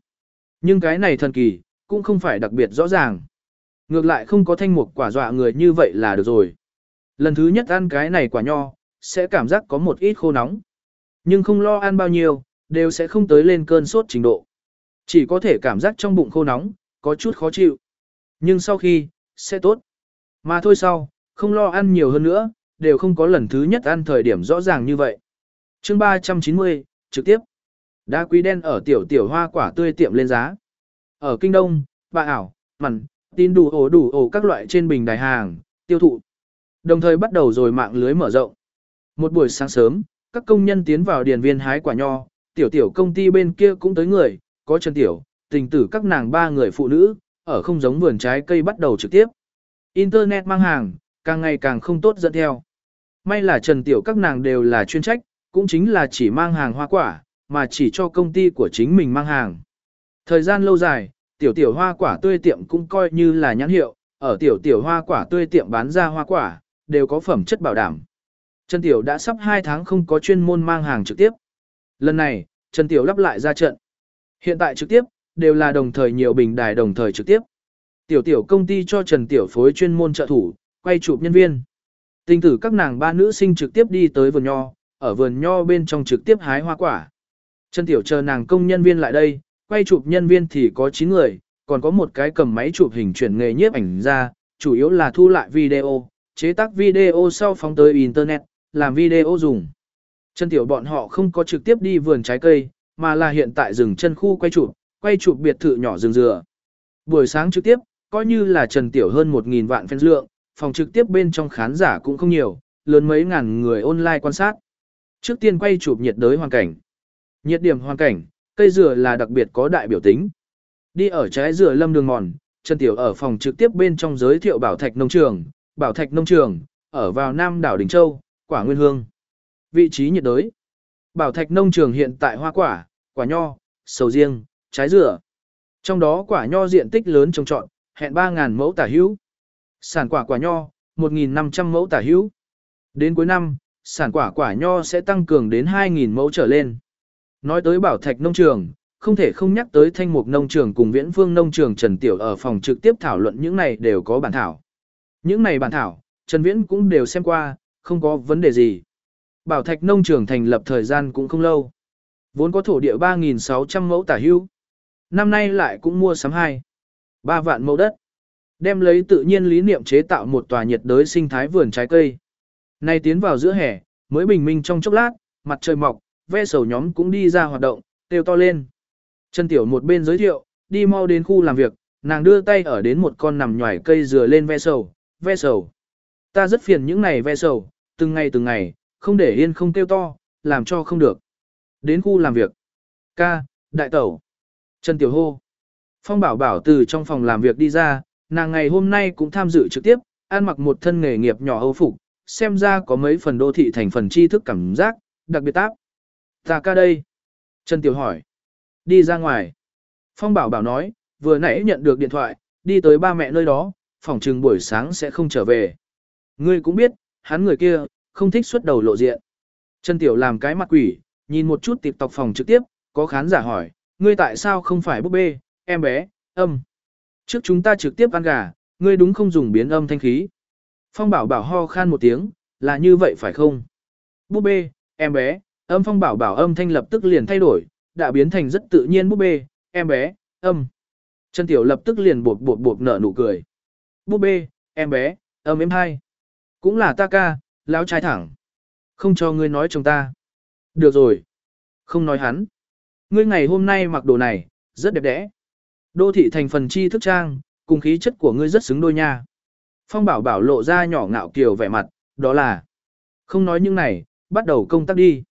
Nhưng cái này thần kỳ, cũng không phải đặc biệt rõ ràng. Ngược lại không có thanh mục quả dọa người như vậy là được rồi. Lần thứ nhất ăn cái này quả nho, sẽ cảm giác có một ít khô nóng. Nhưng không lo ăn bao nhiêu, đều sẽ không tới lên cơn sốt trình độ. Chỉ có thể cảm giác trong bụng khô nóng, có chút khó chịu. Nhưng sau khi, sẽ tốt. Mà thôi sau, không lo ăn nhiều hơn nữa, đều không có lần thứ nhất ăn thời điểm rõ ràng như vậy. chương 390, trực tiếp. Đá quý đen ở tiểu tiểu hoa quả tươi tiệm lên giá. Ở Kinh Đông, bà ảo, mặn, tin đủ ổ đủ ổ các loại trên bình đài hàng, tiêu thụ. Đồng thời bắt đầu rồi mạng lưới mở rộng. Một buổi sáng sớm, các công nhân tiến vào điền viên hái quả nho, tiểu tiểu công ty bên kia cũng tới người, có Trần Tiểu, tình tử các nàng ba người phụ nữ, ở không giống vườn trái cây bắt đầu trực tiếp. Internet mang hàng, càng ngày càng không tốt dẫn theo. May là Trần Tiểu các nàng đều là chuyên trách, cũng chính là chỉ mang hàng hoa quả, mà chỉ cho công ty của chính mình mang hàng. Thời gian lâu dài, tiểu tiểu hoa quả tươi tiệm cũng coi như là nhãn hiệu, ở tiểu tiểu hoa quả tươi tiệm bán ra hoa quả, đều có phẩm chất bảo đảm. Trần Tiểu đã sắp 2 tháng không có chuyên môn mang hàng trực tiếp. Lần này, Trần Tiểu lắp lại ra trận. Hiện tại trực tiếp, đều là đồng thời nhiều bình đài đồng thời trực tiếp. Tiểu tiểu công ty cho Trần Tiểu phối chuyên môn trợ thủ, quay chụp nhân viên tinh tử các nàng ba nữ sinh trực tiếp đi tới vườn nho, ở vườn nho bên trong trực tiếp hái hoa quả. Trần Tiểu chờ nàng công nhân viên lại đây, quay chụp nhân viên thì có 9 người, còn có một cái cầm máy chụp hình chuyển nghề nhiếp ảnh ra, chủ yếu là thu lại video, chế tác video sau phóng tới Internet, làm video dùng. Trần Tiểu bọn họ không có trực tiếp đi vườn trái cây, mà là hiện tại rừng chân khu quay chụp, quay chụp biệt thự nhỏ rừng dừa. Buổi sáng trực tiếp, coi như là Trần Tiểu hơn 1.000 vạn fan lượng, phòng trực tiếp bên trong khán giả cũng không nhiều, lớn mấy ngàn người online quan sát. Trước tiên quay chụp nhiệt đới hoàn cảnh. Nhiệt điểm hoàn cảnh, cây dừa là đặc biệt có đại biểu tính. Đi ở trái dừa lâm đường mòn, Trần Tiểu ở phòng trực tiếp bên trong giới thiệu Bảo Thạch Nông Trường, Bảo Thạch Nông Trường, ở vào Nam đảo Đình Châu, quả nguyên hương. Vị trí nhiệt đới. Bảo Thạch Nông Trường hiện tại hoa quả, quả nho, sầu riêng, trái dừa. Trong đó quả nho diện tích lớn trồng trọn, hẹn 3.000 mẫu tả hữu. Sản quả quả nho, 1.500 mẫu tả hữu. Đến cuối năm, sản quả quả nho sẽ tăng cường đến 2.000 mẫu trở lên. Nói tới bảo thạch nông trường, không thể không nhắc tới thanh mục nông trường cùng viễn phương nông trường Trần Tiểu ở phòng trực tiếp thảo luận những này đều có bản thảo. Những này bản thảo, Trần Viễn cũng đều xem qua, không có vấn đề gì. Bảo thạch nông trường thành lập thời gian cũng không lâu. Vốn có thổ địa 3.600 mẫu tả hữu Năm nay lại cũng mua sắm hai. 3 vạn mẫu đất. Đem lấy tự nhiên lý niệm chế tạo một tòa nhiệt đới sinh thái vườn trái cây. Nay tiến vào giữa hè, mới bình minh trong chốc lát, mặt trời mọc, ve sầu nhóm cũng đi ra hoạt động, kêu to lên. Trần Tiểu một bên giới thiệu, đi mau đến khu làm việc, nàng đưa tay ở đến một con nằm nhòi cây dừa lên ve sầu, ve sầu. Ta rất phiền những này ve sầu, từng ngày từng ngày, không để yên không kêu to, làm cho không được. Đến khu làm việc. Ca, đại tẩu. Trần Tiểu hô. Phong bảo bảo từ trong phòng làm việc đi ra, nàng ngày hôm nay cũng tham dự trực tiếp, ăn mặc một thân nghề nghiệp nhỏ âu phục, xem ra có mấy phần đô thị thành phần tri thức cảm giác, đặc biệt tác. Ta ca đây. Trần Tiểu hỏi. Đi ra ngoài. Phong bảo bảo nói, vừa nãy nhận được điện thoại, đi tới ba mẹ nơi đó, phòng trừng buổi sáng sẽ không trở về. Ngươi cũng biết, hắn người kia, không thích xuất đầu lộ diện. Trần Tiểu làm cái mặt quỷ, nhìn một chút tiệp tộc phòng trực tiếp, có khán giả hỏi, ngươi tại sao không phải búp bê, em bé, âm. Trước chúng ta trực tiếp ăn gà, ngươi đúng không dùng biến âm thanh khí. Phong bảo bảo ho khan một tiếng, là như vậy phải không? Búp bê, em bé, âm phong bảo bảo âm thanh lập tức liền thay đổi, đã biến thành rất tự nhiên búp bê, em bé, âm. Trần Tiểu lập tức liền bột bột bột nở nụ cười. Búp bê, em bé, âm em hai. Cũng là ta ca, lão trai thẳng. Không cho ngươi nói chồng ta. Được rồi. Không nói hắn. Ngươi ngày hôm nay mặc đồ này, rất đẹp đẽ. Đô thị thành phần chi thức trang, cùng khí chất của ngươi rất xứng đôi nha. Phong bảo bảo lộ ra nhỏ ngạo kiều vẻ mặt, đó là. Không nói những này, bắt đầu công tác đi.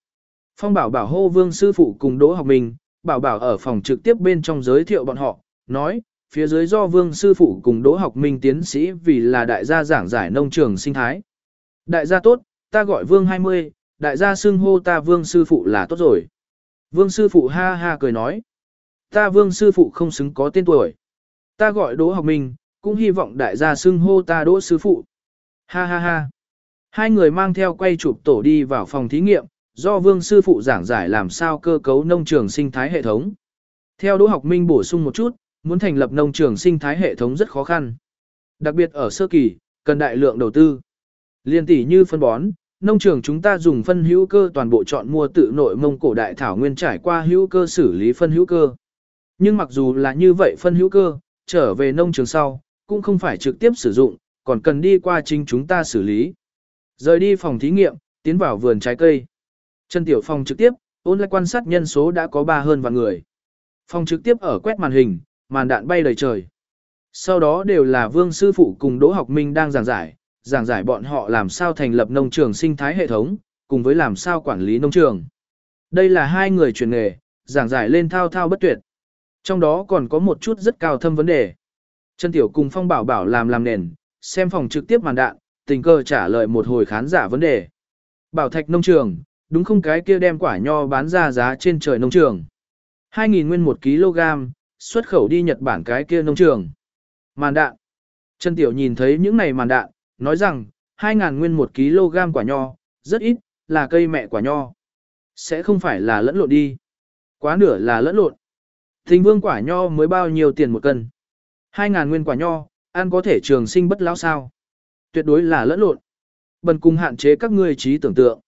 Phong bảo bảo hô vương sư phụ cùng đỗ học mình, bảo bảo ở phòng trực tiếp bên trong giới thiệu bọn họ, nói, phía dưới do vương sư phụ cùng đỗ học minh tiến sĩ vì là đại gia giảng giải nông trường sinh thái. Đại gia tốt, ta gọi vương 20, đại gia xưng hô ta vương sư phụ là tốt rồi. Vương sư phụ ha ha cười nói, ta vương sư phụ không xứng có tên tuổi. Ta gọi đỗ học minh, cũng hy vọng đại gia xưng hô ta đỗ sư phụ. Ha ha ha. Hai người mang theo quay chụp tổ đi vào phòng thí nghiệm, do vương sư phụ giảng giải làm sao cơ cấu nông trường sinh thái hệ thống. Theo Đỗ Học Minh bổ sung một chút, muốn thành lập nông trường sinh thái hệ thống rất khó khăn. Đặc biệt ở sơ kỳ, cần đại lượng đầu tư. Liên tỷ như phân bón, nông trường chúng ta dùng phân hữu cơ toàn bộ chọn mua tự nội mông cổ đại thảo nguyên trải qua hữu cơ xử lý phân hữu cơ. Nhưng mặc dù là như vậy phân hữu cơ, trở về nông trường sau, cũng không phải trực tiếp sử dụng, còn cần đi qua chính chúng ta xử lý. Rời đi phòng thí nghiệm, tiến vào vườn trái cây. Trần Tiểu Phong trực tiếp, ôn lại quan sát nhân số đã có ba hơn vạn người. phong trực tiếp ở quét màn hình, màn đạn bay đầy trời. Sau đó đều là Vương Sư Phụ cùng Đỗ Học Minh đang giảng giải, giảng giải bọn họ làm sao thành lập nông trường sinh thái hệ thống, cùng với làm sao quản lý nông trường. Đây là hai người truyền nghề, giảng giải lên thao thao bất tuyệt. Trong đó còn có một chút rất cao thâm vấn đề. Trần Tiểu cùng Phong Bảo Bảo làm làm nền, xem phòng trực tiếp màn đạn, tình cờ trả lời một hồi khán giả vấn đề. Bảo Thạch nông trường, đúng không cái kia đem quả nho bán ra giá trên trời nông trường. 2.000 nguyên 1 kg, xuất khẩu đi Nhật Bản cái kia nông trường. Màn đạn. Trần Tiểu nhìn thấy những này màn đạn, nói rằng, 2.000 nguyên 1 kg quả nho, rất ít, là cây mẹ quả nho. Sẽ không phải là lẫn lộn đi. Quá nửa là lẫn lộn. Thình vương quả nho mới bao nhiêu tiền một cân. 2.000 nguyên quả nho, ăn có thể trường sinh bất lão sao. Tuyệt đối là lẫn lộn. Bần cùng hạn chế các ngươi trí tưởng tượng.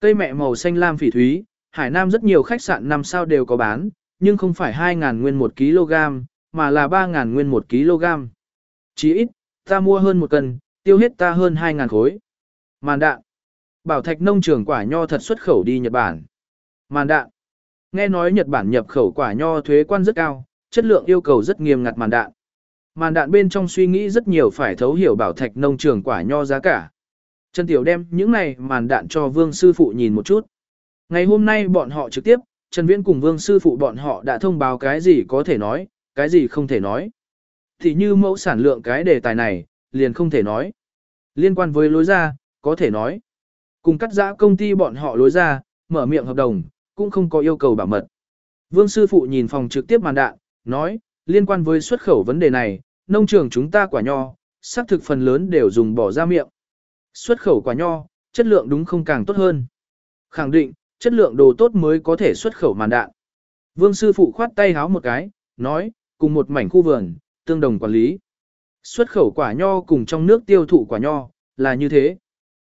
Cây mẹ màu xanh lam phỉ thúy, Hải Nam rất nhiều khách sạn năm sao đều có bán, nhưng không phải 2.000 nguyên 1 kg, mà là 3.000 nguyên 1 kg. Chỉ ít, ta mua hơn một cân, tiêu hết ta hơn 2.000 khối. Màn đạn. Bảo thạch nông trường quả nho thật xuất khẩu đi Nhật Bản. Màn đạn. Nghe nói Nhật Bản nhập khẩu quả nho thuế quan rất cao, chất lượng yêu cầu rất nghiêm ngặt màn đạn. Màn đạn bên trong suy nghĩ rất nhiều phải thấu hiểu bảo thạch nông trường quả nho giá cả. Trần Tiểu đem những này màn đạn cho Vương Sư Phụ nhìn một chút. Ngày hôm nay bọn họ trực tiếp, Trần Viễn cùng Vương Sư Phụ bọn họ đã thông báo cái gì có thể nói, cái gì không thể nói. Thì như mẫu sản lượng cái đề tài này, liền không thể nói. Liên quan với lối ra, có thể nói. Cùng cắt giã công ty bọn họ lối ra, mở miệng hợp đồng, cũng không có yêu cầu bảo mật. Vương Sư Phụ nhìn phòng trực tiếp màn đạn, nói, liên quan với xuất khẩu vấn đề này, nông trường chúng ta quả nho, xác thực phần lớn đều dùng bỏ ra miệng. Xuất khẩu quả nho, chất lượng đúng không càng tốt hơn. Khẳng định, chất lượng đồ tốt mới có thể xuất khẩu màn đạn. Vương sư phụ khoát tay háo một cái, nói, cùng một mảnh khu vườn, tương đồng quản lý. Xuất khẩu quả nho cùng trong nước tiêu thụ quả nho, là như thế.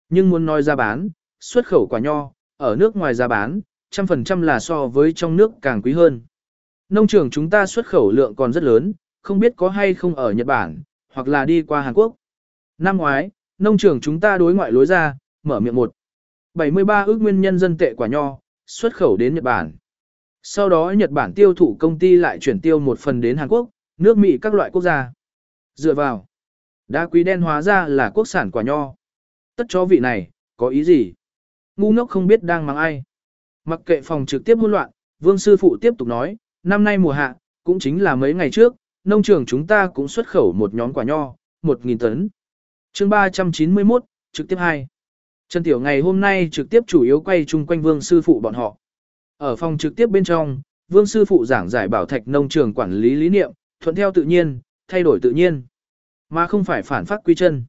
Nhưng muốn nói ra bán, xuất khẩu quả nho, ở nước ngoài ra bán, trăm phần trăm là so với trong nước càng quý hơn. Nông trường chúng ta xuất khẩu lượng còn rất lớn, không biết có hay không ở Nhật Bản, hoặc là đi qua Hàn Quốc. Năm ngoái, nông trường chúng ta đối ngoại lối ra, mở miệng một. 73 ước nguyên nhân dân tệ quả nho, xuất khẩu đến Nhật Bản. Sau đó Nhật Bản tiêu thụ công ty lại chuyển tiêu một phần đến Hàn Quốc, nước Mỹ các loại quốc gia. Dựa vào, đá quý đen hóa ra là quốc sản quả nho. Tất cho vị này, có ý gì? Ngu ngốc không biết đang mang ai. Mặc kệ phòng trực tiếp hỗn loạn, Vương sư phụ tiếp tục nói, năm nay mùa hạ, cũng chính là mấy ngày trước, nông trường chúng ta cũng xuất khẩu một nhóm quả nho, 1.000 tấn. chương 391, trực tiếp 2. Trần Tiểu ngày hôm nay trực tiếp chủ yếu quay chung quanh Vương sư phụ bọn họ. Ở phòng trực tiếp bên trong, Vương sư phụ giảng giải bảo thạch nông trường quản lý lý niệm, thuận theo tự nhiên, thay đổi tự nhiên, mà không phải phản phát quy chân.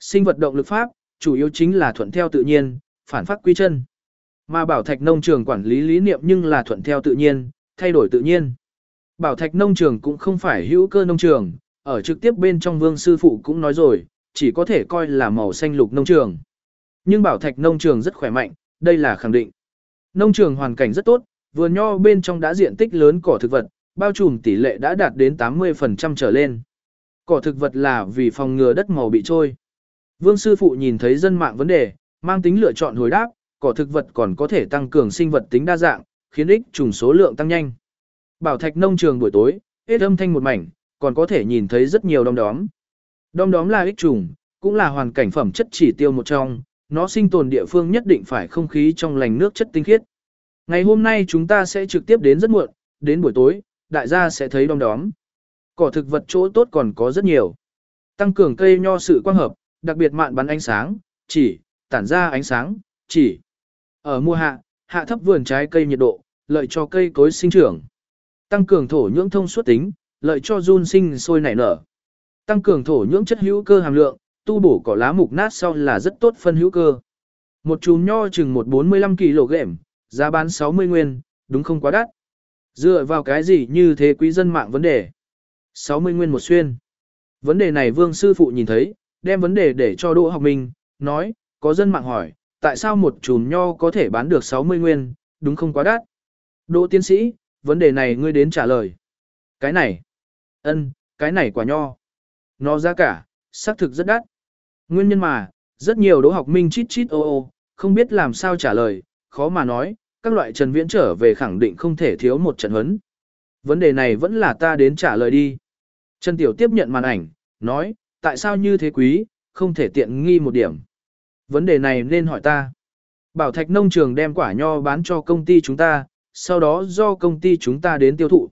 Sinh vật động lực pháp, chủ yếu chính là thuận theo tự nhiên, phản phát quy chân. Mà bảo thạch nông trường quản lý lý niệm nhưng là thuận theo tự nhiên, thay đổi tự nhiên. Bảo thạch nông trường cũng không phải hữu cơ nông trường, ở trực tiếp bên trong vương sư phụ cũng nói rồi, chỉ có thể coi là màu xanh lục nông trường. Nhưng bảo thạch nông trường rất khỏe mạnh, đây là khẳng định. Nông trường hoàn cảnh rất tốt, vườn nho bên trong đã diện tích lớn cỏ thực vật, bao trùm tỷ lệ đã đạt đến 80% trở lên. Cỏ thực vật là vì phòng ngừa đất màu bị trôi. Vương sư phụ nhìn thấy dân mạng vấn đề, mang tính lựa chọn hồi đáp, cỏ thực vật còn có thể tăng cường sinh vật tính đa dạng, khiến ích trùng số lượng tăng nhanh. Bảo thạch nông trường buổi tối, hết âm thanh một mảnh, còn có thể nhìn thấy rất nhiều đom đóm. Đom đóm là ích trùng, cũng là hoàn cảnh phẩm chất chỉ tiêu một trong, nó sinh tồn địa phương nhất định phải không khí trong lành nước chất tinh khiết. Ngày hôm nay chúng ta sẽ trực tiếp đến rất muộn, đến buổi tối, đại gia sẽ thấy đom đóm. Cỏ thực vật chỗ tốt còn có rất nhiều. Tăng cường cây nho sự quang hợp, đặc biệt mạn bắn ánh sáng, chỉ, tản ra ánh sáng, chỉ. Ở mùa hạ, hạ thấp vườn trái cây nhiệt độ, lợi cho cây cối sinh trưởng. Tăng cường thổ nhưỡng thông suốt tính, lợi cho run sinh sôi nảy nở. Tăng cường thổ nhưỡng chất hữu cơ hàm lượng, tu bổ cỏ lá mục nát sau là rất tốt phân hữu cơ. Một chùm nho chừng 145 kg, giá bán 60 nguyên, đúng không quá đắt. Dựa vào cái gì như thế quý dân mạng vấn đề? 60 nguyên một xuyên. Vấn đề này vương sư phụ nhìn thấy, đem vấn đề để cho Đỗ học minh, nói, có dân mạng hỏi, tại sao một chùm nho có thể bán được 60 nguyên, đúng không quá đắt? Đỗ tiến sĩ, vấn đề này ngươi đến trả lời. Cái này, ân, cái này quả nho. Nó giá cả, xác thực rất đắt. Nguyên nhân mà, rất nhiều đỗ học minh chít chít ô ô, không biết làm sao trả lời, khó mà nói, các loại trần viễn trở về khẳng định không thể thiếu một trận huấn. Vấn đề này vẫn là ta đến trả lời đi. Trần Tiểu tiếp nhận màn ảnh, nói, tại sao như thế quý, không thể tiện nghi một điểm. Vấn đề này nên hỏi ta. Bảo thạch nông trường đem quả nho bán cho công ty chúng ta, sau đó do công ty chúng ta đến tiêu thụ.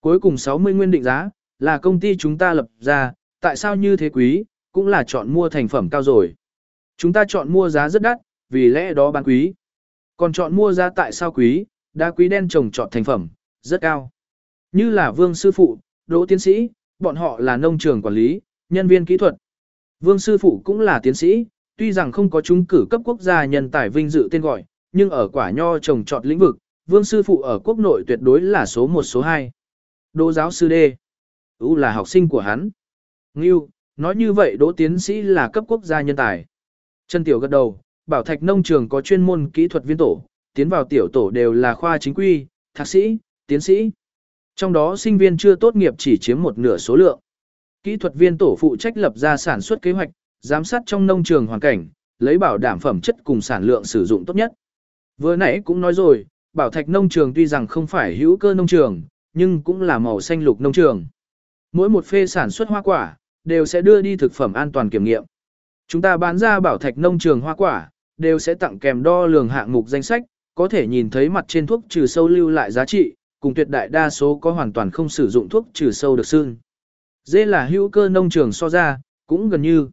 Cuối cùng 60 nguyên định giá, là công ty chúng ta lập ra, tại sao như thế quý, cũng là chọn mua thành phẩm cao rồi. Chúng ta chọn mua giá rất đắt, vì lẽ đó bán quý. Còn chọn mua giá tại sao quý, đá quý đen trồng chọn thành phẩm, rất cao. Như là vương sư phụ, đỗ tiến sĩ, bọn họ là nông trường quản lý, nhân viên kỹ thuật. Vương sư phụ cũng là tiến sĩ, tuy rằng không có trúng cử cấp quốc gia nhân tài vinh dự tên gọi, nhưng ở quả nho trồng trọt lĩnh vực, vương sư phụ ở quốc nội tuyệt đối là số 1 số 2. Đỗ giáo sư D. U là học sinh của hắn. Ngưu, nói như vậy đỗ tiến sĩ là cấp quốc gia nhân tài. Trần Tiểu gật đầu, bảo thạch nông trường có chuyên môn kỹ thuật viên tổ, tiến vào tiểu tổ đều là khoa chính quy, thạc sĩ, tiến sĩ. Trong đó sinh viên chưa tốt nghiệp chỉ chiếm một nửa số lượng. Kỹ thuật viên tổ phụ trách lập ra sản xuất kế hoạch, giám sát trong nông trường hoàn cảnh, lấy bảo đảm phẩm chất cùng sản lượng sử dụng tốt nhất. Vừa nãy cũng nói rồi, bảo thạch nông trường tuy rằng không phải hữu cơ nông trường, nhưng cũng là màu xanh lục nông trường. Mỗi một phê sản xuất hoa quả, đều sẽ đưa đi thực phẩm an toàn kiểm nghiệm. Chúng ta bán ra bảo thạch nông trường hoa quả, đều sẽ tặng kèm đo lường hạng mục danh sách, có thể nhìn thấy mặt trên thuốc trừ sâu lưu lại giá trị, cùng tuyệt đại đa số có hoàn toàn không sử dụng thuốc trừ sâu được xương. Dê là hữu cơ nông trường so ra, cũng gần như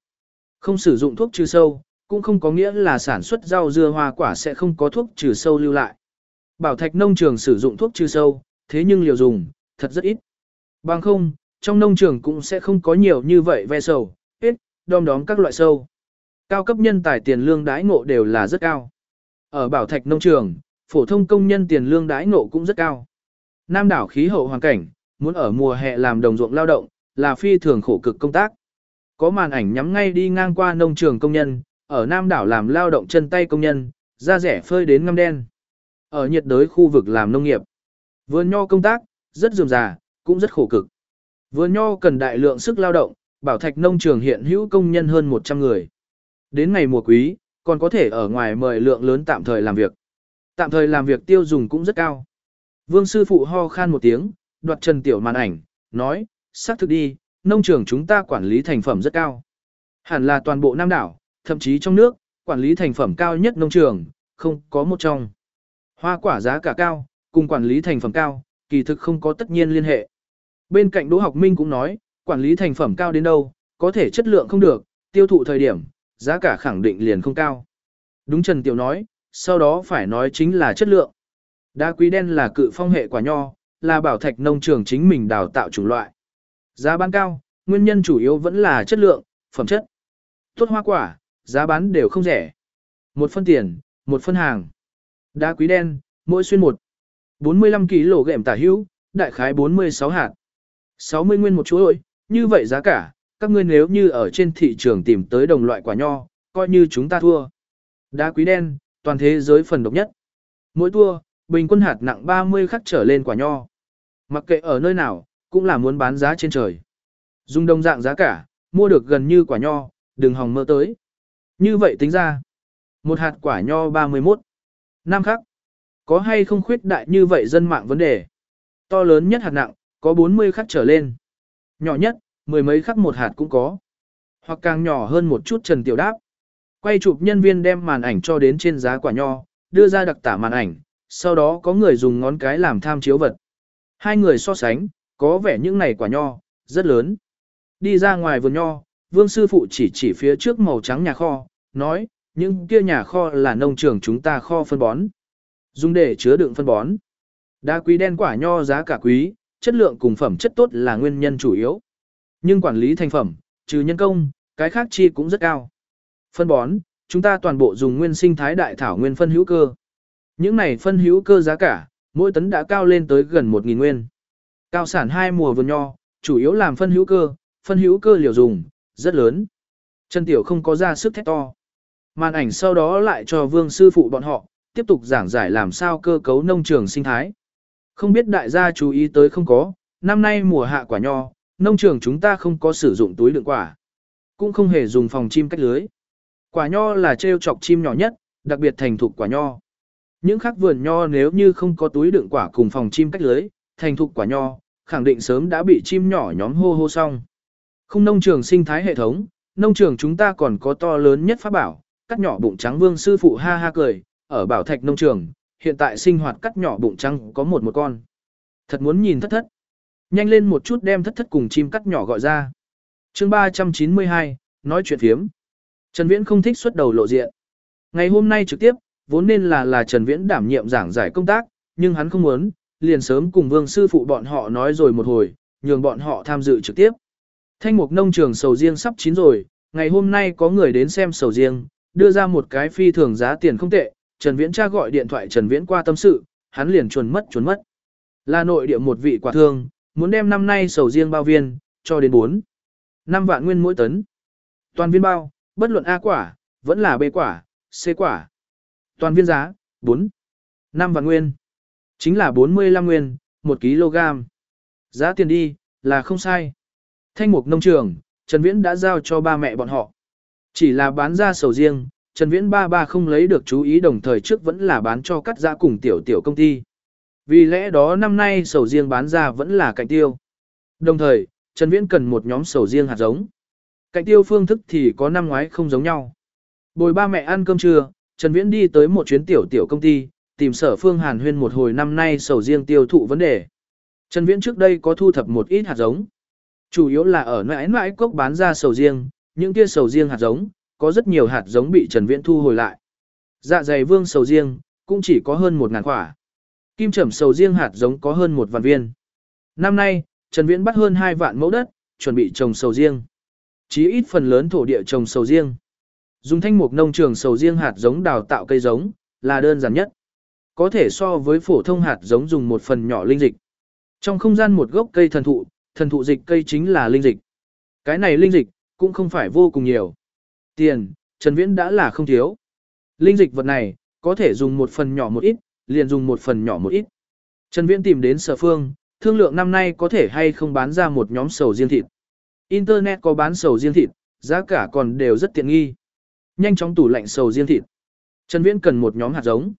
không sử dụng thuốc trừ sâu, cũng không có nghĩa là sản xuất rau dưa hoa quả sẽ không có thuốc trừ sâu lưu lại. Bảo thạch nông trường sử dụng thuốc trừ sâu, thế nhưng liều dùng, thật rất ít. Bằng không, trong nông trường cũng sẽ không có nhiều như vậy ve sầu, ít đom đóm các loại sâu. Cao cấp nhân tài tiền lương đãi ngộ đều là rất cao. Ở bảo thạch nông trường, phổ thông công nhân tiền lương đãi ngộ cũng rất cao. Nam đảo khí hậu hoàn cảnh, muốn ở mùa hè làm đồng ruộng lao động, là phi thường khổ cực công tác. Có màn ảnh nhắm ngay đi ngang qua nông trường công nhân, ở Nam đảo làm lao động chân tay công nhân, da rẻ phơi đến ngâm đen. Ở nhiệt đới khu vực làm nông nghiệp, vườn nho công tác, rất dườm già, cũng rất khổ cực. Vườn nho cần đại lượng sức lao động, bảo thạch nông trường hiện hữu công nhân hơn 100 người. Đến ngày mùa quý, còn có thể ở ngoài mời lượng lớn tạm thời làm việc. Tạm thời làm việc tiêu dùng cũng rất cao. Vương sư phụ ho khan một tiếng, đoạt trần tiểu màn ảnh, nói, xác thực đi, nông trường chúng ta quản lý thành phẩm rất cao. Hẳn là toàn bộ Nam đảo, thậm chí trong nước, quản lý thành phẩm cao nhất nông trường, không có một trong. Hoa quả giá cả cao, cùng quản lý thành phẩm cao, kỳ thực không có tất nhiên liên hệ. Bên cạnh Đỗ Học Minh cũng nói, quản lý thành phẩm cao đến đâu, có thể chất lượng không được, tiêu thụ thời điểm, giá cả khẳng định liền không cao. Đúng Trần Tiểu nói, sau đó phải nói chính là chất lượng. Đá quý đen là cự phong hệ quả nho, là bảo thạch nông trường chính mình đào tạo chủng loại. Giá bán cao, nguyên nhân chủ yếu vẫn là chất lượng, phẩm chất. Tốt hoa quả, giá bán đều không rẻ. Một phân tiền, một phân hàng. Đá quý đen, mỗi xuyên một. 45 kg gệm tả hữu, đại khái 46 hạt. 60 nguyên một chuỗi, như vậy giá cả, các ngươi nếu như ở trên thị trường tìm tới đồng loại quả nho, coi như chúng ta thua. Đá quý đen, toàn thế giới phần độc nhất. Mỗi thua bình quân hạt nặng 30 khắc trở lên quả nho. Mặc kệ ở nơi nào, cũng là muốn bán giá trên trời. Dùng đồng dạng giá cả, mua được gần như quả nho, đừng hòng mơ tới. Như vậy tính ra, một hạt quả nho 31. Năm khắc. Có hay không khuyết đại như vậy dân mạng vấn đề? To lớn nhất hạt nặng, có 40 khắc trở lên. Nhỏ nhất, mười mấy khắc một hạt cũng có. Hoặc càng nhỏ hơn một chút trần tiểu đáp. Quay chụp nhân viên đem màn ảnh cho đến trên giá quả nho, đưa ra đặc tả màn ảnh, sau đó có người dùng ngón cái làm tham chiếu vật. Hai người so sánh, có vẻ những này quả nho, rất lớn. Đi ra ngoài vườn nho, vương sư phụ chỉ chỉ phía trước màu trắng nhà kho, nói, những kia nhà kho là nông trường chúng ta kho phân bón. Dùng để chứa đựng phân bón. Đá quý đen quả nho giá cả quý, chất lượng cùng phẩm chất tốt là nguyên nhân chủ yếu. Nhưng quản lý thành phẩm, trừ nhân công, cái khác chi cũng rất cao. Phân bón, chúng ta toàn bộ dùng nguyên sinh thái đại thảo nguyên phân hữu cơ. Những này phân hữu cơ giá cả, mỗi tấn đã cao lên tới gần 1.000 nguyên. Cao sản hai mùa vườn nho, chủ yếu làm phân hữu cơ, phân hữu cơ liều dùng, rất lớn. Trần Tiểu không có ra sức thét to. Màn ảnh sau đó lại cho vương sư phụ bọn họ, tiếp tục giảng giải làm sao cơ cấu nông trường sinh thái. Không biết đại gia chú ý tới không có, năm nay mùa hạ quả nho, nông trường chúng ta không có sử dụng túi đựng quả. Cũng không hề dùng phòng chim cách lưới. Quả nho là treo chọc chim nhỏ nhất, đặc biệt thành thục quả nho. Những khác vườn nho nếu như không có túi đựng quả cùng phòng chim cách lưới, thành thục quả nho, khẳng định sớm đã bị chim nhỏ nhóm hô hô xong. Không nông trường sinh thái hệ thống, nông trường chúng ta còn có to lớn nhất pháp bảo, cắt nhỏ bụng trắng vương sư phụ ha ha cười, ở bảo thạch nông trường, hiện tại sinh hoạt cắt nhỏ bụng trắng có một một con. Thật muốn nhìn thất thất. Nhanh lên một chút đem thất thất cùng chim cắt nhỏ gọi ra. chương 392, nói chuyện phiếm. Trần Viễn không thích xuất đầu lộ diện. Ngày hôm nay trực tiếp, vốn nên là là Trần Viễn đảm nhiệm giảng giải công tác, nhưng hắn không muốn, liền sớm cùng vương sư phụ bọn họ nói rồi một hồi, nhường bọn họ tham dự trực tiếp. Thanh mục nông trường sầu riêng sắp chín rồi, ngày hôm nay có người đến xem sầu riêng, đưa ra một cái phi thường giá tiền không tệ, Trần Viễn cha gọi điện thoại Trần Viễn qua tâm sự, hắn liền chuồn mất chuồn mất. Là nội địa một vị quả thương, muốn đem năm nay sầu riêng bao viên, cho đến 4. 5 vạn nguyên mỗi tấn. Toàn viên bao, bất luận A quả, vẫn là B quả, C quả. Toàn viên giá, 4. 5 vạn nguyên. Chính là 45 nguyên, 1 kg. Giá tiền đi, là không sai. Thanh mục nông trường, Trần Viễn đã giao cho ba mẹ bọn họ. Chỉ là bán ra sầu riêng, Trần Viễn ba ba không lấy được chú ý đồng thời trước vẫn là bán cho cắt giá cùng tiểu tiểu công ty. Vì lẽ đó năm nay sầu riêng bán ra vẫn là cạnh tiêu. Đồng thời, Trần Viễn cần một nhóm sầu riêng hạt giống. Cạnh tiêu phương thức thì có năm ngoái không giống nhau. Bồi ba mẹ ăn cơm trưa, Trần Viễn đi tới một chuyến tiểu tiểu công ty, tìm sở phương hàn huyên một hồi năm nay sầu riêng tiêu thụ vấn đề. Trần Viễn trước đây có thu thập một ít hạt giống. Chủ yếu là ở nãi nãi cốc bán ra sầu riêng, những kia sầu riêng hạt giống, có rất nhiều hạt giống bị Trần Viễn thu hồi lại. Dạ dày vương sầu riêng, cũng chỉ có hơn 1.000 quả. Kim trầm sầu riêng hạt giống có hơn một vạn viên. Năm nay, Trần Viễn bắt hơn 2 vạn mẫu đất, chuẩn bị trồng sầu riêng. Chí ít phần lớn thổ địa trồng sầu riêng. Dùng thanh mục nông trường sầu riêng hạt giống đào tạo cây giống, là đơn giản nhất có thể so với phổ thông hạt giống dùng một phần nhỏ linh dịch. Trong không gian một gốc cây thần thụ, thần thụ dịch cây chính là linh dịch. Cái này linh dịch, cũng không phải vô cùng nhiều. Tiền, Trần Viễn đã là không thiếu. Linh dịch vật này, có thể dùng một phần nhỏ một ít, liền dùng một phần nhỏ một ít. Trần Viễn tìm đến sở phương, thương lượng năm nay có thể hay không bán ra một nhóm sầu riêng thịt. Internet có bán sầu riêng thịt, giá cả còn đều rất tiện nghi. Nhanh chóng tủ lạnh sầu riêng thịt. Trần Viễn cần một nhóm hạt giống.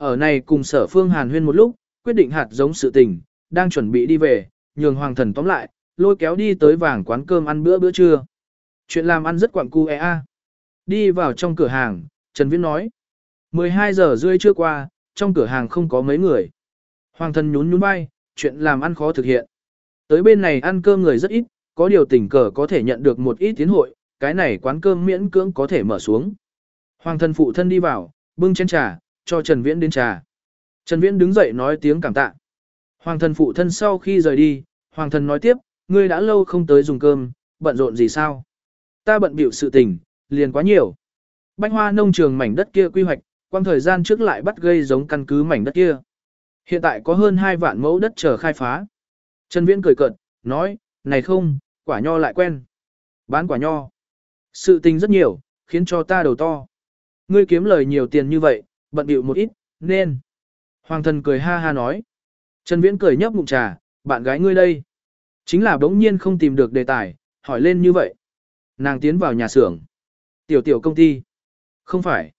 Ở này cùng sở phương hàn huyên một lúc, quyết định hạt giống sự tình, đang chuẩn bị đi về, nhường hoàng thần tóm lại, lôi kéo đi tới vàng quán cơm ăn bữa bữa trưa. Chuyện làm ăn rất quặng cu e a. Đi vào trong cửa hàng, Trần Viễn nói. 12 giờ rưỡi trưa qua, trong cửa hàng không có mấy người. Hoàng thần nhún nhún vai, chuyện làm ăn khó thực hiện. Tới bên này ăn cơm người rất ít, có điều tình cờ có thể nhận được một ít tiến hội, cái này quán cơm miễn cưỡng có thể mở xuống. Hoàng thân phụ thân đi vào, bưng chén trà, cho Trần Viễn đến trà. Trần Viễn đứng dậy nói tiếng cảm tạ. Hoàng thân phụ thân sau khi rời đi, Hoàng thân nói tiếp, ngươi đã lâu không tới dùng cơm, bận rộn gì sao? Ta bận bịu sự tình, liền quá nhiều. Bánh hoa nông trường mảnh đất kia quy hoạch, quang thời gian trước lại bắt gây giống căn cứ mảnh đất kia. Hiện tại có hơn 2 vạn mẫu đất chờ khai phá. Trần Viễn cười cợt, nói, này không, quả nho lại quen. Bán quả nho. Sự tình rất nhiều, khiến cho ta đầu to. Ngươi kiếm lời nhiều tiền như vậy, bận bịu một ít, nên. Hoàng thần cười ha ha nói. Trần Viễn cười nhấp ngụm trà, bạn gái ngươi đây. Chính là bỗng nhiên không tìm được đề tài, hỏi lên như vậy. Nàng tiến vào nhà xưởng. Tiểu tiểu công ty. Không phải.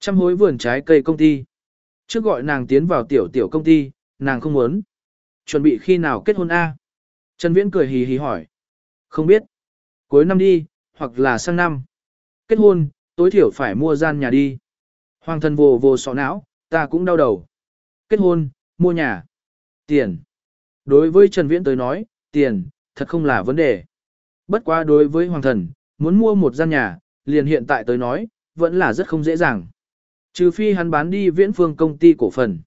Trăm hối vườn trái cây công ty. Trước gọi nàng tiến vào tiểu tiểu công ty, nàng không muốn. Chuẩn bị khi nào kết hôn A? Trần Viễn cười hì hì hỏi. Không biết. Cuối năm đi, hoặc là sang năm. Kết hôn, tối thiểu phải mua gian nhà đi. Hoàng thân vô vô sọ não, ta cũng đau đầu. Kết hôn, mua nhà. Tiền. Đối với Trần Viễn tới nói, tiền, thật không là vấn đề. Bất quá đối với Hoàng thần, muốn mua một gian nhà, liền hiện tại tới nói, vẫn là rất không dễ dàng. Trừ phi hắn bán đi viễn phương công ty cổ phần.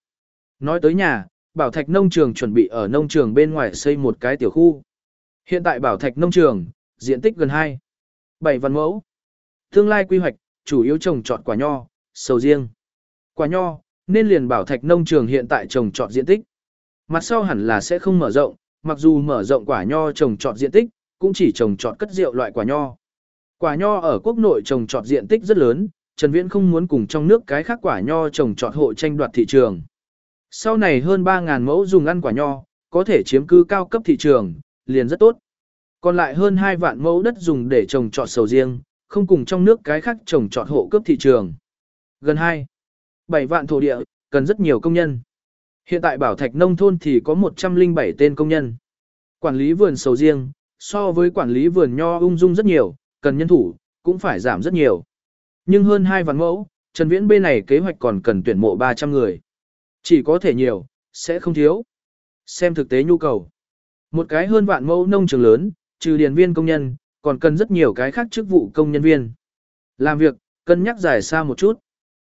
Nói tới nhà, Bảo Thạch Nông Trường chuẩn bị ở nông trường bên ngoài xây một cái tiểu khu. Hiện tại Bảo Thạch Nông Trường, diện tích gần 2. 7 văn mẫu. Tương lai quy hoạch, chủ yếu trồng trọt quả nho, sầu riêng. Quả nho, nên liền Bảo Thạch Nông Trường hiện tại trồng trọt diện tích. Mặt sau hẳn là sẽ không mở rộng, mặc dù mở rộng quả nho trồng trọt diện tích, cũng chỉ trồng trọt cất rượu loại quả nho. Quả nho ở quốc nội trồng trọt diện tích rất lớn, Trần Viễn không muốn cùng trong nước cái khác quả nho trồng trọt hộ tranh đoạt thị trường. Sau này hơn 3.000 mẫu dùng ăn quả nho, có thể chiếm cứ cao cấp thị trường, liền rất tốt. Còn lại hơn 2 vạn mẫu đất dùng để trồng trọt sầu riêng, không cùng trong nước cái khác trồng trọt hộ cấp thị trường. Gần 2, 7 vạn thổ địa, cần rất nhiều công nhân. Hiện tại bảo thạch nông thôn thì có 107 tên công nhân. Quản lý vườn sầu riêng, so với quản lý vườn nho ung dung rất nhiều, cần nhân thủ, cũng phải giảm rất nhiều. Nhưng hơn 2 vạn mẫu, Trần Viễn bên này kế hoạch còn cần tuyển mộ 300 người. Chỉ có thể nhiều, sẽ không thiếu. Xem thực tế nhu cầu. Một cái hơn vạn mẫu nông trường lớn, trừ điền viên công nhân, còn cần rất nhiều cái khác chức vụ công nhân viên. Làm việc, cân nhắc dài xa một chút.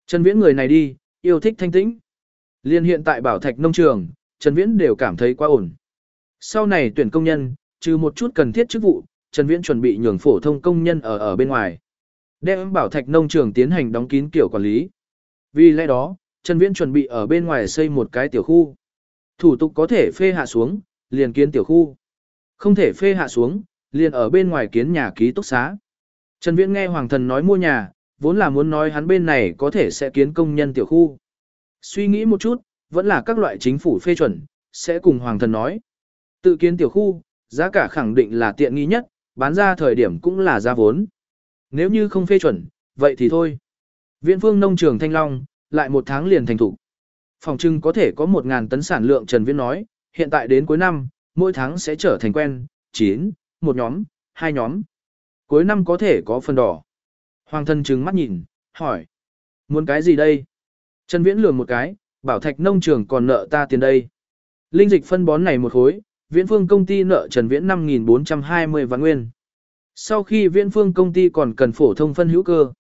Trần Viễn người này đi, yêu thích thanh tĩnh. Liên hiện tại bảo thạch nông trường, Trần Viễn đều cảm thấy quá ổn. Sau này tuyển công nhân, trừ một chút cần thiết chức vụ, Trần Viễn chuẩn bị nhường phổ thông công nhân ở ở bên ngoài. Đem bảo thạch nông trường tiến hành đóng kín kiểu quản lý. Vì lẽ đó, Trần Viễn chuẩn bị ở bên ngoài xây một cái tiểu khu. Thủ tục có thể phê hạ xuống, liền kiến tiểu khu. Không thể phê hạ xuống, liền ở bên ngoài kiến nhà ký túc xá. Trần Viễn nghe Hoàng thần nói mua nhà, vốn là muốn nói hắn bên này có thể sẽ kiến công nhân tiểu khu. Suy nghĩ một chút, vẫn là các loại chính phủ phê chuẩn, sẽ cùng Hoàng thần nói. Tự kiến tiểu khu, giá cả khẳng định là tiện nghi nhất, bán ra thời điểm cũng là giá vốn. Nếu như không phê chuẩn, vậy thì thôi. Viện phương nông trường Thanh Long, lại một tháng liền thành thủ. Phòng trưng có thể có 1.000 tấn sản lượng Trần Viễn nói, hiện tại đến cuối năm, mỗi tháng sẽ trở thành quen, 9, một nhóm, hai nhóm. Cuối năm có thể có phần đỏ. Hoàng thân trừng mắt nhìn, hỏi. Muốn cái gì đây? Trần Viễn lừa một cái, bảo thạch nông trường còn nợ ta tiền đây. Linh dịch phân bón này một khối, viễn phương công ty nợ Trần Viễn 5.420 vạn nguyên. Sau khi viễn phương công ty còn cần phổ thông phân hữu cơ.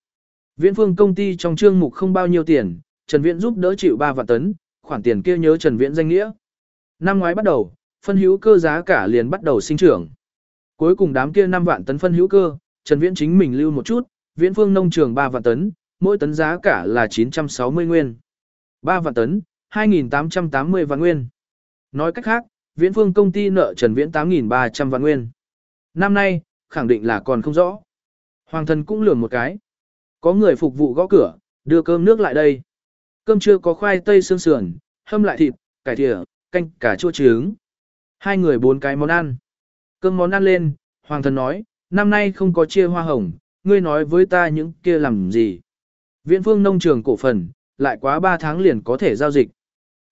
Viễn phương công ty trong chương mục không bao nhiêu tiền, Trần Viễn giúp đỡ chịu 3 vạn tấn, khoản tiền kia nhớ Trần Viễn danh nghĩa. Năm ngoái bắt đầu, phân hữu cơ giá cả liền bắt đầu sinh trưởng. Cuối cùng đám kia 5 vạn tấn phân hữu cơ, Trần Viễn chính mình lưu một chút, Viễn Phương nông trường 3 vạn tấn, mỗi tấn giá cả là 960 nguyên. 3 vạn tấn, 2.880 vạn nguyên. Nói cách khác, viễn phương công ty nợ Trần Viễn 8.300 vạn nguyên. Năm nay, khẳng định là còn không rõ. Hoàng thần cũng lường một cái. Có người phục vụ gõ cửa, đưa cơm nước lại đây. Cơm trưa có khoai tây xương sườn, hâm lại thịt, cải thịa, canh, cả chua trứng. Hai người bốn cái món ăn. Cơm món ăn lên, Hoàng thần nói, năm nay không có chia hoa hồng, ngươi nói với ta những kia làm gì. Viễn phương nông trường cổ phần, lại quá 3 tháng liền có thể giao dịch.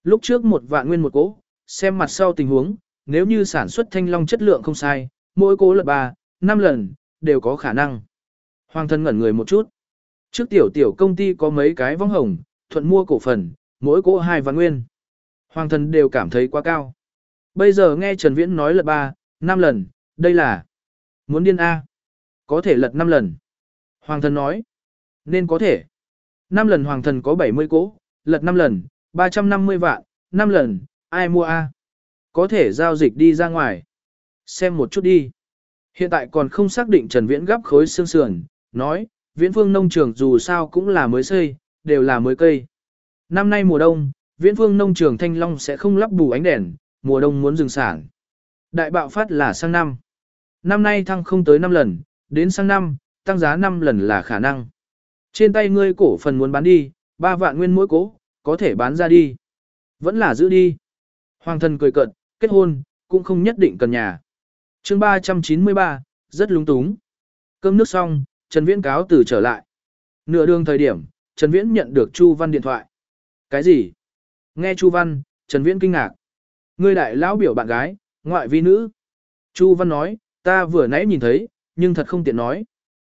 Lúc trước một vạn nguyên một cỗ, xem mặt sau tình huống, nếu như sản xuất thanh long chất lượng không sai, mỗi cỗ lật 3, 5 lần, đều có khả năng. Hoàng thân ngẩn người một chút. Trước tiểu tiểu công ty có mấy cái vong hồng, thuận mua cổ phần, mỗi cỗ 2 vạn nguyên. Hoàng thân đều cảm thấy quá cao. Bây giờ nghe Trần Viễn nói lật 3, 5 lần, đây là muốn điên A. Có thể lật 5 lần. Hoàng Thần nói, nên có thể. 5 lần hoàng thần có 70 cỗ, lật 5 lần, 350 vạn, 5 lần, ai mua A? Có thể giao dịch đi ra ngoài. Xem một chút đi. Hiện tại còn không xác định Trần Viễn gấp khối xương sườn, nói, Viễn Phương nông trường dù sao cũng là mới xây, đều là mới cây. Năm nay mùa đông, Viễn Phương nông trường Thanh Long sẽ không lắp bù ánh đèn, mùa đông muốn dừng sản. Đại bạo phát là sang năm. Năm nay thăng không tới 5 lần, đến sang năm, tăng giá 5 lần là khả năng. Trên tay ngươi cổ phần muốn bán đi, 3 vạn nguyên mỗi cố, có thể bán ra đi. Vẫn là giữ đi. Hoàng thân cười cợt, kết hôn, cũng không nhất định cần nhà. chương 393, rất lung túng. Cơm nước xong, Trần Viễn cáo từ trở lại. Nửa đường thời điểm, Trần Viễn nhận được Chu Văn điện thoại. Cái gì? Nghe Chu Văn, Trần Viễn kinh ngạc. Ngươi đại lão biểu bạn gái, ngoại vi nữ. Chu Văn nói, ta vừa nãy nhìn thấy, nhưng thật không tiện nói.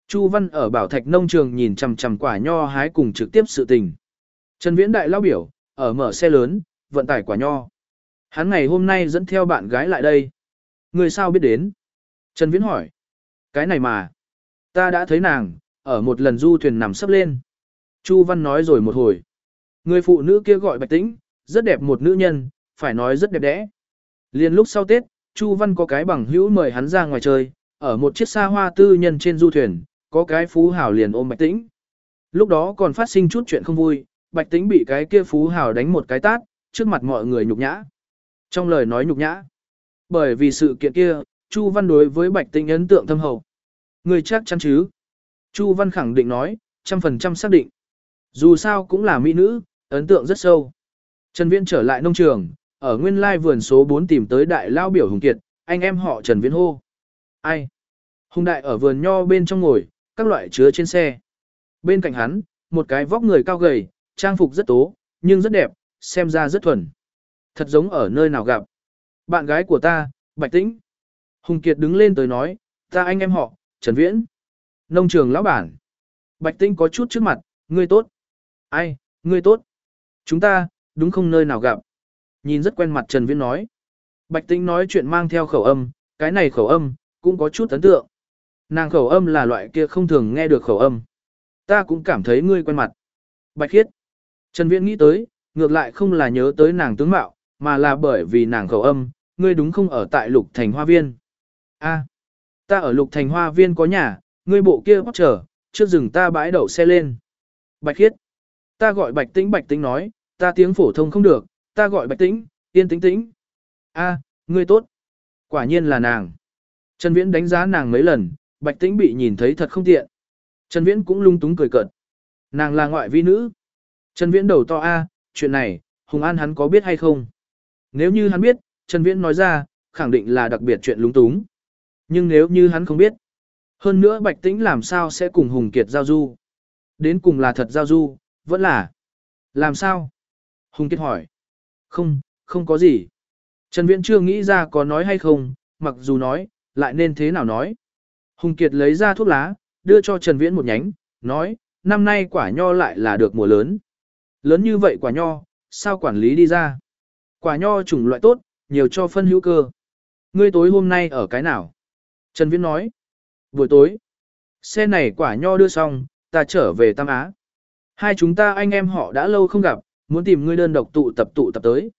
Chu Văn ở Bảo Thạch nông trường nhìn chằm chằm quả nho hái cùng trực tiếp sự tình. Trần Viễn đại lao biểu, ở mở xe lớn, vận tải quả nho. Hắn ngày hôm nay dẫn theo bạn gái lại đây. Người sao biết đến? Trần Viễn hỏi. Cái này mà. Ta đã thấy nàng, ở một lần du thuyền nằm sấp lên. Chu Văn nói rồi một hồi. Người phụ nữ kia gọi Bạch Tĩnh, rất đẹp một nữ nhân, phải nói rất đẹp đẽ. Liên lúc sau Tết, Chu Văn có cái bằng hữu mời hắn ra ngoài chơi, ở một chiếc xa hoa tư nhân trên du thuyền, có cái phú hào liền ôm Bạch Tĩnh. Lúc đó còn phát sinh chút chuyện không vui, Bạch Tĩnh bị cái kia phú hào đánh một cái tát, trước mặt mọi người nhục nhã. Trong lời nói nhục nhã. Bởi vì sự kiện kia, Chu Văn đối với Bạch Tĩnh ấn tượng thâm hậu. Người chắc chắn chứ? Chu Văn khẳng định nói, trăm phần trăm xác định. Dù sao cũng là mỹ nữ, ấn tượng rất sâu. Trần Viễn trở lại nông trường, ở nguyên lai vườn số 4 tìm tới đại lao biểu Hùng Kiệt, anh em họ Trần Viễn hô. Ai? Hùng đại ở vườn nho bên trong ngồi, các loại chứa trên xe. Bên cạnh hắn, một cái vóc người cao gầy, trang phục rất tố, nhưng rất đẹp, xem ra rất thuần. Thật giống ở nơi nào gặp. Bạn gái của ta, Bạch Tĩnh. Hùng Kiệt đứng lên tới nói, ta anh em họ, Trần Viễn. Nông trường lão bản. Bạch Tĩnh có chút trước mặt, ngươi tốt. Ai, ngươi tốt. Chúng ta, đúng không nơi nào gặp. Nhìn rất quen mặt Trần Viễn nói. Bạch Tĩnh nói chuyện mang theo khẩu âm, cái này khẩu âm, cũng có chút ấn tượng. Nàng khẩu âm là loại kia không thường nghe được khẩu âm. Ta cũng cảm thấy ngươi quen mặt. Bạch khiết. Trần Viễn nghĩ tới, ngược lại không là nhớ tới nàng tướng mạo, mà là bởi vì nàng khẩu âm, ngươi đúng không ở tại Lục Thành Hoa Viên. A, ta ở Lục Thành Hoa Viên có nhà, ngươi bộ kia bắt trở, trước rừng ta bãi đậu xe lên. Bạch khiết. Ta gọi Bạch Tĩnh Bạch Tĩnh nói, ta tiếng phổ thông không được, ta gọi Bạch Tĩnh, yên tĩnh tĩnh. A, ngươi tốt. Quả nhiên là nàng. Trần Viễn đánh giá nàng mấy lần, Bạch Tĩnh bị nhìn thấy thật không tiện. Trần Viễn cũng lung túng cười cợt. Nàng là ngoại vi nữ. Trần Viễn đầu to a, chuyện này, Hùng An hắn có biết hay không? Nếu như hắn biết, Trần Viễn nói ra, khẳng định là đặc biệt chuyện lung túng. Nhưng nếu như hắn không biết, hơn nữa Bạch Tĩnh làm sao sẽ cùng Hùng Kiệt giao du? Đến cùng là thật giao du, vẫn là. Làm sao? Hùng Kiệt hỏi. Không, không có gì. Trần Viễn chưa nghĩ ra có nói hay không, mặc dù nói, lại nên thế nào nói. Hùng Kiệt lấy ra thuốc lá, đưa cho Trần Viễn một nhánh, nói, năm nay quả nho lại là được mùa lớn. Lớn như vậy quả nho, sao quản lý đi ra? Quả nho chủng loại tốt, nhiều cho phân hữu cơ. Ngươi tối hôm nay ở cái nào? Trần Viễn nói, buổi tối. Xe này quả nho đưa xong, ta trở về Tam Á. Hai chúng ta anh em họ đã lâu không gặp, muốn tìm ngươi đơn độc tụ tập tụ tập tới.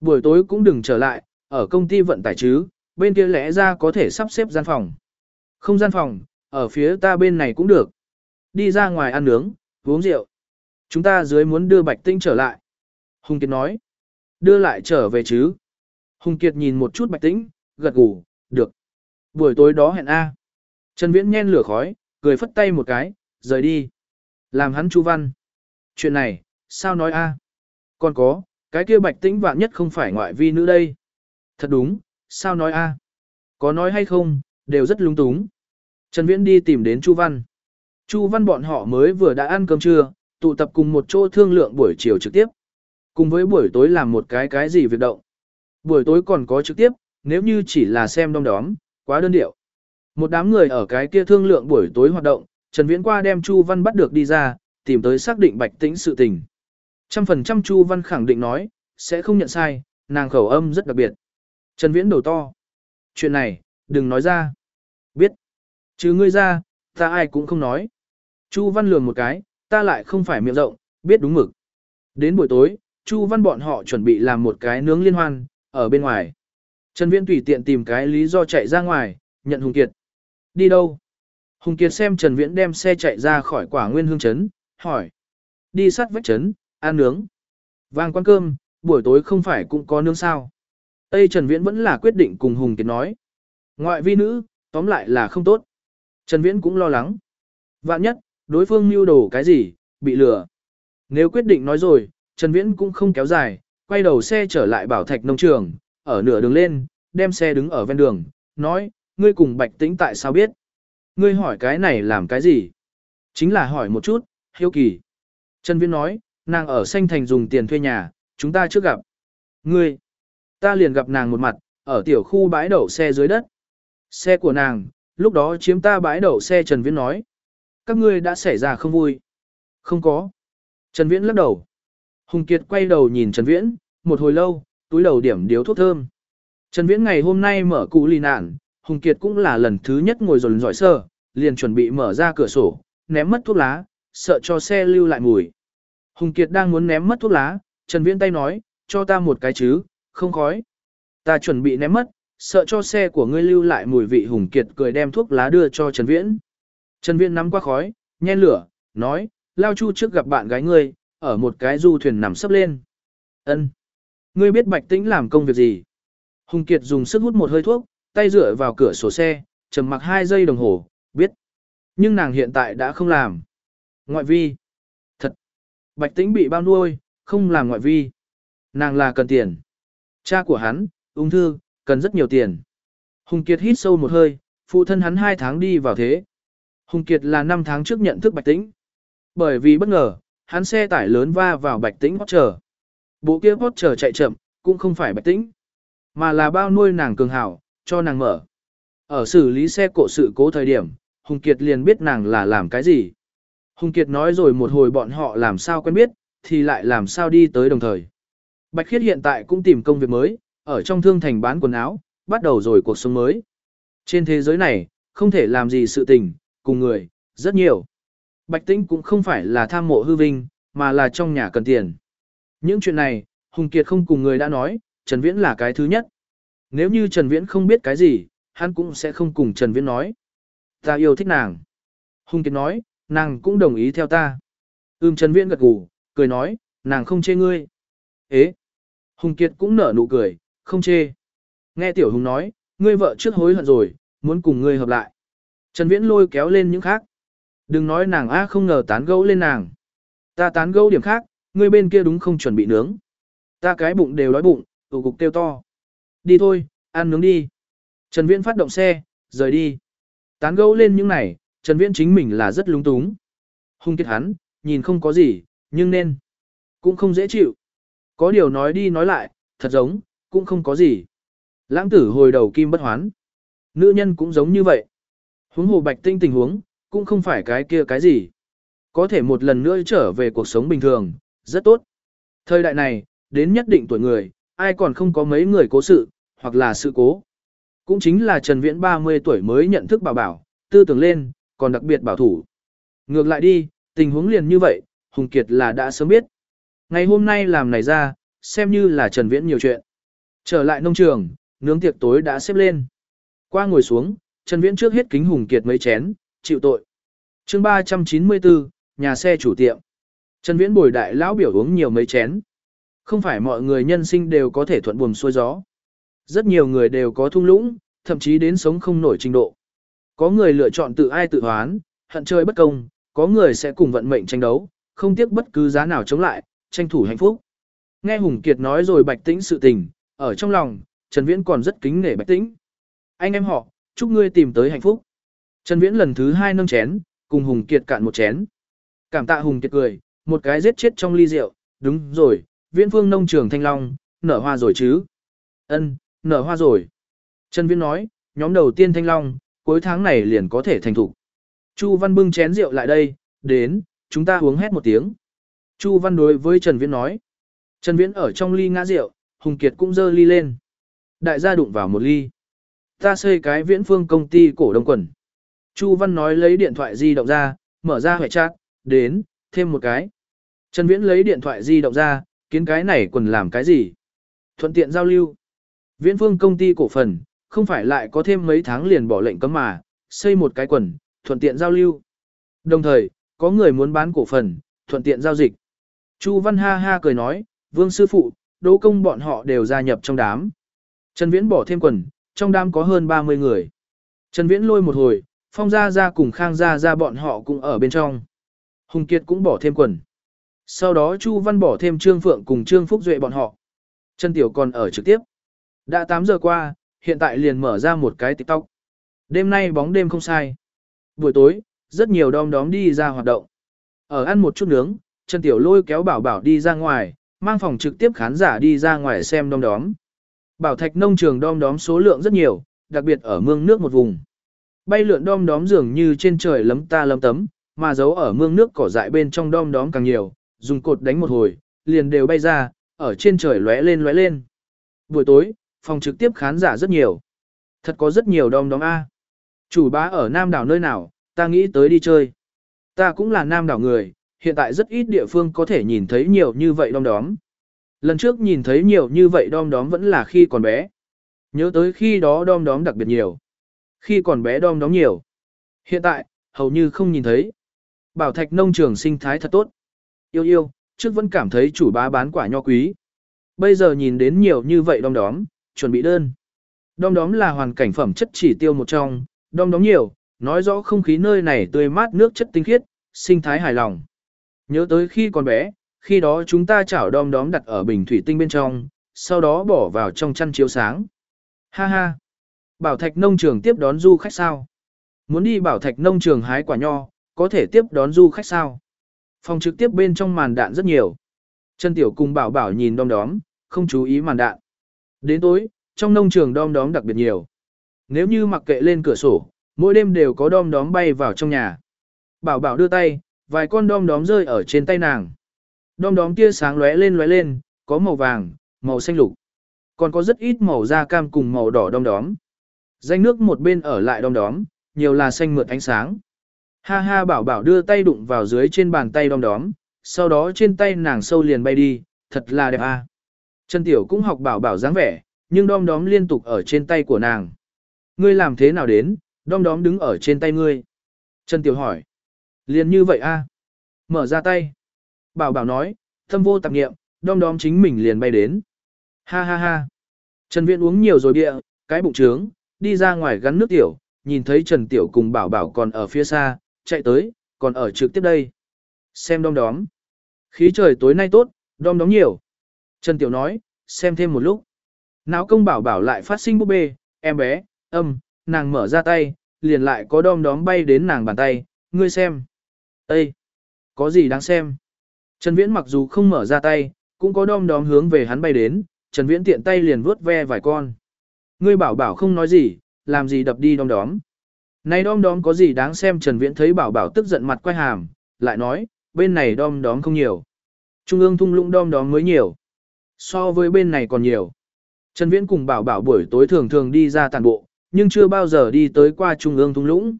Buổi tối cũng đừng trở lại, ở công ty vận tải chứ, bên kia lẽ ra có thể sắp xếp gian phòng. Không gian phòng, ở phía ta bên này cũng được. Đi ra ngoài ăn nướng, uống rượu. Chúng ta dưới muốn đưa Bạch Tinh trở lại. Hùng Kiệt nói. Đưa lại trở về chứ. Hùng Kiệt nhìn một chút Bạch Tĩnh, gật gù, được. Buổi tối đó hẹn A. Trần Viễn nhen lửa khói, cười phất tay một cái, rời đi. Làm hắn chu văn. Chuyện này, sao nói A? Còn có, cái kia Bạch Tĩnh vạn nhất không phải ngoại vi nữ đây. Thật đúng, sao nói A? Có nói hay không, đều rất lung túng. Trần Viễn đi tìm đến Chu Văn. Chu Văn bọn họ mới vừa đã ăn cơm trưa, tụ tập cùng một chỗ thương lượng buổi chiều trực tiếp. Cùng với buổi tối làm một cái cái gì việc động. Buổi tối còn có trực tiếp, nếu như chỉ là xem đông đóm, quá đơn điệu. Một đám người ở cái kia thương lượng buổi tối hoạt động, Trần Viễn qua đem Chu Văn bắt được đi ra, tìm tới xác định Bạch Tĩnh sự tình. Trăm phần trăm Chu Văn khẳng định nói, sẽ không nhận sai, nàng khẩu âm rất đặc biệt. Trần Viễn đầu to. Chuyện này, đừng nói ra. Chứ ngươi ra, ta ai cũng không nói. Chu Văn lường một cái, ta lại không phải miệng rộng, biết đúng mực. Đến buổi tối, Chu Văn bọn họ chuẩn bị làm một cái nướng liên hoan, ở bên ngoài. Trần Viễn tùy tiện tìm cái lý do chạy ra ngoài, nhận Hùng Kiệt. Đi đâu? Hùng Kiệt xem Trần Viễn đem xe chạy ra khỏi quả nguyên hương trấn, hỏi. Đi sát vách trấn, ăn nướng. Vàng quán cơm, buổi tối không phải cũng có nướng sao. Tây Trần Viễn vẫn là quyết định cùng Hùng Kiệt nói. Ngoại vi nữ, tóm lại là không tốt. Trần Viễn cũng lo lắng. Vạn nhất, đối phương mưu đồ cái gì, bị lừa. Nếu quyết định nói rồi, Trần Viễn cũng không kéo dài, quay đầu xe trở lại bảo thạch nông trường, ở nửa đường lên, đem xe đứng ở ven đường, nói, ngươi cùng Bạch Tĩnh tại sao biết? Ngươi hỏi cái này làm cái gì? Chính là hỏi một chút, hiếu kỳ. Trần Viễn nói, nàng ở xanh thành dùng tiền thuê nhà, chúng ta trước gặp. Ngươi, ta liền gặp nàng một mặt, ở tiểu khu bãi đậu xe dưới đất. Xe của nàng, lúc đó chiếm ta bãi đậu xe Trần Viễn nói. Các ngươi đã xảy ra không vui. Không có. Trần Viễn lắc đầu. Hùng Kiệt quay đầu nhìn Trần Viễn, một hồi lâu, túi đầu điểm điếu thuốc thơm. Trần Viễn ngày hôm nay mở cụ lì nạn, Hùng Kiệt cũng là lần thứ nhất ngồi dồn giỏi sơ, liền chuẩn bị mở ra cửa sổ, ném mất thuốc lá, sợ cho xe lưu lại mùi. Hùng Kiệt đang muốn ném mất thuốc lá, Trần Viễn tay nói, cho ta một cái chứ, không khói. Ta chuẩn bị ném mất, sợ cho xe của ngươi lưu lại mùi vị Hùng Kiệt cười đem thuốc lá đưa cho Trần Viễn. Trần Viễn nắm qua khói, nhen lửa, nói, lao chu trước gặp bạn gái ngươi, ở một cái du thuyền nằm sấp lên. Ân, Ngươi biết Bạch Tĩnh làm công việc gì? Hùng Kiệt dùng sức hút một hơi thuốc, tay dựa vào cửa sổ xe, trầm mặc hai giây đồng hồ, biết. Nhưng nàng hiện tại đã không làm. Ngoại vi. Thật. Bạch Tĩnh bị bao nuôi, không làm ngoại vi. Nàng là cần tiền. Cha của hắn, ung thư, cần rất nhiều tiền. Hùng Kiệt hít sâu một hơi, phụ thân hắn hai tháng đi vào thế. Hùng Kiệt là năm tháng trước nhận thức Bạch Tĩnh. Bởi vì bất ngờ, hắn xe tải lớn va vào Bạch Tĩnh Porsche. Bộ kia Porsche chạy chậm, cũng không phải Bạch Tĩnh, mà là bao nuôi nàng cường hảo, cho nàng mở. Ở xử lý xe cộ sự cố thời điểm, Hùng Kiệt liền biết nàng là làm cái gì. Hùng Kiệt nói rồi một hồi bọn họ làm sao quen biết, thì lại làm sao đi tới đồng thời. Bạch Khiết hiện tại cũng tìm công việc mới, ở trong thương thành bán quần áo, bắt đầu rồi cuộc sống mới. Trên thế giới này, không thể làm gì sự tình, cùng người, rất nhiều. Bạch Tĩnh cũng không phải là tham mộ hư vinh, mà là trong nhà cần tiền. Những chuyện này, Hùng Kiệt không cùng người đã nói, Trần Viễn là cái thứ nhất. Nếu như Trần Viễn không biết cái gì, hắn cũng sẽ không cùng Trần Viễn nói. Ta yêu thích nàng. Hùng Kiệt nói, nàng cũng đồng ý theo ta. Ưm Trần Viễn gật gù, cười nói, nàng không chê ngươi. Ế. Hùng Kiệt cũng nở nụ cười, không chê. Nghe Tiểu Hùng nói, ngươi vợ trước hối hận rồi, muốn cùng ngươi hợp lại. Trần Viễn lôi kéo lên những khác. Đừng nói nàng a không ngờ tán gẫu lên nàng. Ta tán gẫu điểm khác, ngươi bên kia đúng không chuẩn bị nướng. Ta cái bụng đều đói bụng, tụ cục tiêu to. Đi thôi, ăn nướng đi. Trần Viễn phát động xe, rời đi. Tán gẫu lên những này, Trần Viễn chính mình là rất lung túng. Hung kết hắn, nhìn không có gì, nhưng nên. Cũng không dễ chịu. Có điều nói đi nói lại, thật giống, cũng không có gì. Lãng tử hồi đầu kim bất hoán. Nữ nhân cũng giống như vậy. Huống hồ bạch tinh tình huống, cũng không phải cái kia cái gì. Có thể một lần nữa trở về cuộc sống bình thường, rất tốt. Thời đại này, đến nhất định tuổi người, ai còn không có mấy người cố sự, hoặc là sự cố. Cũng chính là Trần Viễn 30 tuổi mới nhận thức bảo bảo, tư tưởng lên, còn đặc biệt bảo thủ. Ngược lại đi, tình huống liền như vậy, Hùng Kiệt là đã sớm biết. Ngày hôm nay làm này ra, xem như là Trần Viễn nhiều chuyện. Trở lại nông trường, nướng tiệc tối đã xếp lên. Qua ngồi xuống, Trần Viễn trước hết kính Hùng Kiệt mấy chén, chịu tội. chương 394, nhà xe chủ tiệm. Trần Viễn bồi đại lão biểu uống nhiều mấy chén. Không phải mọi người nhân sinh đều có thể thuận buồm xuôi gió. Rất nhiều người đều có thung lũng, thậm chí đến sống không nổi trình độ. Có người lựa chọn tự ai tự hoán, hận chơi bất công, có người sẽ cùng vận mệnh tranh đấu, không tiếc bất cứ giá nào chống lại, tranh thủ hạnh phúc. Nghe Hùng Kiệt nói rồi Bạch Tĩnh sự tình, ở trong lòng, Trần Viễn còn rất kính nể Bạch Tĩnh. Anh em họ, chúc ngươi tìm tới hạnh phúc. Trần Viễn lần thứ hai nâng chén, cùng Hùng Kiệt cạn một chén. Cảm tạ Hùng Kiệt cười, một cái giết chết trong ly rượu, đúng rồi, Viễn Phương nông trường Thanh Long, nở hoa rồi chứ? Ân, nở hoa rồi. Trần Viễn nói, nhóm đầu tiên Thanh Long, cuối tháng này liền có thể thành thủ. Chu Văn bưng chén rượu lại đây, đến, chúng ta uống hết một tiếng. Chu Văn đối với Trần Viễn nói. Trần Viễn ở trong ly ngã rượu, Hùng Kiệt cũng dơ ly lên. Đại gia đụng vào một ly. Ta xây cái viễn phương công ty cổ đông quần. Chu Văn nói lấy điện thoại di động ra, mở ra hệ chat, đến, thêm một cái. Trần Viễn lấy điện thoại di động ra, kiến cái này quần làm cái gì? Thuận tiện giao lưu. Viễn phương công ty cổ phần, không phải lại có thêm mấy tháng liền bỏ lệnh cấm mà, xây một cái quần, thuận tiện giao lưu. Đồng thời, có người muốn bán cổ phần, thuận tiện giao dịch. Chu Văn ha ha cười nói, Vương sư phụ, Đỗ Công bọn họ đều gia nhập trong đám. Trần Viễn bỏ thêm quần, trong đám có hơn 30 người. Trần Viễn lôi một hồi, Phong Gia Gia cùng Khang Gia Gia bọn họ cũng ở bên trong. Hùng Kiệt cũng bỏ thêm quần. Sau đó Chu Văn bỏ thêm Trương Phượng cùng Trương Phúc Duệ bọn họ. Trần Tiểu còn ở trực tiếp. Đã 8 giờ qua, hiện tại liền mở ra một cái TikTok. Đêm nay bóng đêm không sai. Buổi tối, rất nhiều đom đóm đi ra hoạt động. Ở ăn một chút nướng, Trần Tiểu lôi kéo Bảo Bảo đi ra ngoài, mang phòng trực tiếp khán giả đi ra ngoài xem đom đóm. Bảo thạch nông trường đom đóm số lượng rất nhiều, đặc biệt ở mương nước một vùng. Bay lượn đom đóm dường như trên trời lấm ta lấm tấm, mà giấu ở mương nước cỏ dại bên trong đom đóm càng nhiều, dùng cột đánh một hồi, liền đều bay ra, ở trên trời lóe lên lóe lên. Buổi tối, phòng trực tiếp khán giả rất nhiều. Thật có rất nhiều đom đóm A. Chủ bá ở Nam đảo nơi nào, ta nghĩ tới đi chơi. Ta cũng là Nam đảo người, hiện tại rất ít địa phương có thể nhìn thấy nhiều như vậy đom đóm. Lần trước nhìn thấy nhiều như vậy đom đóm vẫn là khi còn bé. Nhớ tới khi đó đom đóm đặc biệt nhiều. Khi còn bé đom đóm nhiều. Hiện tại, hầu như không nhìn thấy. Bảo thạch nông trường sinh thái thật tốt. Yêu yêu, trước vẫn cảm thấy chủ bá bán quả nho quý. Bây giờ nhìn đến nhiều như vậy đom đóm, chuẩn bị đơn. Đom đóm là hoàn cảnh phẩm chất chỉ tiêu một trong, đom đóm nhiều, nói rõ không khí nơi này tươi mát nước chất tinh khiết, sinh thái hài lòng. Nhớ tới khi còn bé, khi đó chúng ta chảo đom đóm đặt ở bình thủy tinh bên trong, sau đó bỏ vào trong chăn chiếu sáng. Ha ha! Bảo thạch nông trường tiếp đón du khách sao? Muốn đi bảo thạch nông trường hái quả nho, có thể tiếp đón du khách sao? Phòng trực tiếp bên trong màn đạn rất nhiều. Trần Tiểu cùng bảo bảo nhìn đom đóm, không chú ý màn đạn. Đến tối, trong nông trường đom đóm đặc biệt nhiều. Nếu như mặc kệ lên cửa sổ, mỗi đêm đều có đom đóm bay vào trong nhà. Bảo bảo đưa tay, vài con đom đóm rơi ở trên tay nàng. Đom đóm tia sáng lóe lên lóe lên, có màu vàng, màu xanh lục. Còn có rất ít màu da cam cùng màu đỏ đom đóm. Danh nước một bên ở lại đom đóm, nhiều là xanh mượt ánh sáng. Ha ha bảo bảo đưa tay đụng vào dưới trên bàn tay đom đóm, sau đó trên tay nàng sâu liền bay đi, thật là đẹp à. Trần Tiểu cũng học bảo bảo dáng vẻ, nhưng đom đóm liên tục ở trên tay của nàng. Ngươi làm thế nào đến, đom đóm đứng ở trên tay ngươi. Trần Tiểu hỏi. Liền như vậy a à? Mở ra tay. Bảo bảo nói, thâm vô tạp nghiệm, đom đóm chính mình liền bay đến. Ha ha ha. Trần Viễn uống nhiều rồi bịa, cái bụng trướng, đi ra ngoài gắn nước tiểu, nhìn thấy Trần Tiểu cùng bảo bảo còn ở phía xa, chạy tới, còn ở trực tiếp đây. Xem đom đóm. Khí trời tối nay tốt, đom đóm nhiều. Trần Tiểu nói, xem thêm một lúc. Não công bảo bảo lại phát sinh búp bê, em bé, âm, nàng mở ra tay, liền lại có đom đóm bay đến nàng bàn tay, ngươi xem. Ê! Có gì đáng xem? Trần Viễn mặc dù không mở ra tay, cũng có đom đóm hướng về hắn bay đến, Trần Viễn tiện tay liền vuốt ve vài con. Ngươi bảo bảo không nói gì, làm gì đập đi đom đóm. Này đom đóm có gì đáng xem Trần Viễn thấy bảo bảo tức giận mặt quay hàm, lại nói, bên này đom đóm không nhiều. Trung ương thung lũng đom đóm mới nhiều. So với bên này còn nhiều. Trần Viễn cùng bảo bảo buổi tối thường thường đi ra tàn bộ, nhưng chưa bao giờ đi tới qua trung ương thung lũng.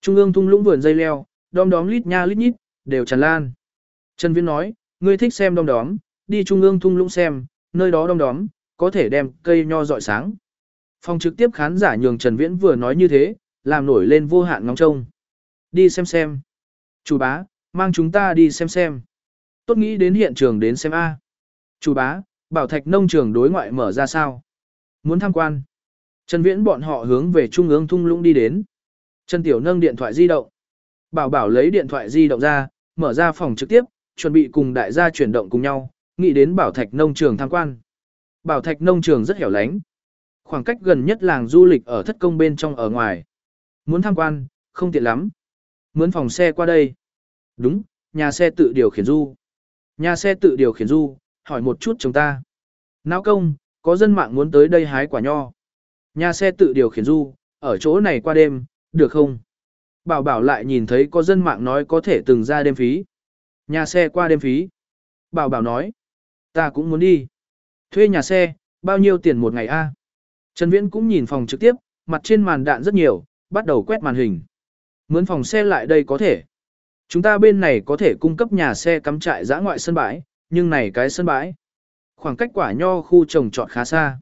Trung ương thung lũng vườn dây leo, đom đóm lít nha lít nhít, đều tràn lan. Trần Viễn nói, ngươi thích xem đom đóm, đi trung ương thung lũng xem, nơi đó đom đóm, có thể đem cây nho dọi sáng. Phòng trực tiếp khán giả nhường Trần Viễn vừa nói như thế, làm nổi lên vô hạn ngóng trông. Đi xem xem. Chủ bá, mang chúng ta đi xem xem. Tốt nghĩ đến hiện trường đến xem A. Chủ bá, bảo thạch nông trường đối ngoại mở ra sao? Muốn tham quan. Trần Viễn bọn họ hướng về trung ương thung lũng đi đến. Trần Tiểu nâng điện thoại di động. Bảo bảo lấy điện thoại di động ra, mở ra phòng trực tiếp, chuẩn bị cùng đại gia chuyển động cùng nhau, nghĩ đến bảo thạch nông trường tham quan. Bảo thạch nông trường rất hẻo lánh. Khoảng cách gần nhất làng du lịch ở thất công bên trong ở ngoài. Muốn tham quan, không tiện lắm. Mướn phòng xe qua đây. Đúng, nhà xe tự điều khiển du. Nhà xe tự điều khiển du, hỏi một chút chúng ta. Náo công, có dân mạng muốn tới đây hái quả nho. Nhà xe tự điều khiển du, ở chỗ này qua đêm, được không? Bảo bảo lại nhìn thấy có dân mạng nói có thể từng ra đêm phí. Nhà xe qua đêm phí. Bảo bảo nói, ta cũng muốn đi. Thuê nhà xe, bao nhiêu tiền một ngày a? Trần Viễn cũng nhìn phòng trực tiếp, mặt trên màn đạn rất nhiều, bắt đầu quét màn hình. Mướn phòng xe lại đây có thể. Chúng ta bên này có thể cung cấp nhà xe cắm trại giã ngoại sân bãi, nhưng này cái sân bãi. Khoảng cách quả nho khu trồng trọt khá xa.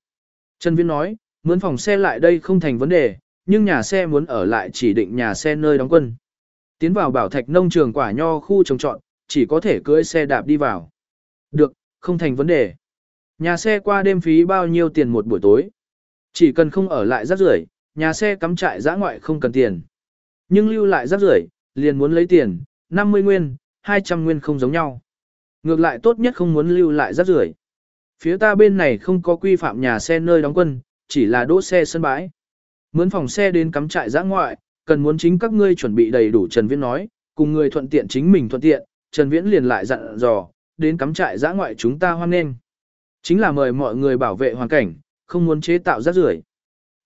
Trần Viễn nói, mướn phòng xe lại đây không thành vấn đề, nhưng nhà xe muốn ở lại chỉ định nhà xe nơi đóng quân. Tiến vào bảo thạch nông trường quả nho khu trồng trọt, chỉ có thể cưỡi xe đạp đi vào. Được, không thành vấn đề. Nhà xe qua đêm phí bao nhiêu tiền một buổi tối? Chỉ cần không ở lại rác rưởi, nhà xe cắm trại giã ngoại không cần tiền. Nhưng lưu lại rác rưởi, liền muốn lấy tiền, 50 nguyên, 200 nguyên không giống nhau. Ngược lại tốt nhất không muốn lưu lại rác rưởi. Phía ta bên này không có quy phạm nhà xe nơi đóng quân, chỉ là đỗ xe sân bãi. Mướn phòng xe đến cắm trại giã ngoại, cần muốn chính các ngươi chuẩn bị đầy đủ Trần Viễn nói, cùng người thuận tiện chính mình thuận tiện, Trần Viễn liền lại dặn dò, đến cắm trại giã ngoại chúng ta hoan nghênh. Chính là mời mọi người bảo vệ hoàn cảnh, không muốn chế tạo rác rưởi.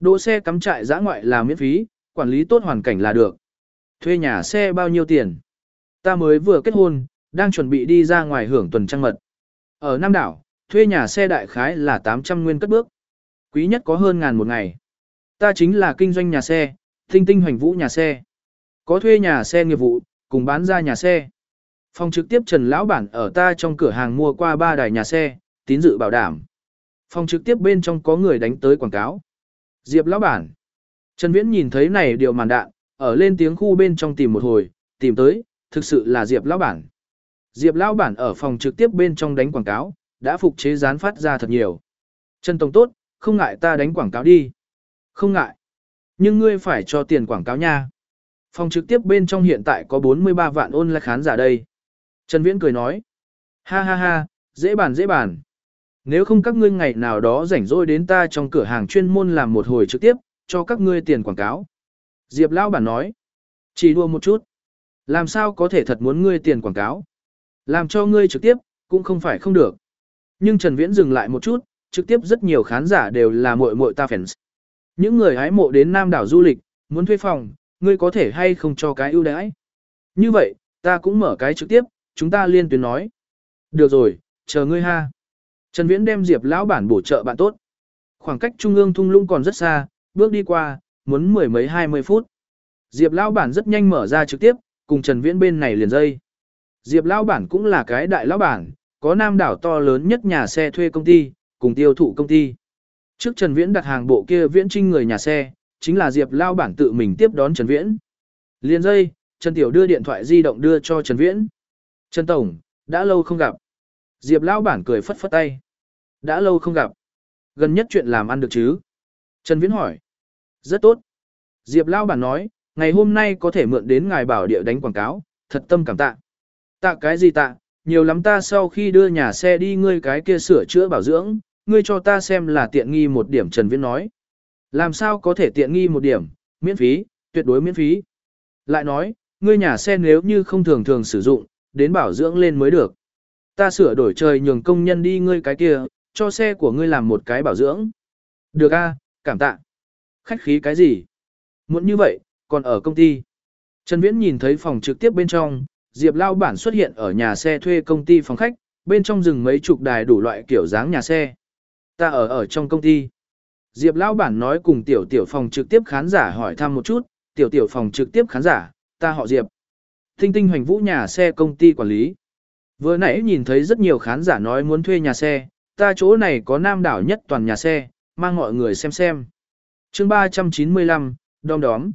Đỗ xe cắm trại giã ngoại là miễn phí, quản lý tốt hoàn cảnh là được. Thuê nhà xe bao nhiêu tiền? Ta mới vừa kết hôn, đang chuẩn bị đi ra ngoài hưởng tuần trăng mật. Ở Nam Đảo, thuê nhà xe đại khái là 800 nguyên cất bước. Quý nhất có hơn ngàn một ngày. Ta chính là kinh doanh nhà xe, tinh tinh hoành vũ nhà xe. Có thuê nhà xe nghiệp vụ, cùng bán ra nhà xe. Phòng trực tiếp Trần Lão Bản ở ta trong cửa hàng mua qua ba đài nhà xe, tín dự bảo đảm. Phòng trực tiếp bên trong có người đánh tới quảng cáo. Diệp Lão Bản. Trần Viễn nhìn thấy này điều màn đạn, ở lên tiếng khu bên trong tìm một hồi, tìm tới, thực sự là Diệp Lão Bản. Diệp Lão Bản ở phòng trực tiếp bên trong đánh quảng cáo, đã phục chế dán phát ra thật nhiều. Trần Tổng tốt, không ngại ta đánh quảng cáo đi. Không ngại. Nhưng ngươi phải cho tiền quảng cáo nha. Phòng trực tiếp bên trong hiện tại có 43 vạn ôn là khán giả đây. Trần Viễn cười nói. Ha ha ha, dễ bàn dễ bàn. Nếu không các ngươi ngày nào đó rảnh rỗi đến ta trong cửa hàng chuyên môn làm một hồi trực tiếp, cho các ngươi tiền quảng cáo. Diệp Lão bản nói. Chỉ đua một chút. Làm sao có thể thật muốn ngươi tiền quảng cáo? Làm cho ngươi trực tiếp, cũng không phải không được. Nhưng Trần Viễn dừng lại một chút, trực tiếp rất nhiều khán giả đều là muội muội ta fans. Những người hái mộ đến Nam đảo du lịch, muốn thuê phòng, ngươi có thể hay không cho cái ưu đãi. Như vậy, ta cũng mở cái trực tiếp, chúng ta liên tuyến nói. Được rồi, chờ ngươi ha. Trần Viễn đem Diệp lão bản bổ trợ bạn tốt. Khoảng cách trung ương thung lũng còn rất xa, bước đi qua, muốn mười mấy hai mươi phút. Diệp lão bản rất nhanh mở ra trực tiếp, cùng Trần Viễn bên này liền dây. Diệp lão bản cũng là cái đại lão bản, có nam đảo to lớn nhất nhà xe thuê công ty, cùng tiêu thụ công ty. Trước Trần Viễn đặt hàng bộ kia viễn trinh người nhà xe, chính là Diệp lão bản tự mình tiếp đón Trần Viễn. Liên dây, Trần Tiểu đưa điện thoại di động đưa cho Trần Viễn. Trần Tổng, đã lâu không gặp. Diệp lão bản cười phất phất tay. Đã lâu không gặp. Gần nhất chuyện làm ăn được chứ? Trần Viễn hỏi. Rất tốt. Diệp lão bản nói, ngày hôm nay có thể mượn đến ngài bảo địa đánh quảng cáo, thật tâm cảm tạ. Tạ cái gì tạ, nhiều lắm ta sau khi đưa nhà xe đi ngươi cái kia sửa chữa bảo dưỡng, ngươi cho ta xem là tiện nghi một điểm Trần Viễn nói. Làm sao có thể tiện nghi một điểm, miễn phí, tuyệt đối miễn phí. Lại nói, ngươi nhà xe nếu như không thường thường sử dụng, đến bảo dưỡng lên mới được. Ta sửa đổi trời nhường công nhân đi ngươi cái kia, cho xe của ngươi làm một cái bảo dưỡng. Được a, cảm tạ. Khách khí cái gì? Muốn như vậy, còn ở công ty. Trần Viễn nhìn thấy phòng trực tiếp bên trong, Diệp Lao bản xuất hiện ở nhà xe thuê công ty phòng khách, bên trong rừng mấy chục đài đủ loại kiểu dáng nhà xe. Ta ở ở trong công ty. Diệp Lão bản nói cùng tiểu tiểu phòng trực tiếp khán giả hỏi thăm một chút, tiểu tiểu phòng trực tiếp khán giả, ta họ Diệp. Tinh tinh hoành vũ nhà xe công ty quản lý. Vừa nãy nhìn thấy rất nhiều khán giả nói muốn thuê nhà xe, ta chỗ này có nam đảo nhất toàn nhà xe, mang mọi người xem xem. chương 395, đom đóm.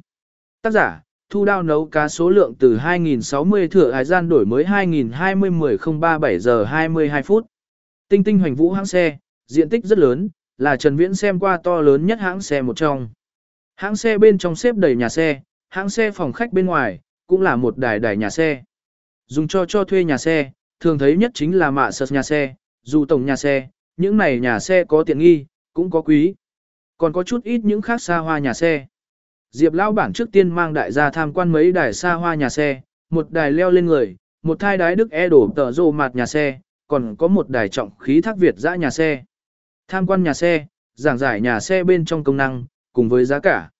Tác giả, thu đao nấu cá số lượng từ 2060 thừa hải gian đổi mới 2020 10 037 giờ 22 phút. Tinh tinh hoành vũ hãng xe, diện tích rất lớn, là Trần Viễn xem qua to lớn nhất hãng xe một trong. Hãng xe bên trong xếp đầy nhà xe, hãng xe phòng khách bên ngoài, cũng là một đài đài nhà xe. Dùng cho cho thuê nhà xe, thường thấy nhất chính là mạ sật nhà xe, dù tổng nhà xe, những này nhà xe có tiện nghi, cũng có quý. Còn có chút ít những khác xa hoa nhà xe. Diệp lão bản trước tiên mang đại gia tham quan mấy đài xa hoa nhà xe, một đài leo lên người, một thai đái đức e đổ tờ rô mặt nhà xe, còn có một đài trọng khí thác Việt dã nhà xe. Tham quan nhà xe, giảng giải nhà xe bên trong công năng, cùng với giá cả.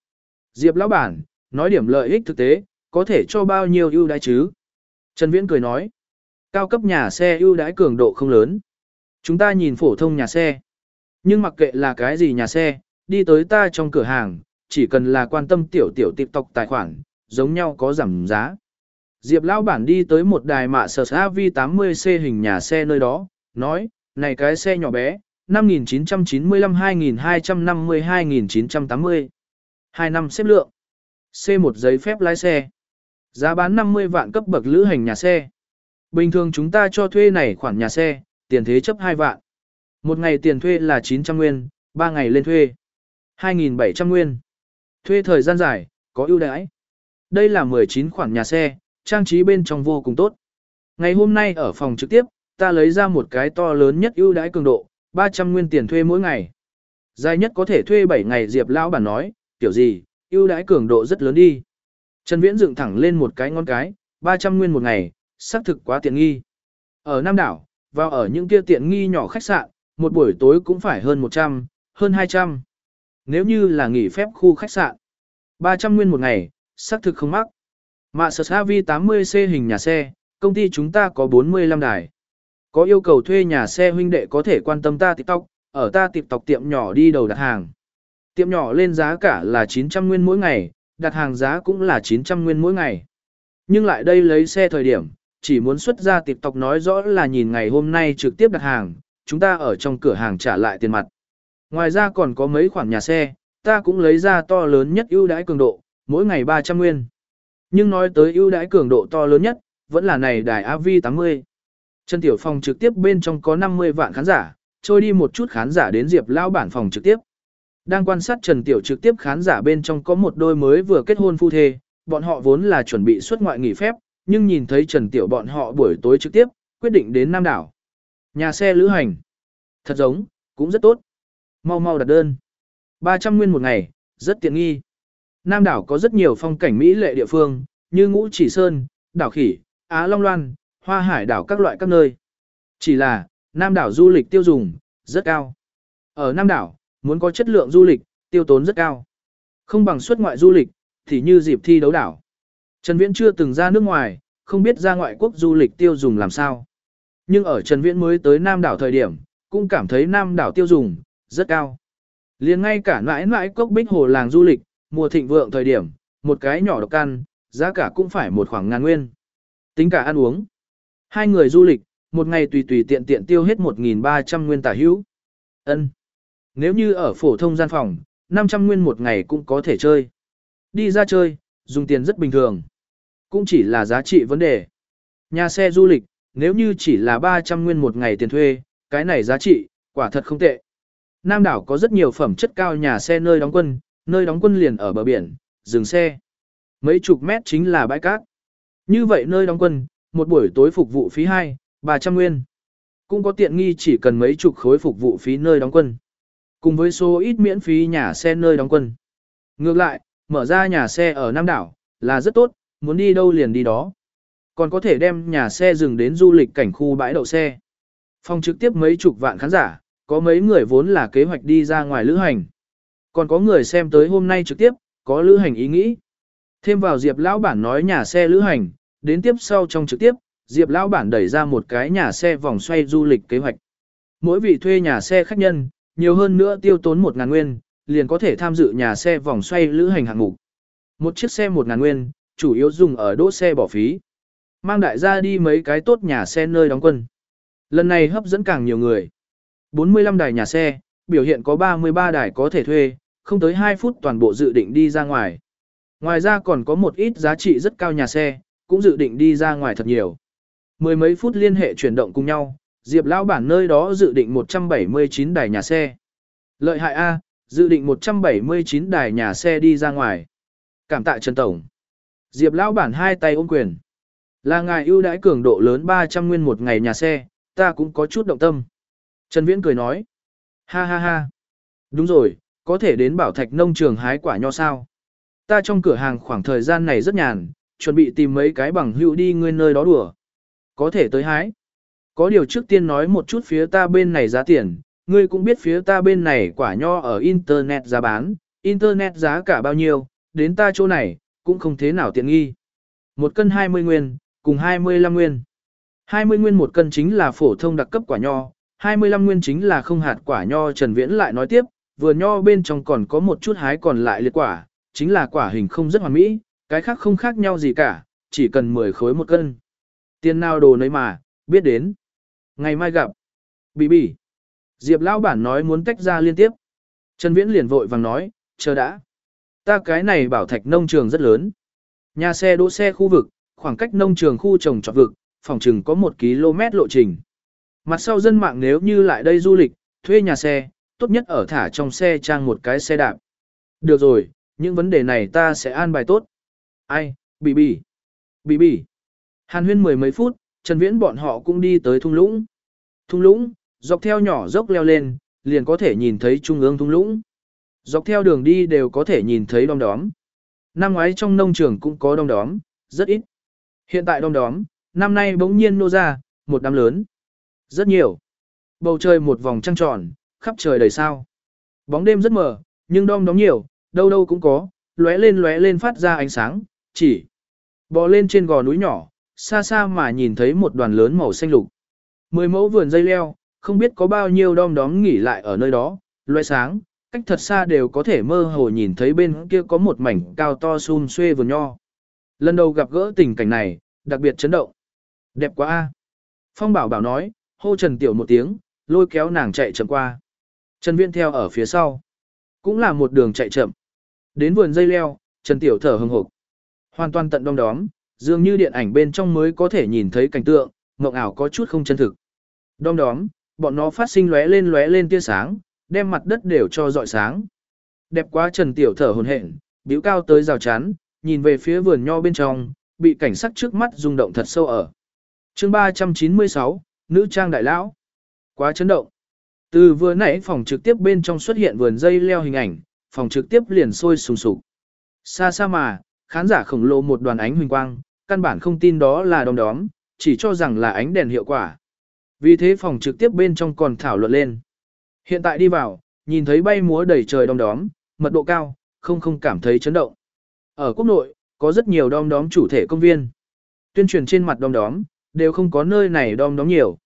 Diệp lão bản, nói điểm lợi ích thực tế, có thể cho bao nhiêu ưu đãi chứ? Trần Viễn cười nói, cao cấp nhà xe ưu đãi cường độ không lớn. Chúng ta nhìn phổ thông nhà xe. Nhưng mặc kệ là cái gì nhà xe, đi tới ta trong cửa hàng, chỉ cần là quan tâm tiểu tiểu TikTok tài khoản, giống nhau có giảm giá. Diệp lão bản đi tới một đài mạ sở AV80C hình nhà xe nơi đó, nói, này cái xe nhỏ bé, 5995-2250-2980. 2 năm xếp lượng. C1 giấy phép lái xe. Giá bán 50 vạn cấp bậc lữ hành nhà xe. Bình thường chúng ta cho thuê này khoản nhà xe, tiền thế chấp 2 vạn. Một ngày tiền thuê là 900 nguyên, 3 ngày lên thuê. 2.700 nguyên. Thuê thời gian dài, có ưu đãi. Đây là 19 khoản nhà xe, trang trí bên trong vô cùng tốt. Ngày hôm nay ở phòng trực tiếp, ta lấy ra một cái to lớn nhất ưu đãi cường độ, 300 nguyên tiền thuê mỗi ngày. Dài nhất có thể thuê 7 ngày Diệp lão bản nói, kiểu gì, ưu đãi cường độ rất lớn đi. Trần Viễn dựng thẳng lên một cái ngón cái, 300 nguyên một ngày, xác thực quá tiện nghi. Ở Nam đảo, vào ở những kia tiện nghi nhỏ khách sạn, một buổi tối cũng phải hơn 100, hơn 200. Nếu như là nghỉ phép khu khách sạn, 300 nguyên một ngày, xác thực không mắc. Mạ sở vi 80C hình nhà xe, công ty chúng ta có 45 đài. Có yêu cầu thuê nhà xe huynh đệ có thể quan tâm ta TikTok, ở ta TikTok tiệm nhỏ đi đầu đặt hàng. Tiệm nhỏ lên giá cả là 900 nguyên mỗi ngày, đặt hàng giá cũng là 900 nguyên mỗi ngày. Nhưng lại đây lấy xe thời điểm, chỉ muốn xuất ra TikTok nói rõ là nhìn ngày hôm nay trực tiếp đặt hàng, chúng ta ở trong cửa hàng trả lại tiền mặt. Ngoài ra còn có mấy khoản nhà xe, ta cũng lấy ra to lớn nhất ưu đãi cường độ, mỗi ngày 300 nguyên. Nhưng nói tới ưu đãi cường độ to lớn nhất, vẫn là này đài AV80. Trần Tiểu Phong trực tiếp bên trong có 50 vạn khán giả, trôi đi một chút khán giả đến Diệp Lao bản phòng trực tiếp. Đang quan sát Trần Tiểu trực tiếp khán giả bên trong có một đôi mới vừa kết hôn phu thê, bọn họ vốn là chuẩn bị xuất ngoại nghỉ phép, nhưng nhìn thấy Trần Tiểu bọn họ buổi tối trực tiếp, quyết định đến Nam Đảo. Nhà xe lữ hành. Thật giống, cũng rất tốt. Mau mau đặt đơn. 300 nguyên một ngày, rất tiện nghi. Nam đảo có rất nhiều phong cảnh mỹ lệ địa phương, như Ngũ Chỉ Sơn, đảo Khỉ, Á Long Loan, Hoa Hải đảo các loại các nơi. Chỉ là, Nam đảo du lịch tiêu dùng, rất cao. Ở Nam đảo, muốn có chất lượng du lịch, tiêu tốn rất cao. Không bằng xuất ngoại du lịch, thì như dịp thi đấu đảo. Trần Viễn chưa từng ra nước ngoài, không biết ra ngoại quốc du lịch tiêu dùng làm sao. Nhưng ở Trần Viễn mới tới Nam đảo thời điểm, cũng cảm thấy Nam đảo tiêu dùng, rất cao. liền ngay cả mãi mãi cốc bích hồ làng du lịch, mùa thịnh vượng thời điểm, một cái nhỏ độc căn, giá cả cũng phải một khoảng ngàn nguyên. Tính cả ăn uống. Hai người du lịch, một ngày tùy tùy tiện tiện tiêu hết 1.300 nguyên tả hữu. ân Nếu như ở phổ thông gian phòng, 500 nguyên một ngày cũng có thể chơi. Đi ra chơi, dùng tiền rất bình thường. Cũng chỉ là giá trị vấn đề. Nhà xe du lịch, nếu như chỉ là 300 nguyên một ngày tiền thuê, cái này giá trị, quả thật không tệ. Nam đảo có rất nhiều phẩm chất cao nhà xe nơi đóng quân, nơi đóng quân liền ở bờ biển, dừng xe. Mấy chục mét chính là bãi cát. Như vậy nơi đóng quân, một buổi tối phục vụ phí 2, 300 nguyên. Cũng có tiện nghi chỉ cần mấy chục khối phục vụ phí nơi đóng quân. Cùng với số ít miễn phí nhà xe nơi đóng quân. Ngược lại, mở ra nhà xe ở Nam đảo, là rất tốt, muốn đi đâu liền đi đó. Còn có thể đem nhà xe dừng đến du lịch cảnh khu bãi đậu xe. Phòng trực tiếp mấy chục vạn khán giả, có mấy người vốn là kế hoạch đi ra ngoài lữ hành. Còn có người xem tới hôm nay trực tiếp, có lữ hành ý nghĩ. Thêm vào Diệp lão bản nói nhà xe lữ hành, đến tiếp sau trong trực tiếp, Diệp lão bản đẩy ra một cái nhà xe vòng xoay du lịch kế hoạch. Mỗi vị thuê nhà xe khách nhân, nhiều hơn nữa tiêu tốn 1 ngàn nguyên, liền có thể tham dự nhà xe vòng xoay lữ hành hạng mục. Một chiếc xe 1 ngàn nguyên, chủ yếu dùng ở đỗ xe bỏ phí. Mang đại gia đi mấy cái tốt nhà xe nơi đóng quân. Lần này hấp dẫn càng nhiều người. 45 đài nhà xe, biểu hiện có 33 đài có thể thuê, không tới 2 phút toàn bộ dự định đi ra ngoài. Ngoài ra còn có một ít giá trị rất cao nhà xe, cũng dự định đi ra ngoài thật nhiều. Mười mấy phút liên hệ chuyển động cùng nhau, Diệp lão bản nơi đó dự định 179 đài nhà xe. Lợi hại A, dự định 179 đài nhà xe đi ra ngoài. Cảm tạ Trần Tổng. Diệp lão bản hai tay ôm quyền. Là ngài ưu đãi cường độ lớn 300 nguyên một ngày nhà xe, ta cũng có chút động tâm. Trần Viễn cười nói. Ha ha ha. Đúng rồi, có thể đến bảo thạch nông trường hái quả nho sao. Ta trong cửa hàng khoảng thời gian này rất nhàn, chuẩn bị tìm mấy cái bằng hữu đi ngươi nơi đó đùa. Có thể tới hái. Có điều trước tiên nói một chút phía ta bên này giá tiền, ngươi cũng biết phía ta bên này quả nho ở Internet giá bán, Internet giá cả bao nhiêu, đến ta chỗ này, cũng không thế nào tiện nghi. Một cân 20 nguyên, cùng 25 nguyên. 20 nguyên một cân chính là phổ thông đặc cấp quả nho, 25 nguyên chính là không hạt quả nho Trần Viễn lại nói tiếp, vừa nho bên trong còn có một chút hái còn lại liệt quả, chính là quả hình không rất hoàn mỹ, cái khác không khác nhau gì cả, chỉ cần 10 khối một cân. Tiền nào đồ nấy mà, biết đến. Ngày mai gặp. Bỉ bỉ. Diệp lão bản nói muốn tách ra liên tiếp. Trần Viễn liền vội vàng nói, chờ đã. Ta cái này bảo thạch nông trường rất lớn. Nhà xe đỗ xe khu vực, khoảng cách nông trường khu trồng trọt vực, phòng chừng có 1 km lộ trình. Mặt sau dân mạng nếu như lại đây du lịch, thuê nhà xe, tốt nhất ở thả trong xe trang một cái xe đạp. Được rồi, những vấn đề này ta sẽ an bài tốt. Ai, bì bì, bì bì. Hàn huyên mười mấy phút, Trần Viễn bọn họ cũng đi tới thung lũng. Thung lũng, dọc theo nhỏ dốc leo lên, liền có thể nhìn thấy trung ương thung lũng. Dọc theo đường đi đều có thể nhìn thấy đom đóm. Năm ngoái trong nông trường cũng có đom đóm, rất ít. Hiện tại đom đóm, năm nay bỗng nhiên nô ra, một đám lớn. Rất nhiều. Bầu trời một vòng trăng tròn, khắp trời đầy sao. Bóng đêm rất mờ, nhưng đom đóm nhiều, đâu đâu cũng có, lóe lên lóe lên phát ra ánh sáng, chỉ. Bò lên trên gò núi nhỏ, xa xa mà nhìn thấy một đoàn lớn màu xanh lục. Mười mẫu vườn dây leo, không biết có bao nhiêu đom đóm nghỉ lại ở nơi đó, loe sáng, cách thật xa đều có thể mơ hồ nhìn thấy bên kia có một mảnh cao to xum xuê vườn nho. Lần đầu gặp gỡ tình cảnh này, đặc biệt chấn động. Đẹp quá a. Phong bảo bảo nói, hô Trần Tiểu một tiếng, lôi kéo nàng chạy chậm qua. Trần Viễn theo ở phía sau. Cũng là một đường chạy chậm. Đến vườn dây leo, Trần Tiểu thở hừng hực. Hoàn toàn tận đông đóm, dường như điện ảnh bên trong mới có thể nhìn thấy cảnh tượng, mộng ảo có chút không chân thực. Đom đóm, bọn nó phát sinh lóe lên lóe lên tia sáng, đem mặt đất đều cho dọi sáng. Đẹp quá Trần Tiểu thở hồn hển, bĩu cao tới rào chắn, nhìn về phía vườn nho bên trong, bị cảnh sắc trước mắt rung động thật sâu ở. Chương 396, nữ trang đại lão. Quá chấn động. Từ vừa nãy phòng trực tiếp bên trong xuất hiện vườn dây leo hình ảnh, phòng trực tiếp liền sôi sùng sục. Xa xa mà, khán giả khổng lồ một đoàn ánh huỳnh quang, căn bản không tin đó là đom đóm, chỉ cho rằng là ánh đèn hiệu quả. Vì thế phòng trực tiếp bên trong còn thảo luận lên. Hiện tại đi vào, nhìn thấy bay múa đầy trời đom đóm, mật độ cao, không không cảm thấy chấn động. Ở quốc nội, có rất nhiều đom đóm chủ thể công viên. Tuyên truyền trên mặt đom đóm, đều không có nơi này đom đóm nhiều.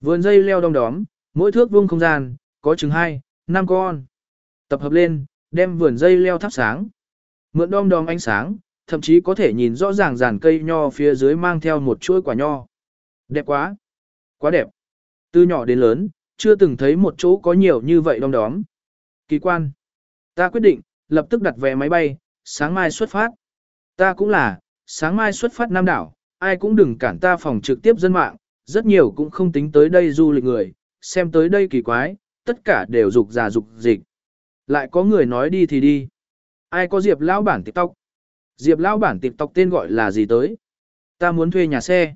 Vườn dây leo đom đóm, mỗi thước vuông không gian, có chừng 2, 5 con. Tập hợp lên, đem vườn dây leo thắp sáng. Mượn đom đóm ánh sáng, thậm chí có thể nhìn rõ ràng dàn cây nho phía dưới mang theo một chuỗi quả nho. Đẹp quá! Quá đẹp! Từ nhỏ đến lớn, chưa từng thấy một chỗ có nhiều như vậy đom đóm. Kỳ quan! Ta quyết định, lập tức đặt vé máy bay, sáng mai xuất phát. Ta cũng là, sáng mai xuất phát Nam đảo, ai cũng đừng cản ta phòng trực tiếp dân mạng, rất nhiều cũng không tính tới đây du lịch người, xem tới đây kỳ quái, tất cả đều dục già dục dịch. Lại có người nói đi thì đi. Ai có Diệp lão bản TikTok? Diệp lão bản TikTok tên gọi là gì tới? Ta muốn thuê nhà xe.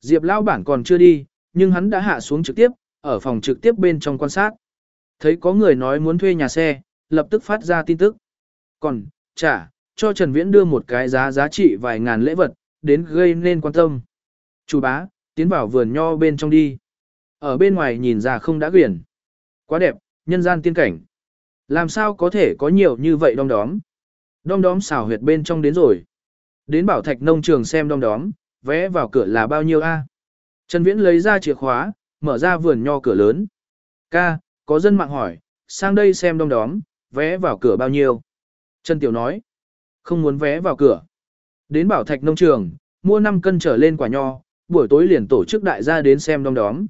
Diệp lão bản còn chưa đi, nhưng hắn đã hạ xuống trực tiếp, ở phòng trực tiếp bên trong quan sát. Thấy có người nói muốn thuê nhà xe, lập tức phát ra tin tức. Còn, trả, cho Trần Viễn đưa một cái giá giá trị vài ngàn lễ vật, đến gây nên quan tâm. Chủ bá, tiến vào vườn nho bên trong đi. Ở bên ngoài nhìn ra không đã quyển. Quá đẹp, nhân gian tiên cảnh. Làm sao có thể có nhiều như vậy đom đóm. Đom đóm xào huyệt bên trong đến rồi. Đến bảo thạch nông trường xem đom đóm, vé vào cửa là bao nhiêu a? Trần Viễn lấy ra chìa khóa, mở ra vườn nho cửa lớn. Ca, có dân mạng hỏi, sang đây xem đom đóm, vé vào cửa bao nhiêu? Trần Tiểu nói, không muốn vé vào cửa. Đến bảo thạch nông trường, mua 5 cân trở lên quả nho, buổi tối liền tổ chức đại gia đến xem đom đóm.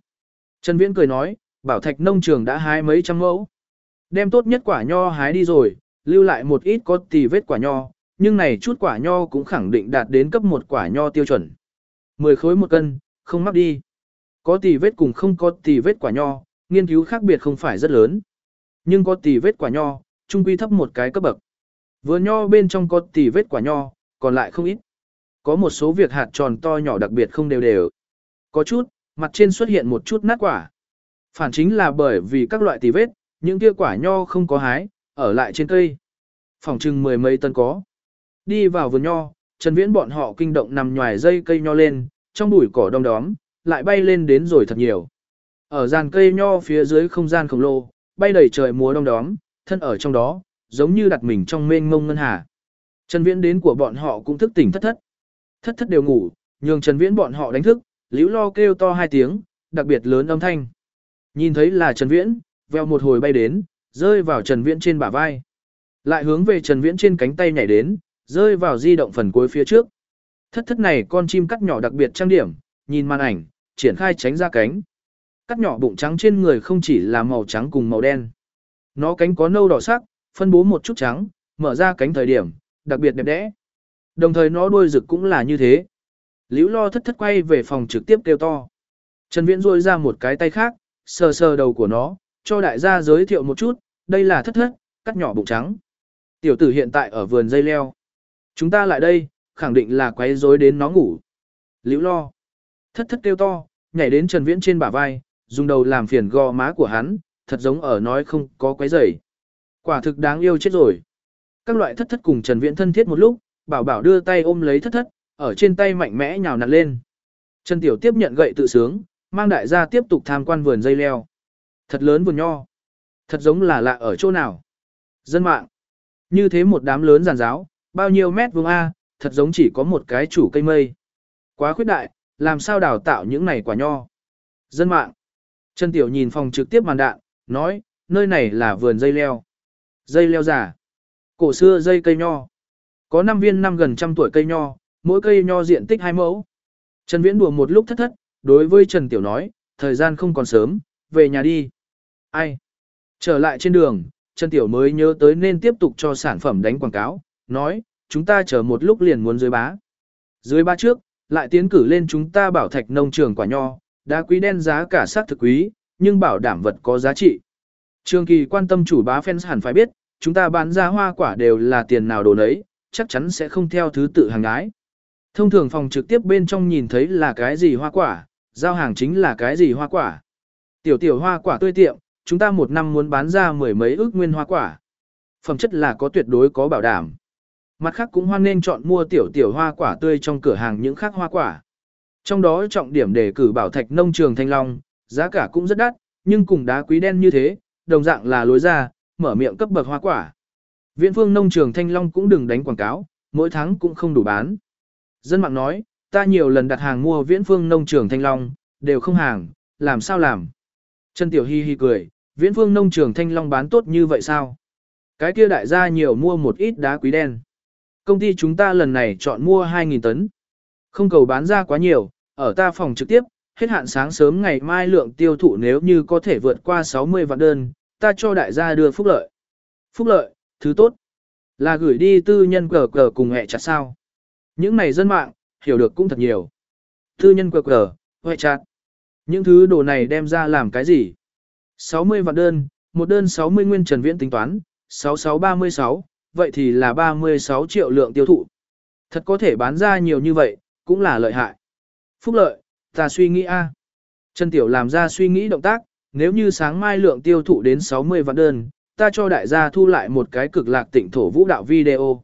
Trần Viễn cười nói, bảo thạch nông trường đã hái mấy trăm mẫu. Đem tốt nhất quả nho hái đi rồi, lưu lại một ít có tì vết quả nho, nhưng này chút quả nho cũng khẳng định đạt đến cấp một quả nho tiêu chuẩn. 10 khối một cân, không mắc đi. Có tì vết cùng không có tì vết quả nho, nghiên cứu khác biệt không phải rất lớn. Nhưng có tì vết quả nho, trung quy thấp một cái cấp bậc. Vừa nho bên trong có tì vết quả nho, còn lại không ít. Có một số việc hạt tròn to nhỏ đặc biệt không đều đều. Có chút, mặt trên xuất hiện một chút nát quả. Phản chính là bởi vì các loại tỳ vết, những kia quả nho không có hái, ở lại trên cây. Phòng trừng mười mấy tấn có. Đi vào vườn nho, Trần Viễn bọn họ kinh động nằm nhòi dây cây nho lên, trong bụi cỏ đông đóm, lại bay lên đến rồi thật nhiều. Ở dàn cây nho phía dưới không gian khổng lồ, bay đầy trời múa đông đóm, thân ở trong đó, giống như đặt mình trong mênh mông ngân hà. Trần Viễn đến của bọn họ cũng thức tỉnh thất thất. Thất thất đều ngủ, nhường Trần Viễn bọn họ đánh thức, liễu lo kêu to hai tiếng, đặc biệt lớn âm thanh. Nhìn thấy là Trần Viễn, veo một hồi bay đến, rơi vào Trần Viễn trên bả vai. Lại hướng về Trần Viễn trên cánh tay nhảy đến, rơi vào di động phần cuối phía trước. Thất thất này con chim cắt nhỏ đặc biệt trang điểm, nhìn màn ảnh, triển khai tránh ra cánh. Cắt nhỏ bụng trắng trên người không chỉ là màu trắng cùng màu đen. Nó cánh có nâu đỏ sắc, phân bố một chút trắng, mở ra cánh thời điểm, đặc biệt đẹp đẽ. Đồng thời nó đuôi rực cũng là như thế. Liễu lo thất thất quay về phòng trực tiếp kêu to. Trần Viễn rôi ra một cái tay khác, sờ sờ đầu của nó, cho đại gia giới thiệu một chút, đây là thất thất, cắt nhỏ bụng trắng. Tiểu tử hiện tại ở vườn dây leo. Chúng ta lại đây, khẳng định là quấy rối đến nó ngủ. Liễu lo. Thất thất kêu to, nhảy đến Trần Viễn trên bả vai, dùng đầu làm phiền gò má của hắn, thật giống ở nói không có quấy rầy. Quả thực đáng yêu chết rồi. Các loại thất thất cùng Trần Viễn thân thiết một lúc, bảo bảo đưa tay ôm lấy thất thất, ở trên tay mạnh mẽ nhào nặn lên. Trần Tiểu tiếp nhận gậy tự sướng, mang đại gia tiếp tục tham quan vườn dây leo. Thật lớn vườn nho. Thật giống là lạ ở chỗ nào. Dân mạng. Như thế một đám lớn giàn giáo, bao nhiêu mét vuông A, thật giống chỉ có một cái chủ cây mây. Quá khuyết đại, làm sao đào tạo những này quả nho. Dân mạng. Trần Tiểu nhìn phòng trực tiếp màn đạn, nói, nơi này là vườn dây leo. Dây leo giả. Cổ xưa dây cây nho. Có năm viên năm gần trăm tuổi cây nho, mỗi cây nho diện tích hai mẫu. Trần Viễn đùa một lúc thất thất, đối với Trần Tiểu nói, thời gian không còn sớm, về nhà đi. Ai? Trở lại trên đường, Trần Tiểu mới nhớ tới nên tiếp tục cho sản phẩm đánh quảng cáo, nói, chúng ta chờ một lúc liền muốn dưới bá. Dưới bá trước, lại tiến cử lên chúng ta bảo thạch nông trường quả nho, đá quý đen giá cả sát thực quý, nhưng bảo đảm vật có giá trị. Trường kỳ quan tâm chủ bá fans hẳn phải biết, chúng ta bán ra hoa quả đều là tiền nào đồ nấy, chắc chắn sẽ không theo thứ tự hàng ái. Thông thường phòng trực tiếp bên trong nhìn thấy là cái gì hoa quả, giao hàng chính là cái gì hoa quả. Tiểu tiểu hoa quả tươi tiệm, chúng ta một năm muốn bán ra mười mấy ước nguyên hoa quả. Phẩm chất là có tuyệt đối có bảo đảm. Mặt khác cũng hoan nên chọn mua tiểu tiểu hoa quả tươi trong cửa hàng những khác hoa quả. Trong đó trọng điểm để cử bảo thạch nông trường Thanh Long, giá cả cũng rất đắt, nhưng cùng đá quý đen như thế, đồng dạng là lối ra, mở miệng cấp bậc hoa quả. Viễn phương nông trường Thanh Long cũng đừng đánh quảng cáo, mỗi tháng cũng không đủ bán. Dân mạng nói, ta nhiều lần đặt hàng mua viễn phương nông trường Thanh Long, đều không hàng, làm sao làm? Trần Tiểu Hi hi cười, viễn phương nông trường Thanh Long bán tốt như vậy sao? Cái kia đại gia nhiều mua một ít đá quý đen. Công ty chúng ta lần này chọn mua 2.000 tấn. Không cầu bán ra quá nhiều, ở ta phòng trực tiếp, hết hạn sáng sớm ngày mai lượng tiêu thụ nếu như có thể vượt qua 60 vạn đơn, ta cho đại gia đưa phúc lợi. Phúc lợi, thứ tốt, là gửi đi tư nhân cờ cờ cùng hẹ chặt sao. Những này dân mạng, hiểu được cũng thật nhiều. Tư nhân cờ cờ, hẹ chặt. Những thứ đồ này đem ra làm cái gì? 60 vạn đơn, một đơn 60 nguyên trần viễn tính toán, 6636, vậy thì là 36 triệu lượng tiêu thụ. Thật có thể bán ra nhiều như vậy, cũng là lợi hại. Phúc lợi, ta suy nghĩ a. Trần Tiểu làm ra suy nghĩ động tác, nếu như sáng mai lượng tiêu thụ đến 60 vạn đơn, ta cho đại gia thu lại một cái cực lạc tịnh thổ vũ đạo video.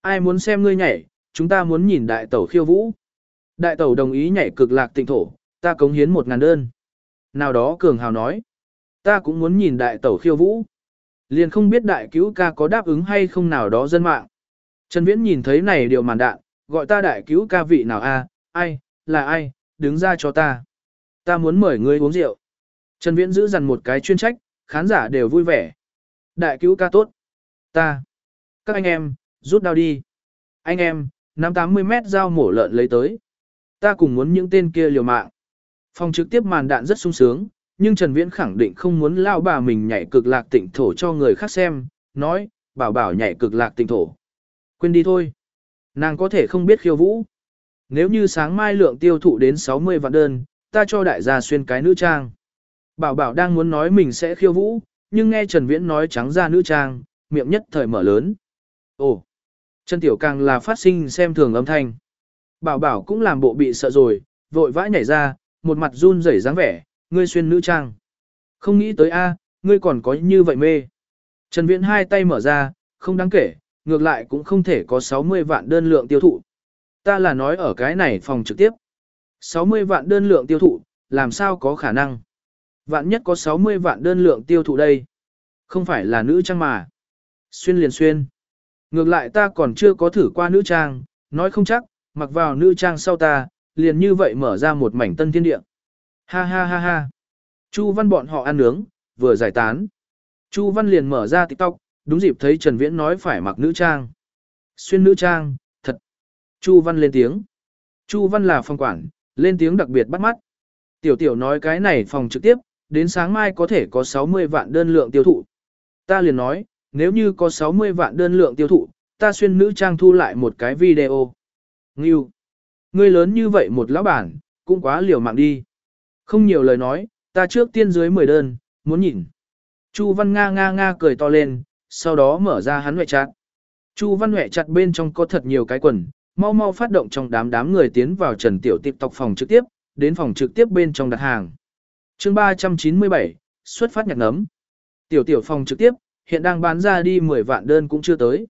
Ai muốn xem ngươi nhảy, chúng ta muốn nhìn đại tẩu khiêu vũ. Đại tẩu đồng ý nhảy cực lạc tịnh thổ, ta cống hiến một ngàn đơn. Nào đó Cường Hào nói, ta cũng muốn nhìn đại tẩu khiêu vũ. Liền không biết đại cứu ca có đáp ứng hay không nào đó dân mạng. Trần Viễn nhìn thấy này điều màn đạn, gọi ta đại cứu ca vị nào a? ai, là ai, đứng ra cho ta. Ta muốn mời ngươi uống rượu. Trần Viễn giữ dằn một cái chuyên trách, khán giả đều vui vẻ. Đại cứu ca tốt. Ta. Các anh em, rút đao đi. Anh em, năm 80 mét dao mổ lợn lấy tới. Ta cùng muốn những tên kia liều mạng. Phòng trực tiếp màn đạn rất sung sướng, nhưng Trần Viễn khẳng định không muốn lao bà mình nhảy cực lạc tịnh thổ cho người khác xem, nói, bảo bảo nhảy cực lạc tịnh thổ. Quên đi thôi. Nàng có thể không biết khiêu vũ. Nếu như sáng mai lượng tiêu thụ đến 60 vạn đơn, ta cho đại gia xuyên cái nữ trang. Bảo bảo đang muốn nói mình sẽ khiêu vũ, nhưng nghe Trần Viễn nói trắng ra nữ trang, miệng nhất thời mở lớn. Ồ, Trần Tiểu càng là phát sinh xem thường âm thanh. Bảo bảo cũng làm bộ bị sợ rồi, vội vã nhảy ra, một mặt run rẩy dáng vẻ, ngươi xuyên nữ trang. Không nghĩ tới a, ngươi còn có như vậy mê. Trần Viễn hai tay mở ra, không đáng kể, ngược lại cũng không thể có 60 vạn đơn lượng tiêu thụ. Ta là nói ở cái này phòng trực tiếp. 60 vạn đơn lượng tiêu thụ, làm sao có khả năng? Vạn nhất có 60 vạn đơn lượng tiêu thụ đây. Không phải là nữ trang mà. Xuyên liền xuyên. Ngược lại ta còn chưa có thử qua nữ trang, nói không chắc, mặc vào nữ trang sau ta, liền như vậy mở ra một mảnh tân thiên địa. Ha ha ha ha. Chu văn bọn họ ăn nướng, vừa giải tán. Chu văn liền mở ra TikTok, đúng dịp thấy Trần Viễn nói phải mặc nữ trang. Xuyên nữ trang, thật. Chu văn lên tiếng. Chu văn là phòng quản, lên tiếng đặc biệt bắt mắt. Tiểu tiểu nói cái này phòng trực tiếp, đến sáng mai có thể có 60 vạn đơn lượng tiêu thụ. Ta liền nói, nếu như có 60 vạn đơn lượng tiêu thụ, ta xuyên nữ trang thu lại một cái video. Ngưu. Ngươi lớn như vậy một lão bản, cũng quá liều mạng đi. Không nhiều lời nói, ta trước tiên dưới 10 đơn, muốn nhìn. Chu Văn Nga nga nga cười to lên, sau đó mở ra hắn huệ chặt. Chu Văn huệ chặt bên trong có thật nhiều cái quần, mau mau phát động trong đám đám người tiến vào Trần Tiểu TikTok phòng trực tiếp, đến phòng trực tiếp bên trong đặt hàng. Chương 397, xuất phát nhạc nấm. Tiểu tiểu phòng trực tiếp, hiện đang bán ra đi 10 vạn đơn cũng chưa tới.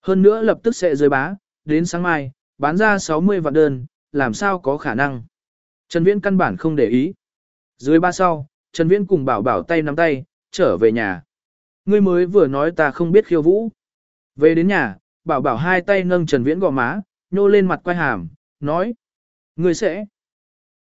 Hơn nữa lập tức sẽ rơi bá, đến sáng mai, bán ra 60 vạn đơn, làm sao có khả năng. Trần Viễn căn bản không để ý. Dưới ba sau, Trần Viễn cùng bảo bảo tay nắm tay, trở về nhà. Ngươi mới vừa nói ta không biết khiêu vũ. Về đến nhà, bảo bảo hai tay nâng Trần Viễn gò má, nhô lên mặt quay hàm, nói. Ngươi sẽ.